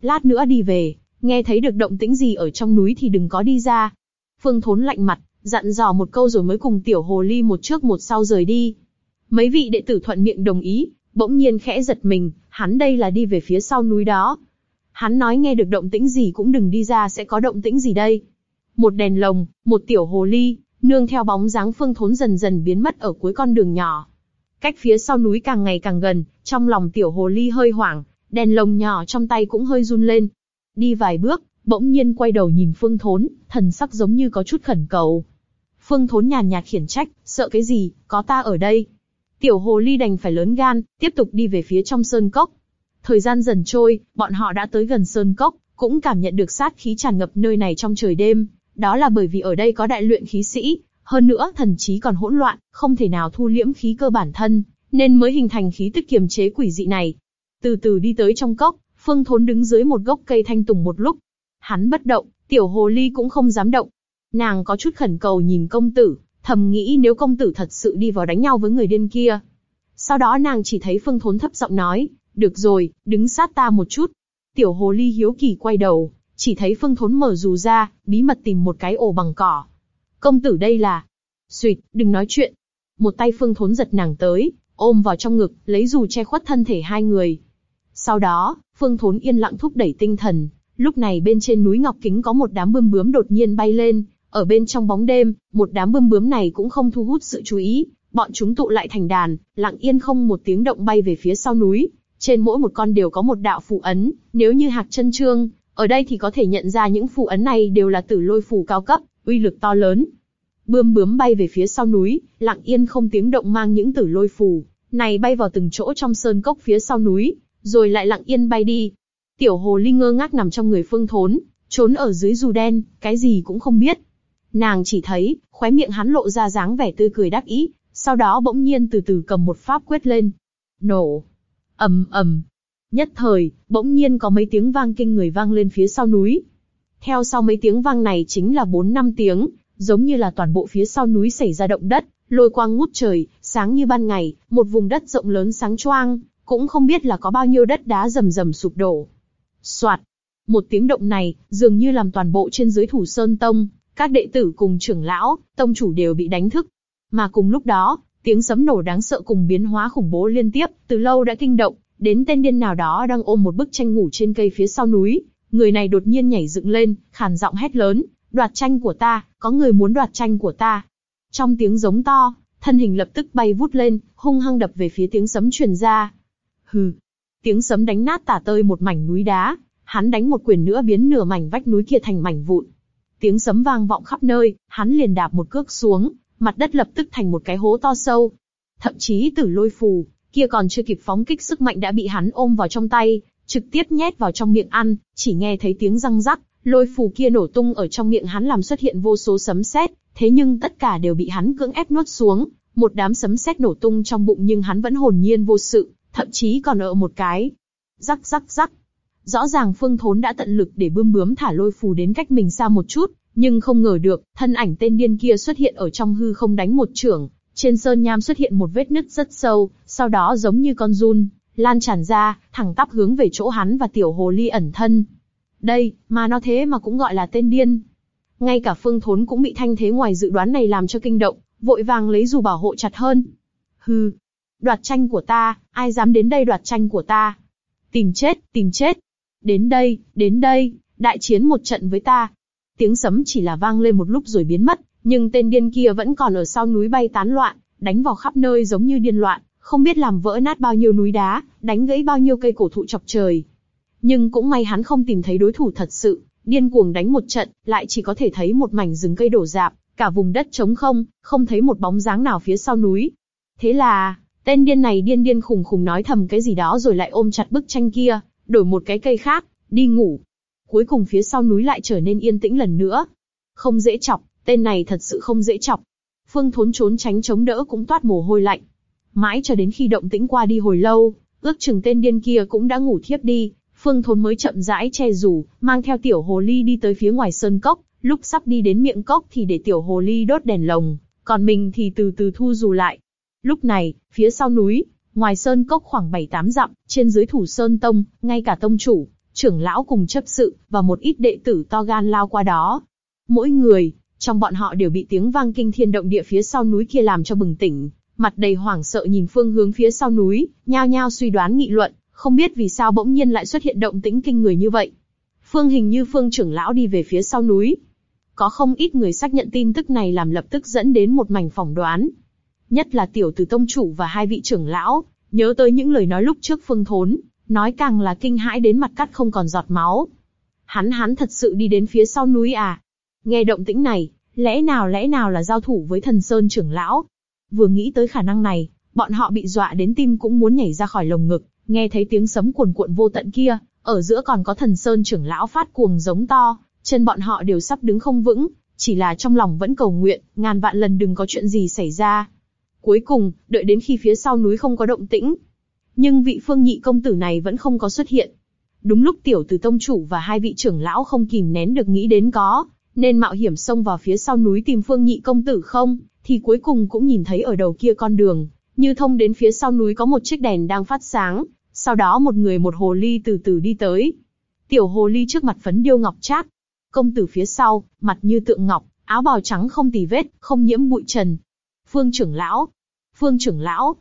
Lát nữa đi về, nghe thấy được động tĩnh gì ở trong núi thì đừng có đi ra. Phương Thốn lạnh mặt, dặn dò một câu rồi mới cùng tiểu hồ ly một trước một sau rời đi. Mấy vị đệ tử thuận miệng đồng ý, bỗng nhiên khẽ giật mình, hắn đây là đi về phía sau núi đó. Hắn nói nghe được động tĩnh gì cũng đừng đi ra sẽ có động tĩnh gì đây. Một đèn lồng, một tiểu hồ ly, nương theo bóng dáng phương thốn dần dần biến mất ở cuối con đường nhỏ. Cách phía sau núi càng ngày càng gần, trong lòng tiểu hồ ly hơi hoảng, đèn lồng nhỏ trong tay cũng hơi run lên. Đi vài bước, bỗng nhiên quay đầu nhìn phương thốn, thần sắc giống như có chút khẩn cầu. Phương thốn nhàn nhạt khiển trách, sợ cái gì, có ta ở đây. Tiểu hồ ly đành phải lớn gan, tiếp tục đi về phía trong sơn cốc. Thời gian dần trôi, bọn họ đã tới gần sơn cốc, cũng cảm nhận được sát khí tràn ngập nơi này trong trời đêm. Đó là bởi vì ở đây có đại luyện khí sĩ, hơn nữa thần trí còn hỗn loạn, không thể nào thu liễm khí cơ bản thân, nên mới hình thành khí tức kiềm chế quỷ dị này. Từ từ đi tới trong cốc, Phương Thốn đứng dưới một gốc cây thanh tùng một lúc. Hắn bất động, tiểu hồ ly cũng không dám động. Nàng có chút khẩn cầu nhìn công tử, thầm nghĩ nếu công tử thật sự đi vào đánh nhau với người điên kia. Sau đó nàng chỉ thấy Phương Thốn thấp giọng nói, được rồi, đứng sát ta một chút. Tiểu hồ ly hiếu kỳ quay đầu, chỉ thấy Phương Thốn mở dù ra, bí mật tìm một cái ổ bằng cỏ. Công tử đây là... Xuyệt, đừng nói chuyện. Một tay Phương Thốn giật nàng tới, ôm vào trong ngực, lấy dù che khuất thân thể hai người. Sau đó, Phương Thốn yên lặng thúc đẩy tinh thần. Lúc này bên trên núi Ngọc Kính có một đám bươm bướm đột nhiên bay lên, ở bên trong bóng đêm, một đám bươm bướm này cũng không thu hút sự chú ý, bọn chúng tụ lại thành đàn, lặng yên không một tiếng động bay về phía sau núi. Trên mỗi một con đều có một đạo phù ấn, nếu như hạc chân trương, ở đây thì có thể nhận ra những phù ấn này đều là tử lôi phù cao cấp, uy lực to lớn. Bươm bướm bay về phía sau núi, lặng yên không tiếng động mang những tử lôi phù này bay vào từng chỗ trong sơn cốc phía sau núi, rồi lại lặng yên bay đi. Tiểu hồ ly ngơ ngác nằm trong người phương thốn, trốn ở dưới dù đen, cái gì cũng không biết. Nàng chỉ thấy, khóe miệng hắn lộ ra dáng vẻ tươi cười đắc ý, sau đó bỗng nhiên từ từ cầm một pháp quyết lên. Nổ. ầm ầm. Nhất thời, bỗng nhiên có mấy tiếng vang kinh người vang lên phía sau núi. Theo sau mấy tiếng vang này chính là bốn năm tiếng, giống như là toàn bộ phía sau núi xảy ra động đất, lôi quang ngút trời, sáng như ban ngày, một vùng đất rộng lớn sáng choang, cũng không biết là có bao nhiêu đất đá rầm rầm sụp đổ. Soạt, một tiếng động này, dường như làm toàn bộ trên dưới thủ sơn tông, các đệ tử cùng trưởng lão, tông chủ đều bị đánh thức. Mà cùng lúc đó, tiếng sấm nổ đáng sợ cùng biến hóa khủng bố liên tiếp, từ lâu đã kinh động, đến tên điên nào đó đang ôm một bức tranh ngủ trên cây phía sau núi. Người này đột nhiên nhảy dựng lên, khàn giọng hét lớn, đoạt tranh của ta, có người muốn đoạt tranh của ta. Trong tiếng giống to, thân hình lập tức bay vút lên, hung hăng đập về phía tiếng sấm truyền ra. Hừ, tiếng sấm đánh nát tả tơi một mảnh núi đá, hắn đánh một quyền nữa biến nửa mảnh vách núi kia thành mảnh vụn. Tiếng sấm vang vọng khắp nơi, hắn liền đạp một cước xuống, mặt đất lập tức thành một cái hố to sâu. Thậm chí tử lôi phù, kia còn chưa kịp phóng kích sức mạnh đã bị hắn ôm vào trong tay, trực tiếp nhét vào trong miệng ăn, chỉ nghe thấy tiếng răng rắc, lôi phù kia nổ tung ở trong miệng hắn làm xuất hiện vô số sấm sét, thế nhưng tất cả đều bị hắn cưỡng ép nuốt xuống, một đám sấm sét nổ tung trong bụng nhưng hắn vẫn hồn nhiên vô sự, thậm chí còn ở một cái. Rắc rắc rắc. Rõ ràng Phương Thốn đã tận lực để bươm bướm thả lôi phù đến cách mình xa một chút, nhưng không ngờ được, thân ảnh tên điên kia xuất hiện ở trong hư không đánh một trưởng, trên sơn nham xuất hiện một vết nứt rất sâu, sau đó giống như con run, lan tràn ra, thẳng tắp hướng về chỗ hắn và tiểu hồ ly ẩn thân. Đây, mà nó thế mà cũng gọi là tên điên. Ngay cả Phương Thốn cũng bị thanh thế ngoài dự đoán này làm cho kinh động, vội vàng lấy dù bảo hộ chặt hơn. Hừ, đoạt tranh của ta, ai dám đến đây đoạt tranh của ta? Tìm chết, tìm chết. Đến đây, đến đây, đại chiến một trận với ta. Tiếng sấm chỉ là vang lên một lúc rồi biến mất, nhưng tên điên kia vẫn còn ở sau núi bay tán loạn, đánh vào khắp nơi giống như điên loạn, không biết làm vỡ nát bao nhiêu núi đá, đánh gãy bao nhiêu cây cổ thụ chọc trời. Nhưng cũng may hắn không tìm thấy đối thủ thật sự, điên cuồng đánh một trận, lại chỉ có thể thấy một mảnh rừng cây đổ rạp, cả vùng đất trống không, không thấy một bóng dáng nào phía sau núi. Thế là, tên điên này điên điên khùng khùng nói thầm cái gì đó rồi lại ôm chặt bức tranh kia, đổi một cái cây khác, đi ngủ. Cuối cùng phía sau núi lại trở nên yên tĩnh lần nữa. Không dễ chọc, tên này thật sự không dễ chọc. Phương Thốn trốn tránh chống đỡ cũng toát mồ hôi lạnh. Mãi cho đến khi động tĩnh qua đi hồi lâu, ước chừng tên điên kia cũng đã ngủ thiếp đi, Phương Thốn mới chậm rãi che rủ, mang theo tiểu hồ ly đi tới phía ngoài sơn cốc. Lúc sắp đi đến miệng cốc thì để tiểu hồ ly đốt đèn lồng, còn mình thì từ từ thu dù lại. Lúc này, phía sau núi, ngoài sơn cốc khoảng 7-8 dặm, trên dưới thủ sơn tông, ngay cả tông chủ, trưởng lão cùng chấp sự, và một ít đệ tử to gan lao qua đó. Mỗi người, trong bọn họ đều bị tiếng vang kinh thiên động địa phía sau núi kia làm cho bừng tỉnh, mặt đầy hoảng sợ nhìn phương hướng phía sau núi, nhao nhao suy đoán nghị luận, không biết vì sao bỗng nhiên lại xuất hiện động tĩnh kinh người như vậy. Phương hình như phương trưởng lão đi về phía sau núi. Có không ít người xác nhận tin tức này làm lập tức dẫn đến một mảnh phỏng đoán. Nhất là tiểu tử tông chủ và hai vị trưởng lão, nhớ tới những lời nói lúc trước phương thốn, nói càng là kinh hãi đến mặt cắt không còn giọt máu. Hắn hắn thật sự đi đến phía sau núi à? Nghe động tĩnh này, lẽ nào lẽ nào là giao thủ với thần sơn trưởng lão? Vừa nghĩ tới khả năng này, bọn họ bị dọa đến tim cũng muốn nhảy ra khỏi lồng ngực, nghe thấy tiếng sấm cuồn cuộn vô tận kia, ở giữa còn có thần sơn trưởng lão phát cuồng giống to, chân bọn họ đều sắp đứng không vững, chỉ là trong lòng vẫn cầu nguyện, ngàn vạn lần đừng có chuyện gì xảy ra. Cuối cùng, đợi đến khi phía sau núi không có động tĩnh, nhưng vị phương nhị công tử này vẫn không có xuất hiện. Đúng lúc tiểu tử tông chủ và hai vị trưởng lão không kìm nén được nghĩ đến có, nên mạo hiểm xông vào phía sau núi tìm phương nhị công tử không, thì cuối cùng cũng nhìn thấy ở đầu kia con đường, như thông đến phía sau núi có một chiếc đèn đang phát sáng, sau đó một người một hồ ly từ từ đi tới. Tiểu hồ ly trước mặt phấn điêu ngọc chát, công tử phía sau, mặt như tượng ngọc, áo bào trắng không tì vết, không nhiễm bụi trần. Phương trưởng lão, phương trưởng lão.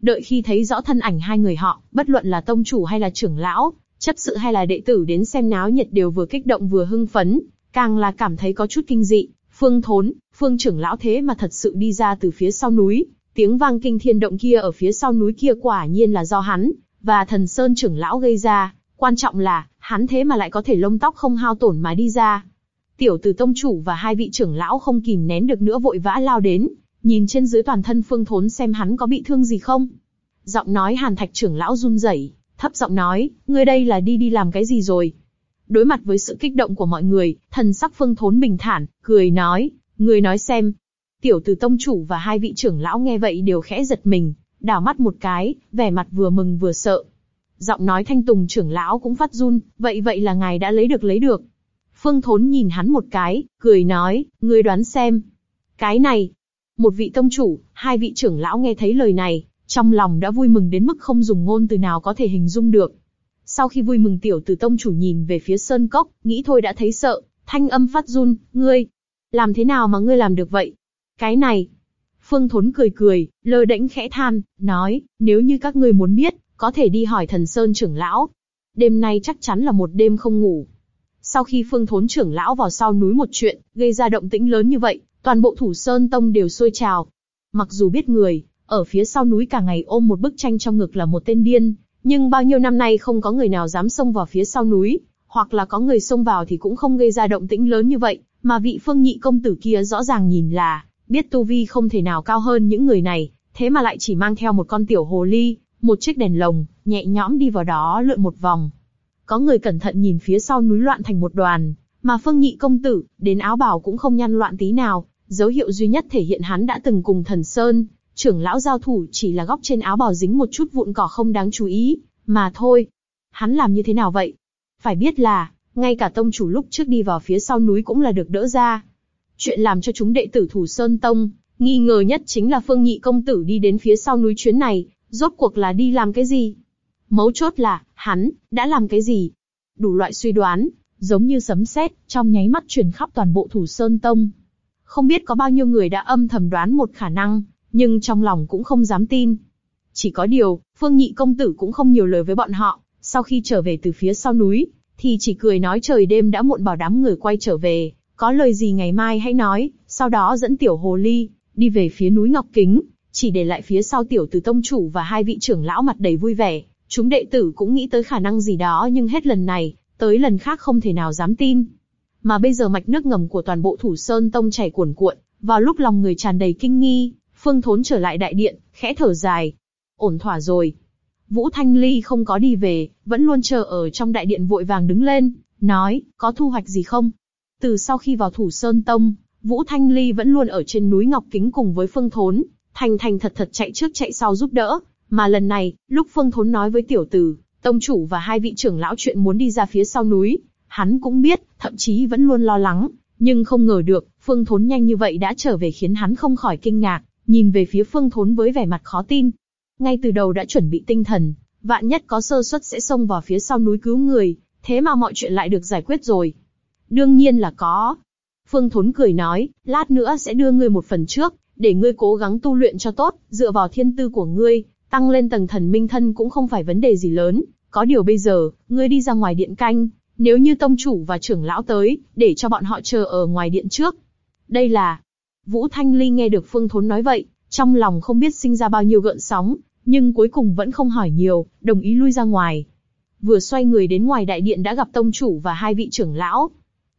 Đợi khi thấy rõ thân ảnh hai người họ, bất luận là tông chủ hay là trưởng lão, chấp sự hay là đệ tử đến xem náo nhiệt đều vừa kích động vừa hưng phấn, càng là cảm thấy có chút kinh dị. Phương thốn, phương trưởng lão thế mà thật sự đi ra từ phía sau núi, tiếng vang kinh thiên động kia ở phía sau núi kia quả nhiên là do hắn, và thần sơn trưởng lão gây ra, quan trọng là, hắn thế mà lại có thể lông tóc không hao tổn mà đi ra. Tiểu tử tông chủ và hai vị trưởng lão không kìm nén được nữa vội vã lao đến, nhìn trên dưới toàn thân phương thốn xem hắn có bị thương gì không. Giọng nói hàn thạch trưởng lão run rẩy, thấp giọng nói, ngươi đây là đi đi làm cái gì rồi? Đối mặt với sự kích động của mọi người, thần sắc phương thốn bình thản, cười nói, Người nói xem. Tiểu tử tông chủ và hai vị trưởng lão nghe vậy đều khẽ giật mình, đảo mắt một cái, vẻ mặt vừa mừng vừa sợ. Giọng nói thanh tùng trưởng lão cũng phát run, vậy vậy là ngài đã lấy được lấy được. Phương Thốn nhìn hắn một cái, cười nói, ngươi đoán xem. Cái này, một vị tông chủ, hai vị trưởng lão nghe thấy lời này, trong lòng đã vui mừng đến mức không dùng ngôn từ nào có thể hình dung được. Sau khi vui mừng tiểu tử tông chủ nhìn về phía sơn cốc, nghĩ thôi đã thấy sợ, thanh âm phát run, ngươi, làm thế nào mà ngươi làm được vậy? Cái này, Phương Thốn cười cười, lơ đễnh khẽ than, nói, nếu như các ngươi muốn biết, có thể đi hỏi thần Sơn trưởng lão. Đêm nay chắc chắn là một đêm không ngủ. Sau khi Phương Thốn trưởng lão vào sau núi một chuyện, gây ra động tĩnh lớn như vậy, toàn bộ thủ Sơn Tông đều sôi trào. Mặc dù biết người, ở phía sau núi cả ngày ôm một bức tranh trong ngực là một tên điên, nhưng bao nhiêu năm nay không có người nào dám xông vào phía sau núi, hoặc là có người xông vào thì cũng không gây ra động tĩnh lớn như vậy, mà vị Phương Nhị công tử kia rõ ràng nhìn là biết tu vi không thể nào cao hơn những người này, thế mà lại chỉ mang theo một con tiểu hồ ly, một chiếc đèn lồng, nhẹ nhõm đi vào đó lượn một vòng. Có người cẩn thận nhìn phía sau núi loạn thành một đoàn, mà Phương Nhị công tử, đến áo bào cũng không nhăn loạn tí nào, dấu hiệu duy nhất thể hiện hắn đã từng cùng thần sơn, trưởng lão giao thủ chỉ là góc trên áo bào dính một chút vụn cỏ không đáng chú ý, mà thôi. Hắn làm như thế nào vậy? Phải biết là, ngay cả tông chủ lúc trước đi vào phía sau núi cũng là được đỡ ra. Chuyện làm cho chúng đệ tử Thủ Sơn Tông, nghi ngờ nhất chính là Phương Nhị công tử đi đến phía sau núi chuyến này, rốt cuộc là đi làm cái gì? Mấu chốt là, hắn, đã làm cái gì? Đủ loại suy đoán, giống như sấm sét, trong nháy mắt truyền khắp toàn bộ Thủ Sơn Tông. Không biết có bao nhiêu người đã âm thầm đoán một khả năng, nhưng trong lòng cũng không dám tin. Chỉ có điều, Phương Nhị công tử cũng không nhiều lời với bọn họ, sau khi trở về từ phía sau núi, thì chỉ cười nói trời đêm đã muộn bảo đám người quay trở về, có lời gì ngày mai hãy nói, sau đó dẫn tiểu hồ ly, đi về phía núi Ngọc Kính, chỉ để lại phía sau tiểu từ tông chủ và hai vị trưởng lão mặt đầy vui vẻ. Chúng đệ tử cũng nghĩ tới khả năng gì đó nhưng hết lần này, tới lần khác không thể nào dám tin. Mà bây giờ mạch nước ngầm của toàn bộ thủ sơn tông chảy cuồn cuộn, vào lúc lòng người tràn đầy kinh nghi, Phương Thốn trở lại đại điện, khẽ thở dài. Ổn thỏa rồi. Vũ Thanh Ly không có đi về, vẫn luôn chờ ở trong đại điện vội vàng đứng lên, nói, có thu hoạch gì không? Từ sau khi vào thủ sơn tông, Vũ Thanh Ly vẫn luôn ở trên núi Ngọc Kính cùng với Phương Thốn, thành thành thật thật chạy trước chạy sau giúp đỡ. Mà lần này, lúc Phương Thốn nói với tiểu tử, tông chủ và hai vị trưởng lão chuyện muốn đi ra phía sau núi, hắn cũng biết, thậm chí vẫn luôn lo lắng, nhưng không ngờ được, Phương Thốn nhanh như vậy đã trở về khiến hắn không khỏi kinh ngạc, nhìn về phía Phương Thốn với vẻ mặt khó tin. Ngay từ đầu đã chuẩn bị tinh thần, vạn nhất có sơ suất sẽ xông vào phía sau núi cứu người, thế mà mọi chuyện lại được giải quyết rồi. Đương nhiên là có. Phương Thốn cười nói, lát nữa sẽ đưa ngươi một phần trước, để ngươi cố gắng tu luyện cho tốt, dựa vào thiên tư của ngươi, tăng lên tầng thần minh thân cũng không phải vấn đề gì lớn. Có điều bây giờ, ngươi đi ra ngoài điện canh, nếu như tông chủ và trưởng lão tới, để cho bọn họ chờ ở ngoài điện trước. Đây là... Vũ Thanh Ly nghe được Phương Thốn nói vậy, trong lòng không biết sinh ra bao nhiêu gợn sóng, nhưng cuối cùng vẫn không hỏi nhiều, đồng ý lui ra ngoài. Vừa xoay người đến ngoài đại điện đã gặp tông chủ và hai vị trưởng lão.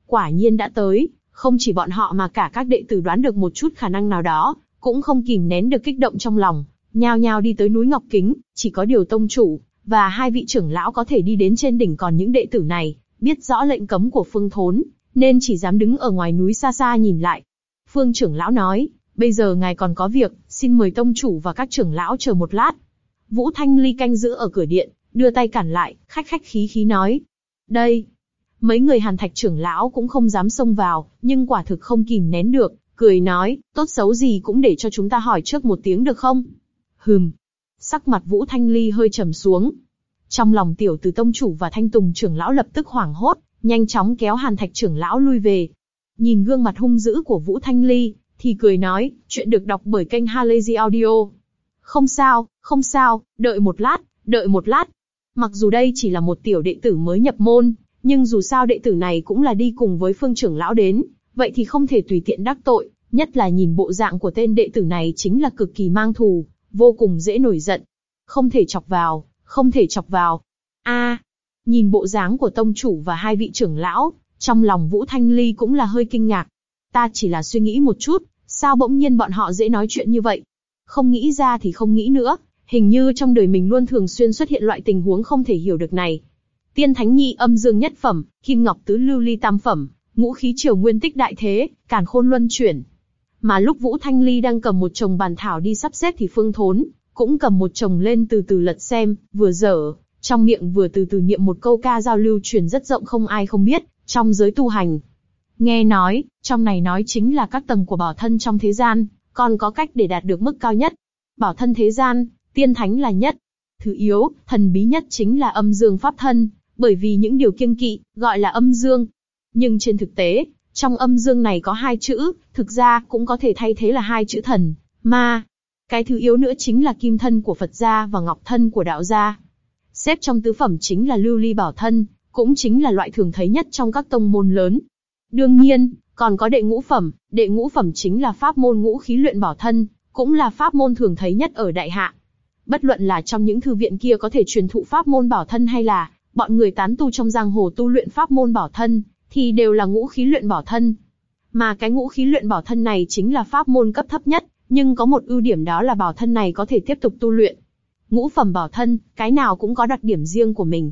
Quả nhiên đã tới, không chỉ bọn họ mà cả các đệ tử đoán được một chút khả năng nào đó, cũng không kìm nén được kích động trong lòng, nhao nhao đi tới núi Ngọc Kính, chỉ có điều tông chủ và hai vị trưởng lão có thể đi đến trên đỉnh còn những đệ tử này, biết rõ lệnh cấm của Phương Thốn, nên chỉ dám đứng ở ngoài núi xa xa nhìn lại. Phương trưởng lão nói, bây giờ ngài còn có việc, xin mời tông chủ và các trưởng lão chờ một lát. Vũ Thanh Ly canh giữ ở cửa điện, đưa tay cản lại, khách khách khí khí nói. Đây. Mấy người hàn thạch trưởng lão cũng không dám xông vào, nhưng quả thực không kìm nén được, cười nói, tốt xấu gì cũng để cho chúng ta hỏi trước một tiếng được không? Hừm. Sắc mặt Vũ Thanh Ly hơi trầm xuống. Trong lòng tiểu từ tông chủ và thanh tùng trưởng lão lập tức hoảng hốt, nhanh chóng kéo hàn thạch trưởng lão lui về. Nhìn gương mặt hung dữ của Vũ Thanh Ly, thì cười nói, chuyện được đọc bởi kênh Halazy Audio. Không sao, không sao, đợi một lát, đợi một lát. Mặc dù đây chỉ là một tiểu đệ tử mới nhập môn, nhưng dù sao đệ tử này cũng là đi cùng với phương trưởng lão đến, vậy thì không thể tùy tiện đắc tội, nhất là nhìn bộ dạng của tên đệ tử này chính là cực kỳ mang thù, vô cùng dễ nổi giận. Không thể chọc vào, không thể chọc vào. A, nhìn bộ dáng của tông chủ và hai vị trưởng lão, trong lòng Vũ Thanh Ly cũng là hơi kinh ngạc. Ta chỉ là suy nghĩ một chút, sao bỗng nhiên bọn họ dễ nói chuyện như vậy? Không nghĩ ra thì không nghĩ nữa, hình như trong đời mình luôn thường xuyên xuất hiện loại tình huống không thể hiểu được này. Tiên Thánh Nhi âm dương nhất phẩm, Kim Ngọc tứ lưu ly tam phẩm, ngũ khí triều nguyên tích đại thế, càn khôn luân chuyển. Mà lúc Vũ Thanh Ly đang cầm một chồng bàn thảo đi sắp xếp thì Phương Thốn cũng cầm một chồng lên từ từ lật xem, vừa dở, trong miệng vừa từ từ niệm một câu ca giao lưu truyền rất rộng không ai không biết, trong giới tu hành. Nghe nói, trong này nói chính là các tầng của bảo thân trong thế gian, còn có cách để đạt được mức cao nhất. Bảo thân thế gian, tiên thánh là nhất. Thứ yếu, thần bí nhất chính là âm dương pháp thân, bởi vì những điều kiêng kỵ, gọi là âm dương. Nhưng trên thực tế, trong âm dương này có hai chữ, thực ra cũng có thể thay thế là hai chữ thần, ma. Cái thứ yếu nữa chính là kim thân của Phật gia và ngọc thân của đạo gia. Xếp trong tứ phẩm chính là lưu ly bảo thân, cũng chính là loại thường thấy nhất trong các tông môn lớn. Đương nhiên, còn có đệ ngũ phẩm, đệ ngũ phẩm chính là pháp môn ngũ khí luyện bảo thân, cũng là pháp môn thường thấy nhất ở đại hạ. Bất luận là trong những thư viện kia có thể truyền thụ pháp môn bảo thân hay là bọn người tán tu trong giang hồ tu luyện pháp môn bảo thân, thì đều là ngũ khí luyện bảo thân. Mà cái ngũ khí luyện bảo thân này chính là pháp môn cấp thấp nhất, nhưng có một ưu điểm đó là bảo thân này có thể tiếp tục tu luyện. Ngũ phẩm bảo thân, cái nào cũng có đặc điểm riêng của mình.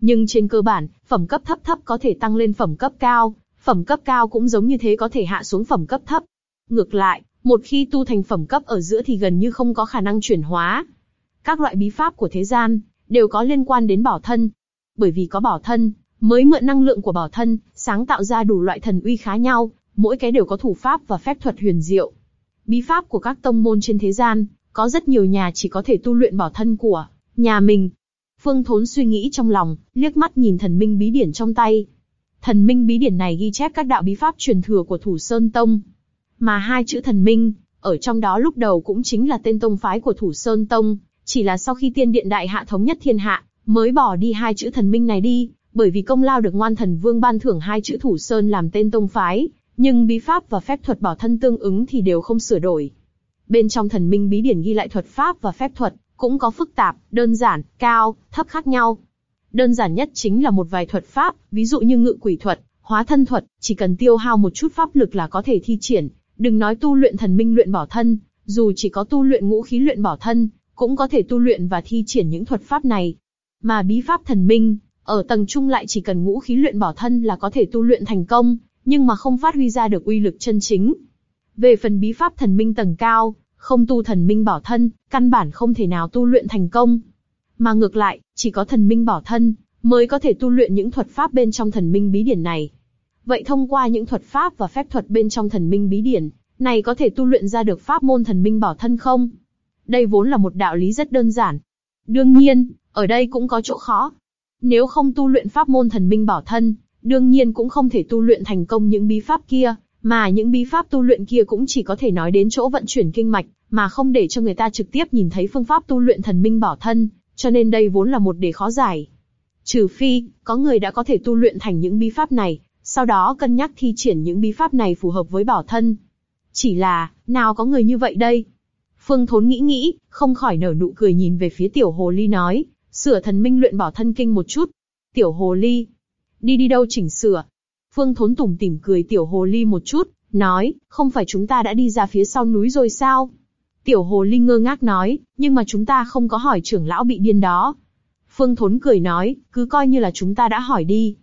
Nhưng trên cơ bản, phẩm cấp thấp thấp có thể tăng lên phẩm cấp cao, phẩm cấp cao cũng giống như thế có thể hạ xuống phẩm cấp thấp. Ngược lại, một khi tu thành phẩm cấp ở giữa thì gần như không có khả năng chuyển hóa. Các loại bí pháp của thế gian đều có liên quan đến bảo thân. Bởi vì có bảo thân, mới mượn năng lượng của bảo thân, sáng tạo ra đủ loại thần uy khá nhau, mỗi cái đều có thủ pháp và phép thuật huyền diệu. Bí pháp của các tông môn trên thế gian, có rất nhiều nhà chỉ có thể tu luyện bảo thân của nhà mình. Phương Thốn suy nghĩ trong lòng, liếc mắt nhìn thần minh bí điển trong tay. Thần minh bí điển này ghi chép các đạo bí pháp truyền thừa của Thủ Sơn Tông. Mà hai chữ thần minh, ở trong đó lúc đầu cũng chính là tên tông phái của Thủ Sơn Tông, chỉ là sau khi tiên điện đại hạ thống nhất thiên hạ, mới bỏ đi hai chữ thần minh này đi, bởi vì công lao được ngoan thần vương ban thưởng hai chữ Thủ Sơn làm tên tông phái, nhưng bí pháp và phép thuật bảo thân tương ứng thì đều không sửa đổi. Bên trong thần minh bí điển ghi lại thuật pháp và phép thuật, cũng có phức tạp, đơn giản, cao, thấp khác nhau. Đơn giản nhất chính là một vài thuật pháp, ví dụ như ngự quỷ thuật, hóa thân thuật, chỉ cần tiêu hao một chút pháp lực là có thể thi triển. Đừng nói tu luyện thần minh luyện bảo thân, dù chỉ có tu luyện ngũ khí luyện bảo thân, cũng có thể tu luyện và thi triển những thuật pháp này. Mà bí pháp thần minh, ở tầng trung lại chỉ cần ngũ khí luyện bảo thân là có thể tu luyện thành công, nhưng mà không phát huy ra được uy lực chân chính. Về phần bí pháp thần minh tầng cao, không tu thần minh bảo thân, căn bản không thể nào tu luyện thành công. Mà ngược lại, chỉ có thần minh bảo thân, mới có thể tu luyện những thuật pháp bên trong thần minh bí điển này. Vậy thông qua những thuật pháp và phép thuật bên trong thần minh bí điển, này có thể tu luyện ra được pháp môn thần minh bảo thân không? Đây vốn là một đạo lý rất đơn giản. Đương nhiên, ở đây cũng có chỗ khó. Nếu không tu luyện pháp môn thần minh bảo thân, đương nhiên cũng không thể tu luyện thành công những bí pháp kia, mà những bí pháp tu luyện kia cũng chỉ có thể nói đến chỗ vận chuyển kinh mạch, mà không để cho người ta trực tiếp nhìn thấy phương pháp tu luyện thần minh bảo thân, cho nên đây vốn là một đề khó giải. Trừ phi, có người đã có thể tu luyện thành những bí pháp này, sau đó cân nhắc thi triển những bí pháp này phù hợp với bảo thân. Chỉ là, nào có người như vậy đây? Phương Thốn nghĩ nghĩ, không khỏi nở nụ cười nhìn về phía tiểu hồ ly nói, sửa thần minh luyện bảo thân kinh một chút. Tiểu hồ ly, đi đi đâu chỉnh sửa? Phương Thốn tủm tỉm cười tiểu hồ ly một chút, nói, không phải chúng ta đã đi ra phía sau núi rồi sao? Tiểu hồ Linh ngơ ngác nói, nhưng mà chúng ta không có hỏi trưởng lão bị điên đó. Phương Thốn cười nói, cứ coi như là chúng ta đã hỏi đi.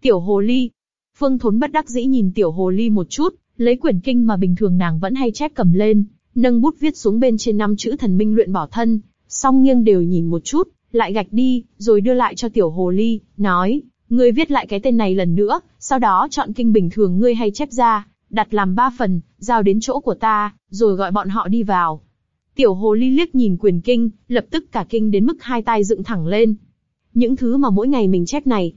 Tiểu hồ ly. Phương Thốn bất đắc dĩ nhìn tiểu hồ ly một chút, lấy quyển kinh mà bình thường nàng vẫn hay chép cầm lên, nâng bút viết xuống bên trên năm chữ thần minh luyện bảo thân, song nghiêng đều nhìn một chút, lại gạch đi, rồi đưa lại cho tiểu hồ ly, nói, ngươi viết lại cái tên này lần nữa, sau đó chọn kinh bình thường ngươi hay chép ra, đặt làm ba phần, giao đến chỗ của ta, rồi gọi bọn họ đi vào. Tiểu hồ ly liếc nhìn quyền kinh, lập tức cả kinh đến mức hai tay dựng thẳng lên. Những thứ mà mỗi ngày mình chép này.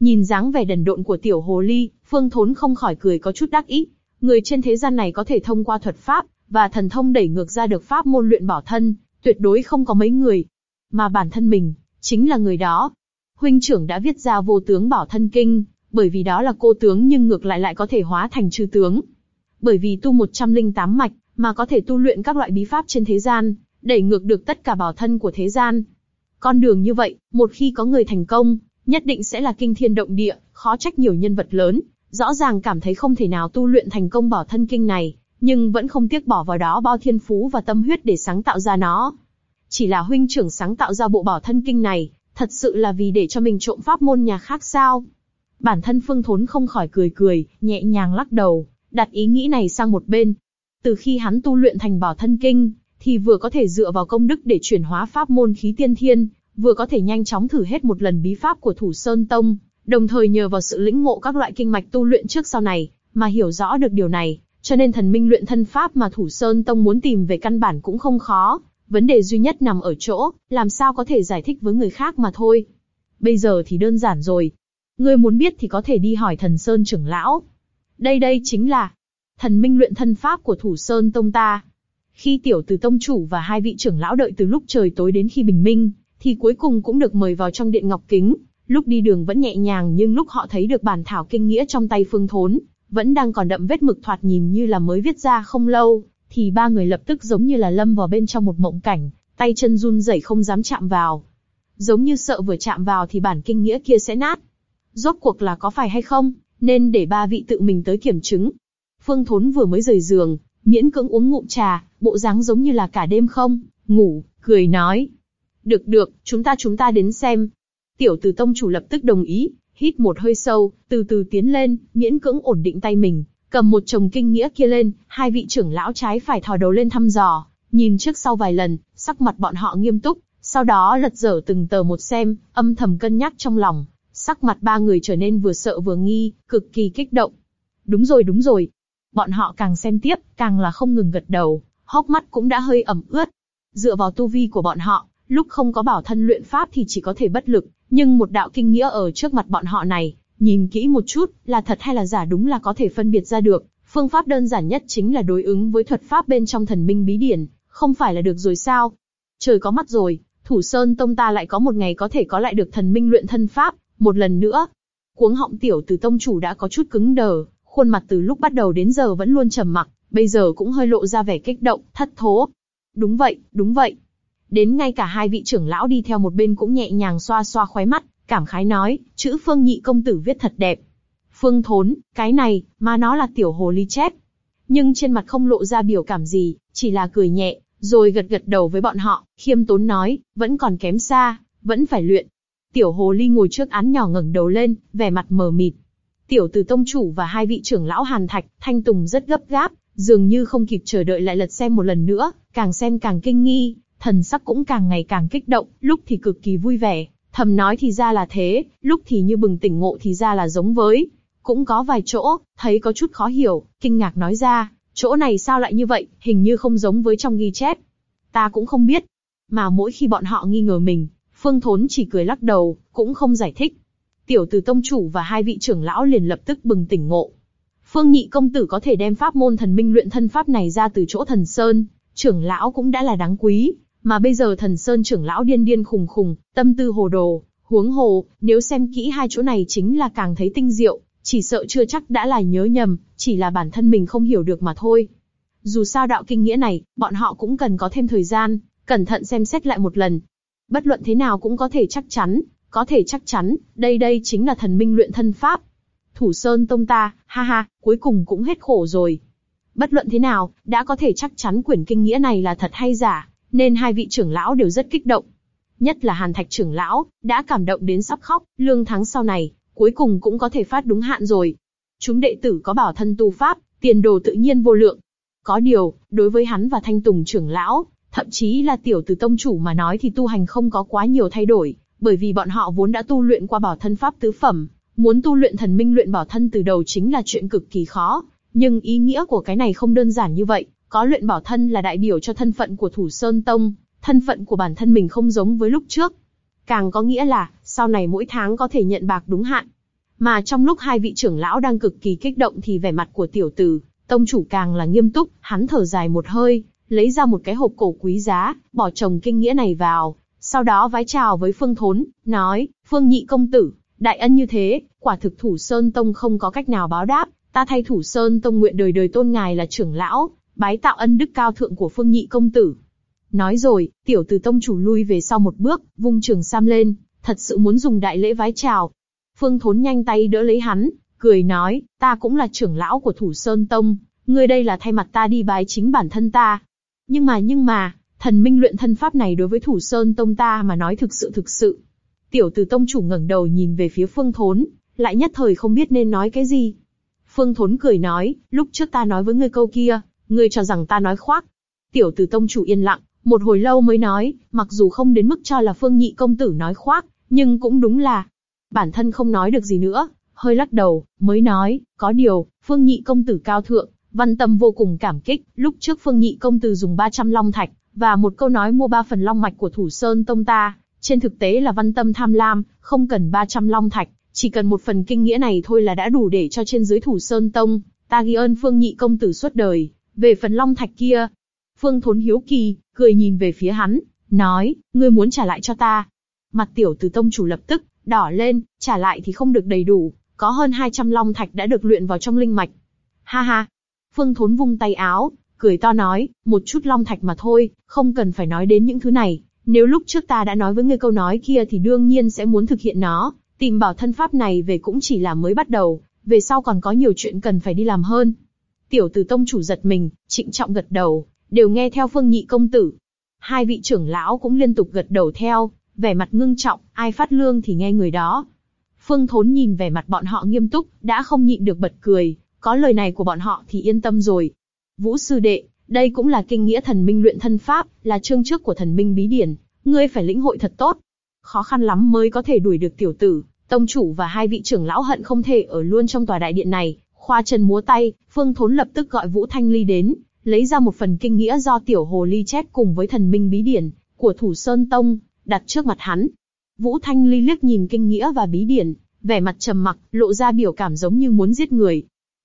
Nhìn dáng vẻ đần độn của tiểu hồ ly, phương thốn không khỏi cười có chút đắc ý. Người trên thế gian này có thể thông qua thuật pháp, và thần thông đẩy ngược ra được pháp môn luyện bảo thân, tuyệt đối không có mấy người. Mà bản thân mình, chính là người đó. Huynh trưởng đã viết ra vô tướng bảo thân kinh, bởi vì đó là cô tướng nhưng ngược lại lại có thể hóa thành chư tướng. Bởi vì tu 108 mạch, mà có thể tu luyện các loại bí pháp trên thế gian, đẩy ngược được tất cả bảo thân của thế gian. Con đường như vậy, một khi có người thành công, nhất định sẽ là kinh thiên động địa, khó trách nhiều nhân vật lớn, rõ ràng cảm thấy không thể nào tu luyện thành công bảo thân kinh này, nhưng vẫn không tiếc bỏ vào đó bao thiên phú và tâm huyết để sáng tạo ra nó. Chỉ là huynh trưởng sáng tạo ra bộ bảo thân kinh này, thật sự là vì để cho mình trộm pháp môn nhà khác sao? Bản thân Phương Thốn không khỏi cười cười, nhẹ nhàng lắc đầu, đặt ý nghĩ này sang một bên. Từ khi hắn tu luyện thành bảo thân kinh, thì vừa có thể dựa vào công đức để chuyển hóa pháp môn khí tiên thiên, vừa có thể nhanh chóng thử hết một lần bí pháp của Thủ Sơn Tông, đồng thời nhờ vào sự lĩnh ngộ các loại kinh mạch tu luyện trước sau này, mà hiểu rõ được điều này, cho nên thần minh luyện thân pháp mà Thủ Sơn Tông muốn tìm về căn bản cũng không khó, vấn đề duy nhất nằm ở chỗ, làm sao có thể giải thích với người khác mà thôi. Bây giờ thì đơn giản rồi. Ngươi muốn biết thì có thể đi hỏi thần Sơn trưởng lão. Đây đây chính là thần minh luyện thân pháp của Thủ Sơn Tông ta. Khi tiểu từ tông chủ và hai vị trưởng lão đợi từ lúc trời tối đến khi bình minh, thì cuối cùng cũng được mời vào trong điện ngọc kính. Lúc đi đường vẫn nhẹ nhàng nhưng lúc họ thấy được bản thảo kinh nghĩa trong tay phương thốn, vẫn đang còn đậm vết mực thoạt nhìn như là mới viết ra không lâu, thì ba người lập tức giống như là lâm vào bên trong một mộng cảnh, tay chân run rẩy không dám chạm vào. Giống như sợ vừa chạm vào thì bản kinh nghĩa kia sẽ nát. Rốt cuộc là có phải hay không, nên để ba vị tự mình tới kiểm chứng. Phương Thốn vừa mới rời giường, miễn cưỡng uống ngụm trà, bộ dáng giống như là cả đêm không, ngủ, cười nói. Được được, chúng ta chúng ta đến xem. Tiểu Từ Tông chủ lập tức đồng ý, hít một hơi sâu, từ từ tiến lên, miễn cưỡng ổn định tay mình, cầm một chồng kinh nghĩa kia lên, hai vị trưởng lão trái phải thò đầu lên thăm dò, nhìn trước sau vài lần, sắc mặt bọn họ nghiêm túc, sau đó lật dở từng tờ một xem, âm thầm cân nhắc trong lòng, Sắc mặt ba người trở nên vừa sợ vừa nghi, cực kỳ kích động. Đúng rồi đúng rồi. Bọn họ càng xem tiếp, càng là không ngừng gật đầu, hốc mắt cũng đã hơi ẩm ướt. Dựa vào tu vi của bọn họ, lúc không có bảo thân luyện pháp thì chỉ có thể bất lực, nhưng một đạo kinh nghĩa ở trước mặt bọn họ này, nhìn kỹ một chút, là thật hay là giả đúng là có thể phân biệt ra được. Phương pháp đơn giản nhất chính là đối ứng với thuật pháp bên trong thần minh bí điển, không phải là được rồi sao? Trời có mắt rồi, Thủ Sơn Tông ta lại có một ngày có thể có lại được thần minh luyện thân pháp, một lần nữa. Cuống họng tiểu từ tông chủ đã có chút cứng đờ, khuôn mặt từ lúc bắt đầu đến giờ vẫn luôn trầm mặc, bây giờ cũng hơi lộ ra vẻ kích động, thất thố. Đúng vậy, đúng vậy. Đến ngay cả hai vị trưởng lão đi theo một bên cũng nhẹ nhàng xoa xoa khóe mắt, cảm khái nói, chữ Phương Nhị công tử viết thật đẹp. Phương Thốn, cái này, mà nó là tiểu hồ ly chép. Nhưng trên mặt không lộ ra biểu cảm gì, chỉ là cười nhẹ, rồi gật gật đầu với bọn họ, khiêm tốn nói, vẫn còn kém xa, vẫn phải luyện. Tiểu hồ ly ngồi trước án nhỏ ngẩng đầu lên, vẻ mặt mờ mịt. Tiểu tử tông chủ và hai vị trưởng lão Hàn Thạch, Thanh Tùng rất gấp gáp, dường như không kịp chờ đợi lại lật xem một lần nữa, càng xem càng kinh nghi, thần sắc cũng càng ngày càng kích động, lúc thì cực kỳ vui vẻ, thầm nói thì ra là thế, lúc thì như bừng tỉnh ngộ thì ra là giống với. Cũng có vài chỗ, thấy có chút khó hiểu, kinh ngạc nói ra, chỗ này sao lại như vậy, hình như không giống với trong ghi chép. Ta cũng không biết. Mà mỗi khi bọn họ nghi ngờ mình, Phương Thốn chỉ cười lắc đầu, cũng không giải thích. Tiểu Từ tông chủ và hai vị trưởng lão liền lập tức bừng tỉnh ngộ. Phương Nhị công tử có thể đem pháp môn thần minh luyện thân pháp này ra từ chỗ thần sơn, trưởng lão cũng đã là đáng quý, mà bây giờ thần sơn trưởng lão điên điên khùng khùng, tâm tư hồ đồ, huống hồ, nếu xem kỹ hai chỗ này chính là càng thấy tinh diệu, chỉ sợ chưa chắc đã là nhớ nhầm, chỉ là bản thân mình không hiểu được mà thôi. Dù sao đạo kinh nghĩa này, bọn họ cũng cần có thêm thời gian, cẩn thận xem xét lại một lần. Bất luận thế nào cũng có thể chắc chắn, có thể chắc chắn, đây đây chính là thần minh luyện thân pháp. Thủ Sơn Tông ta, ha ha, cuối cùng cũng hết khổ rồi. Bất luận thế nào, đã có thể chắc chắn quyển kinh nghĩa này là thật hay giả, nên hai vị trưởng lão đều rất kích động. Nhất là Hàn Thạch trưởng lão, đã cảm động đến sắp khóc, lương thắng sau này, cuối cùng cũng có thể phát đúng hạn rồi. Chúng đệ tử có bảo thân tu pháp, tiền đồ tự nhiên vô lượng. Có điều, đối với hắn và Thanh Tùng trưởng lão, thậm chí là tiểu từ tông chủ mà nói thì tu hành không có quá nhiều thay đổi, bởi vì bọn họ vốn đã tu luyện qua bảo thân pháp tứ phẩm, muốn tu luyện thần minh luyện bảo thân từ đầu chính là chuyện cực kỳ khó. Nhưng ý nghĩa của cái này không đơn giản như vậy, có luyện bảo thân là đại biểu cho thân phận của Thủ Sơn Tông, thân phận của bản thân mình không giống với lúc trước. Càng có nghĩa là, sau này mỗi tháng có thể nhận bạc đúng hạn. Mà trong lúc hai vị trưởng lão đang cực kỳ kích động thì vẻ mặt của tiểu tử, tông chủ càng là nghiêm túc, hắn thở dài một hơi, lấy ra một cái hộp cổ quý giá, bỏ chồng kinh nghĩa này vào, sau đó vái chào với Phương Thốn, nói, Phương Nhị Công Tử, đại ân như thế, quả thực Thủ Sơn Tông không có cách nào báo đáp, ta thay Thủ Sơn Tông nguyện đời đời tôn ngài là trưởng lão, bái tạo ân đức cao thượng của Phương Nhị Công Tử. Nói rồi, tiểu từ tông chủ lui về sau một bước, vung trường sam lên, thật sự muốn dùng đại lễ vái chào. Phương Thốn nhanh tay đỡ lấy hắn, cười nói, ta cũng là trưởng lão của Thủ Sơn Tông, ngươi đây là thay mặt ta đi bái chính bản thân ta. Nhưng mà nhưng mà, thần minh luyện thân pháp này đối với Thủ Sơn Tông ta mà nói thực sự thực sự. Tiểu tử tông chủ ngẩng đầu nhìn về phía Phương Thốn, lại nhất thời không biết nên nói cái gì. Phương Thốn cười nói, lúc trước ta nói với ngươi câu kia, ngươi cho rằng ta nói khoác. Tiểu tử tông chủ yên lặng, một hồi lâu mới nói, mặc dù không đến mức cho là Phương Nhị công tử nói khoác, nhưng cũng đúng là, bản thân không nói được gì nữa, hơi lắc đầu, mới nói, có điều, Phương Nhị công tử cao thượng, văn tâm vô cùng cảm kích, lúc trước Phương Nhị công tử dùng 300 long thạch, và một câu nói mua ba phần long mạch của Thủ Sơn Tông ta, trên thực tế là văn tâm tham lam, không cần 300 long thạch, chỉ cần một phần kinh nghĩa này thôi là đã đủ để cho trên dưới Thủ Sơn Tông, ta ghi ơn Phương Nhị công tử suốt đời, về phần long thạch kia, Phương Thốn hiếu kỳ, cười nhìn về phía hắn, nói, ngươi muốn trả lại cho ta. Mặt tiểu từ tông chủ lập tức, đỏ lên, trả lại thì không được đầy đủ, có hơn 200 long thạch đã được luyện vào trong linh mạch. Ha ha. Phương Thốn vung tay áo, cười to nói, một chút long thạch mà thôi, không cần phải nói đến những thứ này. Nếu lúc trước ta đã nói với ngươi câu nói kia thì đương nhiên sẽ muốn thực hiện nó, tìm bảo thân pháp này về cũng chỉ là mới bắt đầu, về sau còn có nhiều chuyện cần phải đi làm hơn. Tiểu tử tông chủ giật mình, trịnh trọng gật đầu, đều nghe theo phương nhị công tử. Hai vị trưởng lão cũng liên tục gật đầu theo, vẻ mặt ngưng trọng, ai phát lương thì nghe người đó. Phương Thốn nhìn vẻ mặt bọn họ nghiêm túc, đã không nhịn được bật cười, có lời này của bọn họ thì yên tâm rồi. Vũ sư đệ, đây cũng là kinh nghĩa thần minh luyện thân pháp, là chương trước của thần minh bí điển, ngươi phải lĩnh hội thật tốt. Khó khăn lắm mới có thể đuổi được tiểu tử, Tông chủ và hai vị trưởng lão hận không thể ở luôn trong tòa đại điện này, khoa chân múa tay, Phương Thốn lập tức gọi Vũ Thanh Ly đến, lấy ra một phần kinh nghĩa do tiểu hồ ly chép cùng với thần minh bí điển của Thủ Sơn Tông, đặt trước mặt hắn. Vũ Thanh Ly liếc nhìn kinh nghĩa và bí điển, vẻ mặt trầm mặc, lộ ra biểu cảm giống như muốn giết người.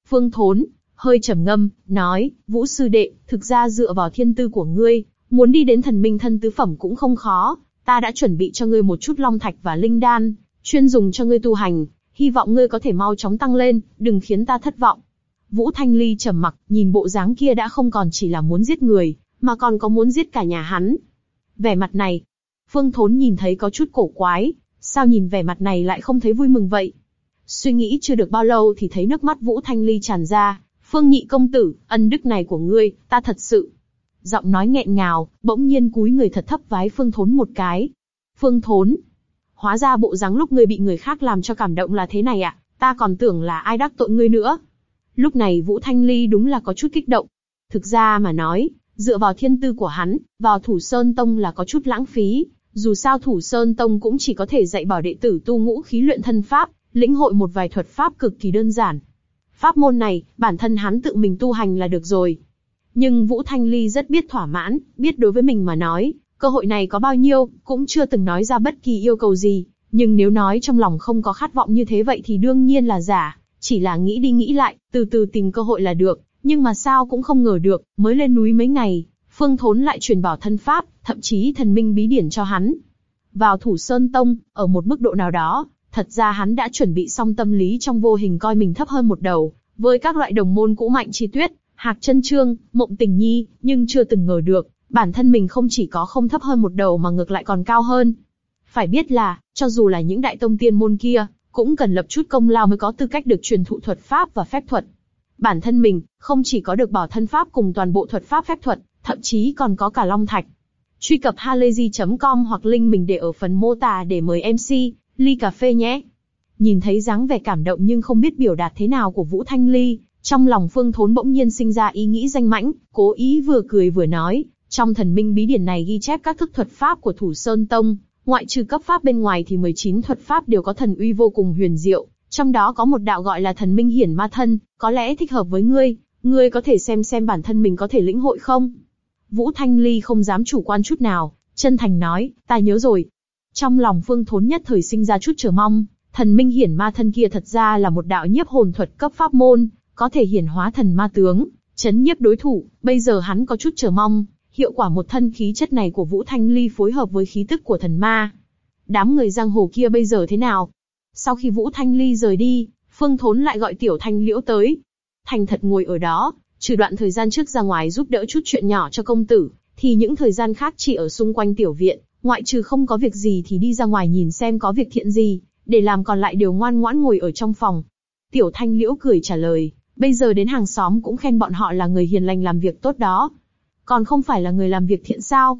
Phương Thốn hơi trầm ngâm, nói: Vũ sư đệ, thực ra dựa vào thiên tư của ngươi, muốn đi đến thần minh thân tứ phẩm cũng không khó. Ta đã chuẩn bị cho ngươi một chút long thạch và linh đan, chuyên dùng cho ngươi tu hành, hy vọng ngươi có thể mau chóng tăng lên, đừng khiến ta thất vọng. Vũ Thanh Ly trầm mặc, nhìn bộ dáng kia đã không còn chỉ là muốn giết người, mà còn có muốn giết cả nhà hắn. Vẻ mặt này, Phương Thốn nhìn thấy có chút cổ quái, sao nhìn vẻ mặt này lại không thấy vui mừng vậy? Suy nghĩ chưa được bao lâu thì thấy nước mắt Vũ Thanh Ly tràn ra, Phương Nhị công tử, ân đức này của ngươi, ta thật sự. Giọng nói nghẹn ngào, bỗng nhiên cúi người thật thấp vái Phương Thốn một cái. Phương Thốn, hóa ra bộ dáng lúc ngươi bị người khác làm cho cảm động là thế này ạ, à? ta còn tưởng là ai đắc tội ngươi nữa. Lúc này Vũ Thanh Ly đúng là có chút kích động. Thực ra mà nói, dựa vào thiên tư của hắn, vào Thủ Sơn Tông là có chút lãng phí. Dù sao Thủ Sơn Tông cũng chỉ có thể dạy bảo đệ tử tu ngũ khí luyện thân pháp, lĩnh hội một vài thuật pháp cực kỳ đơn giản. Pháp môn này, bản thân hắn tự mình tu hành là được rồi. Nhưng Vũ Thanh Ly rất biết thỏa mãn, biết đối với mình mà nói, cơ hội này có bao nhiêu, cũng chưa từng nói ra bất kỳ yêu cầu gì. Nhưng nếu nói trong lòng không có khát vọng như thế vậy thì đương nhiên là giả, chỉ là nghĩ đi nghĩ lại, từ từ tìm cơ hội là được. Nhưng mà sao cũng không ngờ được, mới lên núi mấy ngày, Phương Thốn lại truyền bảo thân pháp, thậm chí thần minh bí điển cho hắn. Vào Thủ Sơn Tông, ở một mức độ nào đó, thật ra hắn đã chuẩn bị xong tâm lý trong vô hình coi mình thấp hơn một đầu, với các loại đồng môn cũ mạnh chi tuyết, hạc chân trương, mộng tình nhi, nhưng chưa từng ngờ được, bản thân mình không chỉ có không thấp hơn một đầu mà ngược lại còn cao hơn. Phải biết là, cho dù là những đại tông tiên môn kia, cũng cần lập chút công lao mới có tư cách được truyền thụ thuật pháp và phép thuật. Bản thân mình, không chỉ có được bảo thân pháp cùng toàn bộ thuật pháp phép thuật, thậm chí còn có cả long thạch. Truy cập halayzi.com hoặc link mình để ở phần mô tả để mời MC, ly cà phê nhé. Nhìn thấy dáng vẻ cảm động nhưng không biết biểu đạt thế nào của Vũ Thanh Ly, trong lòng Phương Thốn bỗng nhiên sinh ra ý nghĩ danh mãnh, cố ý vừa cười vừa nói, trong thần minh bí điển này ghi chép các thức thuật pháp của Thủ Sơn Tông, ngoại trừ cấp pháp bên ngoài thì 19 thuật pháp đều có thần uy vô cùng huyền diệu, trong đó có một đạo gọi là thần minh hiển ma thân, có lẽ thích hợp với ngươi, ngươi có thể xem xem bản thân mình có thể lĩnh hội không? Vũ Thanh Ly không dám chủ quan chút nào, chân thành nói, ta nhớ rồi. Trong lòng Phương Thốn nhất thời sinh ra chút chờ mong, thần minh hiển ma thân kia thật ra là một đạo nhiếp hồn thuật cấp pháp môn, có thể hiển hóa thần ma tướng, chấn nhiếp đối thủ. Bây giờ hắn có chút chờ mong, hiệu quả một thân khí chất này của Vũ Thanh Ly phối hợp với khí tức của thần ma. Đám người giang hồ kia bây giờ thế nào? Sau khi Vũ Thanh Ly rời đi, Phương Thốn lại gọi Tiểu Thanh Liễu tới. Thành thật ngồi ở đó, trừ đoạn thời gian trước ra ngoài giúp đỡ chút chuyện nhỏ cho công tử, thì những thời gian khác chỉ ở xung quanh tiểu viện, ngoại trừ không có việc gì thì đi ra ngoài nhìn xem có việc thiện gì, để làm còn lại đều ngoan ngoãn ngồi ở trong phòng. Tiểu Thanh Liễu cười trả lời, bây giờ đến hàng xóm cũng khen bọn họ là người hiền lành làm việc tốt đó. Còn không phải là người làm việc thiện sao?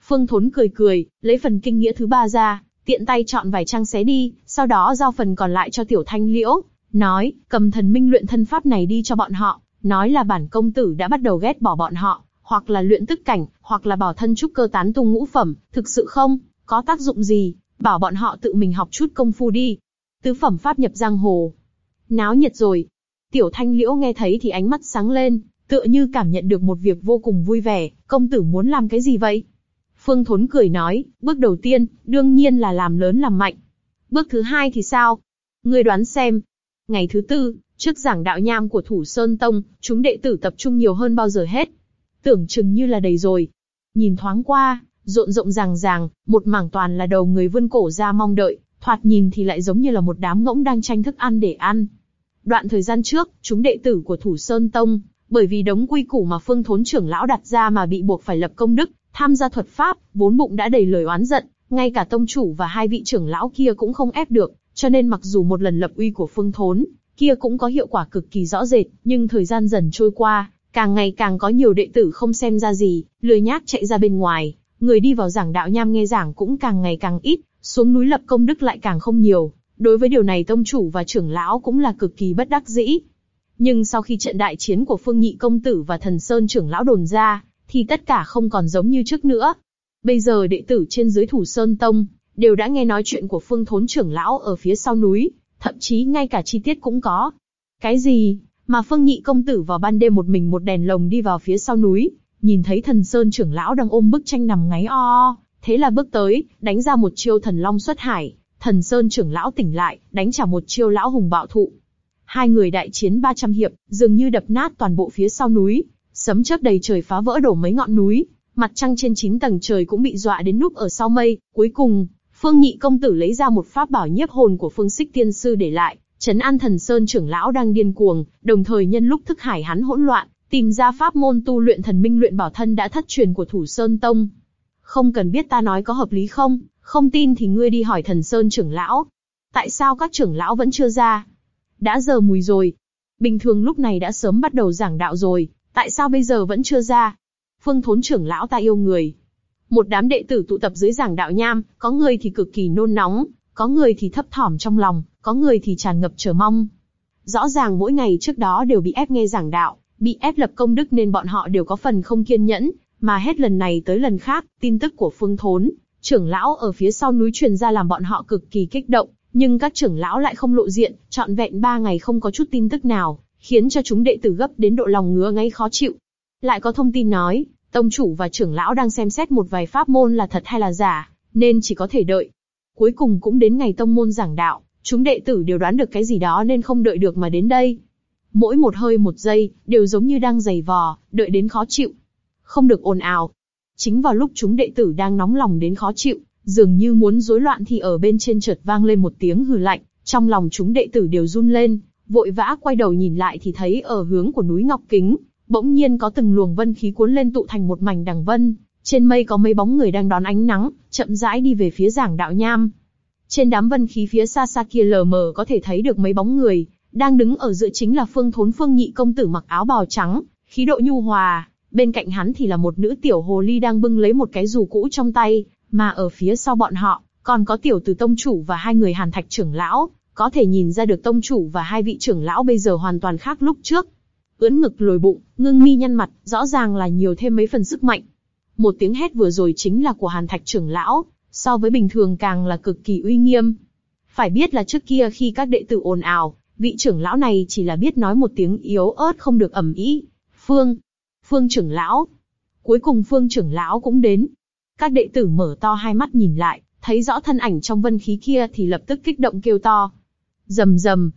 Phương Thốn cười cười, lấy phần kinh nghĩa thứ ba ra, tiện tay chọn vài trang xé đi, sau đó giao phần còn lại cho Tiểu Thanh Liễu, nói, cầm thần minh luyện thân pháp này đi cho bọn họ, nói là bản công tử đã bắt đầu ghét bỏ bọn họ, hoặc là luyện tức cảnh, hoặc là bảo thân trúc cơ tán tung ngũ phẩm, thực sự không, có tác dụng gì, bảo bọn họ tự mình học chút công phu đi. Tứ phẩm pháp nhập giang hồ. Náo nhiệt rồi. Tiểu thanh liễu nghe thấy thì ánh mắt sáng lên, tựa như cảm nhận được một việc vô cùng vui vẻ, công tử muốn làm cái gì vậy? Phương Thốn cười nói, bước đầu tiên, đương nhiên là làm lớn làm mạnh. Bước thứ hai thì sao? Ngươi đoán xem. Ngày thứ tư, trước giảng đạo nham của Thủ Sơn Tông, chúng đệ tử tập trung nhiều hơn bao giờ hết. Tưởng chừng như là đầy rồi. Nhìn thoáng qua, rộn rộn ràng ràng, một mảng toàn là đầu người vươn cổ ra mong đợi, thoạt nhìn thì lại giống như là một đám ngỗng đang tranh thức ăn để ăn. Đoạn thời gian trước, chúng đệ tử của Thủ Sơn Tông, bởi vì đống quy củ mà Phương Thốn trưởng lão đặt ra mà bị buộc phải lập công đức, tham gia thuật pháp, vốn bụng đã đầy lời oán giận, ngay cả tông chủ và hai vị trưởng lão kia cũng không ép được, cho nên mặc dù một lần lập uy của Phương Thốn, kia cũng có hiệu quả cực kỳ rõ rệt, nhưng thời gian dần trôi qua, càng ngày càng có nhiều đệ tử không xem ra gì, lười nhác chạy ra bên ngoài, người đi vào giảng đạo nham nghe giảng cũng càng ngày càng ít, xuống núi lập công đức lại càng không nhiều. Đối với điều này tông chủ và trưởng lão cũng là cực kỳ bất đắc dĩ. Nhưng sau khi trận đại chiến của Phương Nhị công tử và Thần Sơn trưởng lão đồn ra, thì tất cả không còn giống như trước nữa. Bây giờ đệ tử trên dưới thủ Sơn Tông đều đã nghe nói chuyện của phương thốn trưởng lão ở phía sau núi, thậm chí ngay cả chi tiết cũng có. Cái gì? Mà phương nhị công tử vào ban đêm một mình một đèn lồng đi vào phía sau núi, nhìn thấy thần sơn trưởng lão đang ôm bức tranh nằm ngáy o, o thế là bước tới, đánh ra một chiêu thần long xuất hải, thần sơn trưởng lão tỉnh lại, đánh trả một chiêu lão hùng bạo thụ. Hai người đại chiến 300 hiệp, dường như đập nát toàn bộ phía sau núi, sấm chớp đầy trời phá vỡ đổ mấy ngọn núi, mặt trăng trên chín tầng trời cũng bị dọa đến núp ở sau mây. Cuối cùng, Phương Nhị công tử lấy ra một pháp bảo nhiếp hồn của Phương Sích Tiên sư để lại, trấn an thần sơn trưởng lão đang điên cuồng, đồng thời nhân lúc thức hải hắn hỗn loạn, tìm ra pháp môn tu luyện thần minh luyện bảo thân đã thất truyền của Thủ Sơn Tông. Không cần biết ta nói có hợp lý không, không tin thì ngươi đi hỏi thần sơn trưởng lão. Tại sao các trưởng lão vẫn chưa ra? Đã giờ mùi rồi. Bình thường lúc này đã sớm bắt đầu giảng đạo rồi, tại sao bây giờ vẫn chưa ra? Phương thốn trưởng lão ta yêu người. Một đám đệ tử tụ tập dưới giảng đạo nham, có người thì cực kỳ nôn nóng, có người thì thấp thỏm trong lòng, có người thì tràn ngập chờ mong. Rõ ràng mỗi ngày trước đó đều bị ép nghe giảng đạo, bị ép lập công đức nên bọn họ đều có phần không kiên nhẫn, mà hết lần này tới lần khác, tin tức của Phương Thốn, trưởng lão ở phía sau núi truyền ra làm bọn họ cực kỳ kích động, nhưng các trưởng lão lại không lộ diện, trọn vẹn ba ngày không có chút tin tức nào, khiến cho chúng đệ tử gấp đến độ lòng ngứa ngáy khó chịu. Lại có thông tin nói, tông chủ và trưởng lão đang xem xét một vài pháp môn là thật hay là giả, nên chỉ có thể đợi. Cuối cùng cũng đến ngày tông môn giảng đạo, chúng đệ tử đều đoán được cái gì đó nên không đợi được mà đến đây. Mỗi một hơi một giây, đều giống như đang giày vò, đợi đến khó chịu. Không được ồn ào. Chính vào lúc chúng đệ tử đang nóng lòng đến khó chịu, dường như muốn rối loạn thì ở bên trên chợt vang lên một tiếng hừ lạnh, trong lòng chúng đệ tử đều run lên, vội vã quay đầu nhìn lại thì thấy ở hướng của núi Ngọc Kính, bỗng nhiên có từng luồng vân khí cuốn lên tụ thành một mảnh đằng vân, trên mây có mấy bóng người đang đón ánh nắng, chậm rãi đi về phía giảng đạo nham. Trên đám vân khí phía xa xa kia lờ mờ có thể thấy được mấy bóng người, đang đứng ở giữa chính là Phương Thốn Phương Nhị công tử mặc áo bào trắng, khí độ nhu hòa, bên cạnh hắn thì là một nữ tiểu hồ ly đang bưng lấy một cái dù cũ trong tay, mà ở phía sau bọn họ còn có tiểu tử tông chủ và hai người Hàn Thạch trưởng lão, có thể nhìn ra được tông chủ và hai vị trưởng lão bây giờ hoàn toàn khác lúc trước. Ưỡn ngực lồi bụng, ngưng mi nhăn mặt, rõ ràng là nhiều thêm mấy phần sức mạnh. Một tiếng hét vừa rồi chính là của Hàn Thạch trưởng lão, so với bình thường càng là cực kỳ uy nghiêm. Phải biết là trước kia khi các đệ tử ồn ào, vị trưởng lão này chỉ là biết nói một tiếng yếu ớt không được ẩm ý. Phương, Phương trưởng lão. Cuối cùng Phương trưởng lão cũng đến. Các đệ tử mở to hai mắt nhìn lại, thấy rõ thân ảnh trong vân khí kia thì lập tức kích động kêu to. Rầm rầm.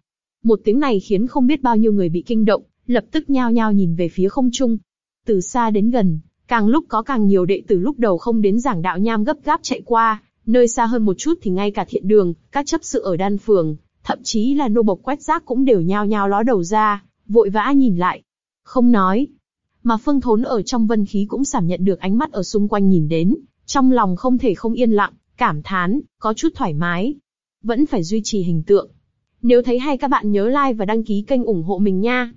Một tiếng này khiến không biết bao nhiêu người bị kinh động, lập tức nhao nhao nhìn về phía không trung. Từ xa đến gần, càng lúc có càng nhiều đệ tử lúc đầu không đến giảng đạo nham gấp gáp chạy qua, nơi xa hơn một chút thì ngay cả thiện đường, các chấp sự ở đan phường, thậm chí là nô bộc quét rác cũng đều nhao nhao ló đầu ra, vội vã nhìn lại. Không nói. Mà phương thốn ở trong vân khí cũng cảm nhận được ánh mắt ở xung quanh nhìn đến, trong lòng không thể không yên lặng, cảm thán, có chút thoải mái. Vẫn phải duy trì hình tượng. Nếu thấy hay các bạn nhớ like và đăng ký kênh ủng hộ mình nha.